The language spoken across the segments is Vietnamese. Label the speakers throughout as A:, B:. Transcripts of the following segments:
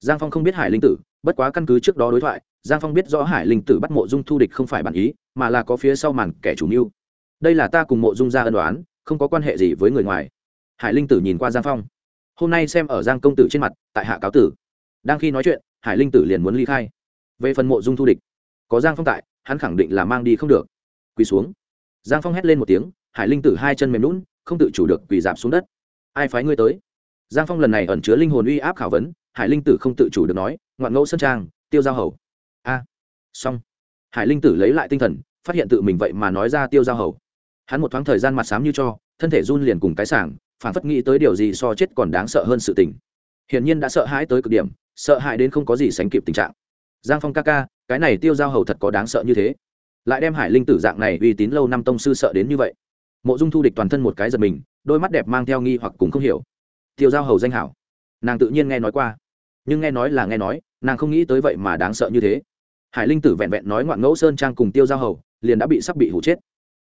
A: giang phong không biết hải linh tử, bất quá căn cứ trước đó đối thoại, giang phong biết rõ hải linh tử bắt mộ dung thu địch không phải bản ý, mà là có phía sau màn kẻ chủ mưu. Đây là ta cùng mộ dung ra ân đoán không có quan hệ gì với người ngoài. Hải linh tử nhìn qua giang phong. Hôm nay xem ở giang công tử trên mặt, tại hạ cáo tử. Đang khi nói chuyện, hải linh tử liền muốn ly khai. Về phần mộ dung thu địch, có giang phong tại, hắn khẳng định là mang đi không được. Quỳ xuống. Giang phong hét lên một tiếng, hải linh tử hai chân mềm lún không tự chủ được quỳ giảm xuống đất. Ai phái ngươi tới? Giang phong lần này ẩn chứa linh hồn uy áp khảo vấn hải linh tử không tự chủ được nói, ngoạn ngẫu sơn trang, tiêu giao hầu. A, xong. Hải linh tử lấy lại tinh thần, phát hiện tự mình vậy mà nói ra tiêu giao hầu. Hắn một thoáng thời gian mặt sám như cho, thân thể run liền cùng cái sảng, phản phất nghĩ tới điều gì so chết còn đáng sợ hơn sự tình. Hiển nhiên đã sợ hãi tới cực điểm, sợ hãi đến không có gì sánh kịp tình trạng. Giang phong ca ca, cái này tiêu giao hầu thật có đáng sợ như thế. Lại đem hải linh tử dạng này uy tín lâu năm tông sư sợ đến như vậy. Mộ dung thu địch toàn thân một cái giật mình, đôi mắt đẹp mang theo nghi hoặc cùng không hiểu. Tiêu giao hầu danh hảo nàng tự nhiên nghe nói qua. Nhưng nghe nói là nghe nói, nàng không nghĩ tới vậy mà đáng sợ như thế. Hải linh tử vẹn vẹn nói ngoạn ngẫu sơn trang cùng tiêu giao hầu, liền đã bị sắp bị hủ chết.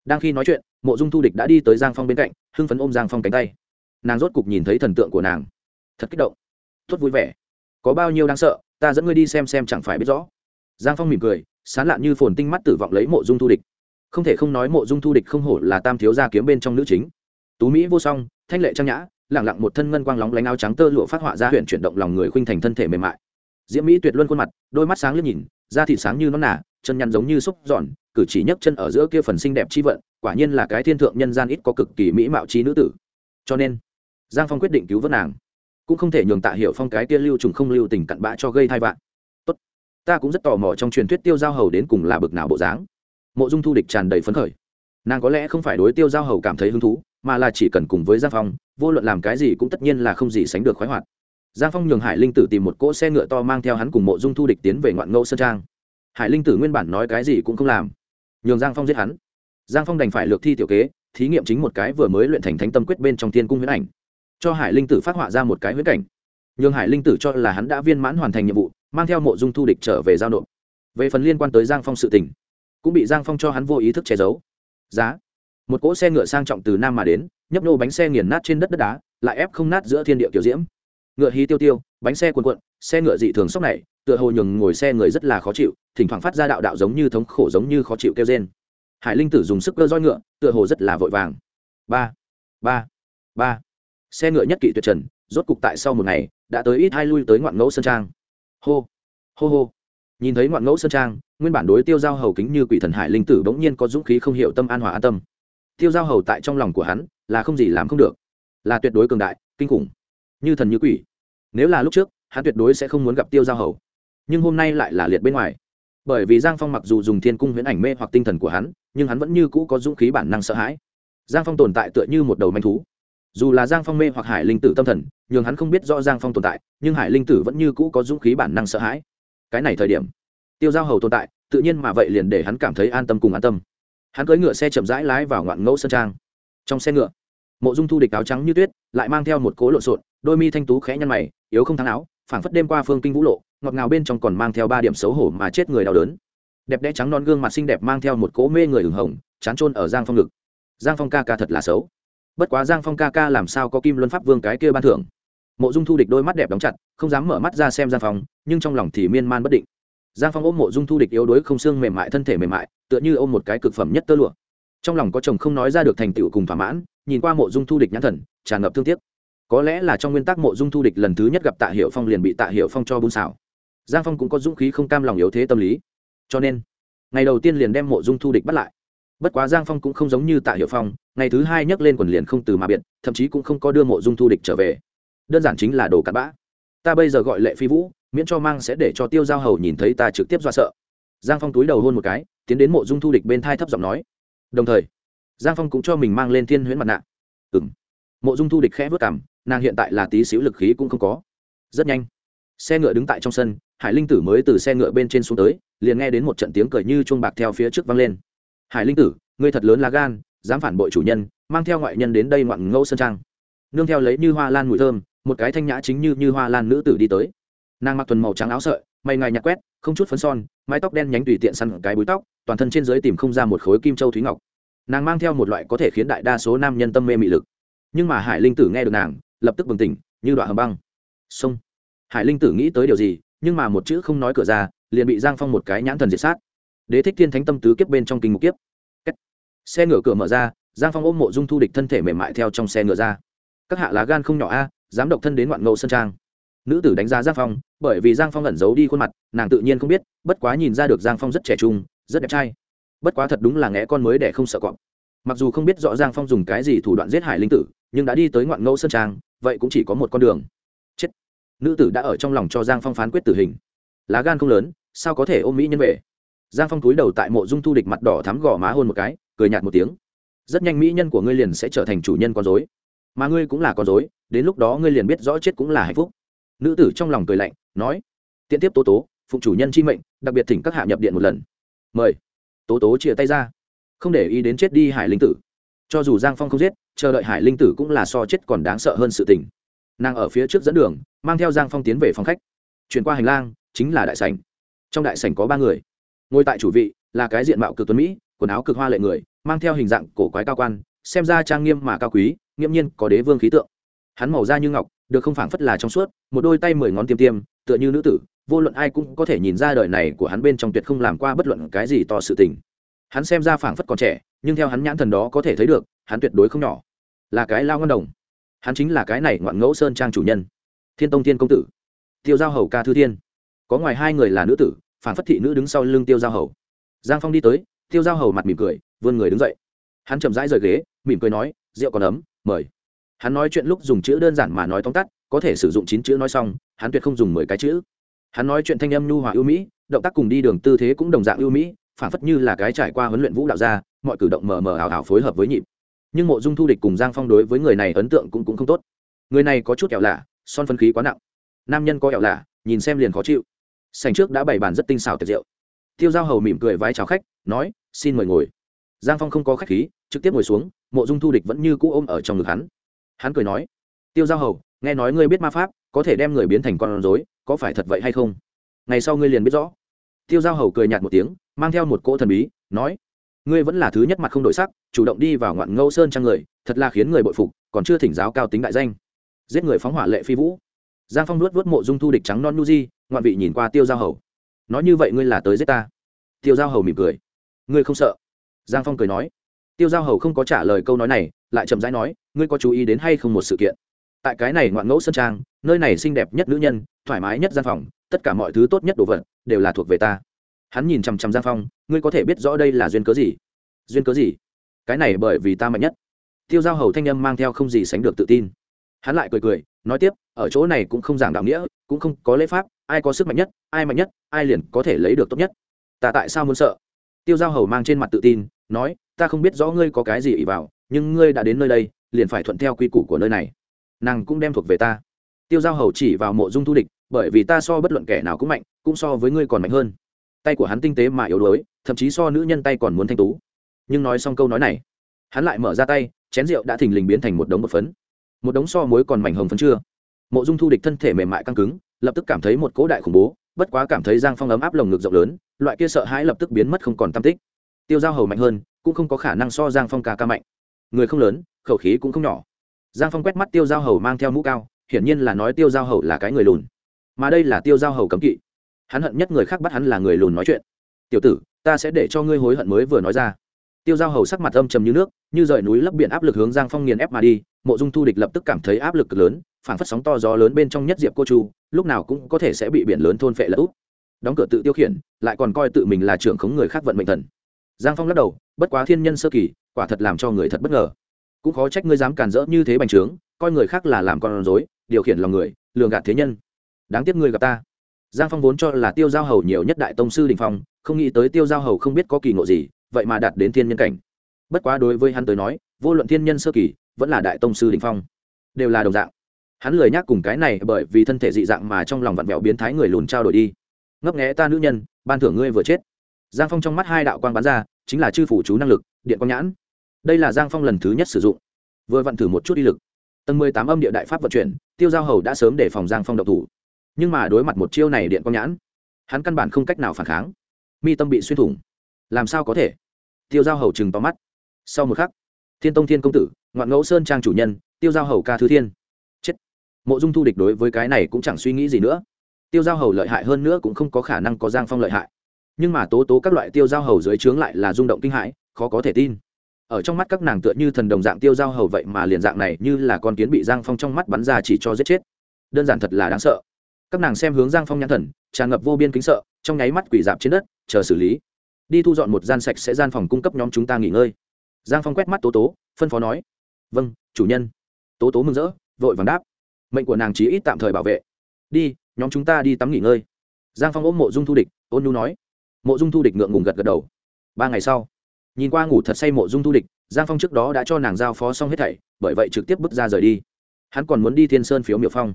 A: Đang khi nói chuyện, mộ dung thu địch đã đi tới giang phong bên cạnh, hưng phấn ôm giang phong cánh tay. Nàng rốt cục nhìn thấy thần tượng của nàng. Thật kích động. Tốt vui vẻ. Có bao nhiêu đáng sợ, ta dẫn ngươi đi xem xem chẳng phải biết rõ. Giang phong mỉm cười, sán lạn như phồn tinh mắt tử vọng lấy mộ dung thu địch. Không thể không nói mộ dung thu địch không hổ là tam thiếu gia kiếm bên trong nữ chính. Tú mỹ vô song, thanh lệ trang nhã lẳng lặng một thân ngân quang lóng lánh áo trắng tơ lụa phát họa ra huyện chuyển động lòng người khuynh thành thân thể mềm mại. Diễm mỹ tuyệt luân khuôn mặt, đôi mắt sáng liếc nhìn, da thịt sáng như nó nả chân nhăn giống như xúc giòn, cử chỉ nhấc chân ở giữa kia phần xinh đẹp chi vận, quả nhiên là cái thiên thượng nhân gian ít có cực kỳ mỹ mạo trí nữ tử. Cho nên, giang phong quyết định cứu vớt nàng. Cũng không thể nhường tạ hiểu phong cái kia lưu trùng không lưu tình cặn bã cho gây thai vạn tốt, ta cũng rất tò mò trong truyền thuyết tiêu giao hầu đến cùng là bực nào bộ dáng. Mộ dung thu địch tràn đầy phấn khởi. Nàng có lẽ không phải đối tiêu giao hầu cảm thấy hứng thú, mà là chỉ cần cùng với giang phong vô luận làm cái gì cũng tất nhiên là không gì sánh được khoái hoạt. Giang phong nhường hải linh tử tìm một cỗ xe ngựa to mang theo hắn cùng mộ dung thu địch tiến về ngoạn ngẫu sơn trang. Hải linh tử nguyên bản nói cái gì cũng không làm, nhường giang phong giết hắn. Giang phong đành phải lược thi tiểu kế, thí nghiệm chính một cái vừa mới luyện thành thánh tâm quyết bên trong thiên cung huyễn ảnh, cho hải linh tử phát họa ra một cái huyễn cảnh. Nhường hải linh tử cho là hắn đã viên mãn hoàn thành nhiệm vụ, mang theo mộ dung thu địch trở về giao nộp. Về phần liên quan tới giang phong sự tình, cũng bị giang phong cho hắn vô ý thức che giấu. Giá một cỗ xe ngựa sang trọng từ nam mà đến, nhấp nô bánh xe nghiền nát trên đất đất đá, lại ép không nát giữa thiên địa kiểu diễm. Ngựa hí tiêu tiêu, bánh xe cuồn cuộn, xe ngựa dị thường sốc này, tựa hồ nhường ngồi xe người rất là khó chịu, thỉnh thoảng phát ra đạo đạo giống như thống khổ giống như khó chịu kêu trên hải linh tử dùng sức cơ roi ngựa, tựa hồ rất là vội vàng. Ba ba ba. Xe ngựa nhất kỵ tuyệt trần, rốt cục tại sau một ngày, đã tới ít hai lui tới ngoạn ngẫu sơn trang. Hô hô hô. Nhìn thấy ngoạn ngẫu sơn trang, nguyên bản đối tiêu giao hầu kính như quỷ thần hải linh tử bỗng nhiên có dũng khí không hiểu tâm an hòa an tâm tiêu giao hầu tại trong lòng của hắn, là không gì làm không được. Là tuyệt đối cường đại, kinh khủng, như thần như quỷ. Nếu là lúc trước, hắn tuyệt đối sẽ không muốn gặp tiêu giao hầu. Nhưng hôm nay lại là liệt bên ngoài. Bởi vì giang phong mặc dù dùng thiên cung huyễn ảnh mê hoặc tinh thần của hắn, nhưng hắn vẫn như cũ có dũng khí bản năng sợ hãi. Giang phong tồn tại tựa như một đầu manh thú. Dù là giang phong mê hoặc hải linh tử tâm thần, nhường hắn không biết rõ giang phong tồn tại, nhưng hải linh tử vẫn như cũ có dũng khí bản năng sợ hãi. Cái này thời điểm, tiêu giao hầu tồn tại, tự nhiên mà vậy liền để hắn cảm thấy an tâm cùng an tâm hắn cưỡi ngựa xe chậm rãi lái vào ngoạn ngẫu sơn trang. Trong xe ngựa, mộ dung thu địch áo trắng như tuyết, lại mang theo một cố lộn xộn, đôi mi thanh tú khẽ nhăn mày, yếu không thắng áo, phảng phất đêm qua phương kinh vũ lộ, ngọt ngào bên trong còn mang theo ba điểm xấu hổ mà chết người đau đớn. Đẹp đẽ trắng non gương mặt xinh đẹp mang theo một cỗ mê người ửng hồng, chán trôn ở giang phong ngực. Giang phong ca ca thật là xấu. Bất quá giang phong ca ca làm sao có kim luân pháp vương cái kia ban thưởng? Mộ dung thu địch đôi mắt đẹp đóng chặt, không dám mở mắt ra xem giang phong, nhưng trong lòng thì miên man bất định. Giang phong ôm mộ dung thu địch yếu đuối không xương mềm mại, thân thể mềm mại tựa như ôm một cái cực phẩm nhất tơ lụa. Trong lòng có chồng không nói ra được thành tựu cùng thỏa mãn, nhìn qua mộ dung thu địch nhãn thần, tràn ngập thương tiếc. Có lẽ là trong nguyên tắc mộ dung thu địch lần thứ nhất gặp tạ hiệu phong liền bị tạ hiệu phong cho bung xảo. Giang phong cũng có dũng khí không cam lòng yếu thế tâm lý. Cho nên, ngày đầu tiên liền đem mộ dung thu địch bắt lại. Bất quá giang phong cũng không giống như tạ hiệu phong, ngày thứ hai nhấc lên quần liền không từ mà biệt, thậm chí cũng không có đưa mộ dung thu địch trở về. Đơn giản chính là đồ cặn bã. Ta bây giờ gọi lệ phi vũ, miễn cho mang sẽ để cho tiêu giao hầu nhìn thấy ta trực tiếp do sợ. Giang phong túi đầu hôn một cái tiến đến mộ dung thu địch bên thai thấp giọng nói. Đồng thời, giang phong cũng cho mình mang lên thiên huyễn mặt nạ. Ừ m mộ dung thu địch khẽ vớt cảm nàng hiện tại là tí xíu lực khí cũng không có. Rất nhanh, xe ngựa đứng tại trong sân, hải linh tử mới từ xe ngựa bên trên xuống tới, liền nghe đến một trận tiếng cười như chuông bạc theo phía trước vang lên. Hải linh tử, ngươi thật lớn là gan, dám phản bội chủ nhân, mang theo ngoại nhân đến đây ngoạn ngẫu sơn trang. Nương theo lấy như hoa lan mùi thơm, một cái thanh nhã chính như như hoa lan nữ tử đi tới. Nàng mặc tuần màu trắng áo sợi, mày ngài nhặt quét không chút phấn son, mái tóc đen nhánh tùy tiện săn cái búi tóc, toàn thân trên dưới tìm không ra một khối kim châu thúy ngọc. Nàng mang theo một loại có thể khiến đại đa số nam nhân tâm mê mị lực. Nhưng mà hải linh tử nghe được nàng, lập tức bừng tỉnh, như đoạn hầm băng. Sông hải linh tử nghĩ tới điều gì, nhưng mà một chữ không nói cửa ra, liền bị giang phong một cái nhãn thần diệt sát. Đế thích thiên thánh tâm tứ kiếp bên trong kinh mục kiếp. Xe ngựa cửa mở ra, giang phong ôm mộ dung thu địch thân thể mềm mại theo trong xe ngựa ra. Các hạ lá gan không nhỏ a, dám độc thân đến ngoạn ngẫu sân trang nữ tử đánh giá giang phong, bởi vì giang phong ẩn giấu đi khuôn mặt, nàng tự nhiên không biết, bất quá nhìn ra được giang phong rất trẻ trung, rất đẹp trai. Bất quá thật đúng là ngẽ con mới để không sợ cọp. Mặc dù không biết rõ giang phong dùng cái gì thủ đoạn giết hải linh tử, nhưng đã đi tới ngoạn ngẫu sơn trang, vậy cũng chỉ có một con đường. Chết. Nữ tử đã ở trong lòng cho giang phong phán quyết tử hình. Lá gan không lớn, sao có thể ôm mỹ nhân về? Giang phong túi đầu tại mộ dung thu địch mặt đỏ thắm gò má hôn một cái, cười nhạt một tiếng. Rất nhanh mỹ nhân của ngươi liền sẽ trở thành chủ nhân con dối mà ngươi cũng là con dối đến lúc đó ngươi liền biết rõ chết cũng là hạnh phúc nữ tử trong lòng cười lạnh, nói, tiện tiếp tố tố, phụng chủ nhân chi mệnh, đặc biệt thỉnh các hạ nhập điện một lần. Mời. Tố tố chia tay ra. Không để ý đến chết đi hải linh tử. Cho dù giang phong không giết, chờ đợi hải linh tử cũng là so chết còn đáng sợ hơn sự tình. Nàng ở phía trước dẫn đường, mang theo giang phong tiến về phòng khách. Chuyển qua hành lang, chính là đại sảnh. Trong đại sảnh có ba người. Ngồi tại chủ vị là cái diện mạo cực tuấn mỹ, quần áo cực hoa lệ người, mang theo hình dạng cổ quái cao quan, xem ra trang nghiêm mà cao quý, nghiễm nhiên có đế vương khí tượng hắn màu da như ngọc, được không phảng phất là trong suốt, một đôi tay mười ngón tiêm tiêm, tựa như nữ tử, vô luận ai cũng có thể nhìn ra đời này của hắn bên trong tuyệt không làm qua bất luận cái gì to sự tình. Hắn xem ra phảng phất còn trẻ, nhưng theo hắn nhãn thần đó có thể thấy được, hắn tuyệt đối không nhỏ. Là cái lao ngân đồng. Hắn chính là cái này ngoạn ngẫu sơn trang chủ nhân. Thiên tông thiên công tử. Tiêu giao hầu ca thư thiên. Có ngoài hai người là nữ tử phản phất thị nữ đứng sau lưng tiêu giao hầu. Giang phong đi tới, tiêu giao hầu mặt mỉm cười, vươn người đứng dậy. Hắn chậm rãi rời ghế, mỉm cười nói, rượu còn ấm, mời hắn nói chuyện lúc dùng chữ đơn giản mà nói tóm tắt có thể sử dụng chín chữ nói xong hắn tuyệt không dùng mười cái chữ. Hắn nói chuyện thanh âm nhu hòa ưu mỹ động tác cùng đi đường tư thế cũng đồng dạng ưu mỹ phản phất như là cái trải qua huấn luyện vũ đạo ra mọi cử động mờ mờ ảo ảo phối hợp với nhịp. Nhưng mộ dung thu địch cùng giang phong đối với người này ấn tượng cũng, cũng không tốt. Người này có chút kẹo lạ son phân khí quá nặng. Nam nhân có kẹo lạ nhìn xem liền khó chịu. Sành trước đã bày bàn rất tinh xảo tiệt rượu. Tiêu giao hầu mỉm cười vái chào khách nói xin mời ngồi. Giang phong không có khách khí trực tiếp ngồi xuống mộ dung thu địch vẫn như cũ ôm ở trong ngực hắn hắn cười nói, tiêu giao hầu, nghe nói ngươi biết ma pháp, có thể đem người biến thành con rối, có phải thật vậy hay không? Ngày sau ngươi liền biết rõ. Tiêu giao hầu cười nhạt một tiếng, mang theo một cỗ thần bí, nói, ngươi vẫn là thứ nhất mặt không đổi sắc, chủ động đi vào ngoạn ngâu sơn trang người, thật là khiến người bội phục, còn chưa thỉnh giáo cao tính đại danh. Giết người phóng hỏa lệ phi vũ. Giang phong nuốt vớt mộ dung thu địch trắng non nu di, ngoạn vị nhìn qua tiêu giao hầu. Nói như vậy ngươi là tới giết ta? Tiêu giao hầu mỉm cười. Ngươi không sợ? Giang phong cười nói. Tiêu giao hầu không có trả lời câu nói này lại chậm rãi nói, ngươi có chú ý đến hay không một sự kiện? Tại cái này ngoạn ngẫu sơn trang, nơi này xinh đẹp nhất nữ nhân, thoải mái nhất gian phòng, tất cả mọi thứ tốt nhất đồ vật đều là thuộc về ta. Hắn nhìn chằm chằm giang phong ngươi có thể biết rõ đây là duyên cớ gì? Duyên cớ gì? Cái này bởi vì ta mạnh nhất. Tiêu giao hầu thanh âm mang theo không gì sánh được tự tin. Hắn lại cười cười, nói tiếp, ở chỗ này cũng không giảng đạo nghĩa, cũng không có lễ pháp, ai có sức mạnh nhất, ai mạnh nhất, ai liền có thể lấy được tốt nhất. Ta tại sao muốn sợ? Tiêu giao hầu mang trên mặt tự tin, nói, ta không biết rõ ngươi có cái gì ỉ vào nhưng ngươi đã đến nơi đây, liền phải thuận theo quy củ của nơi này. Nàng cũng đem thuộc về ta. Tiêu giao hầu chỉ vào mộ dung thu địch, bởi vì ta so bất luận kẻ nào cũng mạnh, cũng so với ngươi còn mạnh hơn. Tay của hắn tinh tế mà yếu đuối, thậm chí so nữ nhân tay còn muốn thanh tú. Nhưng nói xong câu nói này, hắn lại mở ra tay, chén rượu đã thình lình biến thành một đống một phấn. Một đống so muối còn mảnh hồng phấn chưa? Mộ dung thu địch thân thể mềm mại căng cứng, lập tức cảm thấy một cỗ đại khủng bố, bất quá cảm thấy giang phong ấm áp lồng ngực rộng lớn, loại kia sợ hãi lập tức biến mất không còn tam tích. Tiêu giao hầu mạnh hơn, cũng không có khả năng so giang phong ca ca mạnh người không lớn, khẩu khí cũng không nhỏ. Giang phong quét mắt tiêu giao hầu mang theo mũ cao, hiển nhiên là nói tiêu giao hầu là cái người lùn. Mà đây là tiêu giao hầu cấm kỵ. Hắn hận nhất người khác bắt hắn là người lùn nói chuyện. Tiểu tử, ta sẽ để cho ngươi hối hận mới vừa nói ra. Tiêu giao hầu sắc mặt âm trầm như nước, như rời núi lấp biển áp lực hướng giang phong nghiền ép mà đi, mộ dung thu địch lập tức cảm thấy áp lực cực lớn, phảng phất sóng to gió lớn bên trong nhất diệp cô chu, lúc nào cũng có thể sẽ bị biển lớn thôn phệ lỡ úp. Đóng cửa tự tiêu khiển, lại còn coi tự mình là trưởng khống người khác vận mệnh thần giang phong lắc đầu, bất quá thiên nhân sơ kỳ, quả thật làm cho người thật bất ngờ. Cũng khó trách ngươi dám cản rỡ như thế bành trướng, coi người khác là làm con rối, điều khiển lòng người, lường gạt thế nhân. Đáng tiếc ngươi gặp ta. Giang phong vốn cho là tiêu giao hầu nhiều nhất đại tông sư đình phong, không nghĩ tới tiêu giao hầu không biết có kỳ ngộ gì, vậy mà đạt đến thiên nhân cảnh. Bất quá đối với hắn tới nói, vô luận thiên nhân sơ kỳ, vẫn là đại tông sư đình phong, đều là đồng dạng. Hắn lười nhắc cùng cái này bởi vì thân thể dị dạng mà trong lòng vặn vẹo biến thái người lùn trao đổi đi. Ngấp nghẽ ta nữ nhân, ban thưởng ngươi vừa chết giang phong trong mắt hai đạo quang bắn ra, chính là chư phủ chú năng lực, điện quang nhãn. Đây là giang phong lần thứ nhất sử dụng. Vừa vặn thử một chút đi lực. Tầng mười tám âm địa đại pháp vận chuyển, tiêu giao hầu đã sớm để phòng giang phong độc thủ. Nhưng mà đối mặt một chiêu này điện quang nhãn, hắn căn bản không cách nào phản kháng. Mi tâm bị xuyên thủng. Làm sao có thể? Tiêu giao hầu chừng tóm mắt. Sau một khắc, thiên tông thiên công tử, ngoạn ngẫu sơn trang chủ nhân, tiêu giao hầu ca thứ thiên. Chết. Mộ dung thu địch đối với cái này cũng chẳng suy nghĩ gì nữa. Tiêu giao hầu lợi hại hơn nữa cũng không có khả năng có giang phong lợi hại nhưng mà tố tố các loại tiêu giao hầu dưới trướng lại là rung động kinh hãi, khó có thể tin. Ở trong mắt các nàng tựa như thần đồng dạng tiêu giao hầu vậy mà liền dạng này như là con kiến bị giang phong trong mắt bắn ra chỉ cho giết chết. Đơn giản thật là đáng sợ. Các nàng xem hướng giang phong nhãn thần, tràn ngập vô biên kính sợ, trong nháy mắt quỷ dạp trên đất, chờ xử lý. Đi thu dọn một gian sạch sẽ gian phòng cung cấp nhóm chúng ta nghỉ ngơi. Giang phong quét mắt tố tố, phân phó nói vâng chủ nhân. Tố tố mừng rỡ, vội vàng đáp, mệnh của nàng chí ít tạm thời bảo vệ. Đi, nhóm chúng ta đi tắm nghỉ ngơi. Giang phong ôm mộ dung thu địch, ôn nhu nói mộ dung thu địch ngượng ngùng gật gật đầu. Ba ngày sau, nhìn qua ngủ thật say mộ dung thu địch, giang phong trước đó đã cho nàng giao phó xong hết thảy, bởi vậy trực tiếp bước ra rời đi. Hắn còn muốn đi thiên sơn phiếu miệu phong.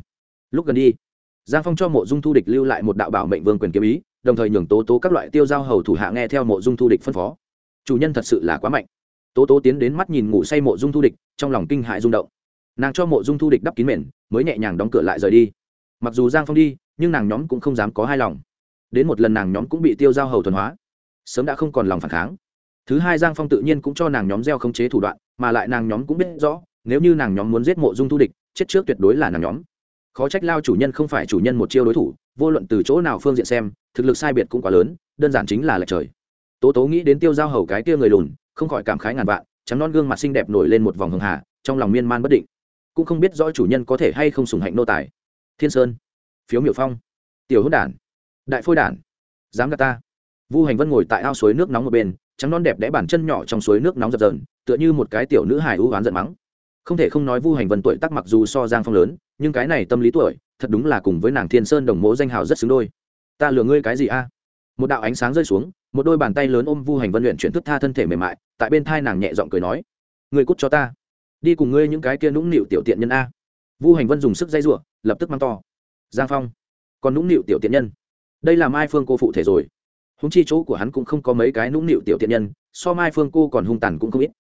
A: Lúc gần đi, giang phong cho mộ dung thu địch lưu lại một đạo bảo mệnh vương quyền kiếm ý, đồng thời nhường tố tố các loại tiêu giao hầu thủ hạ nghe theo mộ dung thu địch phân phó. Chủ nhân thật sự là quá mạnh. Tố tố tiến đến mắt nhìn ngủ say mộ dung thu địch, trong lòng kinh hại rung động. Nàng cho mộ dung thu địch đắp kín mền, mới nhẹ nhàng đóng cửa lại rời đi. Mặc dù giang phong đi, nhưng nàng nhóm cũng không dám có hai lòng đến một lần nàng nhóm cũng bị tiêu giao hầu thuần hóa. Sớm đã không còn lòng phản kháng. Thứ hai, giang phong tự nhiên cũng cho nàng nhóm gieo khống chế thủ đoạn, mà lại nàng nhóm cũng biết rõ, nếu như nàng nhóm muốn giết mộ dung thu địch, chết trước tuyệt đối là nàng nhóm. Khó trách lao chủ nhân không phải chủ nhân một chiêu đối thủ, vô luận từ chỗ nào phương diện xem, thực lực sai biệt cũng quá lớn, đơn giản chính là lệch trời. Tố tố nghĩ đến tiêu giao hầu cái tia người lùn, không khỏi cảm khái ngàn vạn, trắng non gương mặt xinh đẹp nổi lên một vòng hường hà, trong lòng miên man bất định. Cũng không biết rõ chủ nhân có thể hay không sùng hạnh nô tài. Thiên sơn, phiếu miểu phong. Tiểu hữu đản đại phôi đản, dám gạt ta. Vu hành vân ngồi tại ao suối nước nóng một bên, trắng non đẹp đẽ bản chân nhỏ trong suối nước nóng dập dờn, tựa như một cái tiểu nữ hài ưu oán giận mắng. Không thể không nói vu hành vân tuổi tác mặc dù so giang phong lớn, nhưng cái này tâm lý tuổi, thật đúng là cùng với nàng thiên sơn đồng mố danh hào rất xứng đôi. Ta lừa ngươi cái gì a? Một đạo ánh sáng rơi xuống, một đôi bàn tay lớn ôm vu hành vân luyện chuyển thức tha thân thể mềm mại, tại bên thai nàng nhẹ giọng cười nói, ngươi cút cho ta. Đi cùng ngươi những cái kia nũng nịu tiểu tiện nhân a. Vu hành vân dùng sức dây r lập tức mang to, giang phong, còn nũng nịu tiểu tiện nhân đây là mai phương cô phụ thể rồi. Húng chi chỗ của hắn cũng không có mấy cái nũng nịu tiểu tiện nhân, so mai phương cô còn hung tàn cũng không ít.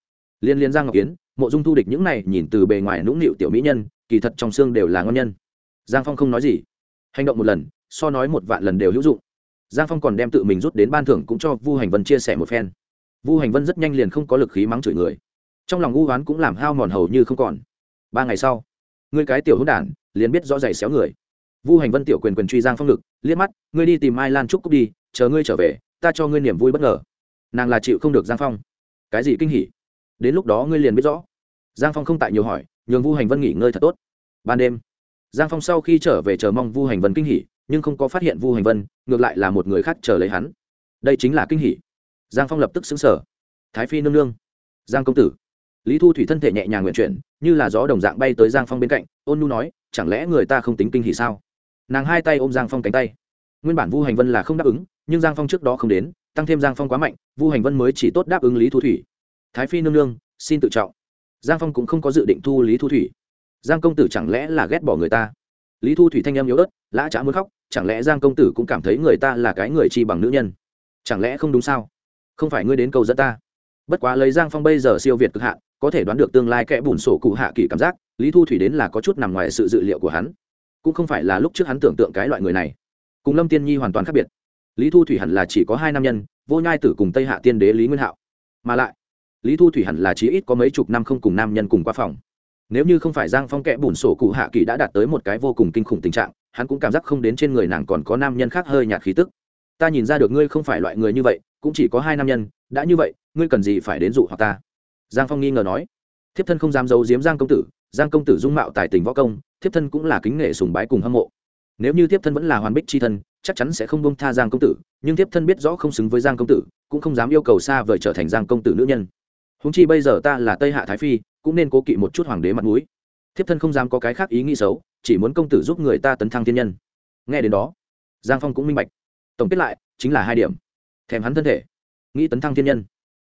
A: Liên liên giang ngọc kiến mộ dung thu địch những này nhìn từ bề ngoài nũng nịu tiểu mỹ nhân, kỳ thật trong xương đều là ngon nhân. Giang phong không nói gì. Hành động một lần, so nói một vạn lần đều hữu dụng. Giang phong còn đem tự mình rút đến ban thưởng cũng cho vu hành vân chia sẻ một phen. Vu hành vân rất nhanh liền không có lực khí mắng chửi người. Trong lòng u oán cũng làm hao mòn hầu như không còn. Ba ngày sau, ngươi cái tiểu hữu đản, liền biết rõ giày xéo người vu hành vân tiểu quyền quyền truy giang phong lực, liếc mắt, ngươi đi tìm mai lan trúc cúc đi, chờ ngươi trở về, ta cho ngươi niềm vui bất ngờ. Nàng là chịu không được giang phong. Cái gì kinh hỉ? Đến lúc đó ngươi liền biết rõ. Giang phong không tại nhiều hỏi, nhường vu hành vân nghỉ ngơi thật tốt. Ban đêm, giang phong sau khi trở về chờ mong vu hành vân kinh hỉ, nhưng không có phát hiện vu hành vân, ngược lại là một người khác chờ lấy hắn. Đây chính là kinh hỉ. Giang phong lập tức xứng sở thái phi nương nương. Giang công tử. Lý thu thủy thân thể nhẹ nhàng nguyện chuyển, như là gió đồng dạng bay tới giang phong bên cạnh, ôn nu nói, chẳng lẽ người ta không tính kinh hỉ sao? Nàng hai tay ôm giang phong cánh tay nguyên bản vu hành vân là không đáp ứng nhưng giang phong trước đó không đến tăng thêm giang phong quá mạnh vu hành vân mới chỉ tốt đáp ứng lý thu thủy thái phi nương nương xin tự trọng giang phong cũng không có dự định thu lý thu thủy giang công tử chẳng lẽ là ghét bỏ người ta lý thu thủy thanh em yếu ớt lã chả muốn khóc chẳng lẽ giang công tử cũng cảm thấy người ta là cái người chi bằng nữ nhân chẳng lẽ không đúng sao không phải ngươi đến cầu dẫn ta bất quá lấy giang phong bây giờ siêu việt cực hạn có thể đoán được tương lai kẽ bùn sổ cụ hạ kỳ cảm giác lý thu thủy đến là có chút nằm ngoài sự dự liệu của hắn cũng không phải là lúc trước hắn tưởng tượng cái loại người này. Cùng lâm tiên nhi hoàn toàn khác biệt. Lý thu thủy hẳn là chỉ có hai nam nhân, vô nhai tử cùng tây hạ tiên đế lý nguyên hạo. Mà lại, lý thu thủy hẳn là chí ít có mấy chục năm không cùng nam nhân cùng qua phòng. Nếu như không phải giang phong kẽ bùn sổ cụ hạ kỳ đã đạt tới một cái vô cùng kinh khủng tình trạng, hắn cũng cảm giác không đến trên người nàng còn có nam nhân khác hơi nhạt khí tức. Ta nhìn ra được ngươi không phải loại người như vậy, cũng chỉ có hai nam nhân, đã như vậy, ngươi cần gì phải đến dụ hoặc ta? Giang phong nghi ngờ nói. Thiếp thân không dám giấu giếm giang công tử, giang công tử dung mạo tài tình võ công thiếp thân cũng là kính nghệ sùng bái cùng hâm mộ. Nếu như thiếp thân vẫn là hoàn bích c h i thân, chắc chắn sẽ không bông tha giang công tử, nhưng thiếp thân biết rõ không xứng với giang công tử, cũng không dám yêu cầu xa vời trở thành giang công tử nữ nhân. Húng chi bây giờ ta là tây hạ thái phi, cũng nên cố kỵ một chút hoàng đế mặt mũi. Thiếp thân không dám có cái khác ý nghĩ xấu, chỉ muốn công tử giúp người ta tấn thăng thiên nhân. Nghe đến đó, giang phong cũng minh bạch. Tổng kết lại, chính là hai điểm. Thèm hắn thân thể, nghĩ tấn thăng thiên nhân.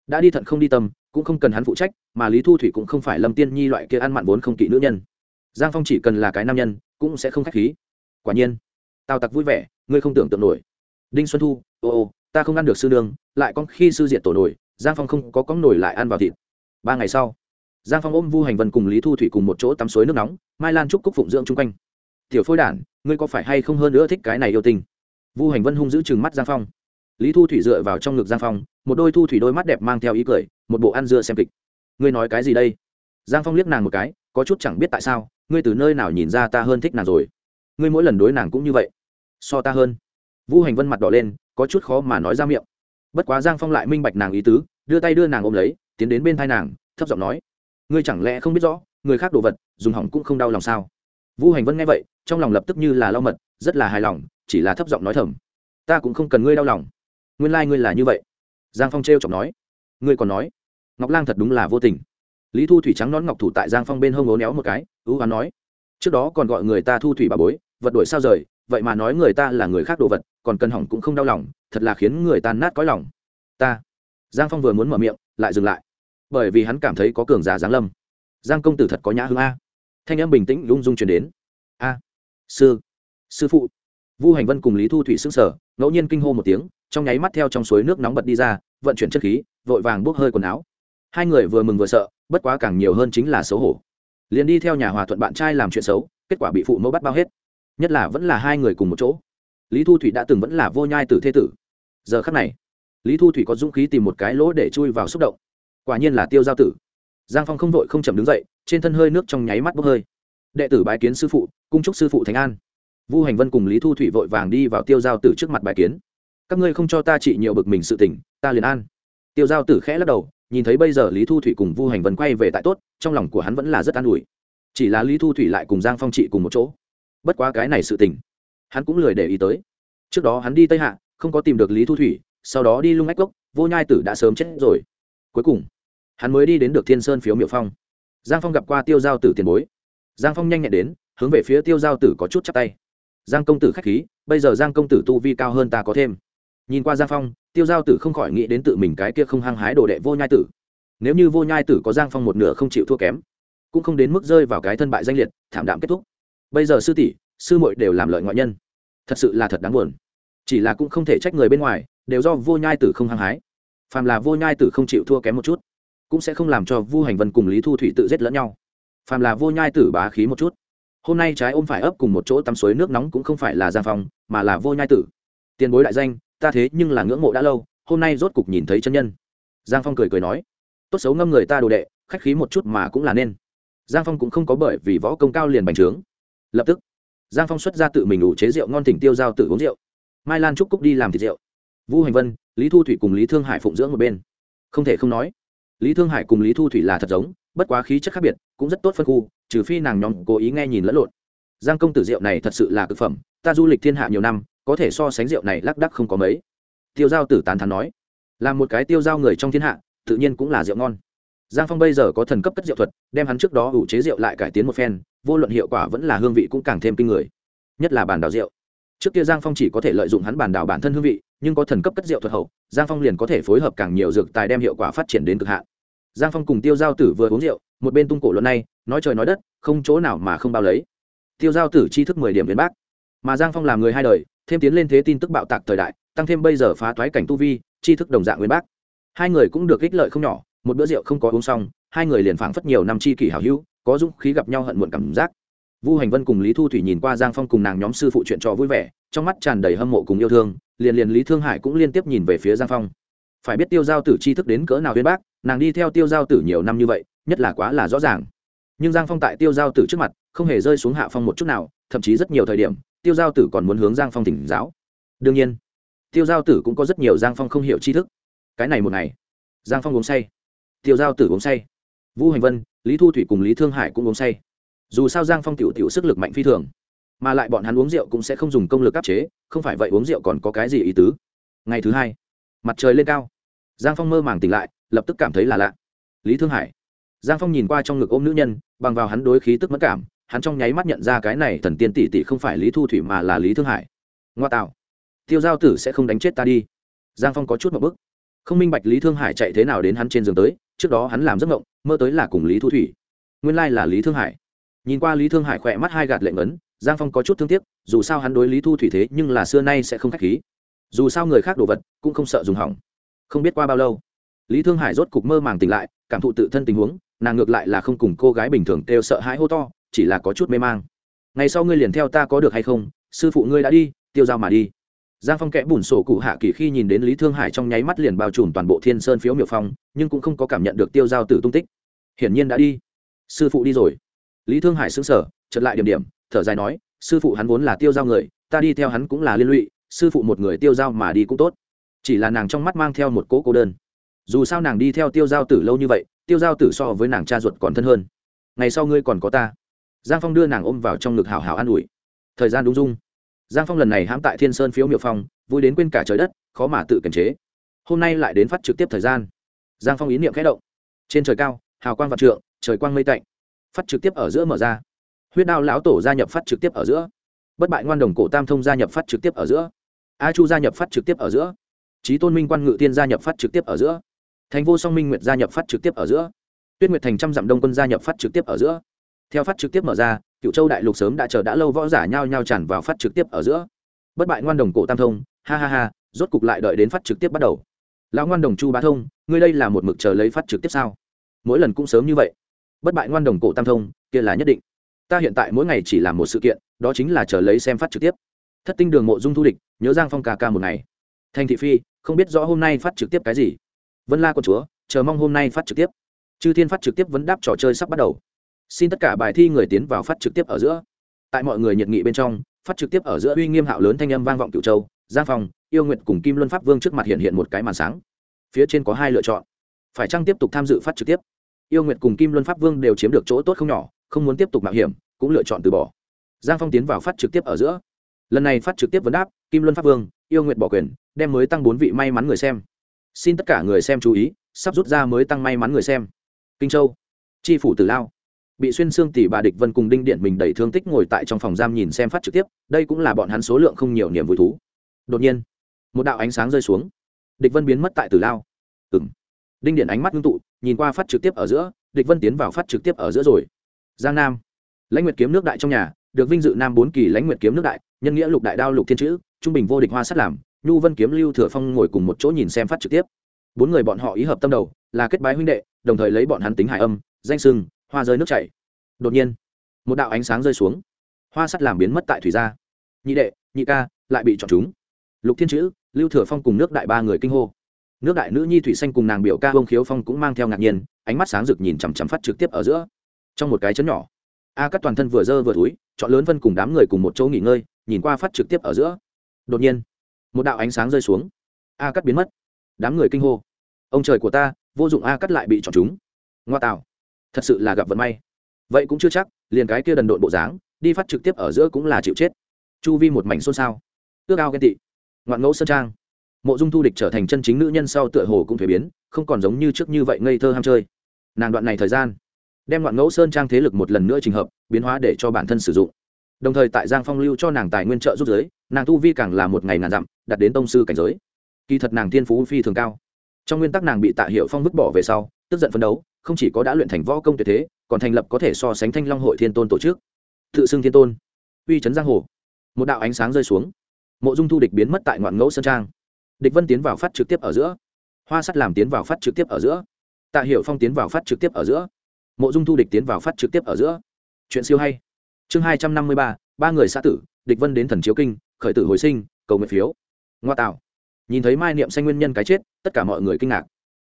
A: Đã đi thận không đi tâm, cũng không cần hắn phụ trách, mà lý thu thủy cũng không phải lâm tiên nhi loại kia ăn mặn vốn không kỵ nữ nhân giang phong chỉ cần là cái nam nhân, cũng sẽ không k h á c h khí. Quả nhiên, tào tặc vui vẻ, ngươi không tưởng tượng nổi. Đinh xuân thu, ô ô, ta không ăn được sư nương, lại con khi sư diện tổ nổi, giang phong không có con nổi lại ăn vào thịt. Ba ngày sau, giang phong ôm vu hành vân cùng lý thu thủy cùng một chỗ tắm suối nước nóng, mai lan trúc cúc phụng dưỡng chung quanh. Tiểu phôi đản, ngươi có phải hay không hơn nữa thích cái này yêu tình vu hành vân hung giữ chừng mắt giang phong. Lý thu thủy dựa vào trong ngực giang phong, một đôi thu thủy đôi mắt đẹp mang theo ý cười, một bộ ăn dưa xem kịch. Ngươi nói cái gì đây? Giang phong liếc nàng một cái có chút chẳng biết tại sao, ngươi từ nơi nào nhìn ra ta hơn thích nàng rồi? Ngươi mỗi lần đối nàng cũng như vậy, so ta hơn. Vu hành vân mặt đỏ lên, có chút khó mà nói ra miệng. Bất quá giang phong lại minh bạch nàng ý tứ, đưa tay đưa nàng ôm lấy, tiến đến bên thai nàng, thấp giọng nói, ngươi chẳng lẽ không biết rõ, người khác đồ vật, dùng hỏng cũng không đau lòng sao? Vu hành vân nghe vậy, trong lòng lập tức như là lau mật, rất là hài lòng, chỉ là thấp giọng nói thầm, ta cũng không cần ngươi đau lòng. Nguyên lai、like、ngươi là như vậy. Giang phong t r e o chọc nói, ngươi còn nói, ngọc lang thật đúng là vô tình lý thu thủy trắng nón ngọc thủ tại giang phong bên hông ố néo một cái, ưu hoán nói, trước đó còn gọi người ta thu thủy bà bối, vật đổi sao rời, vậy mà nói người ta là người khác đồ vật, còn cần hỏng cũng không đau lòng, thật là khiến người ta nát cõi lòng. Ta. Giang phong vừa muốn mở miệng, lại dừng lại, bởi vì hắn cảm thấy có cường giả giáng lâm. Giang công tử thật có nhã hương a. Thanh em bình tĩnh lung dung chuyển đến. A, sư sư phụ. Vu hành vân cùng lý thu thủy xưng sở ngẫu nhiên kinh hô một tiếng, trong nháy mắt theo trong suối nước nóng bật đi ra, vận chuyển chất khí, vội vàng bốc hơi quần áo. Hai người vừa mừng vừa sợ bất quá càng nhiều hơn chính là xấu hổ. Liền đi theo nhà hòa thuận bạn trai làm chuyện xấu, kết quả bị phụ mẫu bắt bao hết. Nhất là vẫn là hai người cùng một chỗ. Lý thu thủy đã từng vẫn là vô nhai tử thế tử. Giờ khắc này, lý thu thủy có dũng khí tìm một cái lỗ để chui vào xúc động. Quả nhiên là tiêu giao tử. Giang phong không vội không chậm đứng dậy, trên thân hơi nước trong nháy mắt bốc hơi. Đệ tử bái kiến sư phụ, cung trúc sư phụ thánh an. Vu hành vân cùng lý thu thủy vội vàng đi vào tiêu giao tử trước mặt bài kiến. Các ngươi không cho ta trị nhiều bực mình sự tỉnh ta liền an. Tiêu giao tử khẽ lắc đầu nhìn thấy bây giờ lý thu thủy cùng vu hành vân quay về tại tốt, trong lòng của hắn vẫn là rất an ủi. Chỉ là lý thu thủy lại cùng giang phong trị cùng một chỗ. Bất quá cái này sự tình, hắn cũng lười để ý tới. Trước đó hắn đi tây hạ, không có tìm được lý thu thủy, sau đó đi lung ách cốc, vô nhai tử đã sớm chết rồi. Cuối cùng, hắn mới đi đến được thiên sơn phiếu miệu phong. Giang phong gặp qua tiêu giao tử tiền bối. Giang phong nhanh nhẹn đến, hướng về phía tiêu giao tử có chút chắc tay. Giang công tử k h á c h khí, bây giờ giang công tử tu vi cao hơn ta có thêm nhìn qua giang phong, tiêu giao tử không khỏi nghĩ đến tự mình cái kia không hăng hái đồ đệ vô nhai tử. Nếu như vô nhai tử có giang phong một nửa không chịu thua kém, cũng không đến mức rơi vào cái thân bại danh liệt, thảm đạm kết thúc. Bây giờ sư tỷ, sư muội đều làm lợi ngoại nhân. Thật sự là thật đáng buồn. Chỉ là cũng không thể trách người bên ngoài, đều do vô nhai tử không hăng hái. Phàm là vô nhai tử không chịu thua kém một chút, cũng sẽ không làm cho vu hành vân cùng lý thu thủy tự giết lẫn nhau. Phàm là vô nhai tử bá khí một chút, hôm nay trái ôm phải ấp cùng một chỗ tắm suối nước nóng cũng không phải là giang phong, mà là vô nhai tử. Tiền bối đại danh ta thế nhưng là ngưỡng mộ đã lâu, hôm nay rốt cục nhìn thấy chân nhân. Giang phong cười cười nói. Tốt xấu ngâm người ta đồ đệ, khách khí một chút mà cũng là nên. Giang phong cũng không có bởi vì võ công cao liền bành trướng. Lập tức, giang phong xuất ra tự mình đủ chế rượu ngon tỉnh tiêu giao tự uống rượu. Mai lan trúc cúc đi làm thịt rượu. Vu hành vân, lý thu thủy cùng lý thương hải phụng dưỡng một bên. Không thể không nói, lý thương hải cùng lý thu thủy là thật giống, bất quá khí chất khác biệt, cũng rất tốt phân khu, trừ phi nàng nhóm cố ý nghe nhìn lẫn lộn. Giang công tử rượu này thật sự là cực phẩm, ta du lịch thiên hạ nhiều năm có thể so sánh rượu này lác đắc không có mấy. Tiêu giao tử tán thán nói, là một cái tiêu giao người trong thiên hạ, tự nhiên cũng là rượu ngon. Giang phong bây giờ có thần cấp cất rượu thuật, đem hắn trước đó ủ chế rượu lại cải tiến một phen, vô luận hiệu quả vẫn là hương vị cũng càng thêm kinh người. Nhất là bản đào rượu. Trước kia giang phong chỉ có thể lợi dụng hắn bản đào bản thân hương vị, nhưng có thần cấp cất rượu thuật hậu, giang phong liền có thể phối hợp càng nhiều dược tài đem hiệu quả phát triển đến cực hạn. Giang phong cùng tiêu giao tử vừa uống rượu, một bên tung cổ luận này nói trời nói đất, không chỗ nào mà không bao lấy. Tiêu giao tử chi thức mười điểm viên bác. Mà giang phong làm người hai đời thêm tiến lên thế tin tức bạo tạc thời đại, tăng thêm bây giờ phá toái cảnh tu vi chi thức đồng dạng nguyên bác. Hai người cũng được ích lợi không nhỏ, một bữa rượu không có uống xong, hai người liền phảng phất nhiều năm chi kỷ hảo hữu, có dũng khí gặp nhau hận muộn cảm giác. Vu hành vân cùng lý thu thủy nhìn qua giang phong cùng nàng nhóm sư phụ chuyện trò vui vẻ, trong mắt tràn đầy hâm mộ cùng yêu thương, liền liền lý thương hải cũng liên tiếp nhìn về phía giang phong. Phải biết tiêu giao tử tri thức đến cỡ nào huyên bác, nàng đi theo tiêu giao tử nhiều năm như vậy, nhất là quá là rõ ràng. Nhưng giang phong tại tiêu giao tử trước mặt, không hề rơi xuống hạ phong một chút nào, thậm chí rất nhiều thời điểm tiêu giao tử còn muốn hướng giang phong tỉnh giáo. đương nhiên, tiêu giao tử cũng có rất nhiều giang phong không hiểu tri thức. cái này một ngày, giang phong uống say. tiêu giao tử uống say. vũ hành vân, lý thu thủy cùng lý thương hải cũng uống say. dù sao giang phong tiểu tiểu sức lực mạnh phi thường, mà lại bọn hắn uống rượu cũng sẽ không dùng công lực áp chế, không phải vậy uống rượu còn có cái gì ý tứ? ngày thứ hai, mặt trời lên cao. giang phong mơ màng tỉnh lại, lập tức cảm thấy là lạ. lý thương hải, giang phong nhìn qua trong ngực ôm nữ nhân, bằng vào hắn đối khí tức mất cảm hắn trong nháy mắt nhận ra cái này thần tiên tỷ tỷ không phải lý thu thủy mà là lý thương hải. Ngoa tạo. Tiêu giao tử sẽ không đánh chết ta đi. Giang phong có chút một bức không minh bạch lý thương hải chạy thế nào đến hắn trên giường tới, trước đó hắn làm giấc ngộng mơ tới là cùng lý thu thủy. Nguyên lai là lý thương hải. Nhìn qua lý thương hải khỏe mắt hai gạt lệnh ấn giang phong có chút thương tiếc, dù sao hắn đối lý thu thủy thế nhưng là xưa nay sẽ không k h á c h khí. Dù sao người khác đồ vật cũng không sợ dùng hỏng. Không biết qua bao lâu, lý thương hải rốt cục mơ màng tỉnh lại, cảm thụ tự thân tình huống, nàng ngược lại là không cùng cô gái bình thường kêu sợ hãi hô to chỉ là có chút mê mang. Ngày sau ngươi liền theo ta có được hay không? Sư phụ ngươi đã đi, tiêu dao mà đi. Giang phong kẽ bùn sổ cụ hạ kỳ khi nhìn đến lý thương hải trong nháy mắt liền bao trùm toàn bộ thiên sơn phiếu Miểu phong, nhưng cũng không có cảm nhận được tiêu giao tử tung tích. Hiển nhiên đã đi. Sư phụ đi rồi. Lý thương hải xứng sở chật lại điểm điểm, thở dài nói, sư phụ hắn vốn là tiêu giao người, ta đi theo hắn cũng là liên lụy, sư phụ một người tiêu giao mà đi cũng tốt. Chỉ là nàng trong mắt mang theo một cỗ cô đơn. Dù sao nàng đi theo tiêu giao tử lâu như vậy, tiêu giao tử so với nàng cha ruột còn thân hơn. Ngày sau ngươi còn có ta giang phong đưa nàng ôm vào trong ngực hào hào an ủi. Thời gian đúng dung. Giang phong lần này hãm tại thiên sơn phiếu miệu phong, vui đến quên cả trời đất, khó mà tự kiềm chế. Hôm nay lại đến phát trực tiếp thời gian. Giang phong ý niệm khẽ động. Trên trời cao, hào quang vạn trượng, trời quang mây tạnh. Phát trực tiếp ở giữa mở ra. Huyết đao lão tổ gia nhập phát trực tiếp ở giữa. Bất bại ngoan đồng cổ tam thông gia nhập phát trực tiếp ở giữa. A chu gia nhập phát trực tiếp ở giữa. Trí tôn minh quan ngự tiên gia nhập phát trực tiếp ở giữa. Thành vô song minh nguyệt gia nhập phát trực tiếp ở giữa. Tuyết nguyệt thành trăm dặm đông quân gia nhập phát trực tiếp ở giữa theo phát trực tiếp mở ra, cựu châu đại lục sớm đã chờ đã lâu võ giả nhao nhao tràn vào phát trực tiếp ở giữa. Bất bại ngoan đồng cổ tam thông, ha ha ha, rốt cục lại đợi đến phát trực tiếp bắt đầu. Lão ngoan đồng chu bá thông, ngươi đây là một mực chờ lấy phát trực tiếp sao? Mỗi lần cũng sớm như vậy. Bất bại ngoan đồng cổ tam thông, kia là nhất định. Ta hiện tại mỗi ngày chỉ làm một sự kiện, đó chính là chờ lấy xem phát trực tiếp. Thất tinh đường mộ dung thu địch, nhớ giang phong ca ca một ngày. Thành thị phi, không biết rõ hôm nay phát trực tiếp cái gì. Vân la con chúa, chờ mong hôm nay phát trực tiếp. Chư thiên phát trực tiếp vẫn đáp trò chơi sắp bắt đầu xin tất cả bài thi người tiến vào phát trực tiếp ở giữa. Tại mọi người nhiệt nghị bên trong, phát trực tiếp ở giữa uy nghiêm hạo lớn thanh âm vang vọng cựu châu, giang phong, yêu nguyện cùng kim luân pháp vương trước mặt hiện hiện một cái màn sáng. Phía trên có hai lựa chọn. Phải chăng tiếp tục tham dự phát trực tiếp? Yêu nguyện cùng kim luân pháp vương đều chiếm được chỗ tốt không nhỏ, không muốn tiếp tục mạo hiểm, cũng lựa chọn từ bỏ. Giang phong tiến vào phát trực tiếp ở giữa. Lần này phát trực tiếp vấn đáp, kim luân pháp vương, yêu nguyện bỏ quyền, đem mới tăng bốn vị may mắn người xem. Xin tất cả người xem chú ý, sắp rút ra mới tăng may mắn người xem. Kinh châu. Tri phủ tử lao bị xuyên xương tỷ bà địch vân cùng đinh điện mình đẩy thương tích ngồi tại trong phòng giam nhìn xem phát trực tiếp, đây cũng là bọn hắn số lượng không nhiều niềm vui thú. Đột nhiên, một đạo ánh sáng rơi xuống. Địch vân biến mất tại tử lao. Ừng đinh điện ánh mắt ngưng tụ, nhìn qua phát trực tiếp ở giữa, địch vân tiến vào phát trực tiếp ở giữa rồi. Giang nam. Lãnh nguyệt kiếm nước đại trong nhà, được vinh dự nam bốn kỳ lãnh nguyệt kiếm nước đại, nhân nghĩa lục đại đao lục thiên chữ, trung bình vô địch hoa sắt làm, nhu vân kiếm lưu thừa phong ngồi cùng một chỗ nhìn xem phát trực tiếp. Bốn người bọn họ ý hợp tâm đầu, là kết bái huynh đệ, đồng thời lấy bọn hắn tính hải âm, danh sưng hoa rơi nước chảy. Đột nhiên, một đạo ánh sáng rơi xuống. Hoa sắt làm biến mất tại thủy gia. Nhị đệ, nhị ca, lại bị chọn chúng. Lục thiên chữ, lưu thừa phong cùng nước đại ba người kinh hô. Nước đại nữ nhi thủy xanh cùng nàng biểu ca bông khiếu phong cũng mang theo ngạc nhiên, ánh mắt sáng rực nhìn chằm chằm phát trực tiếp ở giữa. Trong một cái chấn nhỏ, a cắt toàn thân vừa dơ vừa túi, chọn lớn vân cùng đám người cùng một chỗ nghỉ ngơi, nhìn qua phát trực tiếp ở giữa. Đột nhiên, một đạo ánh sáng rơi xuống. A cắt biến mất. Đám người kinh hô. Ông trời của ta, vô dụng a cắt lại bị chọn chúng. Ngoa tạo thật sự là gặp vận may. Vậy cũng chưa chắc, liền cái kia đần độn bộ dáng, đi phát trực tiếp ở giữa cũng là chịu chết. Chu vi một mảnh xôn xao. Ước ao ghen tị. Ngoạn ngẫu sơn trang. Mộ dung thu địch trở thành chân chính nữ nhân sau tựa hồ cũng thuế biến, không còn giống như trước như vậy ngây thơ ham chơi. Nàng đoạn này thời gian, đem ngoạn ngẫu sơn trang thế lực một lần nữa trình hợp, biến hóa để cho bản thân sử dụng. Đồng thời tại giang phong lưu cho nàng tài nguyên trợ giúp giới, nàng tu vi càng là một ngày ngàn dặm đặt đến tông sư cảnh giới. Kỳ thật nàng thiên phú phi thường cao. Trong nguyên tắc nàng bị tạ hiệu phong vứt bỏ về sau, tức giận phấn đấu không chỉ có đã luyện thành võ công tuyệt thế, còn thành lập có thể so sánh thanh long hội thiên tôn tổ chức. Tự xưng thiên tôn. Uy trấn giang hồ. Một đạo ánh sáng rơi xuống. Mộ dung thu địch biến mất tại ngoạn ngẫu sơn trang. Địch vân tiến vào phát trực tiếp ở giữa. Hoa sắt làm tiến vào phát trực tiếp ở giữa. Tạ hiệu phong tiến vào phát trực tiếp ở giữa. Mộ dung thu địch tiến vào phát trực tiếp ở giữa. Chuyện siêu hay. Chương hai trăm năm mươi ba ba người xã tử, địch vân đến thần chiếu kinh, khởi tử hồi sinh, cầu nguyện phiếu. Ngoa tạo. Nhìn thấy mai niệm xanh nguyên nhân cái chết, tất cả mọi người kinh ngạc.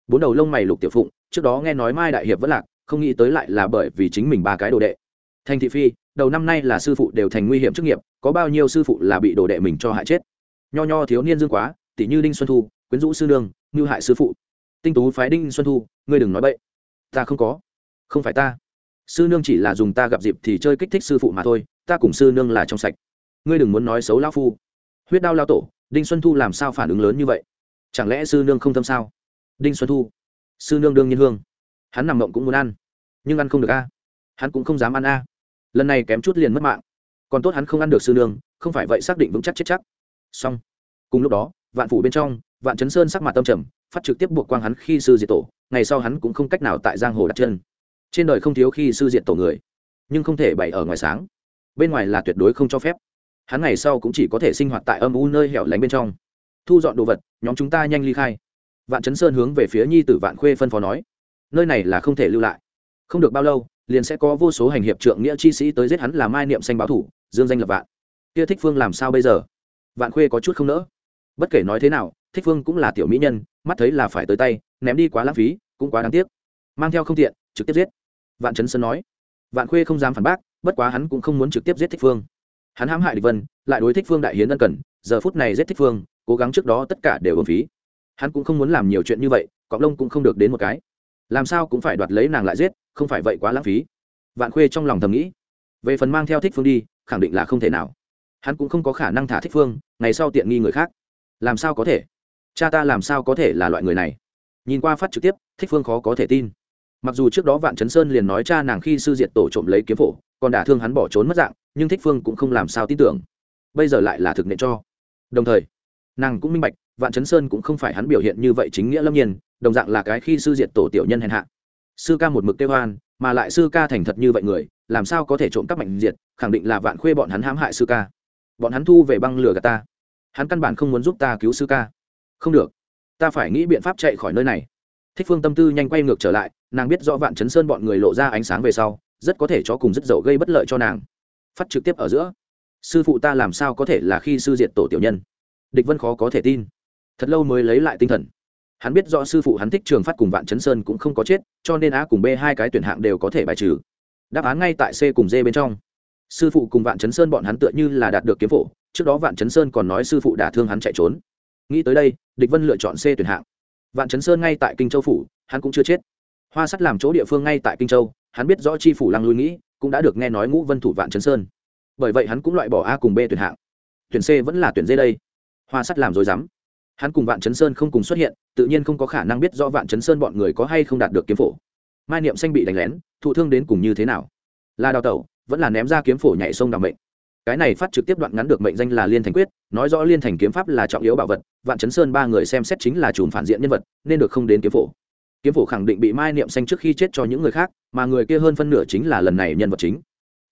A: Bốn đầu lông mày lục tiểu phụng trước đó nghe nói mai đại hiệp vẫn lạc, không nghĩ tới lại là bởi vì chính mình ba cái đồ đệ. Thành thị phi, đầu năm nay là sư phụ đều thành nguy hiểm chức nghiệp, có bao nhiêu sư phụ là bị đồ đệ mình cho hại chết? Nho nho thiếu niên dương quá, tỷ như đinh xuân thu, quyến rũ sư nương ngư hại sư phụ. Tinh tú phái đinh xuân thu, ngươi đừng nói bậy. Ta không có. Không phải ta. Sư nương chỉ là dùng ta gặp dịp thì chơi kích thích sư phụ mà thôi, ta cùng sư nương là trong sạch. Ngươi đừng muốn nói xấu lao phu. Huyết đao lao tổ, đinh xuân thu làm sao phản ứng lớn như vậy? Chẳng lẽ sư nương không tâm sao? Đinh xuân thu sư nương đương nhiên hương. Hắn nằm mộng cũng muốn ăn, nhưng ăn không được a. Hắn cũng không dám ăn a. Lần này kém chút liền mất mạng. Còn tốt hắn không ăn được sư nương, không phải vậy xác định vững chắc chết chắc. Xong. Cùng lúc đó, vạn phủ bên trong, vạn chấn sơn sắc mặt tâm trầm, phát trực tiếp buộc quang hắn khi sư diệt tổ, ngày sau hắn cũng không cách nào tại giang hồ đặt chân. Trên đời không thiếu khi sư diệt tổ người, nhưng không thể bày ở ngoài sáng. Bên ngoài là tuyệt đối không cho phép. Hắn ngày sau cũng chỉ có thể sinh hoạt tại âm u nơi hẻo lánh bên trong. Thu dọn đồ vật, nhóm chúng ta nhanh ly khai vạn chấn sơn hướng về phía nhi tử vạn khuê phân phó nói, nơi này là không thể lưu lại. Không được bao lâu, liền sẽ có vô số hành hiệp trượng nghĩa chi sĩ tới giết hắn làm mai niệm xanh báo thủ, dương danh lập vạn. Kia thích phương làm sao bây giờ? Vạn khuê có chút không nỡ. Bất kể nói thế nào, thích phương cũng là tiểu mỹ nhân, mắt thấy là phải tới tay, ném đi quá lãng phí, cũng quá đáng tiếc. Mang theo không tiện, trực tiếp giết. Vạn chấn sơn nói. Vạn khuê không dám phản bác, bất quá hắn cũng không muốn trực tiếp giết thích phương. Hắn hãm hại địch vân, lại đối thích phương đại hiến ân cần, giờ phút này giết thích phương, cố gắng trước đó tất cả đều ổn phí hắn cũng không muốn làm nhiều chuyện như vậy cọng lông cũng không được đến một cái. Làm sao cũng phải đoạt lấy nàng lại giết, không phải vậy quá lãng phí. Vạn khuê trong lòng thầm nghĩ. Về phần mang theo thích phương đi, khẳng định là không thể nào. Hắn cũng không có khả năng thả thích phương, ngày sau tiện nghi người khác. Làm sao có thể? Cha ta làm sao có thể là loại người này? Nhìn qua phát trực tiếp, thích phương khó có thể tin. Mặc dù trước đó vạn chấn sơn liền nói cha nàng khi sư diệt tổ trộm lấy kiếm phổ, còn đả thương hắn bỏ trốn mất dạng, nhưng thích phương cũng không làm sao tin tưởng. Bây giờ lại là thực nện cho. Đồng thời, nàng cũng minh bạch vạn chấn sơn cũng không phải hắn biểu hiện như vậy chính nghĩa lâm nhiên, đồng dạng là cái khi sư diệt tổ tiểu nhân hèn hạ. Sư ca một mực kêu hoan mà lại sư ca thành thật như vậy người, làm sao có thể trộm cắp mạnh diệt, khẳng định là vạn khuê bọn hắn hãm hại sư ca. Bọn hắn thu về băng lửa gà ta. Hắn căn bản không muốn giúp ta cứu sư ca. Không được. Ta phải nghĩ biện pháp chạy khỏi nơi này. Thích phương tâm tư nhanh quay ngược trở lại, nàng biết rõ vạn chấn sơn bọn người lộ ra ánh sáng về sau, rất có thể cho cùng rất dậu gây bất lợi cho nàng. Phát trực tiếp ở giữa. Sư phụ ta làm sao có thể là khi sư diệt tổ tiểu nhân? Địch vân khó có thể tin thật lâu mới lấy lại tinh thần. Hắn biết rõ sư phụ hắn thích trường phát cùng vạn chấn sơn cũng không có chết, cho nên a cùng b hai cái tuyển hạng đều có thể bài trừ. Đáp án ngay tại c cùng d bên trong. Sư phụ cùng vạn chấn sơn bọn hắn tựa như là đạt được kiếm phổ, trước đó vạn chấn sơn còn nói sư phụ đả thương hắn chạy trốn. Nghĩ tới đây, địch vân lựa chọn c tuyển hạng. Vạn chấn sơn ngay tại kinh châu phủ, hắn cũng chưa chết. Hoa sắt làm chỗ địa phương ngay tại kinh châu, hắn biết rõ chi phủ lăng lui nghĩ, cũng đã được nghe nói ngũ vân thủ vạn chấn sơn. Bởi vậy hắn cũng loại bỏ a cùng b tuyển hạng. Tuyển c vẫn là tuyển d đây. Hoa sắt làm dối rắm hắn cùng vạn chấn sơn không cùng xuất hiện, tự nhiên không có khả năng biết rõ vạn chấn sơn bọn người có hay không đạt được kiếm phổ. Mai niệm xanh bị đánh lén, thụ thương đến cùng như thế nào? Là đào tẩu, vẫn là ném ra kiếm phổ nhảy sông đào mệnh. Cái này phát trực tiếp đoạn ngắn được mệnh danh là liên thành quyết, nói rõ liên thành kiếm pháp là trọng yếu bảo vật, vạn chấn sơn ba người xem xét chính là chùm phản diện nhân vật, nên được không đến kiếm phổ. Kiếm phổ khẳng định bị mai niệm xanh trước khi chết cho những người khác, mà người kia hơn phân nửa chính là lần này nhân vật chính.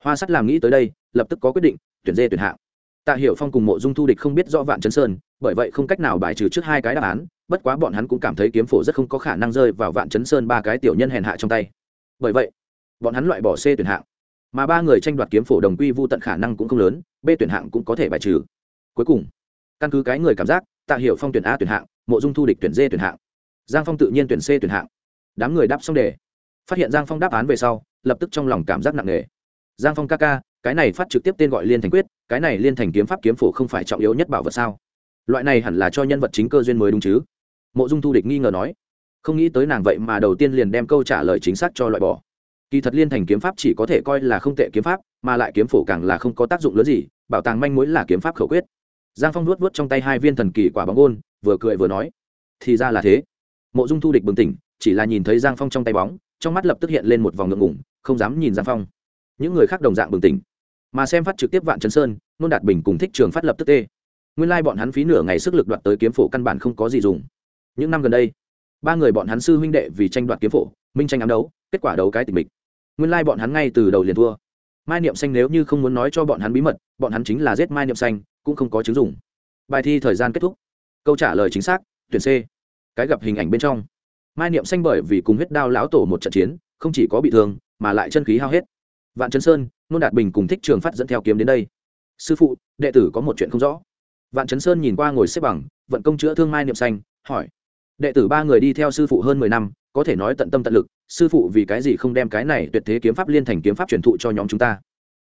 A: Hoa sắt làm nghĩ tới đây, lập tức có quyết định, tuyển dê tuyển hạng. Tạ hiểu phong cùng mộ dung thu địch không biết rõ vạn chấn sơn bởi vậy không cách nào bài trừ trước hai cái đáp án, bất quá bọn hắn cũng cảm thấy kiếm phổ rất không có khả năng rơi vào vạn chấn sơn ba cái tiểu nhân hèn hạ trong tay. Bởi vậy, bọn hắn loại bỏ c tuyển hạng. Mà ba người tranh đoạt kiếm phổ đồng quy vô tận khả năng cũng không lớn, b tuyển hạng cũng có thể bài trừ. Cuối cùng, căn cứ cái người cảm giác, tạ hiểu phong tuyển a tuyển hạng, mộ dung thu địch tuyển d tuyển hạng, giang phong tự nhiên tuyển c tuyển hạng. Đám người đáp xong đề. Phát hiện giang phong đáp án về sau, lập tức trong lòng cảm giác nặng nề. Giang phong ca ca, cái này phát trực tiếp tên gọi liên thành quyết, cái này liên thành kiếm pháp kiếm phổ không phải trọng yếu nhất bảo vật sao? Loại này hẳn là cho nhân vật chính cơ duyên mới đúng chứ? Mộ dung thu địch nghi ngờ nói. Không nghĩ tới nàng vậy mà đầu tiên liền đem câu trả lời chính xác cho loại bỏ. Kỳ thật liên thành kiếm pháp chỉ có thể coi là không tệ kiếm pháp, mà lại kiếm phổ càng là không có tác dụng lớn gì, bảo tàng manh mối là kiếm pháp khẩu quyết. Giang phong nuốt vớt trong tay hai viên thần kỳ quả bóng ôn vừa cười vừa nói. Thì ra là thế. Mộ dung thu địch bừng tỉnh, chỉ là nhìn thấy giang phong trong tay bóng, trong mắt lập tức hiện lên một vòng ngượng ngủng không dám nhìn giang phong. Những người khác đồng dạng bừng tỉnh. Mà xem phát trực tiếp vạn trấn sơn, nôn đạt bình cùng thích trường phát lập tức tê nguyên Lai bọn hắn phí nửa ngày sức lực đoạt tới kiếm phổ căn bản không có gì dùng. Những năm gần đây, ba người bọn hắn sư huynh đệ vì tranh đoạt kiếm phổ, minh tranh ám đấu, kết quả đấu cái tình mình nguyên Lai bọn hắn ngay từ đầu liền thua. Mai niệm xanh nếu như không muốn nói cho bọn hắn bí mật, bọn hắn chính là giết mai niệm xanh, cũng không có chứng dùng bài thi thời gian kết thúc. Câu trả lời chính xác, tuyển c. Cái gặp hình ảnh bên trong. Mai niệm xanh bởi vì cùng huyết đao lão tổ một trận chiến, không chỉ có bị thương, mà lại chân khí hao hết. Vạn trấn sơn, nôn đạt bình cùng thích trường phát dẫn theo kiếm đến đây. Sư phụ, đệ tử có một chuyện không rõ vạn Chấn sơn nhìn qua ngồi xếp bằng, vận công chữa thương mai niệm xanh, hỏi. Đệ tử ba người đi theo sư phụ hơn mười năm, có thể nói tận tâm tận lực, sư phụ vì cái gì không đem cái này tuyệt thế kiếm pháp liên thành kiếm pháp truyền thụ cho nhóm chúng ta?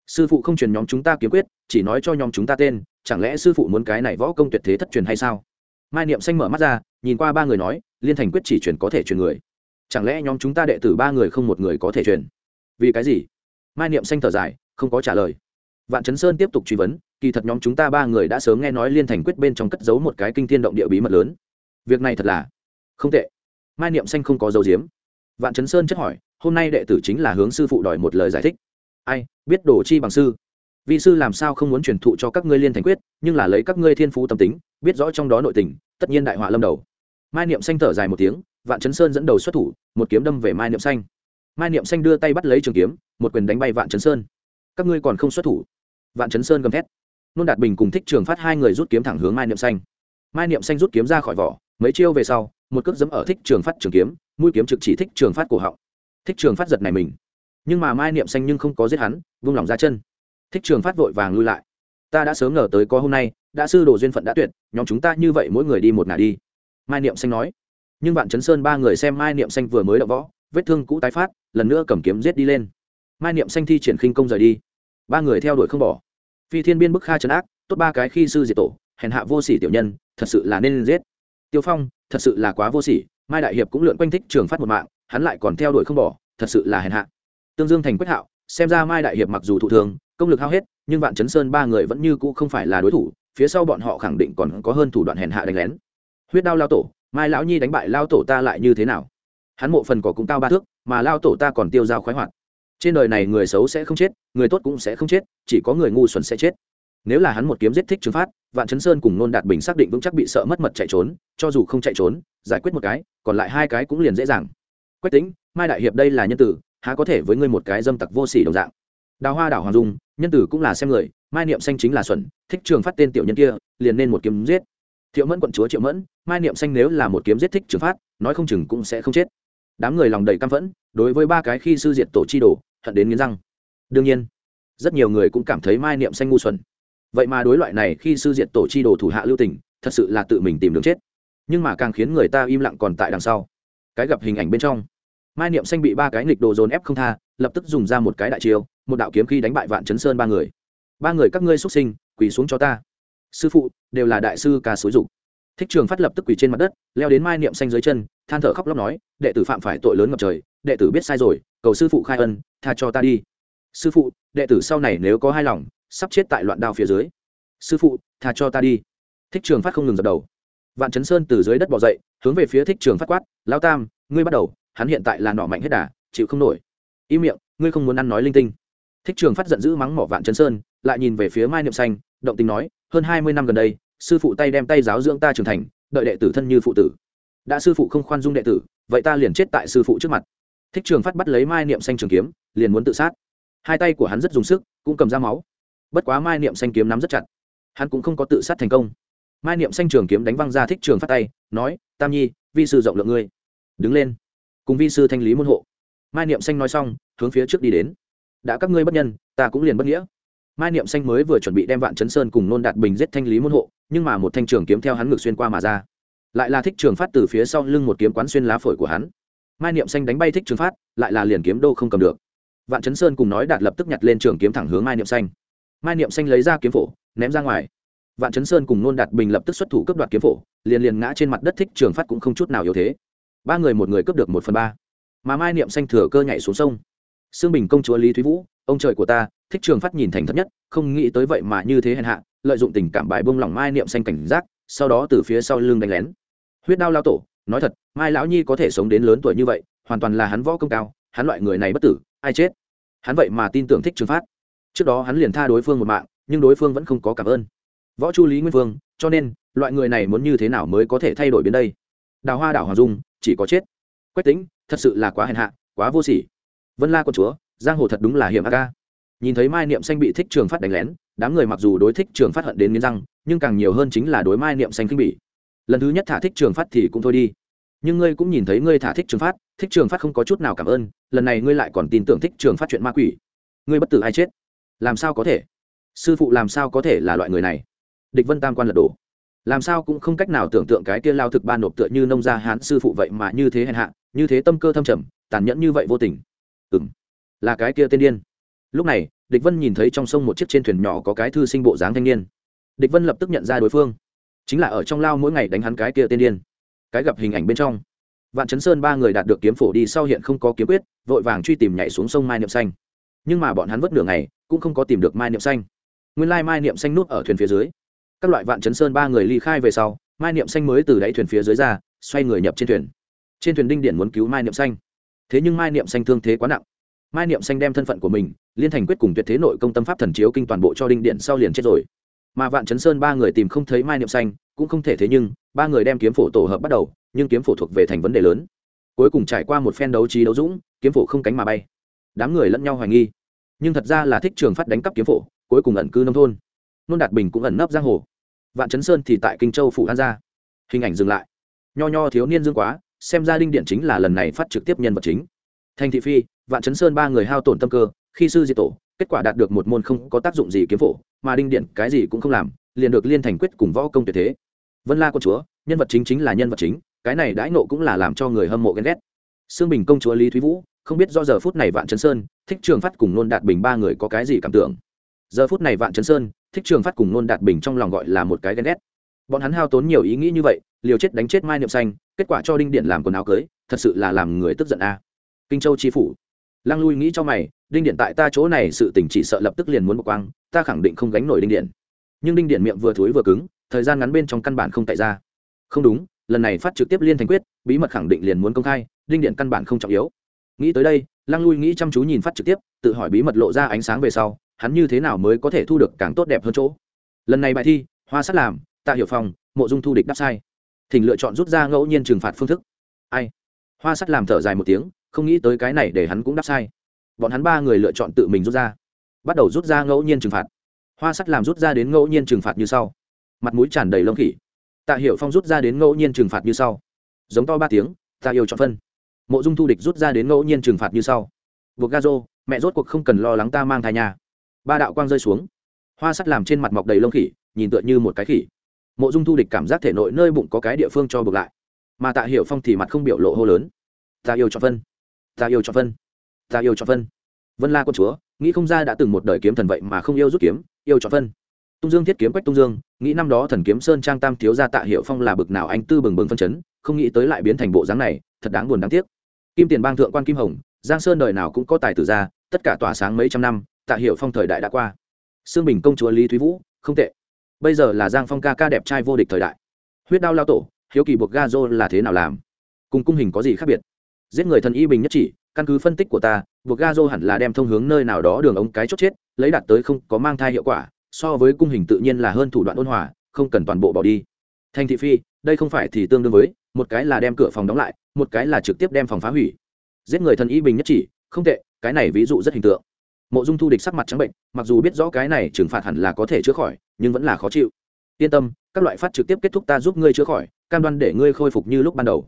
A: Sư phụ không truyền nhóm chúng ta kiếm quyết, chỉ nói cho nhóm chúng ta tên, chẳng lẽ sư phụ muốn cái này võ công tuyệt thế thất truyền hay sao? Mai niệm xanh mở mắt ra, nhìn qua ba người nói, liên thành quyết chỉ truyền có thể truyền người. Chẳng lẽ nhóm chúng ta đệ tử ba người không một người có thể truyền? Vì cái gì? Mai niệm xanh thở dài, không có trả lời vạn chấn sơn tiếp tục truy vấn, kỳ thật nhóm chúng ta ba người đã sớm nghe nói liên thành quyết bên trong cất giấu một cái kinh thiên động địa bí mật lớn. Việc này thật là không tệ. Mai niệm xanh không có dấu diếm vạn chấn sơn chất hỏi, hôm nay đệ tử chính là hướng sư phụ đòi một lời giải thích. Ai, biết đồ chi bằng sư? Vị sư làm sao không muốn truyền thụ cho các ngươi liên thành quyết, nhưng là lấy các ngươi thiên phú tâm tính, biết rõ trong đó nội tình, tất nhiên đại họa lâm đầu. Mai niệm xanh thở dài một tiếng, vạn chấn sơn dẫn đầu xuất thủ, một kiếm đâm về mai niệm xanh. Mai niệm xanh đưa tay bắt lấy trường kiếm, một quyền đánh bay vạn chấn sơn. Các ngươi còn không xuất thủ? Vạn chấn sơn gầm thét. Nôn đạt bình cùng thích trường phát hai người rút kiếm thẳng hướng mai niệm xanh. Mai niệm xanh rút kiếm ra khỏi vỏ, mấy chiêu về sau, một cước dẫm ở thích trường phát trường kiếm, mũi kiếm trực chỉ thích trường phát cổ họng. Thích trường phát giật này mình. Nhưng mà mai niệm xanh nhưng không có giết hắn, vung lòng ra chân. Thích trường phát vội vàng lui lại. Ta đã sớm ngờ tới có hôm nay, đã sư đồ duyên phận đã tuyệt, nhóm chúng ta như vậy mỗi người đi một ngả đi. Mai niệm xanh nói. Nhưng vạn chấn sơn ba người xem mai niệm xanh vừa mới đậu võ, vết thương cũ tái phát, lần nữa cầm kiếm giết đi lên. Mai niệm xanh thi triển khinh công rời đi. Ba người theo đuổi không bỏ phi thiên biên bức kha trấn ác, tốt ba cái khi sư diệt tổ, hèn hạ vô sỉ tiểu nhân, thật sự là nên giết. Tiêu phong, thật sự là quá vô sỉ, mai đại hiệp cũng lượn quanh thích trường phát một mạng, hắn lại còn theo đuổi không bỏ, thật sự là hèn hạ. Tương dương thành quyết hạo, xem ra mai đại hiệp mặc dù thụ thường công lực hao hết, nhưng vạn chấn sơn ba người vẫn như cũ không phải là đối thủ, phía sau bọn họ khẳng định còn có hơn thủ đoạn hèn hạ đánh lén. Huyết đao lao tổ, mai lão nhi đánh bại lao tổ ta lại như thế nào? Hắn mộ phần cỏ cũng cao ba thước, mà lao tổ ta còn tiêu dao khoái hoạt trên đời này người xấu sẽ không chết, người tốt cũng sẽ không chết, chỉ có người ngu xuẩn sẽ chết. Nếu là hắn một kiếm giết thích trừng phát, vạn chấn sơn cùng nôn đạt bình xác định vững chắc bị sợ mất mật chạy trốn, cho dù không chạy trốn, giải quyết một cái, còn lại hai cái cũng liền dễ dàng. Quách tính mai đại hiệp đây là nhân tử, há có thể với ngươi một cái dâm tặc vô sỉ đồng dạng? Đào hoa đảo hoàng dung, nhân tử cũng là xem người, mai niệm xanh chính là xuẩn, thích trường phát tên tiểu nhân kia, liền nên một kiếm giết. Thiệu mẫn quận chúa triệu mẫn, mai niệm xanh nếu là một kiếm giết thích trường phát, nói không chừng cũng sẽ không chết. Đám người lòng đầy căm phẫn, đối với ba cái khi sư diệt tổ chi đồ hận đến nghiến răng. Đương nhiên, rất nhiều người cũng cảm thấy mai niệm xanh ngu xuẩn. Vậy mà đối loại này khi sư diệt tổ chi đồ thủ hạ lưu tình, thật sự là tự mình tìm đường chết. Nhưng mà càng khiến người ta im lặng còn tại đằng sau. Cái gặp hình ảnh bên trong, mai niệm xanh bị ba cái nghịch đồ dồn ép không tha, lập tức dùng ra một cái đại chiêu, một đạo kiếm khi đánh bại vạn chấn sơn ba người. Ba người các ngươi xuất sinh, quỳ xuống cho ta. Sư phụ, đều là đại sư ca xối dục. Thích trường phát lập tức quỳ trên mặt đất, leo đến mai niệm xanh dưới chân than thở khóc lóc nói, đệ tử phạm phải tội lớn ngập trời, đệ tử biết sai rồi, cầu sư phụ khai ân, tha cho ta đi. Sư phụ, đệ tử sau này nếu có hai lòng, sắp chết tại loạn đao phía dưới. Sư phụ, tha cho ta đi. Thích trường phát không ngừng dập đầu. Vạn chấn sơn từ dưới đất bỏ dậy, hướng về phía thích trường phát quát lao tam, ngươi bắt đầu, hắn hiện tại là nọ mạnh hết đà, chịu không nổi. Im miệng, ngươi không muốn ăn nói linh tinh. Thích trường phát giận dữ mắng mỏ vạn chấn sơn, lại nhìn về phía mai niệm xanh, động tình nói, hơn hai mươi năm gần đây, sư phụ tay đem tay giáo dưỡng ta trưởng thành, đợi đệ tử thân như phụ tử đã sư phụ không khoan dung đệ tử, vậy ta liền chết tại sư phụ trước mặt. Thích trường phát bắt lấy mai niệm xanh trường kiếm, liền muốn tự sát. Hai tay của hắn rất dùng sức, cũng cầm ra máu. Bất quá mai niệm xanh kiếm nắm rất chặt. Hắn cũng không có tự sát thành công. Mai niệm xanh trường kiếm đánh văng ra thích trường phát tay, nói, tam nhi, vi sư rộng lượng ngươi. Đứng lên, cùng vi sư thanh lý môn hộ. Mai niệm xanh nói xong, hướng phía trước đi đến. Đã các ngươi bất nhân, ta cũng liền bất nghĩa. Mai niệm xanh mới vừa chuẩn bị đem vạn chấn sơn cùng nôn đạt bình giết thanh lý môn hộ, nhưng mà một thanh trường kiếm theo hắn ngược xuyên qua mà ra lại là thích trường phát từ phía sau lưng một kiếm quán xuyên lá phổi của hắn. Mai niệm xanh đánh bay thích trường phát, lại là liền kiếm đô không cầm được. Vạn chấn sơn cùng nói đạt lập tức nhặt lên trường kiếm thẳng hướng mai niệm xanh. Mai niệm xanh lấy ra kiếm phổ, ném ra ngoài. Vạn chấn sơn cùng nôn đạt bình lập tức xuất thủ cướp đoạt kiếm phổ, liền liền ngã trên mặt đất thích trường phát cũng không chút nào yếu thế. Ba người một người cướp được một phần ba. Mà mai niệm xanh thừa cơ nhảy xuống sông. Xương bình công chúa lý thúy vũ, ông trời của ta, thích trường phát nhìn thành thấp nhất, không nghĩ tới vậy mà như thế hèn hạ, lợi dụng tình cảm bài bông lỏng mai niệm xanh cảnh giác sau đó từ phía sau lưng đánh lén. Huyết đao lao tổ, nói thật, mai lão nhi có thể sống đến lớn tuổi như vậy, hoàn toàn là hắn võ công cao, hắn loại người này bất tử, ai chết? Hắn vậy mà tin tưởng thích trường phát. Trước đó hắn liền tha đối phương một mạng, nhưng đối phương vẫn không có cảm ơn. Võ chu lý nguyên vương, cho nên, loại người này muốn như thế nào mới có thể thay đổi biến đây? Đào hoa đảo hoàng dung, chỉ có chết. Quách tính thật sự là quá hèn hạ, quá vô sỉ. Vân la con chúa, giang hồ thật đúng là hiểm a. Ca nhìn thấy mai niệm xanh bị thích trường phát đánh lén, đám người mặc dù đối thích trường phát hận đến nghiến răng nhưng càng nhiều hơn chính là đối mai niệm xanh khinh bỉ. Lần thứ nhất thả thích trường phát thì cũng thôi đi. Nhưng ngươi cũng nhìn thấy ngươi thả thích trường phát, thích trường phát không có chút nào cảm ơn, lần này ngươi lại còn tin tưởng thích trường phát chuyện ma quỷ. Ngươi bất tử ai chết? Làm sao có thể? Sư phụ làm sao có thể là loại người này? Địch vân tam quan lật đổ. Làm sao cũng không cách nào tưởng tượng cái kia lao thực ban nộp tựa như nông gia hán sư phụ vậy mà như thế hèn hạ, như thế tâm cơ thâm trầm, tàn nhẫn như vậy vô tình. Ừ m là cái kia tên điên. Lúc này, địch vân nhìn thấy trong sông một chiếc trên thuyền nhỏ có cái thư sinh bộ dáng thanh niên địch vân lập tức nhận ra đối phương. Chính là ở trong lao mỗi ngày đánh hắn cái kia tên điên. Cái gặp hình ảnh bên trong. Vạn chấn sơn ba người đạt được kiếm phổ đi sau hiện không có kiếm quyết, vội vàng truy tìm nhảy xuống sông mai niệm xanh. Nhưng mà bọn hắn vất nửa ngày, cũng không có tìm được mai niệm xanh. Nguyên lai mai niệm xanh nút ở thuyền phía dưới. Các loại vạn chấn sơn ba người ly khai về sau, mai niệm xanh mới từ đáy thuyền phía dưới ra, xoay người nhập trên thuyền. Trên thuyền đinh điện muốn cứu mai niệm xanh. Thế nhưng mai niệm xanh thương thế quá nặng. Mai niệm xanh đem thân phận của mình, liên thành quyết cùng tuyệt thế nội công tâm pháp thần chiếu kinh toàn bộ cho đinh điện sau liền chết rồi mà vạn chấn sơn ba người tìm không thấy mai niệm xanh, cũng không thể thế nhưng, ba người đem kiếm phổ tổ hợp bắt đầu, nhưng kiếm phổ thuộc về thành vấn đề lớn. Cuối cùng trải qua một phen đấu trí đấu dũng, kiếm phổ không cánh mà bay. Đám người lẫn nhau hoài nghi. Nhưng thật ra là thích trường phát đánh cắp kiếm phổ, cuối cùng ẩn cư nông thôn. Nôn đạt bình cũng ẩn nấp giang hồ. Vạn chấn sơn thì tại kinh châu phủ an gia. Hình ảnh dừng lại. Nho nho thiếu niên dương quá, xem ra đinh điện chính là lần này phát trực tiếp nhân vật chính. Thành thị phi, vạn chấn sơn ba người hao tổn tâm cơ, khi sư diệt tổ, kết quả đạt được một môn không có tác dụng gì kiếm phổ mà đinh điện cái gì cũng không làm, liền được liên thành quyết cùng võ công tuyệt thế. Vân la con chúa, nhân vật chính chính là nhân vật chính, cái này đãi nộ cũng là làm cho người hâm mộ ghen ghét. Sương bình công chúa lý thúy vũ, không biết do giờ phút này vạn chấn sơn, thích trường phát cùng nôn đạt bình ba người có cái gì cảm tưởng? Giờ phút này vạn chấn sơn, thích trường phát cùng nôn đạt bình trong lòng gọi là một cái ghen ghét. Bọn hắn hao tốn nhiều ý nghĩ như vậy, liều chết đánh chết mai niệm xanh, kết quả cho đinh điện làm quần áo cưới, thật sự là làm người tức giận a. Kinh châu chi phủ lăng lui nghĩ cho mày, đinh điện tại ta chỗ này sự tình chỉ sợ lập tức liền muốn một quang, ta khẳng định không gánh nổi đinh điện. Nhưng đinh điện miệng vừa thối vừa cứng, thời gian ngắn bên trong căn bản không tại ra. Không đúng, lần này phát trực tiếp liên thành quyết, bí mật khẳng định liền muốn công khai, đinh điện căn bản không trọng yếu. Nghĩ tới đây, lăng lui nghĩ chăm chú nhìn phát trực tiếp, tự hỏi bí mật lộ ra ánh sáng về sau, hắn như thế nào mới có thể thu được càng tốt đẹp hơn chỗ. Lần này bài thi, hoa sắt làm, tạ hiệu phòng mộ dung thu địch đáp sai. Thỉnh lựa chọn rút ra ngẫu nhiên trừng phạt phương thức. Ai? Hoa sắt làm thở dài một tiếng không nghĩ tới cái này để hắn cũng đáp sai. Bọn hắn ba người lựa chọn tự mình rút ra. Bắt đầu rút ra ngẫu nhiên trừng phạt. Hoa sắt làm rút ra đến ngẫu nhiên trừng phạt như sau. Mặt mũi tràn đầy lông khỉ. Tạ hiệu phong rút ra đến ngẫu nhiên trừng phạt như sau. Giống to ba tiếng, ta yêu chọn phân. Mộ dung thu địch rút ra đến ngẫu nhiên trừng phạt như sau. Buộc ga rô, mẹ rốt cuộc không cần lo lắng ta mang thai nhà. Ba đạo quang rơi xuống. Hoa sắt làm trên mặt mọc đầy lông khỉ, nhìn tựa như một cái khỉ. Mộ dung thu địch cảm giác thể nội nơi bụng có cái địa phương cho bực lại. Mà tạ hiệu phong thì mặt không biểu lộ hô lớn. Ta yêu chọn phân ta yêu cho phân. Ta yêu cho phân. Vân la con chúa, nghĩ không ra đã từng một đời kiếm thần vậy mà không yêu rút kiếm, yêu cho phân. Tung dương thiết kiếm quách tung dương, nghĩ năm đó thần kiếm sơn trang tam thiếu gia tạ hiệu phong là bực nào anh tư bừng bừng phân chấn, không nghĩ tới lại biến thành bộ dáng này, thật đáng buồn đáng tiếc. Kim tiền bang thượng quan kim hồng, giang sơn đời nào cũng có tài tử ra tất cả tỏa sáng mấy trăm năm, tạ hiệu phong thời đại đã qua. Sương bình công chúa lý thúy vũ, không tệ. Bây giờ là giang phong ca ca đẹp trai vô địch thời đại. Huyết đao lao tổ, hiếu kỳ buộc ga dô là thế nào làm? Cùng cung hình có gì khác biệt? Giết người thần y bình nhất chỉ, căn cứ phân tích của ta, buộc ga dô hẳn là đem thông hướng nơi nào đó đường ống cái chốt chết, lấy đạt tới không có mang thai hiệu quả, so với cung hình tự nhiên là hơn thủ đoạn ôn hòa, không cần toàn bộ bỏ đi. Thành thị phi, đây không phải thì tương đương với, một cái là đem cửa phòng đóng lại, một cái là trực tiếp đem phòng phá hủy. Giết người thần y bình nhất chỉ, không tệ, cái này ví dụ rất hình tượng. Mộ dung thu địch sắc mặt trắng bệnh, mặc dù biết rõ cái này trừng phạt hẳn là có thể chữa khỏi, nhưng vẫn là khó chịu. Yên tâm, các loại phát trực tiếp kết thúc ta giúp ngươi chữa khỏi, cam đoan để ngươi khôi phục như lúc ban đầu.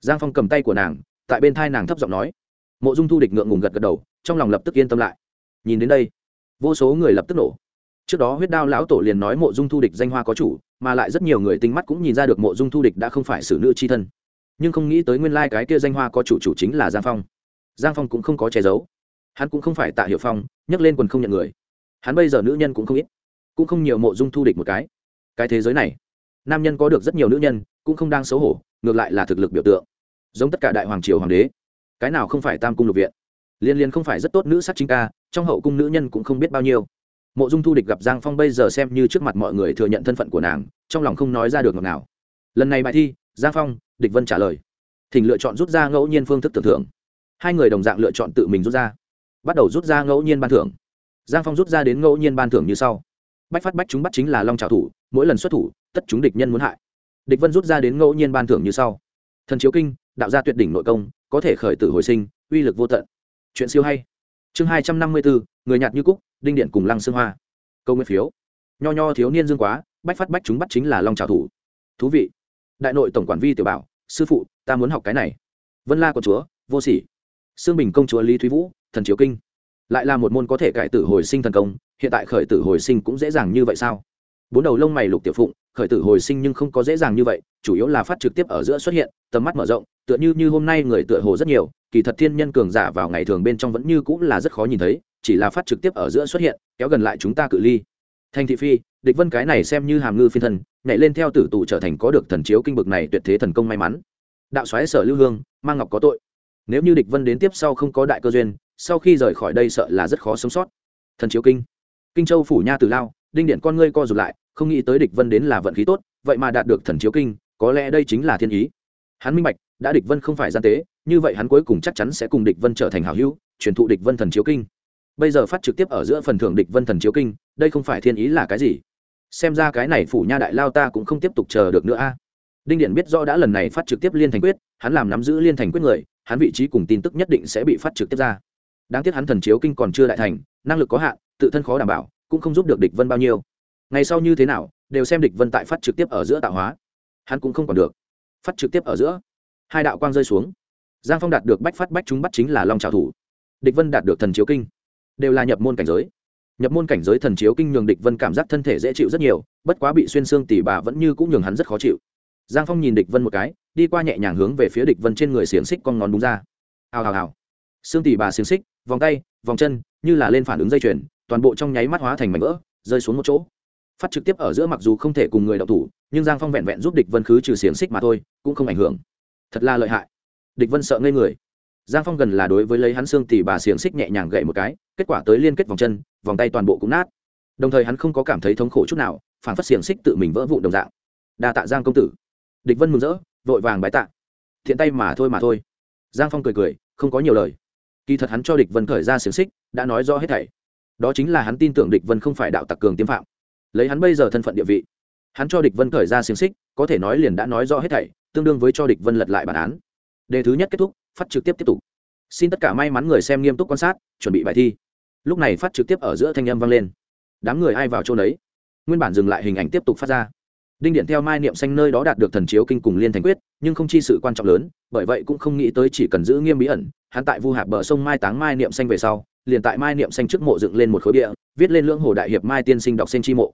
A: Giang phong cầm tay của nàng tại bên thai nàng thấp giọng nói. Mộ dung thu địch ngượng ngùng gật gật đầu, trong lòng lập tức yên tâm lại. Nhìn đến đây, vô số người lập tức nổ. Trước đó huyết đao lão tổ liền nói mộ dung thu địch danh hoa có chủ, mà lại rất nhiều người tinh mắt cũng nhìn ra được mộ dung thu địch đã không phải xử nữ c h i thân. Nhưng không nghĩ tới nguyên lai、like、cái kia danh hoa có chủ chủ chính là giang phong. Giang phong cũng không có che giấu. Hắn cũng không phải tạ hiệu phong, nhấc lên quần không nhận người. Hắn bây giờ nữ nhân cũng không ít, cũng không nhiều mộ dung thu địch một cái. Cái thế giới này, nam nhân có được rất nhiều nữ nhân, cũng không đang xấu hổ, ngược lại là thực lực biểu tượng giống tất cả đại hoàng triều hoàng đế, cái nào không phải tam cung lục viện? Liên liên không phải rất tốt nữ sắc chính ca, trong hậu cung nữ nhân cũng không biết bao nhiêu. Mộ dung thu địch gặp giang phong bây giờ xem như trước mặt mọi người thừa nhận thân phận của nàng, trong lòng không nói ra được ngọc nào lần này bài thi, giang phong, địch vân trả lời. Thỉnh lựa chọn rút ra ngẫu nhiên phương thức tưởng thưởng. Hai người đồng dạng lựa chọn tự mình rút ra. Bắt đầu rút ra ngẫu nhiên ban thưởng. Giang phong rút ra đến ngẫu nhiên ban thưởng như sau. Bách phát bách chúng bắt chính là long trào thủ, mỗi lần xuất thủ, tất chúng địch nhân muốn hại. Địch vân rút ra đến ngẫu nhiên ban thưởng như sau. Thần chiếu kinh đạo gia tuyệt đỉnh nội công, có thể khởi tử hồi sinh, uy lực vô tận. Chuyện siêu hay. Chương hai trăm năm mươi bốn người nhạt như cúc, đinh điện cùng lăng xương hoa. Câu nguyên phiếu. Nho nho thiếu niên dương quá, bách phát bách chúng bắt chính là long trào thủ. Thú vị. Đại nội tổng quản vi tiểu bảo, sư phụ, ta muốn học cái này. Vân la của chúa, vô sỉ. Sương bình công chúa lý thúy vũ, thần chiếu kinh. Lại là một môn có thể cải tử hồi sinh thần công, hiện tại khởi tử hồi sinh cũng dễ dàng như vậy sao? Bốn đầu lông mày lục tiểu phụng, khởi tử hồi sinh nhưng không có dễ dàng như vậy, chủ yếu là phát trực tiếp ở giữa xuất hiện, tầm mắt mở rộng, tựa như như hôm nay người tựa hồ rất nhiều, kỳ thật thiên nhân cường giả vào ngày thường bên trong vẫn như cũng là rất khó nhìn thấy, chỉ là phát trực tiếp ở giữa xuất hiện, kéo gần lại chúng ta cự ly. Thành thị phi, địch vân cái này xem như hàm ngư phiên thần, nhảy lên theo tử tù trở thành có được thần chiếu kinh bực này tuyệt thế thần công may mắn. Đạo xoáy sở lưu hương, mang ngọc có tội. Nếu như địch vân đến tiếp sau không có đại cơ duyên, sau khi rời khỏi đây sợ là rất khó sống sót. Thần chiếu kinh. Kinh châu phủ nha từ lao, đinh điện con ngươi co rụt lại không nghĩ tới địch vân đến là vận khí tốt, vậy mà đạt được thần chiếu kinh, có lẽ đây chính là thiên ý. Hắn minh bạch, đã địch vân không phải gian tế, như vậy hắn cuối cùng chắc chắn sẽ cùng địch vân trở thành hảo hữu, truyền thụ địch vân thần chiếu kinh. Bây giờ phát trực tiếp ở giữa phần thưởng địch vân thần chiếu kinh, đây không phải thiên ý là cái gì? Xem ra cái này phủ nha đại lao ta cũng không tiếp tục chờ được nữa a. Đinh điện biết rõ đã lần này phát trực tiếp liên thành quyết, hắn làm nắm giữ liên thành quyết người, hắn vị trí cùng tin tức nhất định sẽ bị phát trực tiếp ra. Đáng tiếc hắn thần chiếu kinh còn chưa đại thành, năng lực có hạn, tự thân khó đảm bảo, cũng không giúp được địch vân bao nhiêu ngày sau như thế nào, đều xem địch vân tại phát trực tiếp ở giữa tạo hóa. Hắn cũng không còn được. Phát trực tiếp ở giữa, hai đạo quang rơi xuống. Giang phong đạt được bách phát bách chúng bắt chính là long trào thủ. Địch vân đạt được thần chiếu kinh. Đều là nhập môn cảnh giới. Nhập môn cảnh giới thần chiếu kinh nhường địch vân cảm giác thân thể dễ chịu rất nhiều, bất quá bị xuyên xương tỉ bà vẫn như cũng nhường hắn rất khó chịu. Giang phong nhìn địch vân một cái, đi qua nhẹ nhàng hướng về phía địch vân trên người xiềng xích con ngón đúng ra. Hào hào hào. Xương tỉ bà xiềng xích, vòng tay, vòng chân, như là lên phản ứng dây chuyền, toàn bộ trong nháy mắt hóa thành mảnh vỡ, rơi xuống một chỗ phát trực tiếp ở giữa mặc dù không thể cùng người đậu thủ, nhưng giang phong vẹn vẹn giúp địch vân khứ trừ xiềng xích mà thôi, cũng không ảnh hưởng. Thật là lợi hại. Địch vân sợ ngây người. Giang phong gần là đối với lấy hắn xương tỉ bà xiềng xích nhẹ nhàng gậy một cái, kết quả tới liên kết vòng chân, vòng tay toàn bộ cũng nát. Đồng thời hắn không có cảm thấy thống khổ chút nào, phản phát xiềng xích tự mình vỡ vụn đồng dạng. Đa tạ giang công tử. Địch vân mừng rỡ, vội vàng bái tạ. Thiện tay mà thôi mà thôi. Giang phong cười cười, không có nhiều lời. Kỳ thật hắn cho địch vân khởi ra xiềng xích, đã nói rõ hết thảy. Đó chính là hắn tin tưởng địch vân không phải đạo tặc cường tiêm phạm lấy hắn bây giờ thân phận địa vị. Hắn cho địch vân khởi ra xiềng xích, có thể nói liền đã nói rõ hết thảy, tương đương với cho địch vân lật lại bản án. Đề thứ nhất kết thúc, phát trực tiếp tiếp tục. Xin tất cả may mắn người xem nghiêm túc quan sát, chuẩn bị bài thi. Lúc này phát trực tiếp ở giữa thanh âm vang lên. Đám người ai vào chỗ đấy nguyên bản dừng lại hình ảnh tiếp tục phát ra. Đinh điện theo mai niệm xanh nơi đó đạt được thần chiếu kinh cùng liên thành quyết, nhưng không chi sự quan trọng lớn, bởi vậy cũng không nghĩ tới chỉ cần giữ nghiêm bí ẩn, hắn tại vu hạp bờ sông mai táng mai niệm xanh về sau, liền tại mai niệm xanh trước mộ dựng lên một khối địa, viết lên lưỡng hồ đại hiệp mai tiên sinh đọc xanh chi mộ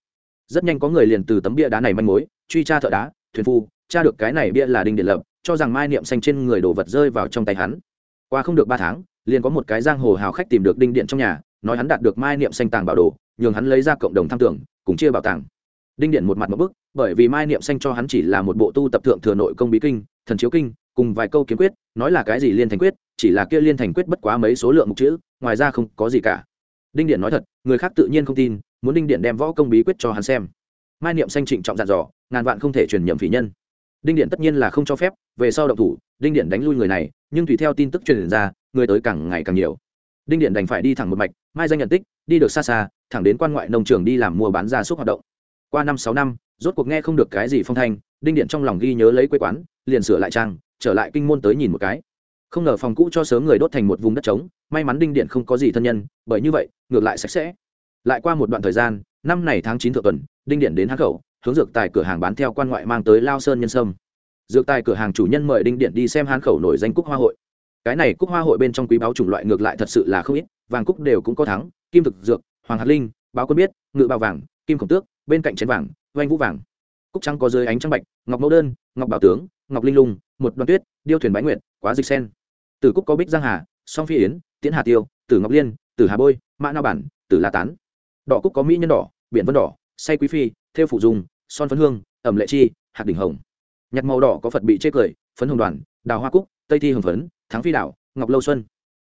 A: rất nhanh có người liền từ tấm bia đá này manh mối, truy tra thợ đá, thuyền phu, tra được cái này bia là đinh điện lập, cho rằng mai niệm xanh trên người đồ vật rơi vào trong tay hắn. Qua không được ba tháng, liền có một cái giang hồ hào khách tìm được đinh điện trong nhà, nói hắn đạt được mai niệm xanh tàng bảo đồ, nhường hắn lấy ra cộng đồng tham tưởng, cùng chia bảo tàng. Đinh điện một mặt một bức, bởi vì mai niệm xanh cho hắn chỉ là một bộ tu tập thượng thừa nội công bí kinh, thần chiếu kinh, cùng vài câu kiếm quyết, nói là cái gì liên thành quyết, chỉ là kia liên thành quyết bất quá mấy số lượng mục chữ, ngoài ra không có gì cả. Đinh điện nói thật, người khác tự nhiên không tin muốn đinh điện đem võ công bí quyết cho hắn xem. Mai niệm xanh trịnh trọng dặn dò, ngàn vạn không thể truyền nhầm phỉ nhân. Đinh điện tất nhiên là không cho phép, về sau động thủ, đinh điện đánh lui người này, nhưng tùy theo tin tức truyền ra, người tới càng ngày càng nhiều. Đinh điện đành phải đi thẳng một mạch, mai danh nhận tích, đi được xa xa, thẳng đến quan ngoại nông trường đi làm mua bán gia súc hoạt động. Qua năm sáu năm, rốt cuộc nghe không được cái gì phong thanh, đinh điện trong lòng ghi nhớ lấy quê quán, liền sửa lại trang, trở lại kinh môn tới nhìn một cái. Không ngờ phòng cũ cho sớm người đốt thành một vùng đất trống, may mắn đinh điện không có gì thân nhân, bởi như vậy, ngược lại sạch sẽ lại qua một đoạn thời gian, năm này tháng chín thượng tuần, đinh điện đến hán khẩu, hướng dược tài cửa hàng bán theo quan ngoại mang tới lao sơn nhân sâm. Dược tài cửa hàng chủ nhân mời đinh điện đi xem hán khẩu nổi danh cúc hoa hội. Cái này cúc hoa hội bên trong quý báo chủng loại ngược lại thật sự là không ít, vàng cúc đều cũng có thắng, kim thực dược, hoàng hạt linh, báo quân biết, ngự bào vàng, kim khổng tước, bên cạnh chén vàng, oanh vũ vàng. Cúc trắng có dưới ánh trăng bạch, ngọc mẫu đơn, ngọc bảo tướng, ngọc linh lung, một đoàn tuyết, điêu thuyền bái nguyện quá dịch sen. Tử cúc có bích giang hà, song phi yến, tiễn hà tiêu, tử ngọc liên, tử hà bôi, mã nao bản, tử la tán đỏ cúc có mỹ nhân đỏ, biển vân đỏ, say quý phi theo phủ dùng son phấn hương, ẩm lệ chi, hạt đỉnh hồng. Nhặt màu đỏ có phật bị chê cười, phấn hồng đoàn, đào hoa cúc, tây thi hồng phấn, thắng phi đảo, ngọc lâu xuân.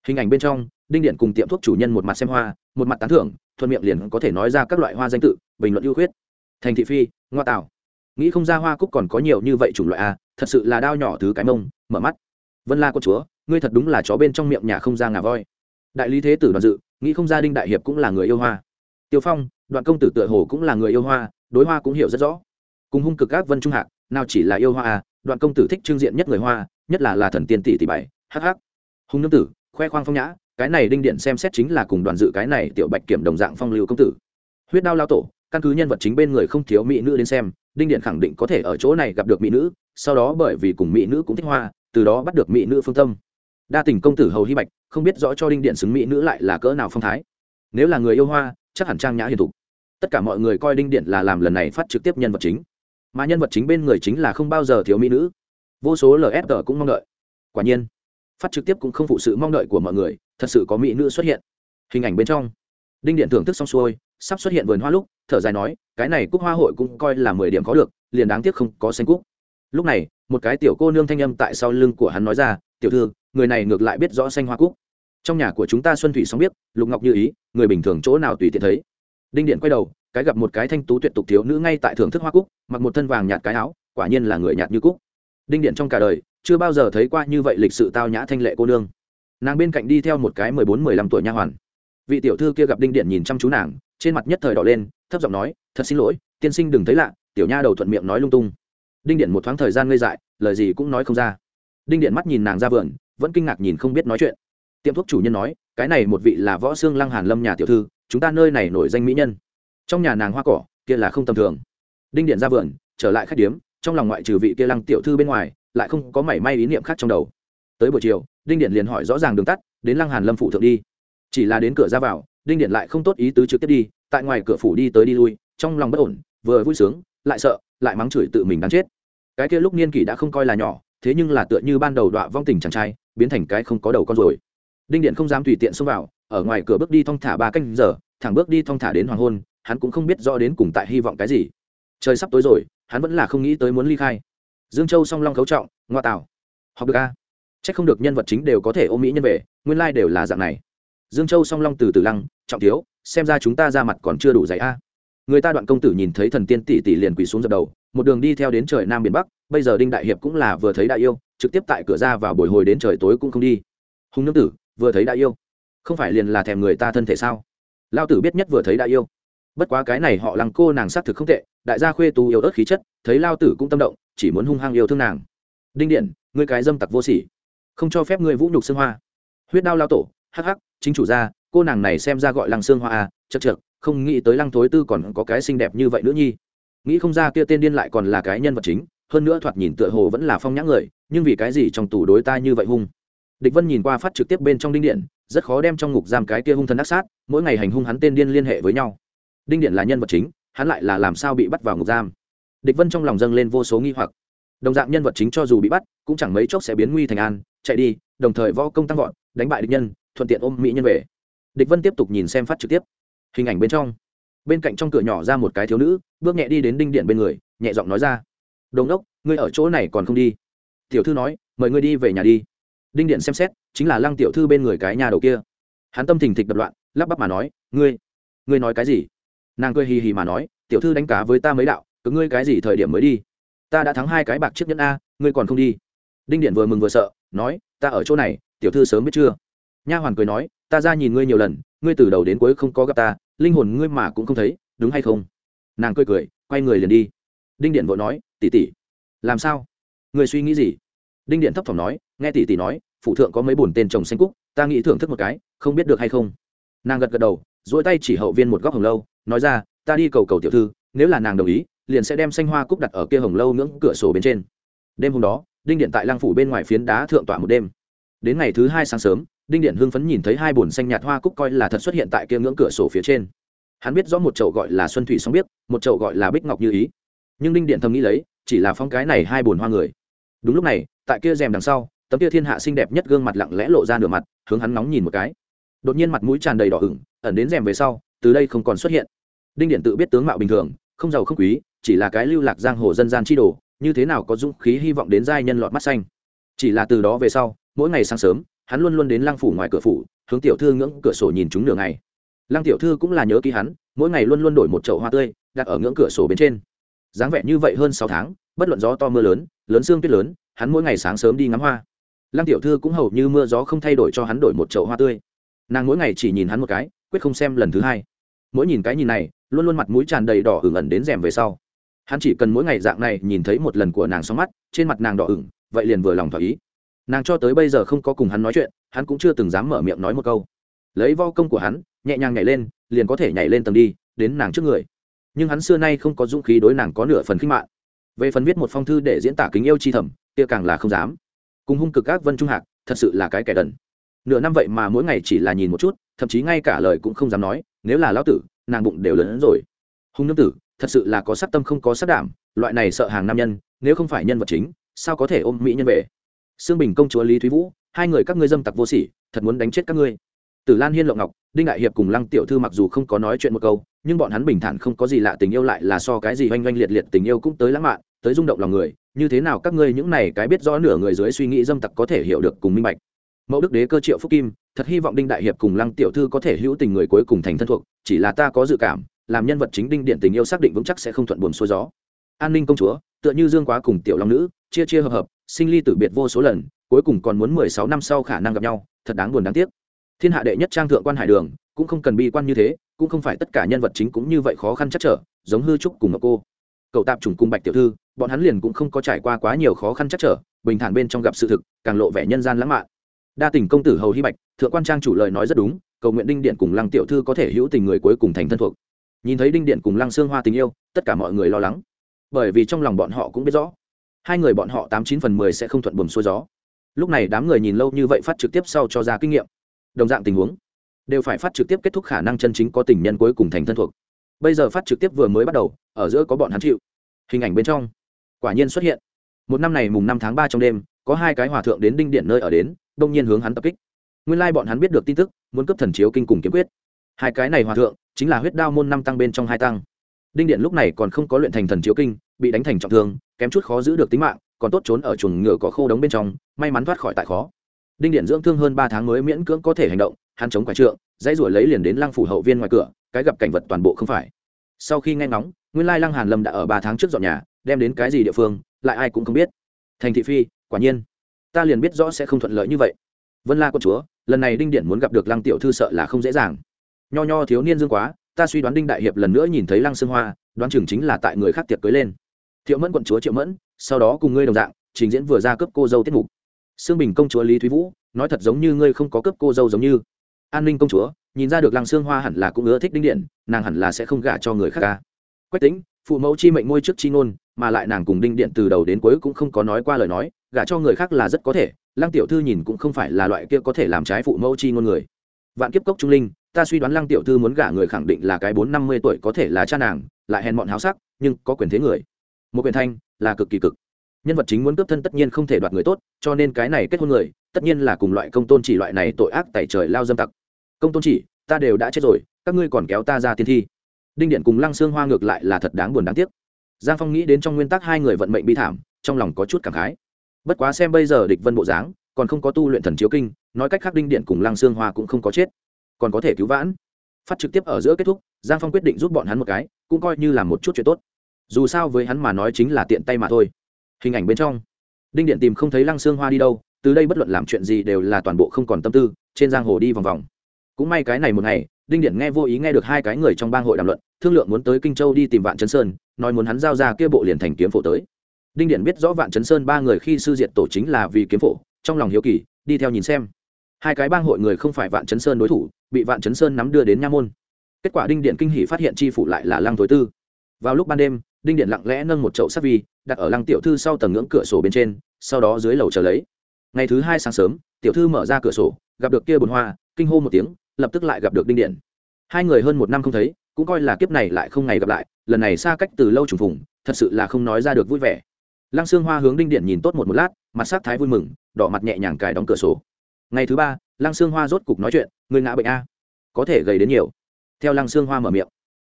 A: Hình ảnh bên trong, đinh điện cùng tiệm thuốc chủ nhân một mặt xem hoa, một mặt tán thưởng, thuận miệng liền có thể nói ra các loại hoa danh tự, bình luận ưu khuyết. Thành thị phi, ngoa tạo. Nghĩ không ra hoa cúc còn có nhiều như vậy chủng loại a thật sự là đao nhỏ thứ cái mông, mở mắt. Vân la con chúa, ngươi thật đúng là chó bên trong miệng nhà không ra ngà voi. Đại lý thế tử đoàn dự, nghĩ không ra đinh đại hiệp cũng là người yêu hoa tiêu phong, đoạn công tử tựa hồ cũng là người yêu hoa, đối hoa cũng hiểu rất rõ. Cùng hung cực các vân trung hạc, nào chỉ là yêu hoa à đoạn công tử thích trưng diện nhất người hoa, nhất là là thần tiên tỷ tỷ bảy hh hùng nương tử, khoe khoang phong nhã, cái này đinh điện xem xét chính là cùng đoàn dự cái này tiểu bạch kiểm đồng dạng phong lưu công tử. Huyết đao lao tổ, căn cứ nhân vật chính bên người không thiếu mỹ nữ đến xem, đinh điện khẳng định có thể ở chỗ này gặp được mỹ nữ, sau đó bởi vì cùng mỹ nữ cũng thích hoa, từ đó bắt được mỹ nữ phương tâm. Đa tình công tử hầu hy bạch, không biết rõ cho đinh điện xứng mỹ nữ lại là cỡ nào phong thái. Nếu là người yêu hoa chắc hẳn trang nhã hiền thục. Tất cả mọi người coi đinh điện là làm lần này phát trực tiếp nhân vật chính. Mà nhân vật chính bên người chính là không bao giờ thiếu mỹ nữ. Vô số lfg cũng mong đợi. Quả nhiên, phát trực tiếp cũng không phụ sự mong đợi của mọi người, thật sự có mỹ nữ xuất hiện. Hình ảnh bên trong, đinh điện thưởng thức xong xuôi, sắp xuất hiện vườn hoa lúc, thở dài nói, cái này cúc hoa hội cũng coi là mười điểm có được, liền đáng tiếc không có xanh cúc. Lúc này, một cái tiểu cô nương thanh âm tại sau lưng của hắn nói ra, tiểu thư, người này ngược lại biết rõ xanh hoa cúc trong nhà của chúng ta xuân thủy sóng biết lục ngọc như ý, người bình thường chỗ nào tùy tiện thấy. Đinh điện quay đầu, cái gặp một cái thanh tú tuyệt tục thiếu nữ ngay tại thưởng thức hoa cúc, mặc một thân vàng nhạt cái áo, quả nhiên là người nhạt như cúc. Đinh điện trong cả đời, chưa bao giờ thấy qua như vậy lịch sự tao nhã thanh lệ cô nương. Nàng bên cạnh đi theo một cái mười bốn, mười lăm tuổi nha hoàn. Vị tiểu thư kia gặp đinh điện nhìn chăm chú nàng, trên mặt nhất thời đỏ lên, thấp giọng nói, thật xin lỗi, tiên sinh đừng thấy lạ, tiểu nha đầu thuận miệng nói lung tung. Đinh điện một thoáng thời gian ngây dại, lời gì cũng nói không ra. Đinh điện mắt nhìn nàng ra vườn, vẫn kinh ngạc nhìn không biết nói chuyện tiệm thuốc chủ nhân nói, cái này một vị là võ xương lăng hàn lâm nhà tiểu thư, chúng ta nơi này nổi danh mỹ nhân. Trong nhà nàng hoa cỏ, kia là không tầm thường. Đinh điện ra vườn, trở lại khách điếm, trong lòng ngoại trừ vị kia lăng tiểu thư bên ngoài, lại không có mảy may ý niệm khác trong đầu. Tới buổi chiều, đinh điện liền hỏi rõ ràng đường tắt, đến lăng hàn lâm phụ thượng đi. Chỉ là đến cửa ra vào, đinh điện lại không tốt ý tứ trực tiếp đi, tại ngoài cửa phủ đi tới đi lui, trong lòng bất ổn, vừa vui sướng, lại sợ, lại mắng chửi tự mình đáng chết. Cái kia lúc niên kỷ đã không coi là nhỏ, thế nhưng là tựa như ban đầu đọa vong tình chàng trai, biến thành cái không có đầu con rồi đinh điện không dám tùy tiện xông vào, ở ngoài cửa bước đi thong thả ba canh giờ, thẳng bước đi thong thả đến hoàng hôn, hắn cũng không biết rõ đến cùng tại hy vọng cái gì. Trời sắp tối rồi, hắn vẫn là không nghĩ tới muốn ly khai. Dương châu song long khấu trọng, ngoa tạo. Học được a? C h ắ c không được nhân vật chính đều có thể ôm mỹ nhân về, nguyên lai、like、đều là dạng này. Dương châu song long từ từ lăng, trọng thiếu, xem ra chúng ta ra mặt còn chưa đủ dày a. Người ta đoạn công tử nhìn thấy thần tiên tỷ tỷ liền quỳ xuống dập đầu, một đường đi theo đến trời nam biển bắc, bây giờ đinh đại hiệp cũng là vừa thấy đại yêu, trực tiếp tại cửa ra vào bồi hồi đến trời tối cũng không đi. Hùng nương tử vừa thấy đại yêu. Không phải liền là thèm người ta thân thể sao? Lao tử biết nhất vừa thấy đại yêu. Bất quá cái này họ lăng cô nàng xác thực không tệ, đại gia khuê tu yêu ớt khí chất, thấy lao tử cũng tâm động, chỉ muốn hung hăng yêu thương nàng. Đinh điện, ngươi cái dâm tặc vô sỉ. Không cho phép ngươi vũ nhục xương hoa. Huyết đao lao tổ, hắc hắc, chính chủ gia, cô nàng này xem ra gọi lăng xương hoa à chật chược không nghĩ tới lăng thối tư còn có cái xinh đẹp như vậy nữa nhi. Nghĩ không ra kia tên điên lại còn là cái nhân vật chính, hơn nữa thoạt nhìn tựa hồ vẫn là phong nhã người, nhưng vì cái gì trong tù đối ta như vậy hung? Địch vân nhìn qua phát trực tiếp bên trong đinh điện, rất khó đem trong ngục giam cái kia hung thần ác sát, mỗi ngày hành hung hắn tên điên liên hệ với nhau. Đinh điện là nhân vật chính, hắn lại là làm sao bị bắt vào ngục giam? Địch vân trong lòng dâng lên vô số nghi hoặc. Đồng dạng nhân vật chính cho dù bị bắt, cũng chẳng mấy chốc sẽ biến nguy thành an, chạy đi, đồng thời võ công tăng vọt, đánh bại địch nhân, thuận tiện ôm mỹ nhân về. Địch vân tiếp tục nhìn xem phát trực tiếp. Hình ảnh bên trong. Bên cạnh trong cửa nhỏ ra một cái thiếu nữ, bước nhẹ đi đến đinh điện bên người, nhẹ giọng nói ra. Đồn đốc ngươi ở chỗ này còn không đi. Tiểu thư nói, mời ngươi đi về nhà đi đinh điện xem xét, chính là lăng tiểu thư bên người cái nhà đầu kia. Hắn tâm thình thịch đập loạn, lắp bắp mà nói, ngươi ngươi nói cái gì? Nàng cười hì hì mà nói, tiểu thư đánh cá với ta mấy đạo, cứ ngươi cái gì thời điểm mới đi? Ta đã thắng hai cái bạc chiếc nhẫn a, ngươi còn không đi? Đinh điện vừa mừng vừa sợ, nói, ta ở chỗ này, tiểu thư sớm biết chưa? Nha hoàn cười nói, ta ra nhìn ngươi nhiều lần, ngươi từ đầu đến cuối không có gặp ta, linh hồn ngươi mà cũng không thấy, đúng hay không? Nàng cười cười, quay người liền đi. Đinh điện vội nói tỉ tỉ làm sao? Người suy nghĩ gì? Đinh điện thấp thỏm nói nghe tỷ tỷ nói phụ thượng có mấy bổn tên chồng xanh cúc, ta nghĩ thưởng thức một cái, không biết được hay không? Nàng gật gật đầu dỗi tay chỉ hậu viên một góc hồng lâu, nói ra, ta đi cầu cầu tiểu thư, nếu là nàng đồng ý, liền sẽ đem xanh hoa cúc đặt ở kia hồng lâu ngưỡng cửa sổ bên trên. Đêm hôm đó, đinh điện tại lang phủ bên ngoài phiến đá thượng tọa một đêm. Đến ngày thứ hai sáng sớm, đinh điện hưng phấn nhìn thấy hai bồn xanh nhạt hoa cúc coi là thật xuất hiện tại kia ngưỡng cửa sổ phía trên. Hắn biết rõ một chậu gọi là xuân thủy song biết, một chậu gọi là bích ngọc như ý. Nhưng đinh điện thầm nghĩ lấy, chỉ là phong cái này hai bồn hoa người. Đúng lúc này, tại kia rèm đằng sau tấm kia thiên hạ xinh đẹp nhất gương mặt lặng lẽ lộ ra nửa mặt, hướng hắn nóng nhìn một cái. Đột nhiên mặt mũi tràn đầy đỏ ửng, ẩn đến rèm về sau, từ đây không còn xuất hiện. Đinh điện tự biết tướng mạo bình thường, không giàu không quý, chỉ là cái lưu lạc giang hồ dân gian chi đồ, như thế nào có dũng khí hy vọng đến giai nhân lọt mắt xanh. Chỉ là từ đó về sau, mỗi ngày sáng sớm, hắn luôn luôn đến lăng phủ ngoài cửa phủ, hướng tiểu thư ngưỡng cửa sổ nhìn chúng nửa ngày. Lăng tiểu thư cũng là nhớ ký hắn, mỗi ngày luôn luôn đổi một chậu hoa tươi, đặt ở ngưỡng cửa sổ bên trên. Dáng vẻ như vậy hơn sáu tháng, bất luận gió to mưa lớn lớn xương tuyết lớn, hắn mỗi ngày sáng sớm đi ngắm hoa lăng tiểu thư cũng hầu như mưa gió không thay đổi cho hắn đổi một chậu hoa tươi. Nàng mỗi ngày chỉ nhìn hắn một cái, quyết không xem lần thứ hai. Mỗi nhìn cái nhìn này, luôn luôn mặt mũi tràn đầy đỏ ửng ẩn đến rèm về sau. Hắn chỉ cần mỗi ngày dạng này nhìn thấy một lần của nàng xong mắt, trên mặt nàng đỏ ửng, vậy liền vừa lòng thỏa ý. Nàng cho tới bây giờ không có cùng hắn nói chuyện, hắn cũng chưa từng dám mở miệng nói một câu. Lấy vo công của hắn, nhẹ nhàng nhảy lên, liền có thể nhảy lên tầng đi, đến nàng trước người. Nhưng hắn xưa nay không có dũng khí đối nàng có nửa phần khinh mạng. Về phần viết một phong thư để diễn tả kính yêu chi thẩm kia càng là không dám cùng hung cực các vân trung hạc thật sự là cái kẻ đần. Nửa năm vậy mà mỗi ngày chỉ là nhìn một chút thậm chí ngay cả lời cũng không dám nói nếu là lão tử nàng bụng đều lớn hơn rồi. Hung nương tử thật sự là có sát tâm không có sát đảm loại này sợ hàng nam nhân nếu không phải nhân vật chính sao có thể ôm mỹ nhân về? Xương bình công chúa lý thúy vũ hai người các ngươi dâm tặc vô sỉ thật muốn đánh chết các ngươi. Tử Lan Hiên Lộng Ngọc, Đinh Đại Hiệp cùng Lăng Tiểu Thư mặc dù không có nói chuyện một câu, nhưng bọn hắn bình thản không có gì lạ tình yêu lại là so cái gì oanh oanh liệt liệt tình yêu cũng tới lãng mạn, tới rung động lòng người, như thế nào các ngươi những này cái biết rõ nửa người dưới suy nghĩ dâm tặc có thể hiểu được cùng minh bạch. Mẫu Đức Đế cơ Triệu Phúc Kim, thật hy vọng Đinh Đại Hiệp cùng Lăng Tiểu Thư có thể hữu tình người cuối cùng thành thân thuộc, chỉ là ta có dự cảm, làm nhân vật chính Đinh Điện tình yêu xác định vững chắc sẽ không thuận buồn xuôi gió. An Ninh công chúa, tựa như Dương Quá cùng Tiểu Long nữ, chia chia hợp hợp, sinh ly tử biệt vô số lần, cuối cùng còn muốn mười sáu năm sau khả năng gặp nhau, thật đáng buồn đáng tiếc thiên hạ đệ nhất trang thượng quan hải đường cũng không cần bi quan như thế cũng không phải tất cả nhân vật chính cũng như vậy khó khăn chắc trở giống hư trúc cùng ngọc cô cậu tạp trùng cung bạch tiểu thư, bọn hắn liền cũng không có trải qua quá nhiều khó khăn chắc trở, bình thản bên trong gặp sự thực, càng lộ vẻ nhân gian lãng mạn. Đa tình công tử hầu hy bạch, thượng quan trang chủ lời nói rất đúng, cầu nguyện đinh điện cùng lăng tiểu thư có thể hữu tình người cuối cùng thành thân thuộc. Nhìn thấy đinh điện cùng lăng xương hoa tình yêu, tất cả mọi người lo lắng. Bởi vì trong lòng bọn họ cũng biết rõ, hai người bọn họ tám chín phần mười sẽ không thuận buồm xuôi gió. Lúc này đám người nhìn lâu như vậy phát trực tiếp sau cho ra kinh nghiệm. Đồng dạng tình huống, đều phải phát trực tiếp kết thúc khả năng chân chính có tình nhân cuối cùng thành thân thuộc bây giờ phát trực tiếp vừa mới bắt đầu, ở giữa có bọn hắn chịu. Hình ảnh bên trong, quả nhiên xuất hiện. Một năm này mùng năm tháng ba trong đêm, có hai cái hòa thượng đến đinh điện nơi ở đến, đông nhiên hướng hắn tập kích. Nguyên lai bọn hắn biết được tin tức, muốn cấp thần chiếu kinh cùng kiếm quyết. Hai cái này hòa thượng, chính là huyết đao môn năm tăng bên trong hai tăng. Đinh điện lúc này còn không có luyện thành thần chiếu kinh, bị đánh thành trọng thương, kém chút khó giữ được tính mạng, còn tốt trốn ở chuồng ngựa có khô đống bên trong, may mắn thoát khỏi tại khó. Đinh điện dưỡng thương hơn ba tháng mới miễn cưỡng có thể hành động, hắn chống quả trượng, dãy ruổi lấy liền đến lăng phủ hậu viên ngoài cửa cái gặp cảnh vật toàn bộ không phải. Sau khi nghe ngóng, nguyên lai lăng hàn lâm đã ở ba tháng trước dọn nhà, đem đến cái gì địa phương, lại ai cũng không biết. Thành thị phi, quả nhiên. Ta liền biết rõ sẽ không thuận lợi như vậy. Vân la quân chúa, lần này đinh điển muốn gặp được lăng tiểu thư sợ là không dễ dàng. Nho nho thiếu niên dương quá, ta suy đoán đinh đại hiệp lần nữa nhìn thấy lăng sương hoa, đoán chừng chính là tại người khác tiệc cưới lên. Thiệu mẫn quận chúa triệu mẫn, sau đó cùng ngươi đồng dạng, trình diễn vừa ra cấp cô dâu tiết mục. Sương bình công chúa lý thúy vũ, nói thật giống như ngươi không có cấp cô dâu giống như. An ninh công chúa nhìn ra được lăng xương hoa hẳn là cũng ưa thích đinh điện, nàng hẳn là sẽ không gả cho người khác ca quách tính phụ mẫu chi mệnh ngôi trước chi ngôn, mà lại nàng cùng đinh điện từ đầu đến cuối cũng không có nói qua lời nói, gả cho người khác là rất có thể, lăng tiểu thư nhìn cũng không phải là loại kia có thể làm trái phụ mẫu chi ngôn người. Vạn kiếp cốc trung linh, ta suy đoán lăng tiểu thư muốn gả người khẳng định là cái bốn năm mươi tuổi có thể là cha nàng, lại hèn mọn háo sắc, nhưng có quyền thế người. Một quyền thanh, là cực kỳ cực. Nhân vật chính muốn cướp thân tất nhiên không thể đoạt người tốt, cho nên cái này kết hôn người, tất nhiên là cùng loại công tôn chỉ loại này tội ác tại trời lao dâm tặc công tôn chỉ, ta đều đã chết rồi, các ngươi còn kéo ta ra tiên thi. Đinh điện cùng lăng xương hoa ngược lại là thật đáng buồn đáng tiếc. Giang phong nghĩ đến trong nguyên tắc hai người vận mệnh bi thảm, trong lòng có chút cảm khái. Bất quá xem bây giờ địch vân bộ dáng, còn không có tu luyện thần chiếu kinh, nói cách khác đinh điện cùng lăng xương hoa cũng không có chết, còn có thể cứu vãn. Phát trực tiếp ở giữa kết thúc, giang phong quyết định giúp bọn hắn một cái, cũng coi như là một chút chuyện tốt. Dù sao với hắn mà nói chính là tiện tay mà thôi. Hình ảnh bên trong, đinh điện tìm không thấy lăng xương hoa đi đâu, từ đây bất luận làm chuyện gì đều là toàn bộ không còn tâm tư, trên giang hồ đi vòng vòng cũng may cái này một ngày, đinh điện nghe vô ý nghe được hai cái người trong bang hội đàm luận, thương lượng muốn tới kinh châu đi tìm vạn chấn sơn, nói muốn hắn giao ra kia bộ liền thành kiếm phổ tới. Đinh điện biết rõ vạn chấn sơn ba người khi sư diệt tổ chính là vì kiếm phổ, trong lòng hiếu kỳ, đi theo nhìn xem. Hai cái bang hội người không phải vạn chấn sơn đối thủ, bị vạn chấn sơn nắm đưa đến nha môn. Kết quả đinh điện kinh hỷ phát hiện chi phủ lại là lăng thối tư. Vào lúc ban đêm, đinh điện lặng lẽ nâng một chậu sắc vi, đặt ở lăng tiểu thư sau tầng ngưỡng cửa sổ bên trên, sau đó dưới lầu chờ lấy. Ngày thứ hai sáng sớm, tiểu thư mở ra cửa sổ, gặp được kia bồn hoa, kinh hô một tiếng lập tức lại gặp được đinh điện. Hai người hơn một năm không thấy, cũng coi là kiếp này lại không ngày gặp lại, lần này xa cách từ lâu trùng phùng, thật sự là không nói ra được vui vẻ. Lăng xương hoa hướng đinh điện nhìn tốt một một lát, mặt sắc thái vui mừng, đỏ mặt nhẹ nhàng cài đóng cửa sổ. Ngày thứ ba, lăng xương hoa rốt cục nói chuyện người ngã bệnh a? Có thể gây đến nhiều. Theo lăng xương hoa mở miệng,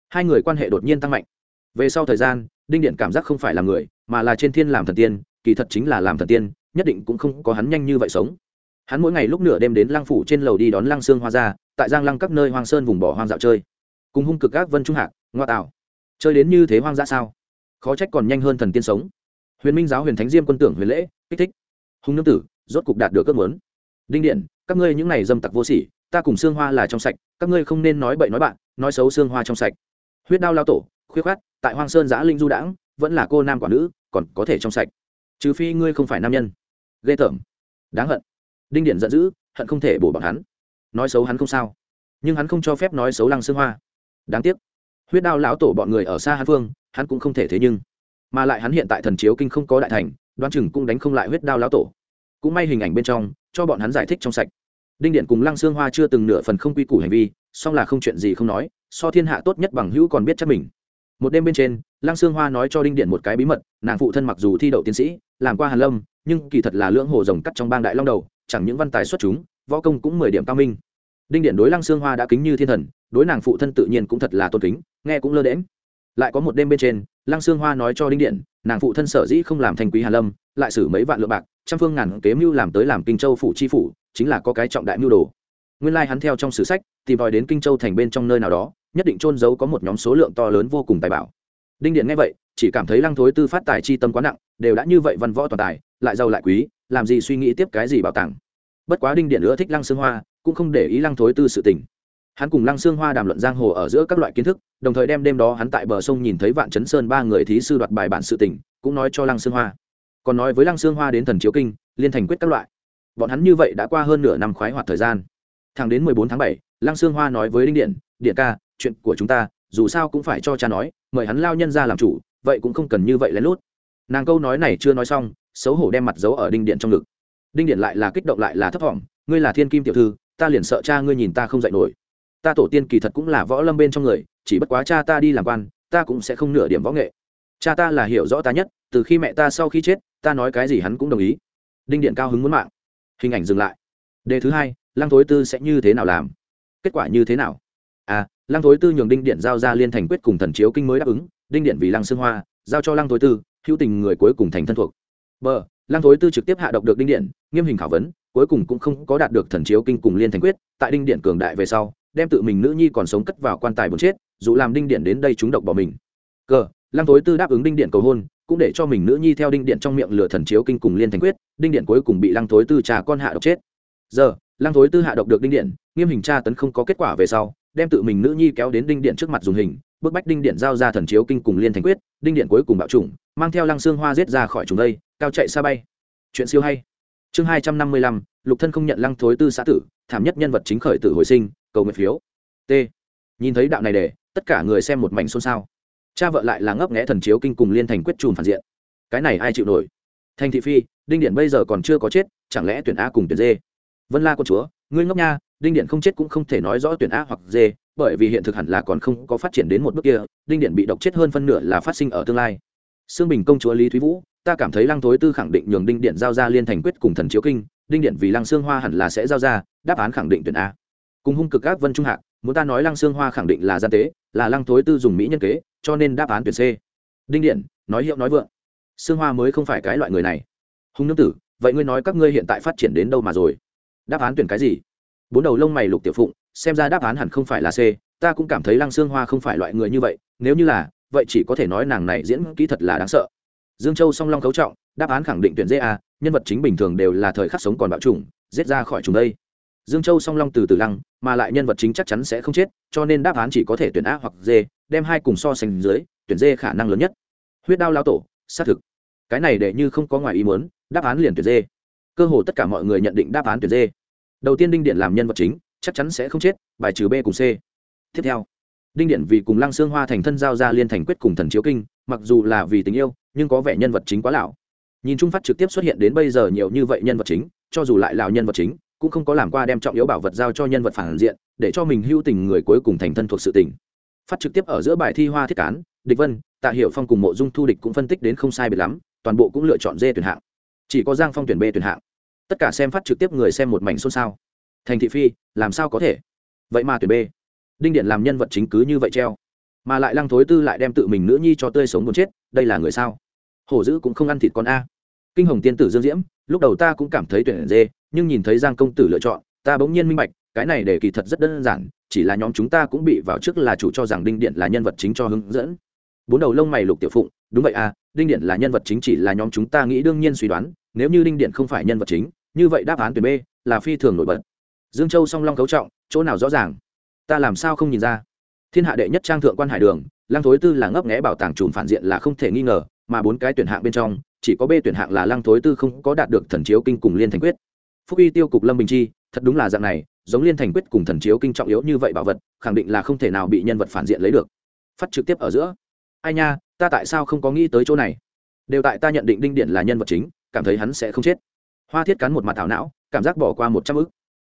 A: hai người quan hệ đột nhiên tăng mạnh. Về sau thời gian, đinh điện cảm giác không phải là người, mà là trên thiên làm thần tiên, kỳ thật chính là làm thần tiên, nhất định cũng không có hắn nhanh như vậy sống hắn mỗi ngày lúc nửa đêm đến lăng phủ trên lầu đi đón lăng xương hoa ra, tại giang lăng các nơi hoang sơn vùng bỏ hoang dạo chơi. Cùng hung cực các vân trung hạc, ngoa tạo chơi đến như thế hoang dã sao? Khó trách còn nhanh hơn thần tiên sống. Huyền minh giáo huyền thánh diêm quân tưởng huyền lễ, kích thích. Hung nương tử, rốt cục đạt được ước muốn. Đinh điện, các ngươi những này dâm tặc vô sỉ, ta cùng xương hoa là trong sạch, các ngươi không nên nói bậy nói bạn, nói xấu xương hoa trong sạch. Huyết đao lao tổ, khuyết khát tại hoang sơn giã linh du đãng, vẫn là cô nam quả nữ, còn có thể trong sạch. Trừ phi ngươi không phải nam nhân. Ghê tởm. Đáng hận đinh điện giận dữ, hận không thể bổ bằng hắn. Nói xấu hắn không sao, nhưng hắn không cho phép nói xấu lăng xương hoa. Đáng tiếc, huyết đao lão tổ bọn người ở xa hắn phương, hắn cũng không thể thế nhưng. Mà lại hắn hiện tại thần chiếu kinh không có đại thành đoan chừng cũng đánh không lại huyết đao lão tổ. Cũng may hình ảnh bên trong, cho bọn hắn giải thích trong sạch. Đinh điện cùng lăng xương hoa chưa từng nửa phần không quy củ hành vi, song là không chuyện gì không nói, so thiên hạ tốt nhất bằng hữu còn biết chắc mình. Một đêm bên trên, lăng sương hoa nói cho đinh điện một cái bí mật, nàng phụ thân mặc dù thi đậu tiến sĩ, làm qua hàn lâm, nhưng kỳ thật là lưỡng hồ rồng cắt trong bang đại long đầu chẳng những văn tài xuất chúng, võ công cũng mười điểm cao minh. Đinh điện đối lăng xương hoa đã kính như thiên thần, đối nàng phụ thân tự nhiên cũng thật là tôn kính, nghe cũng lơ đễm lại có một đêm bên trên, lăng xương hoa nói cho đinh điện, nàng phụ thân sở dĩ không làm thành quý hàn lâm, lại xử mấy vạn lượng bạc, trăm phương ngàn kế mưu làm tới làm kinh châu phủ chi phủ, chính là có cái trọng đại mưu đồ. Nguyên lai like hắn theo trong sử sách, tìm tòi đến kinh châu thành bên trong nơi nào đó, nhất định trôn giấu có một nhóm số lượng to lớn vô cùng tài bảo. Đinh điện nghe vậy, chỉ cảm thấy lăng thối tư phát tài chi tâm quá nặng đều đã như vậy văn võ toàn tài, lại giàu lại quý, làm gì suy nghĩ tiếp cái gì bảo tàng? Bất quá đinh điện nữa thích lăng xương hoa, cũng không để ý lăng thối tư sự tình. Hắn cùng lăng xương hoa đàm luận giang hồ ở giữa các loại kiến thức, đồng thời đem đêm đó hắn tại bờ sông nhìn thấy vạn chấn sơn ba người thí sư đoạt bài bản sự tình, cũng nói cho lăng xương hoa. Còn nói với lăng xương hoa đến thần chiếu kinh, liên thành quyết các loại. Bọn hắn như vậy đã qua hơn nửa năm khoái hoạt thời gian. Thẳng đến mười bốn tháng bảy, lăng xương hoa nói với đinh điện điện ca, chuyện của chúng ta, dù sao cũng phải cho cha nói, mời hắn lao nhân ra làm chủ, vậy cũng không cần như vậy lén lút nàng câu nói này chưa nói xong, xấu hổ đem mặt giấu ở đinh điện trong ngực. Đinh điện lại là kích động lại là thấp thỏm, ngươi là thiên kim tiểu thư, ta liền sợ cha ngươi nhìn ta không dạy nổi. Ta tổ tiên kỳ thật cũng là võ lâm bên trong người, chỉ bất quá cha ta đi làm quan, ta cũng sẽ không nửa điểm võ nghệ. Cha ta là hiểu rõ ta nhất, từ khi mẹ ta sau khi chết, ta nói cái gì hắn cũng đồng ý. Đinh điện cao hứng muốn mạng. Hình ảnh dừng lại. Đề thứ hai, lăng thối tư sẽ như thế nào làm? Kết quả như thế nào? À lăng thối tư nhường đinh điện giao ra liên thành quyết cùng thần chiếu kinh mới đáp ứng, đinh điện vì lăng xương hoa, giao cho lăng thối tư hữu tình người cuối cùng thành thân thuộc. B. Lăng thối tư trực tiếp hạ độc được đinh điện, nghiêm hình khảo vấn, cuối cùng cũng không có đạt được thần chiếu kinh cùng liên thành quyết, tại đinh điện cường đại về sau, đem tự mình nữ nhi còn sống cất vào quan tài bốn chết, dù làm đinh điện đến đây chúng độc bỏ mình. Cờ lăng thối tư đáp ứng đinh điện cầu hôn, cũng để cho mình nữ nhi theo đinh điện trong miệng lửa thần chiếu kinh cùng liên thành quyết, đinh điện cuối cùng bị lăng thối tư trà con hạ độc chết. Giờ lăng thối tư hạ độc được đinh điện, nghiêm hình tra tấn không có kết quả về sau, đem tự mình nữ nhi kéo đến đinh điện trước mặt dùng hình bức bách đinh điện giao ra thần chiếu kinh cùng liên thành quyết, đinh điện cuối cùng bạo trùng mang theo lăng xương hoa giết ra khỏi trùng đây, cao chạy xa bay. Chuyện siêu hay. Chương hai trăm năm mươi lăm, lục thân không nhận lăng thối tư xã tử, thảm nhất nhân vật chính khởi tử hồi sinh, cầu nguyện phiếu. T. Nhìn thấy đạo này để, tất cả người xem một mảnh xôn xao. Cha vợ lại là ngấp nghẽ thần chiếu kinh cùng liên thành quyết trùn phản diện. Cái này ai chịu nổi? Thành thị phi, đinh điện bây giờ còn chưa có chết, chẳng lẽ tuyển a cùng tuyển d? Vân la con chúa, ngươi ngốc nha, đinh điện không chết cũng không thể nói rõ tuyển a hoặc d bởi vì hiện thực hẳn là còn không có phát triển đến một bước kia, đinh điện bị độc chết hơn phân nửa là phát sinh ở tương lai. Xương bình công chúa lý thúy vũ, ta cảm thấy lăng thối tư khẳng định nhường đinh điện giao ra liên thành quyết cùng thần chiếu kinh, đinh điện vì lăng xương hoa hẳn là sẽ giao ra, đáp án khẳng định tuyển a. Cùng hung cực các vân trung hạc, muốn ta nói lăng xương hoa khẳng định là gian tế, là lăng thối tư dùng mỹ nhân kế, cho nên đáp án tuyển c. Đinh điện, nói hiệu nói vượng. Xương hoa mới không phải cái loại người này. Hung nương tử, vậy ngươi nói các ngươi hiện tại phát triển đến đâu mà rồi? Đáp án tuyển cái gì? Bốn đầu lông mày lục tiểu phụng xem ra đáp án hẳn không phải là c, ta cũng cảm thấy lăng xương hoa không phải loại người như vậy, nếu như là, vậy chỉ có thể nói nàng này diễn kỹ thật là đáng sợ. Dương châu song long cấu trọng, đáp án khẳng định tuyển dễ a, nhân vật chính bình thường đều là thời khắc sống còn bạo trùng giết ra khỏi chúng đây. Dương châu song long từ từ lăng, mà lại nhân vật chính chắc chắn sẽ không chết, cho nên đáp án chỉ có thể tuyển a hoặc d, đem hai cùng so sánh dưới, tuyển d khả năng lớn nhất. Huyết đao lao tổ, xác thực. Cái này để như không có ngoài ý muốn, đáp án liền tuyển d. Cơ hồ tất cả mọi người nhận định đáp án tuyển d. Đầu tiên đinh điện làm nhân vật chính chắc chắn sẽ không chết, bài trừ b cùng c. Tiếp theo, đinh điện vì cùng lăng xương hoa thành thân giao ra liên thành quyết cùng thần chiếu kinh, mặc dù là vì tình yêu, nhưng có vẻ nhân vật chính quá lão. Nhìn trung phát trực tiếp xuất hiện đến bây giờ nhiều như vậy nhân vật chính, cho dù lại lào nhân vật chính, cũng không có làm qua đem trọng yếu bảo vật giao cho nhân vật phản diện, để cho mình hưu tình người cuối cùng thành thân thuộc sự tình. Phát trực tiếp ở giữa bài thi hoa thiết cán, địch vân, tạ hiệu phong cùng mộ dung thu địch cũng phân tích đến không sai biệt lắm, toàn bộ cũng lựa chọn d tuyển hạng. Chỉ có giang phong tuyển b tuyển hạng. Tất cả xem phát trực tiếp người xem một mảnh xôn xao thành thị phi, làm sao có thể? Vậy mà tuyển b đinh điện làm nhân vật chính cứ như vậy treo. Mà lại lăng thối tư lại đem tự mình nữ nhi cho tươi sống muốn chết, đây là người sao? Hổ dữ cũng không ăn thịt con a. Kinh hồng tiên tử dương diễm, lúc đầu ta cũng cảm thấy tuyển dê, nhưng nhìn thấy giang công tử lựa chọn, ta bỗng nhiên minh bạch, cái này để kỳ thật rất đơn giản, chỉ là nhóm chúng ta cũng bị vào trước là chủ cho rằng đinh điện là nhân vật chính cho hướng dẫn. Bốn đầu lông mày lục tiểu phụng, đúng vậy à đinh điện là nhân vật chính chỉ là nhóm chúng ta nghĩ đương nhiên suy đoán, nếu như đinh điện không phải nhân vật chính, như vậy đáp án tuyển b là phi thường nổi bật dương châu song long cấu trọng, chỗ nào rõ ràng? Ta làm sao không nhìn ra? Thiên hạ đệ nhất trang thượng quan hải đường, lăng thối tư là ngấp nghẽ bảo tàng trùm phản diện là không thể nghi ngờ, mà bốn cái tuyển hạng bên trong, chỉ có b tuyển hạng là lăng thối tư không có đạt được thần chiếu kinh cùng liên thành quyết. Phúc y tiêu cục lâm bình chi, thật đúng là dạng này, giống liên thành quyết cùng thần chiếu kinh trọng yếu như vậy bảo vật, khẳng định là không thể nào bị nhân vật phản diện lấy được. Phát trực tiếp ở giữa. Ai nha, ta tại sao không có nghĩ tới chỗ này? Đều tại ta nhận định đinh điện là nhân vật chính, cảm thấy hắn sẽ không chết. Hoa thiết cắn một mặt thảo não, cảm giác bỏ qua một trăm ức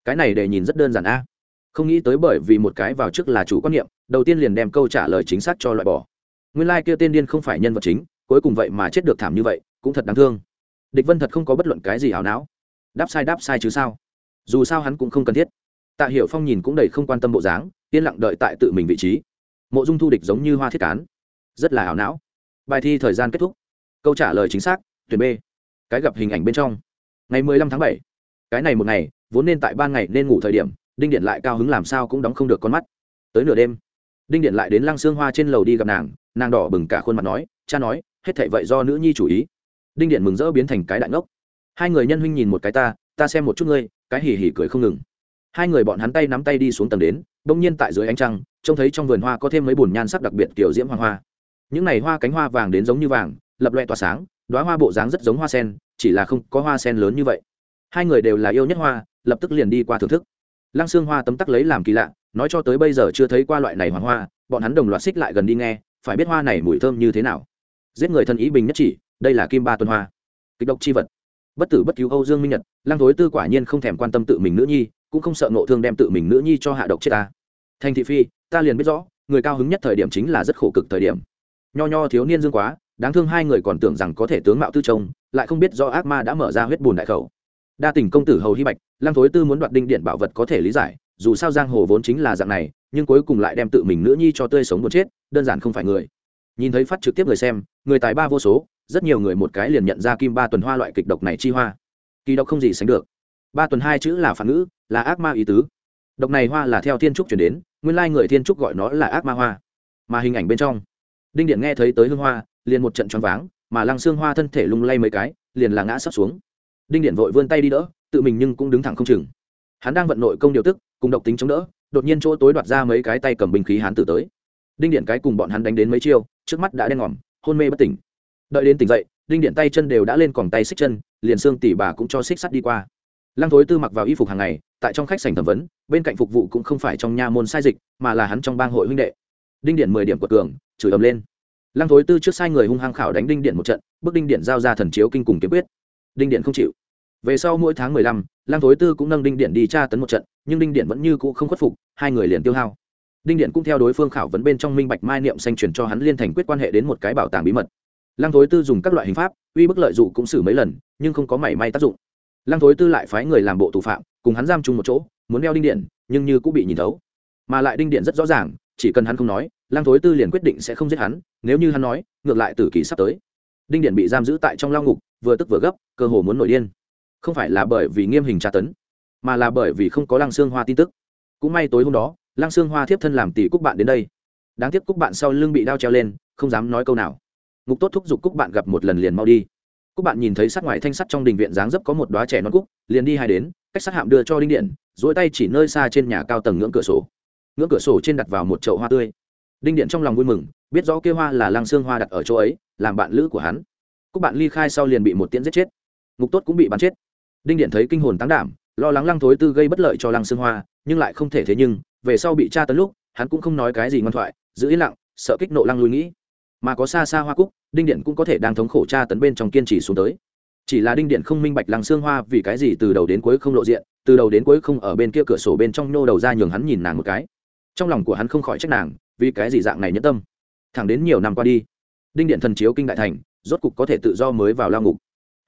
A: cái này để nhìn rất đơn giản a. Không nghĩ tới bởi vì một cái vào trước là chủ quan niệm, đầu tiên liền đem câu trả lời chính xác cho loại bỏ. Nguyên lai、like、kia tên điên không phải nhân vật chính, cuối cùng vậy mà chết được thảm như vậy, cũng thật đáng thương. Địch vân thật không có bất luận cái gì ảo não. Đáp sai đáp sai chứ sao? Dù sao hắn cũng không cần thiết. Tạ hiểu phong nhìn cũng đầy không quan tâm bộ dáng, yên lặng đợi tại tự mình vị trí. Mộ dung thu địch giống như hoa thiết cán. Rất là ảo não. Bài thi thời gian kết thúc. Câu trả lời chính xác, tuyển b. Cái gặp hình ảnh bên trong. Ngày mười lăm tháng bảy. Cái này một ngày vốn nên tại ban ngày nên ngủ thời điểm, đinh điện lại cao hứng làm sao cũng đóng không được con mắt. Tới nửa đêm, đinh điện lại đến lăng xương hoa trên lầu đi gặp nàng nàng đỏ bừng cả khuôn mặt nói, cha nói, hết thảy vậy do nữ nhi chủ ý. Đinh điện mừng rỡ biến thành cái đại ngốc. Hai người nhân huynh nhìn một cái ta ta xem một chút ngươi. Cái hỉ hỉ cười không ngừng. Hai người bọn hắn tay nắm tay đi xuống tầng đến, bỗng nhiên tại dưới ánh trăng, trông thấy trong vườn hoa có thêm mấy bùn nhan sắc đặc biệt kiểu diễm hoa hoa. Những này hoa cánh hoa vàng đến giống như vàng, lập loe tỏa sáng đoá hoa bộ dáng rất giống hoa sen, chỉ là không có hoa sen lớn như vậy hai người đều là yêu nhất hoa, lập tức liền đi qua thưởng thức. Lăng xương hoa tấm tắc lấy làm kỳ lạ, nói cho tới bây giờ chưa thấy qua loại này hoàng hoa, bọn hắn đồng loạt xích lại gần đi nghe, phải biết hoa này mùi thơm như thế nào. Giết người thân ý bình nhất chỉ, đây là kim ba tuần hoa. Kịch độc chi vật. Bất tử bất cứu âu dương minh nhật, lăng thối tư quả nhiên không thèm quan tâm tự mình nữ nhi, cũng không sợ nộ thương đem tự mình nữ nhi cho hạ độc chết ta. Thành thị phi, ta liền biết rõ, người cao hứng nhất thời điểm chính là rất khổ cực thời điểm. Nho nho thiếu niên dương quá, đáng thương hai người còn tưởng rằng có thể tướng mạo tư trông, lại không biết do ác ma đã mở ra huyết bùn đại khẩu đa tình công tử hầu hy bạch, lăng thối tư muốn đoạt đinh điện bảo vật có thể lý giải, dù sao giang hồ vốn chính là dạng này, nhưng cuối cùng lại đem tự mình nữ nhi cho tươi sống muốn chết, đơn giản không phải người. Nhìn thấy phát trực tiếp người xem, người tài ba vô số, rất nhiều người một cái liền nhận ra kim ba tuần hoa loại kịch độc này chi hoa. Kỳ độc không gì sánh được. Ba tuần hai chữ là phản ngữ, là ác ma ý tứ. Độc này hoa là theo thiên trúc chuyển đến, nguyên lai người thiên trúc gọi nó là ác ma hoa. Mà hình ảnh bên trong, đinh điện nghe thấy tới hương hoa, liền một trận choáng váng, mà lăng xương hoa thân thể lung lay mấy cái, liền là ngã sắp xuống đinh điện vội vươn tay đi đỡ, tự mình nhưng cũng đứng thẳng không chừng. Hắn đang vận nội công điều tức, cùng độc tính chống đỡ, đột nhiên chỗ tối đoạt ra mấy cái tay cầm binh khí hắn tử tới. Đinh điện cái cùng bọn hắn đánh đến mấy chiêu, trước mắt đã đen ngòm, hôn mê bất tỉnh. Đợi đến tỉnh dậy, đinh điện tay chân đều đã lên còng tay xích chân, liền xương tỉ bà cũng cho xích sắt đi qua. Lăng thối tư mặc vào y phục hàng ngày, tại trong khách sảnh thẩm vấn, bên cạnh phục vụ cũng không phải trong nha môn sai dịch, mà là hắn trong bang hội huynh đệ. Đinh điện mười điểm của cường, chửi ầm lên. Lăng thối tư trước sai người hung hăng khảo đánh đinh điện một trận, bước đinh điện giao ra thần chiếu kinh cùng kiếm quyết. Đinh điện không chịu về sau mỗi tháng mười lăm lang thối tư cũng nâng đinh điện đi tra tấn một trận, nhưng đinh điện vẫn như cũ không khuất phục, hai người liền tiêu hao. Đinh điện cũng theo đối phương khảo vấn bên trong minh bạch mai niệm xanh truyền cho hắn liên thành quyết quan hệ đến một cái bảo tàng bí mật. Lang thối tư dùng các loại hình pháp, uy bức lợi dụng cũng xử mấy lần, nhưng không có mảy may tác dụng. Lang thối tư lại phái người làm bộ tù phạm, cùng hắn giam chung một chỗ, muốn đeo đinh điện, nhưng như cũng bị nhìn thấu. Mà lại đinh điện rất rõ ràng, chỉ cần hắn không nói lang thối tư liền quyết định sẽ không giết hắn, nếu như hắn nói, ngược lại tử kỳ sắp tới. Đinh điện bị giam giữ tại trong lao ngục, vừa tức vừa gấp, cơ hồ muốn nổi điên không phải là bởi vì nghiêm hình tra tấn, mà là bởi vì không có lăng xương hoa tin tức. Cũng may tối hôm đó, lăng xương hoa thiếp thân làm tỷ cúc bạn đến đây. Đáng tiếc cúc bạn sau lưng bị đao treo lên, không dám nói câu nào. Ngục tốt thúc giục cúc bạn gặp một lần liền mau đi. Cúc bạn nhìn thấy sát ngoài thanh sắt trong đình viện dáng dấp có một đoá trẻ non cúc, liền đi hai đến, cách sát hạm đưa cho đinh điện dỗi tay chỉ nơi xa trên nhà cao tầng ngưỡng cửa sổ. Ngưỡng cửa sổ trên đặt vào một chậu hoa tươi. Đinh điện trong lòng vui mừng, biết rõ kêu hoa là lăng xương hoa đặt ở chỗ ấy, làm bạn lữ của hắn. Cúc bạn ly khai sau liền bị một tiễn giết chết. Ngục tốt cũng bị bắn chết đinh điện thấy kinh hồn tán đảm, lo lắng lăng thối tư gây bất lợi cho lăng Sương hoa, nhưng lại không thể thế nhưng, về sau bị tra tấn lúc, hắn cũng không nói cái gì ngoan thoại, giữ yên lặng, sợ kích nộ lăng lui nghĩ. Mà có xa xa hoa cúc, đinh điện cũng có thể đang thống khổ tra tấn bên trong kiên trì xuống tới. Chỉ là đinh điện không minh bạch lăng xương hoa vì cái gì từ đầu đến cuối không lộ diện, từ đầu đến cuối không ở bên kia cửa sổ bên trong nhô đầu ra nhường hắn nhìn nàng một cái. Trong lòng của hắn không khỏi trách nàng, vì cái gì dạng này nhẫn tâm. Thẳng đến nhiều năm qua đi, đinh điện thần chiếu kinh đại thành, rốt cục có thể tự do mới vào lao ngục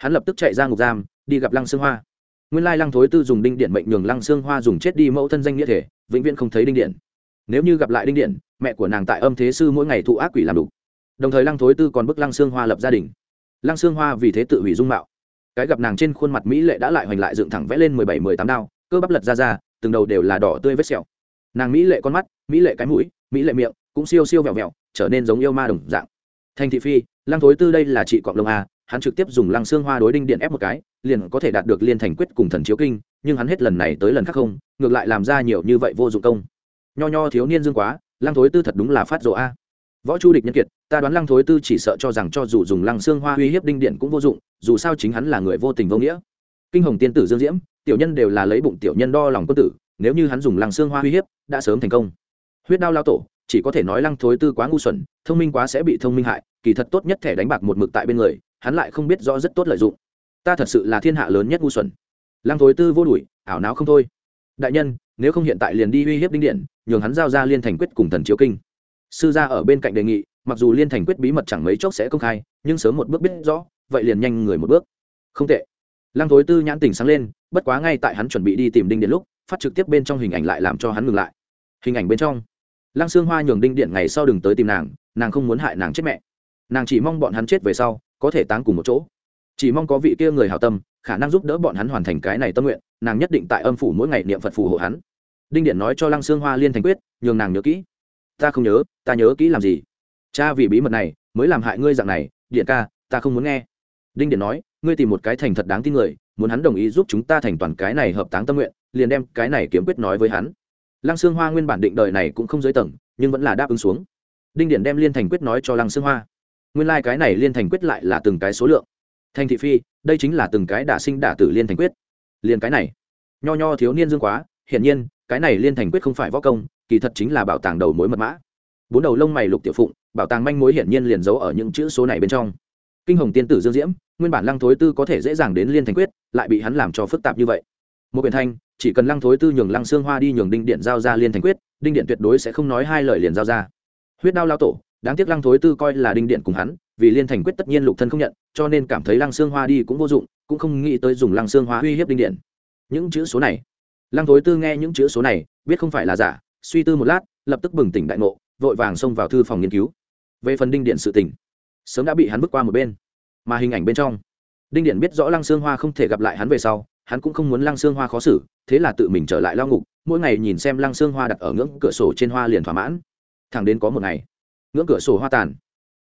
A: hắn lập tức chạy ra ngục giam, đi gặp lăng xương hoa. Nguyên lai lăng thối tư dùng đinh điện mệnh nhường lăng xương hoa dùng chết đi mẫu thân danh nghĩa thể, vĩnh viễn không thấy đinh điện. Nếu như gặp lại đinh điện, mẹ của nàng tại âm thế sư mỗi ngày thụ ác quỷ làm đủ đồng thời lăng thối tư còn bức lăng xương hoa lập gia đình. Lăng xương hoa vì thế tự hủy dung mạo. Cái gặp nàng trên khuôn mặt mỹ lệ đã lại hoành lại dựng thẳng vẽ lên mười bảy, mười tám đao, cơ bắp lật ra ra, từng đầu đều là đỏ tươi vết sẹo. Nàng mỹ lệ con mắt, mỹ lệ cái mũi, mỹ lệ miệng, cũng siêu siêu vẹo vẹo, trở nên giống yêu ma đồng dạng. Thành thị phi, lăng thối tư đây là chị cọng lông a hắn trực tiếp dùng lăng xương hoa đối đinh điện ép một cái, liền có thể đạt được liên thành quyết cùng thần chiếu kinh, nhưng hắn hết lần này tới lần khác không, ngược lại làm ra nhiều như vậy vô dụng công. Nho nho thiếu niên dương quá, lăng thối tư thật đúng là phát rộ a. Võ chu địch nhân kiệt, ta đoán lăng thối tư chỉ sợ cho rằng cho dù dùng lăng xương hoa uy hiếp đinh điện cũng vô dụng, dù sao chính hắn là người vô tình vô nghĩa. Kinh hồng tiên tử dương diễm, tiểu nhân đều là lấy bụng tiểu nhân đo lòng quân tử, nếu như hắn dùng lăng xương hoa uy hiếp, đã sớm thành công. Huyết đao lao tổ, chỉ có thể nói lăng thối tư quá ngu xuẩn, thông minh quá sẽ bị thông minh hại, kỳ thật tốt nhất thẻ đánh bạc một mực tại bên người hắn lại không biết rõ rất tốt lợi dụng. Ta thật sự là thiên hạ lớn nhất ngu xuẩn. Lăng thối tư vô đuổi, ảo não không thôi. Đại nhân, nếu không hiện tại liền đi uy hiếp đinh điện, nhường hắn giao ra liên thành quyết cùng thần chiếu kinh. Sư gia ở bên cạnh đề nghị, mặc dù liên thành quyết bí mật chẳng mấy chốc sẽ công khai, nhưng sớm một bước biết rõ, vậy liền nhanh người một bước. Không tệ. Lăng thối tư nhãn tình sáng lên, bất quá ngay tại hắn chuẩn bị đi tìm đinh điện lúc, phát trực tiếp bên trong hình ảnh lại làm cho hắn ngừng lại. Hình ảnh bên trong. Lăng xương hoa nhường đinh điện ngày sau đừng tới tìm nàng nàng không muốn hại nàng chết mẹ. Nàng chỉ mong bọn hắn chết về sau có thể táng cùng một chỗ. Chỉ mong có vị kia người hào tâm, khả năng giúp đỡ bọn hắn hoàn thành cái này tâm nguyện, nàng nhất định tại âm phủ mỗi ngày niệm phật phù hộ hắn. Đinh điện nói cho lăng xương hoa liên thành quyết, nhường nàng nhớ kỹ. Ta không nhớ, ta nhớ kỹ làm gì? Cha vì bí mật này, mới làm hại ngươi dạng này, điện ca, ta không muốn nghe. Đinh điện nói, ngươi tìm một cái thành thật đáng tin người, muốn hắn đồng ý giúp chúng ta thành toàn cái này hợp táng tâm nguyện, liền đem cái này kiếm quyết nói với hắn. Lăng xương hoa nguyên bản định đời này cũng không dưới tầng, nhưng vẫn là đáp ứng xuống. Đinh điện đem liên thành quyết nói cho lăng xương hoa nguyên lai、like、cái này liên thành quyết lại là từng cái số lượng. Thành thị phi, đây chính là từng cái đả sinh đả tử liên thành quyết. Liền cái này, nho nho thiếu niên dương quá, hiển nhiên, cái này liên thành quyết không phải võ công, kỳ thật chính là bảo tàng đầu mối mật mã. Bốn đầu lông mày lục tiểu phụng, bảo tàng manh mối hiển nhiên liền giấu ở những chữ số này bên trong. Kinh hồng tiên tử dương diễm, nguyên bản lăng thối tư có thể dễ dàng đến liên thành quyết, lại bị hắn làm cho phức tạp như vậy. Một biển thanh, chỉ cần lăng thối tư nhường lăng xương hoa đi nhường đinh điện giao ra liên thành quyết, đinh điện tuyệt đối sẽ không nói hai lời liền giao ra. Huyết đao lao tổ đáng tiếc lăng thối tư coi là đinh điện cùng hắn, vì liên thành quyết tất nhiên lục thân không nhận, cho nên cảm thấy lăng xương hoa đi cũng vô dụng, cũng không nghĩ tới dùng lăng xương hoa uy hiếp đinh điện. Những chữ số này. Lăng thối tư nghe những chữ số này, biết không phải là giả, suy tư một lát, lập tức bừng tỉnh đại ngộ, vội vàng xông vào thư phòng nghiên cứu. Về phần đinh điện sự tỉnh sớm đã bị hắn bước qua một bên. Mà hình ảnh bên trong, đinh điện biết rõ lăng xương hoa không thể gặp lại hắn về sau, hắn cũng không muốn lăng xương hoa khó xử, thế là tự mình trở lại lao ngục, mỗi ngày nhìn xem lăng xương hoa đặt ở ngưỡng cửa sổ trên hoa liền thỏa mãn. Thẳng đến có một ngày ngưỡng cửa sổ hoa tàn.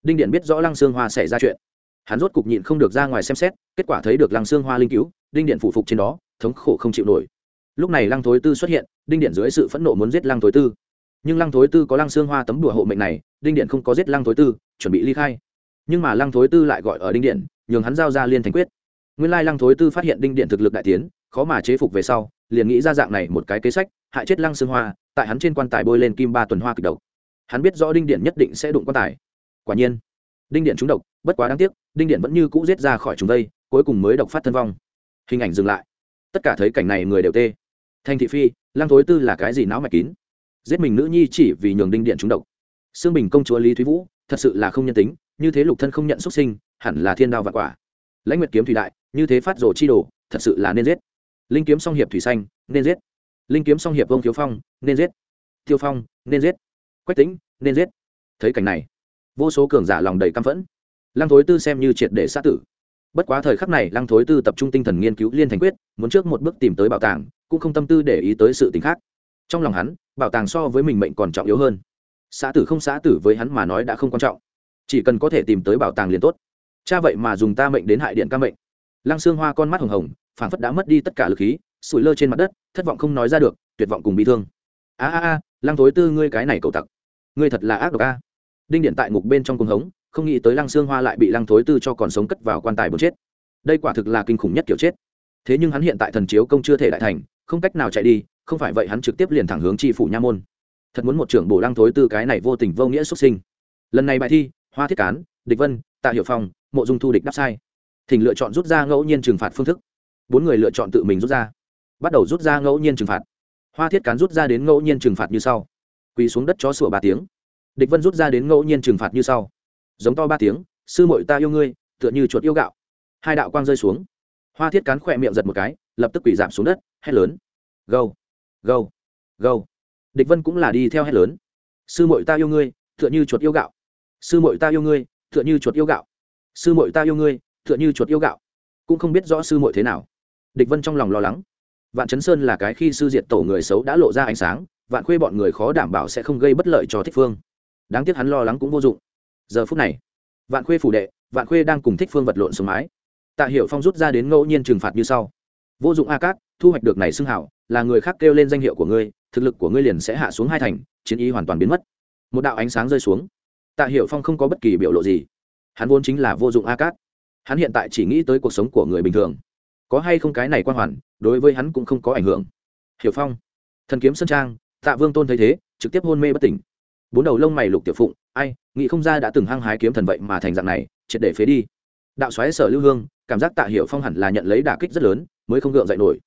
A: Đinh điện biết rõ lăng xương hoa xảy ra chuyện. Hắn rốt cục nhịn không được ra ngoài xem xét, kết quả thấy được lăng xương hoa linh cứu, đinh điện phụ phục trên đó, thống khổ không chịu nổi. Lúc này lăng thối tư xuất hiện, đinh điện dưới sự phẫn nộ muốn giết lăng thối tư. Nhưng lăng thối tư có lăng xương hoa tấm đùa hộ mệnh này, đinh điện không có giết lăng thối tư, chuẩn bị ly khai. Nhưng mà lăng thối tư lại gọi ở đinh điện, nhường hắn giao ra liên thành quyết. Nguyên lai lăng thối tư phát hiện đinh điện thực lực đại tiến, khó mà chế phục về sau, liền nghĩ ra dạng này một cái kế sách, hại chết lăng xương hoa, tại hắn trên quan tài bôi lên kim ba tuần hoa kịch độc hắn biết rõ đinh điện nhất định sẽ đụng quan tài. Quả nhiên, đinh điện trúng độc, bất quá đáng tiếc, đinh điện vẫn như cũ giết ra khỏi chúng đây, cuối cùng mới độc phát thân vong. Hình ảnh dừng lại. Tất cả thấy cảnh này người đều tê. Thanh thị phi lang thối tư là cái gì não mạch kín? Giết mình nữ nhi chỉ vì nhường đinh điện trúng độc. Xương bình công chúa lý thúy vũ, thật sự là không nhân tính, như thế lục thân không nhận xuất sinh, hẳn là thiên đao vạn quả. Lãnh nguyệt kiếm thủy đại, như thế phát rổ chi đồ, thật sự là nên giết. Linh kiếm song hiệp thủy xanh, nên giết. Linh kiếm song hiệp vông thiếu phong, nên giết. Tiêu phong, nên giết quách tính nên giết. Thấy cảnh này, vô số cường giả lòng đầy căm phẫn. Lăng thối tư xem như triệt để sát tử. Bất quá thời khắc này, lăng thối tư tập trung tinh thần nghiên cứu liên thành quyết, muốn trước một bước tìm tới bảo tàng, cũng không tâm tư để ý tới sự t khác. Trong lòng hắn, bảo tàng so với mình mệnh còn trọng yếu hơn. Xã tử không xã tử với hắn mà nói đã không quan trọng. Chỉ cần có thể tìm tới bảo tàng liền tốt. Cha vậy mà dùng ta mệnh đến hại điện ca mệnh. Lăng xương hoa con mắt hồng hồng, phảng phất đã mất đi tất cả lực khí, sủi lơ trên mặt đất, thất vọng không nói ra được, tuyệt vọng cùng bị thương a a a, lăng thối tư, ngươi cái này cầu tặc. Ngươi thật là ác độc a. Đinh điện tại ngục bên trong cung hống, không nghĩ tới lăng xương hoa lại bị lăng thối tư cho còn sống cất vào quan tài bớt chết. Đây quả thực là kinh khủng nhất kiểu chết. Thế nhưng hắn hiện tại thần chiếu công chưa thể đại thành, không cách nào chạy đi, không phải vậy hắn trực tiếp liền thẳng hướng tri phủ nha môn. Thật muốn một trưởng bổ lăng thối tư cái này vô tình vô nghĩa xuất sinh. Lần này bài thi, hoa thiết cán, địch vân, tạ hiệu phong, mộ dung thu địch đáp sai. Thỉnh lựa chọn rút ra ngẫu nhiên trừng phạt phương thức. Bốn người lựa chọn tự mình rút ra. Bắt đầu rút ra ngẫu nhiên trừng phạt hoa thiết cán rút ra đến ngẫu nhiên trừng phạt như sau. Quỳ xuống đất chó sủa ba tiếng. Địch vân rút ra đến ngẫu nhiên trừng phạt như sau. Giống to ba tiếng, sư mội ta yêu ngươi, tựa như chuột yêu gạo. Hai đạo quang rơi xuống. Hoa thiết cán khỏe miệng giật một cái, lập tức quỳ giảm xuống đất, hét lớn. Gâu gâu gâu. Địch vân cũng là đi theo hét lớn. Sư mội ta yêu ngươi, tựa như chuột yêu gạo. Sư mội ta yêu ngươi, tựa như chuột yêu gạo. Sư mội ta yêu ngươi, tựa như chuột yêu gạo. Cũng không biết rõ sư mội thế nào. Địch vân trong lòng lo lắng vạn chấn sơn là cái khi sư diệt tổ người xấu đã lộ ra ánh sáng, vạn khuê bọn người khó đảm bảo sẽ không gây bất lợi cho thích phương. Đáng tiếc hắn lo lắng cũng vô dụng. Giờ phút này, vạn khuê phủ đệ, vạn khuê đang cùng thích phương vật lộn xuống mái. Tạ hiệu phong rút ra đến ngẫu nhiên trừng phạt như sau. Vô dụng a cát, thu hoạch được này xưng hảo, là người khác kêu lên danh hiệu của ngươi, thực lực của ngươi liền sẽ hạ xuống hai thành, chiến ý hoàn toàn biến mất. Một đạo ánh sáng rơi xuống. Tạ hiệu phong không có bất kỳ biểu lộ gì. Hắn vốn chính là vô dụng a cát. Hắn hiện tại chỉ nghĩ tới cuộc sống của người bình thường có hay không cái này quan hoàn, đối với hắn cũng không có ảnh hưởng. Hiểu phong, thần kiếm sơn trang, tạ vương tôn thấy thế, trực tiếp hôn mê bất tỉnh. Bốn đầu lông mày lục tiểu phụng, ai, nghĩ không ra đã từng hăng hái kiếm thần vậy mà thành dạng này, triệt để phế đi. Đạo xoáy sở lưu hương, cảm giác tạ hiểu phong hẳn là nhận lấy đả kích rất lớn, mới không gượng dậy nổi.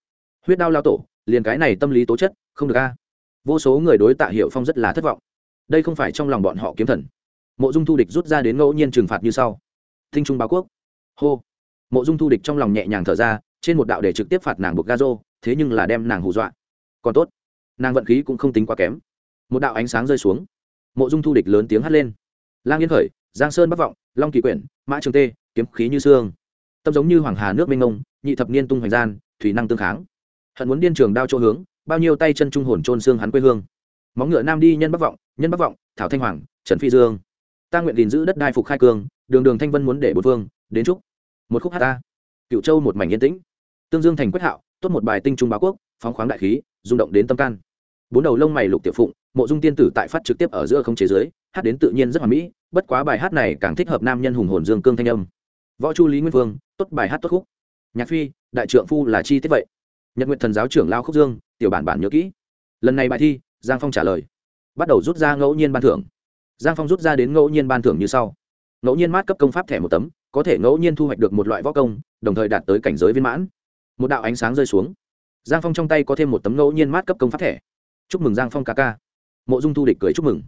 A: Huyết đao lao tổ, liền cái này tâm lý tố chất, không được a. Vô số người đối tạ hiểu phong rất là thất vọng. Đây không phải trong lòng bọn họ kiếm thần. Mộ dung thu địch rút ra đến ngẫu nhiên trừng phạt như sau. Thinh trung báo quốc. Hô. Mộ dung thu địch trong lòng nhẹ nhàng thở ra trên một đạo để trực tiếp phạt nàng buộc ga rô, thế nhưng là đem nàng hù dọa. Còn tốt, nàng vận khí cũng không tính quá kém. Một đạo ánh sáng rơi xuống, mộ dung thu địch lớn tiếng hắt lên. Lang yên khởi, giang sơn bắc vọng, long kỳ quyển, mã trường tê, kiếm khí như xương. Tâm giống như hoàng hà nước mênh ngông nhị thập niên tung hoành gian, thủy năng tương kháng. Hận muốn điên trường đao chỗ hướng, bao nhiêu tay chân trung hồn trôn xương hắn quê hương. Móng ngựa nam đi nhân bắc vọng, nhân bắc vọng, thảo thanh hoàng, trần phi dương. Ta nguyện gìn giữ đất đai phục khai cương, đường đường thanh vân muốn để bột vương, đến trúc một khúc hát ta cựu châu một mảnh yên tĩnh tương dương thành quyết hạo, tốt một bài tinh trung báo quốc, phóng khoáng đại khí, rung động đến tâm can. Bốn đầu lông mày lục tiểu phụng, mộ dung tiên tử tại phát trực tiếp ở giữa không chế giới hát đến tự nhiên rất hoàn mỹ, bất quá bài hát này càng thích hợp nam nhân hùng hồn dương cương thanh âm. Võ chu lý nguyên vương, tốt bài hát tốt khúc. Nhạc phi, đại trượng phu là chi tiết vậy? Nhật nguyện thần giáo trưởng lao khúc dương, tiểu bản bản nhớ kỹ. Lần này bài thi, giang phong trả lời. Bắt đầu rút ra ngẫu nhiên ban thưởng. Giang phong rút ra đến ngẫu nhiên ban thưởng như sau. Ngẫu nhiên mát cấp công pháp thẻ một tấm, có thể ngẫu nhiên thu hoạch được một loại võ công, đồng thời đạt tới cảnh giới viên mãn một đạo ánh sáng rơi xuống. Giang phong trong tay có thêm một tấm ngẫu nhiên mát cấp công pháp thẻ. Chúc mừng giang phong ca ca. Mộ dung thu địch cười chúc mừng.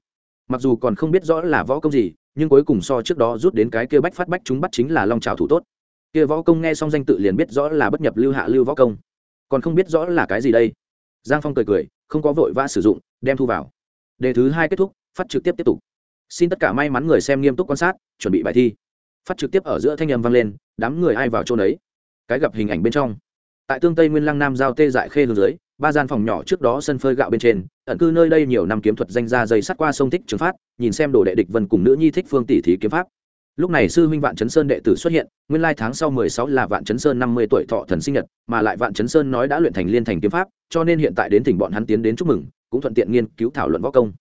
A: Mặc dù còn không biết rõ là võ công gì, nhưng cuối cùng so trước đó rút đến cái kia bách phát bách chúng bắt chính là long trào thủ tốt. Kia võ công nghe xong danh tự liền biết rõ là bất nhập lưu hạ lưu võ công. Còn không biết rõ là cái gì đây. Giang phong cười cười, không có vội vã sử dụng, đem thu vào. Đề thứ hai kết thúc, phát trực tiếp tiếp tục. Xin tất cả may mắn người xem nghiêm túc quan sát, chuẩn bị bài thi. Phát trực tiếp ở giữa thanh â m vang lên, đám người ai vào chỗ đấy cái gặp hình ảnh bên trong tại tương tây nguyên lăng nam giao tê dại khê hướng dưới, ba gian phòng nhỏ trước đó sân phơi gạo bên trên, ẩn cư nơi đây nhiều năm kiếm thuật danh ra dây sắt qua sông thích trường phát, nhìn xem đồ đệ địch vân cùng nữ nhi thích phương tỷ thí kiếm pháp. Lúc này sư huynh vạn chấn sơn đệ tử xuất hiện, nguyên lai tháng sau mười sáu là vạn chấn sơn năm mươi tuổi thọ thần sinh nhật, mà lại vạn chấn sơn nói đã luyện thành liên thành kiếm pháp, cho nên hiện tại đến thỉnh bọn hắn tiến đến chúc mừng, cũng thuận tiện nghiên cứu thảo luận võ công.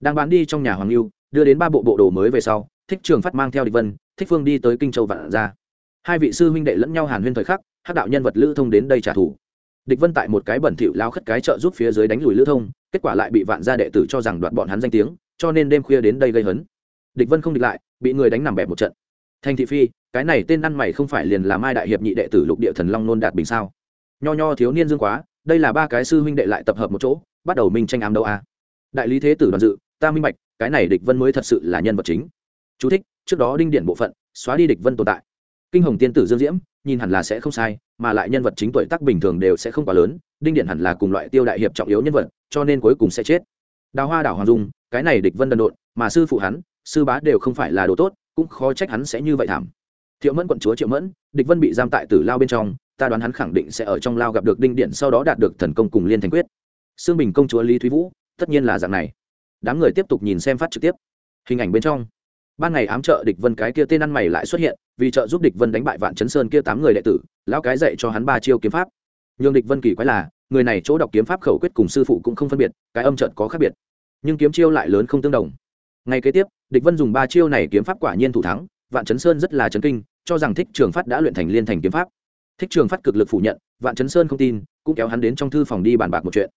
A: Đang bán đi trong nhà hoàng lưu đưa đến ba bộ bộ đồ mới về sau, thích trường phát mang theo địch vân, thích phương đi tới kinh châu vạn ra hai vị sư huynh đệ lẫn nhau hàn huyên thời khắc hắc đạo nhân vật lữ thông đến đây trả thù. Địch vân tại một cái bẩn thỉu lao khất cái trợ giúp phía dưới đánh lùi lữ thông kết quả lại bị vạn gia đệ tử cho rằng đoạt bọn hắn danh tiếng cho nên đêm khuya đến đây gây hấn. Địch vân không địch lại bị người đánh nằm bẹp một trận. Thành thị phi cái này tên ăn mày không phải liền là mai đại hiệp nhị đệ tử lục địa thần long nôn đạt bình sao? Nho nho thiếu niên dương quá đây là ba cái sư huynh đệ lại tập hợp một chỗ bắt đầu minh tranh ám đâu a. Đại lý thế tử đoàn dự ta minh bạch cái này địch vân mới thật sự là nhân vật chính. Chú thích, trước đó đinh điện bộ phận xóa đi địch vân tồn tại kinh hồng tiên tử dương diễm, nhìn hẳn là sẽ không sai, mà lại nhân vật chính tuổi tác bình thường đều sẽ không quá lớn, đinh điện hẳn là cùng loại tiêu đại hiệp trọng yếu nhân vật, cho nên cuối cùng sẽ chết. Đào hoa đảo hoàng dung, cái này địch vân đần độn, mà sư phụ hắn, sư bá đều không phải là đồ tốt, cũng khó trách hắn sẽ như vậy thảm. Thiệu mẫn quận chúa triệu mẫn, địch vân bị giam tại tử lao bên trong, ta đoán hắn khẳng định sẽ ở trong lao gặp được đinh điện sau đó đạt được thần công cùng liên thành quyết. Xương bình công chúa lý thúy vũ, tất nhiên là dạng này. Đám người tiếp tục nhìn xem phát trực tiếp. Hình ảnh bên trong ban ngày ám trợ địch vân cái kia tên ăn mày lại xuất hiện, vì trợ giúp địch vân đánh bại vạn chấn sơn kia tám người đệ tử, lão cái dạy cho hắn ba chiêu kiếm pháp. Nhưng địch vân kỳ quái là, người này chỗ đọc kiếm pháp khẩu quyết cùng sư phụ cũng không phân biệt, cái âm trận có khác biệt. Nhưng kiếm chiêu lại lớn không tương đồng. Ngay kế tiếp, địch vân dùng ba chiêu này kiếm pháp quả nhiên thủ thắng, vạn chấn sơn rất là chấn kinh, cho rằng thích trường phát đã luyện thành liên thành kiếm pháp. Thích trường phát cực lực phủ nhận, vạn chấn sơn không tin, cũng kéo hắn đến trong thư phòng đi bàn bạc một chuyện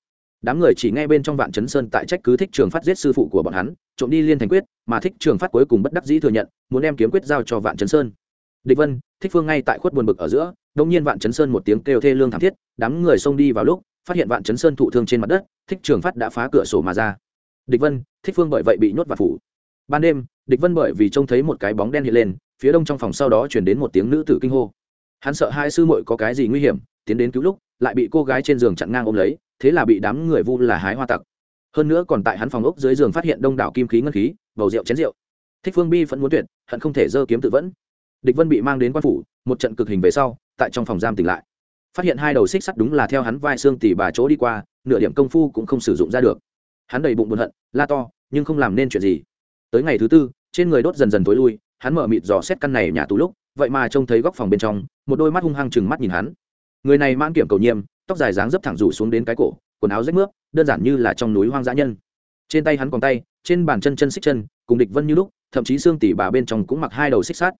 A: đám người chỉ nghe bên trong vạn chấn sơn tại trách cứ thích trường phát giết sư phụ của bọn hắn, trộm đi liên thành quyết, mà thích trường phát cuối cùng bất đắc dĩ thừa nhận, muốn đem kiếm quyết giao cho vạn chấn sơn. Địch vân, thích phương ngay tại khuất buồn bực ở giữa, đông nhiên vạn chấn sơn một tiếng kêu thê lương thảm thiết, đám người xông đi vào lúc, phát hiện vạn chấn sơn thụ thương trên mặt đất, thích trường phát đã phá cửa sổ mà ra. Địch vân, thích phương bởi vậy bị nhốt vào phủ. Ban đêm, địch vân bởi vì trông thấy một cái bóng đen hiện lên, phía đông trong phòng sau đó chuyển đến một tiếng nữ tử kinh hô. Hắn sợ hai sư muội có cái gì nguy hiểm, tiến đến cứu lúc, lại bị cô gái trên giường chặn ngang ôm lấy thế là bị đám người vu là hái hoa tặc. Hơn nữa còn tại hắn phòng ốc dưới giường phát hiện đông đảo kim khí ngân khí, bầu rượu, chén rượu. Thích phương bi vẫn muốn tuyệt, hận không thể dơ kiếm tự vẫn. Địch vân bị mang đến quan phủ, một trận cực hình về sau, tại trong phòng giam tỉnh lại. Phát hiện hai đầu xích sắt đúng là theo hắn vai xương tỉ bà chỗ đi qua, nửa điểm công phu cũng không sử dụng ra được. Hắn đầy bụng buồn hận, la to, nhưng không làm nên chuyện gì. Tới ngày thứ tư, trên người đốt dần dần tối lui, hắn mở mịt dò xét căn này nhà tù lúc, vậy mà trông thấy góc phòng bên trong, một đôi mắt hung hăng chừng mắt nhìn hắn. Người này mãn kiểm cầu nhiêm tóc dài dáng dấp thẳng rủ xuống đến cái cổ, quần áo rách mướp, đơn giản như là trong núi hoang dã nhân. Trên tay hắn còn tay, trên bàn chân chân xích chân, cùng địch vân như lúc, thậm chí xương tỉ bà bên trong cũng mặc hai đầu xích sát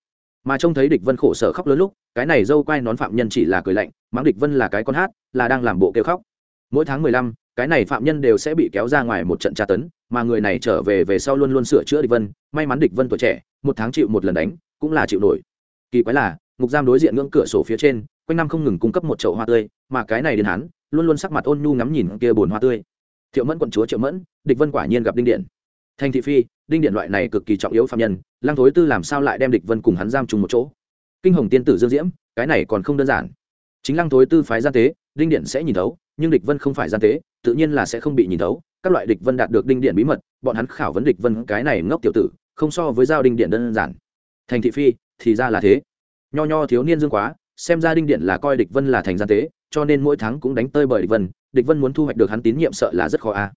A: mà trông thấy địch vân khổ sở khóc lớn lúc, cái này dâu quai nón phạm nhân chỉ là cười lạnh, mắng địch vân là cái con hát, là đang làm bộ kêu khóc. Mỗi tháng mười lăm, cái này phạm nhân đều sẽ bị kéo ra ngoài một trận tra tấn, mà người này trở về về sau luôn luôn sửa chữa địch vân, may mắn địch vân tuổi trẻ, một tháng chịu một lần đánh, cũng là chịu nổi. Kỳ quái là, ngục giam đối diện ngưỡng cửa sổ phía trên quanh năm không ngừng cung cấp một chậu hoa tươi, mà cái này đến hắn, luôn luôn sắc mặt ôn nhu ngắm nhìn kia bồn hoa tươi. Thiệu mẫn quận chúa triệu mẫn, địch vân quả nhiên gặp đinh điện. Thành thị phi, đinh điện loại này cực kỳ trọng yếu phạm nhân lang thối tư làm sao lại đem địch vân cùng hắn giam chung một chỗ? Kinh hồng tiên tử dương diễm, cái này còn không đơn giản. Chính lang thối tư phái gian tế, đinh điện sẽ nhìn thấu, nhưng địch vân không phải gian tế, tự nhiên là sẽ không bị nhìn thấu. Các loại địch vân đạt được đinh điện bí mật, bọn hắn khảo vấn địch vân cái này ngốc tiểu tử, không so với giao đinh điện đơn giản. Thành thị phi, thì ra là thế. Nho nho thiếu niên dương quá xem ra đinh điện là coi địch vân là thành gian tế, cho nên mỗi tháng cũng đánh tơi bởi địch vân địch vân muốn thu hoạch được hắn tín nhiệm sợ là rất khó a.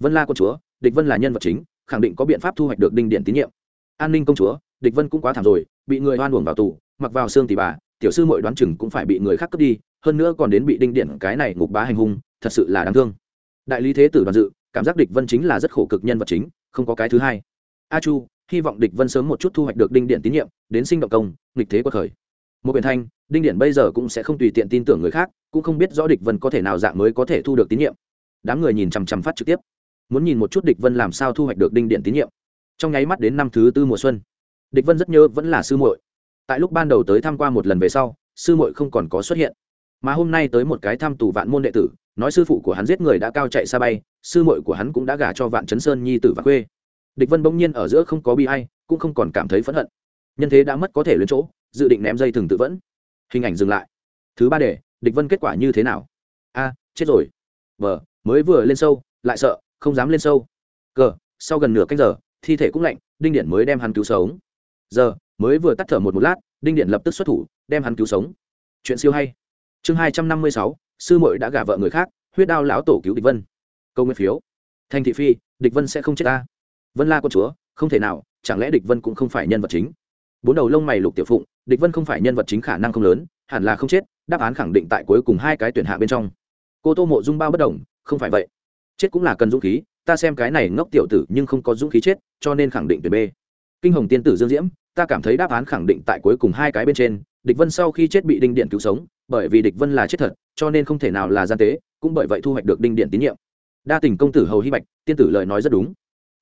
A: Vân la công chúa, địch vân là nhân vật chính, khẳng định có biện pháp thu hoạch được đinh điện tín nhiệm. An ninh công chúa, địch vân cũng quá thảm rồi, bị người hoan uổng vào tù, mặc vào xương tỷ bà, tiểu sư mội đoán chừng cũng phải bị người khác cướp đi, hơn nữa còn đến bị đinh điện cái này ngục bá hành hung, thật sự là đáng thương. Đại lý thế tử đoàn dự, cảm giác địch vân chính là rất khổ cực nhân vật chính, không có cái thứ hai. A chu, hy vọng địch vân sớm một chút thu hoạch được đinh điện tín nhiệm, đến sinh động công, nghịch thế quật khởi một biển thanh, đinh điện bây giờ cũng sẽ không tùy tiện tin tưởng người khác, cũng không biết rõ địch vân có thể nào dạng mới có thể thu được tín nhiệm. Đám người nhìn chằm chằm phát trực tiếp. Muốn nhìn một chút địch vân làm sao thu hoạch được đinh điện tín nhiệm. Trong nháy mắt đến năm thứ tư mùa xuân, địch vân rất nhớ vẫn là sư muội. Tại lúc ban đầu tới tham qua một lần về sau, sư muội không còn có xuất hiện. Mà hôm nay tới một cái thăm tù vạn môn đệ tử, nói sư phụ của hắn giết người đã cao chạy xa bay, sư muội của hắn cũng đã gả cho vạn chấn sơn nhi tử và quê. Địch vân bỗng nhiên ở giữa không có bi ai, cũng không còn cảm thấy phẫn hận. Nhân thế đã mất có thể lên chỗ dự định ném dây thừng tự vẫn. Hình ảnh dừng lại. Thứ ba để địch vân kết quả như thế nào? A, chết rồi. Vờ mới vừa lên sâu, lại sợ, không dám lên sâu. Cờ sau gần nửa canh giờ, thi thể cũng lạnh, đinh điện mới đem hắn cứu sống. Giờ mới vừa tắt thở một một lát, đinh điện lập tức xuất thủ, đem hắn cứu sống. Chuyện siêu hay. Chương hai trăm năm mươi sáu, sư muội đã gả vợ người khác, huyết đao lão tổ cứu địch vân. Câu nguyên phiếu. Thành thị phi, địch vân sẽ không chết ta. Vân la con chúa, không thể nào, chẳng lẽ địch vân cũng không phải nhân vật chính? Bốn đầu lông mày lục tiểu phụng, địch vân không phải nhân vật chính khả năng không lớn, hẳn là không chết, đáp án khẳng định tại cuối cùng hai cái tuyển hạ bên trong. Cô tô mộ dung bao bất đồng, không phải vậy. Chết cũng là cần dũng khí, ta xem cái này ngốc tiểu tử nhưng không có dũng khí chết, cho nên khẳng định tuyển b. Kinh hồng tiên tử dương diễm, ta cảm thấy đáp án khẳng định tại cuối cùng hai cái bên trên, địch vân sau khi chết bị đinh điện cứu sống, bởi vì địch vân là chết thật, cho nên không thể nào là gian tế, cũng bởi vậy thu hoạch được đinh điện tín nhiệm. Đa tình công tử hầu hy bạch, tiên tử lời nói rất đúng.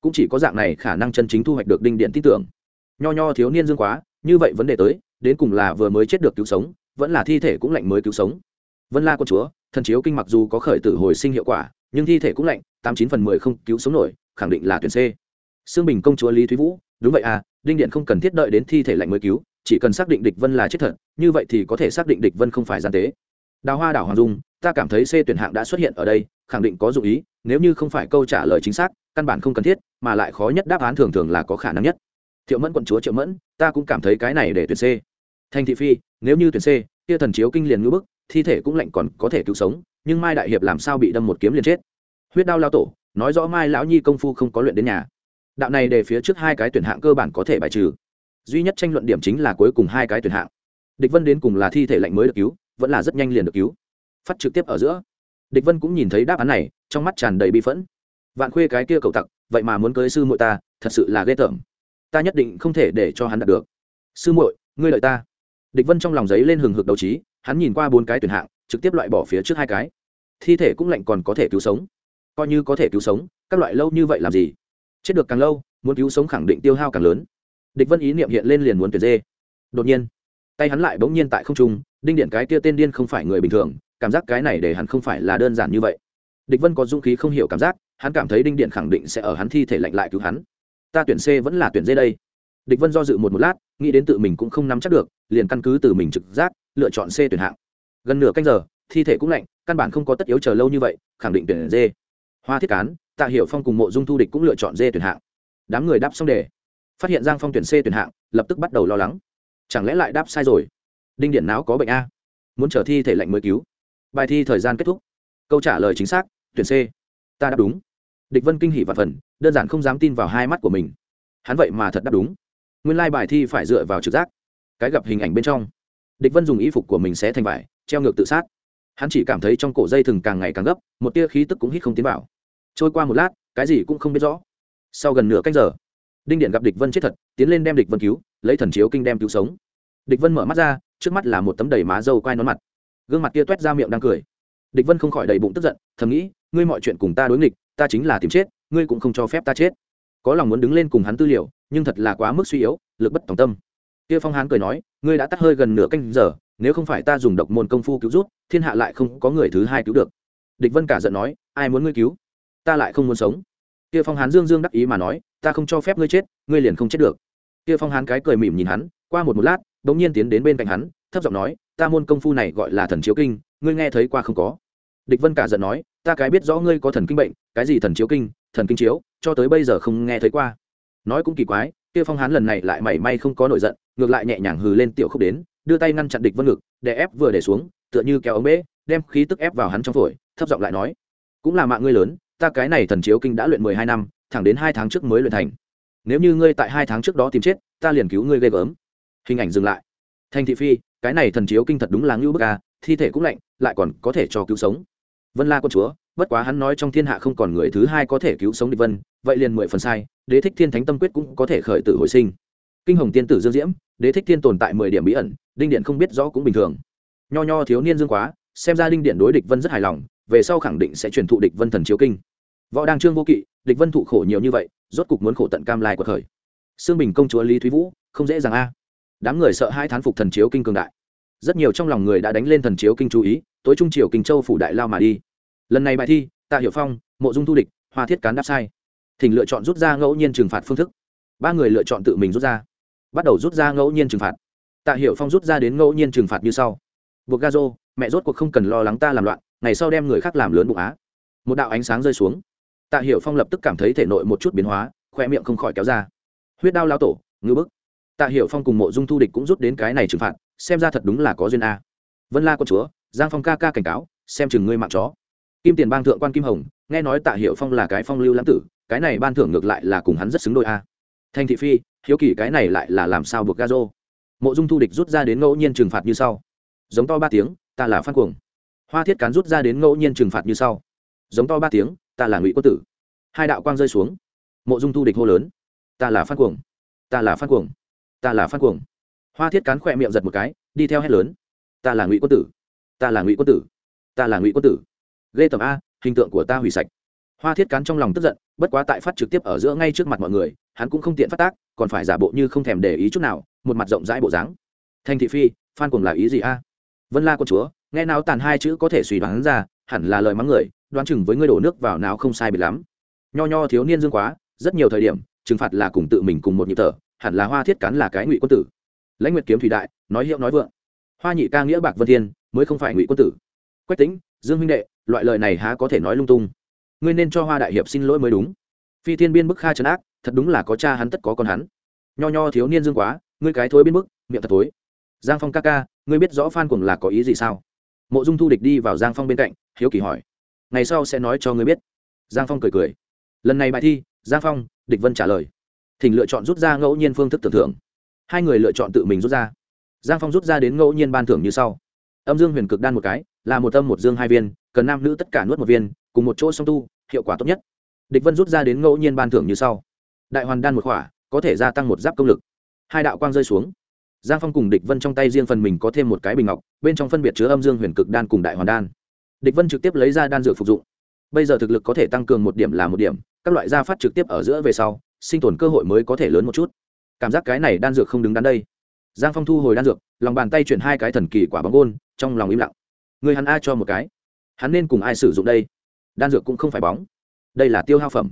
A: Cũng chỉ có dạng này khả năng chân chính thu hoạch được đinh điện tin tưởng nho nho thiếu niên dương quá, như vậy vấn đề tới, đến cùng là vừa mới chết được cứu sống, vẫn là thi thể cũng lạnh mới cứu sống. Vân la quân chúa, thần chiếu kinh mặc dù có khởi tử hồi sinh hiệu quả, nhưng thi thể cũng lạnh, tám chín phần mười không cứu sống nổi, khẳng định là tuyển c. Xương bình công chúa lý thúy vũ, đúng vậy à đinh điện không cần thiết đợi đến thi thể lạnh mới cứu, chỉ cần xác định địch vân là chết thật, như vậy thì có thể xác định địch vân không phải gian tế. Đào hoa đảo hoàng dung, ta cảm thấy c tuyển hạng đã xuất hiện ở đây, khẳng định có dụng ý, nếu như không phải câu trả lời chính xác, căn bản không cần thiết, mà lại khó nhất đáp án thường thường là có khả năng nhất thiệu mẫn quận chúa triệu mẫn, ta cũng cảm thấy cái này để tuyển c. Thành thị phi, nếu như tuyển c, kia thần chiếu kinh liền ngưỡng bức, thi thể cũng lạnh còn có thể cứu sống, nhưng mai đại hiệp làm sao bị đâm một kiếm liền chết? Huyết đao lao tổ, nói rõ mai lão nhi công phu không có luyện đến nhà. Đạo này để phía trước hai cái tuyển hạng cơ bản có thể bài trừ. Duy nhất tranh luận điểm chính là cuối cùng hai cái tuyển hạng. Địch vân đến cùng là thi thể lạnh mới được cứu, vẫn là rất nhanh liền được cứu. Phát trực tiếp ở giữa. Địch vân cũng nhìn thấy đáp án này, trong mắt tràn đầy bi phẫn. Vạn khuê cái kia cầu tặc, vậy mà muốn cưới sư muội ta, thật sự là ghê tởm ta nhất định không thể để cho hắn đạt được. Sư muội, ngươi lợi ta. Địch vân trong lòng giấy lên hừng hực đầu trí, hắn nhìn qua bốn cái tuyển hạng, trực tiếp loại bỏ phía trước hai cái. Thi thể cũng lạnh còn có thể cứu sống. Coi như có thể cứu sống, các loại lâu như vậy làm gì? Chết được càng lâu, muốn cứu sống khẳng định tiêu hao càng lớn. Địch vân ý niệm hiện lên liền muốn tuyển dê. Đột nhiên, tay hắn lại bỗng nhiên tại không trung, đinh điện cái kia tên điên không phải người bình thường, cảm giác cái này để hắn không phải là đơn giản như vậy. Địch vân có dũng khí không hiểu cảm giác, hắn cảm thấy đinh điện khẳng định sẽ ở hắn thi thể lạnh lại cứu hắn ta tuyển c vẫn là tuyển d đây. Địch vân do dự một một lát, nghĩ đến tự mình cũng không nắm chắc được, liền căn cứ từ mình trực giác, lựa chọn c tuyển hạng. Gần nửa canh giờ, thi thể cũng lạnh, căn bản không có tất yếu chờ lâu như vậy, khẳng định tuyển d. Hoa thiết cán, tạ hiệu phong cùng mộ dung thu địch cũng lựa chọn d tuyển hạng. Đám người đáp xong đề. Phát hiện giang phong tuyển c tuyển hạng, lập tức bắt đầu lo lắng. Chẳng lẽ lại đáp sai rồi? Đinh điện não có bệnh a? Muốn chờ thi thể lạnh mới cứu. Bài thi thời gian kết thúc. Câu trả lời chính xác, tuyển c. Ta đáp đúng địch vân kinh hỉ và phần, đơn giản không dám tin vào hai mắt của mình. Hắn vậy mà thật đáp đúng. Nguyên lai、like、bài thi phải dựa vào trực giác. Cái gặp hình ảnh bên trong. Địch vân dùng y phục của mình sẽ thành vải, treo ngược tự sát. Hắn chỉ cảm thấy trong cổ dây thừng càng ngày càng gấp, một tia khí tức cũng hít không tiến vào. Trôi qua một lát, cái gì cũng không biết rõ. Sau gần nửa cách giờ, đinh điện gặp địch vân chết thật, tiến lên đem địch vân cứu, lấy thần chiếu kinh đem cứu sống. Địch vân mở mắt ra, trước mắt là một tấm đầy má dâu quai nón mặt. Gương mặt kia t u é t ra miệng đang cười. Địch vân không khỏi đầy bụng tức giận, thầm nghĩ, ngươi mọi chuyện cùng ta đối nghịch ta chính là tìm chết, ngươi cũng không cho phép ta chết. Có lòng muốn đứng lên cùng hắn tư liệu, nhưng thật là quá mức suy yếu, lực bất tòng tâm. Kia phong hán cười nói, ngươi đã tắt hơi gần nửa canh giờ, nếu không phải ta dùng độc môn công phu cứu rút, thiên hạ lại không có người thứ hai cứu được. Địch vân cả giận nói, ai muốn ngươi cứu? Ta lại không muốn sống. Kia phong hán dương dương đắc ý mà nói, ta không cho phép ngươi chết, ngươi liền không chết được. Kia phong hán cái cười mỉm nhìn hắn, qua một một lát đ ỗ n g nhiên tiến đến bên cạnh hắn, thấp giọng nói, ta môn công phu này gọi là thần chiếu kinh, ngươi nghe thấy qua không có? Địch vân cả giận nói, ta cái biết rõ ngươi có thần kinh bệnh, cái gì thần chiếu kinh, thần kinh chiếu, cho tới bây giờ không nghe thấy qua. Nói cũng kỳ quái, kia phong hán lần này lại mảy may không có nổi giận, ngược lại nhẹ nhàng hừ lên tiểu khúc đến, đưa tay ngăn chặn địch vân ngực, để ép vừa để xuống, tựa như kéo ống bế, đem khí tức ép vào hắn trong phổi, thấp giọng lại nói, cũng là mạng ngươi lớn, ta cái này thần chiếu kinh đã luyện mười hai năm, thẳng đến hai tháng trước mới luyện thành. Nếu như ngươi tại hai tháng trước đó tìm chết, ta liền cứu ngươi ghê gớm. Hình ảnh dừng lại. Thành thị phi, cái này thần chiếu kinh thật đúng là ngưu bức à thi thể cũng lạnh, lại còn có thể cho cứu sống vân la quân chúa, bất quá hắn nói trong thiên hạ không còn người thứ hai có thể cứu sống địch vân, vậy liền mười phần sai, đế thích thiên thánh tâm quyết cũng có thể khởi tử hồi sinh. Kinh hồng tiên tử dương diễm, đế thích thiên tồn tại mười điểm bí ẩn, đinh điện không biết rõ cũng bình thường. Nho nho thiếu niên dương quá, xem ra đinh điện đối địch vân rất hài lòng, về sau khẳng định sẽ truyền thụ địch vân thần chiếu kinh. Võ đăng trương vô kỵ, địch vân thụ khổ nhiều như vậy, rốt cục muốn khổ tận cam lai của khởi. Xương bình công chúa lý thúy vũ, không dễ dàng a. Đám người sợ hai thán phục thần chiếu kinh cường đại rất nhiều trong lòng người đã đánh lên thần chiếu kinh chú ý, tối trung triều kinh châu phủ đại lao mà đi. Lần này bài thi, tạ hiểu phong, mộ dung thu địch, hoa thiết cán đáp sai. Thỉnh lựa chọn rút ra ngẫu nhiên trừng phạt phương thức. Ba người lựa chọn tự mình rút ra. Bắt đầu rút ra ngẫu nhiên trừng phạt. Tạ hiệu phong rút ra đến ngẫu nhiên trừng phạt như sau. Buộc ga rô, mẹ rốt cuộc không cần lo lắng ta làm loạn, ngày sau đem người khác làm lớn bụng á. Một đạo ánh sáng rơi xuống. Tạ hiệu phong lập tức cảm thấy thể nội một chút biến hóa, khoe miệng không khỏi kéo ra. Huyết đao lao tổ, ngư bức. Tạ hiệu phong cùng mộ dung thu địch cũng rút đến cái này trừng phạt xem ra thật đúng là có duyên a. Vân la con chúa, giang phong ca ca cảnh cáo, xem chừng ngươi mạng chó. Kim tiền bang thượng quan kim hồng, nghe nói tạ hiệu phong là cái phong lưu lãng tử, cái này ban thưởng ngược lại là cùng hắn rất xứng đôi a. Thanh thị phi, hiếu kỳ cái này lại là làm sao buộc ga rô? Mộ dung thu địch rút ra đến ngẫu nhiên trừng phạt như sau. Giống to ba tiếng, ta là phan cuồng. Hoa thiết cán rút ra đến ngẫu nhiên trừng phạt như sau. Giống to ba tiếng, ta là ngụy quân tử. Hai đạo quang rơi xuống. Mộ dung thu địch hô lớn, ta là phan cuồng. Ta là phan cuồng. Ta là phan cuồng hoa thiết cán khỏe miệng giật một cái, đi theo hét lớn. Ta là ngụy quân tử. Ta là ngụy quân tử. Ta là ngụy quân tử. Ghê tầm a, hình tượng của ta hủy sạch. Hoa thiết cán trong lòng tức giận, bất quá tại phát trực tiếp ở giữa ngay trước mặt mọi người, hắn cũng không tiện phát tác, còn phải giả bộ như không thèm để ý chút nào, một mặt rộng rãi bộ dáng. Thanh thị phi, phan cùng là ý gì a? Vân la con chúa, nghe nào tàn hai chữ có thể suy đoán ra, hẳn là lời mắng người, đoán chừng với ngươi đổ nước vào nào không sai bị lắm. Nho nho thiếu niên dương quá, rất nhiều thời điểm, trừng phạt là cùng tự mình cùng một nhịp thở, hẳn là hoa thiết cán là cái ngụy quân tử lãnh nguyệt kiếm thủy đại, nói hiệu nói vượng. Hoa nhị ca nghĩa bạc vân thiên, mới không phải ngụy quân tử. Quách tính dương huynh đệ, loại lời này há có thể nói lung tung. Ngươi nên cho hoa đại hiệp xin lỗi mới đúng. Phi thiên biên bức kha trấn ác, thật đúng là có cha hắn tất có con hắn. Nho nho thiếu niên dương quá, ngươi cái thối biên bức, miệng thật thối. Giang phong ca ca, ngươi biết rõ phan cuồng là có ý gì sao? Mộ dung thu địch đi vào giang phong bên cạnh, hiếu kỳ hỏi. Ngày sau sẽ nói cho ngươi biết. Giang phong cười cười. Lần này bài thi, giang phong, địch vân trả lời. Thỉnh lựa chọn rút ra ngẫu nhiên phương thức tưởng thưởng hai người lựa chọn tự mình rút ra. Giang phong rút ra đến ngẫu nhiên ban thưởng như sau. Âm dương huyền cực đan một cái, là một âm một dương hai viên, cần nam nữ tất cả nuốt một viên, cùng một chỗ song tu, hiệu quả tốt nhất. Địch vân rút ra đến ngẫu nhiên ban thưởng như sau. Đại hoàn đan một khỏa, có thể gia tăng một giáp công lực. Hai đạo quang rơi xuống. Giang phong cùng địch vân trong tay riêng phần mình có thêm một cái bình ngọc, bên trong phân biệt chứa âm dương huyền cực đan cùng đại hoàn đan. Địch vân trực tiếp lấy ra đan dược phục dụng. Bây giờ thực lực có thể tăng cường một điểm là một điểm, các loại gia phát trực tiếp ở giữa về sau, sinh tồn cơ hội mới có thể lớn một chút cảm giác cái này đan dược không đứng đắn đây. Giang phong thu hồi đan dược, lòng bàn tay chuyển hai cái thần kỳ quả bóng gôn, trong lòng im lặng. Người hắn ai cho một cái. Hắn nên cùng ai sử dụng đây? Đan dược cũng không phải bóng. Đây là tiêu hao phẩm.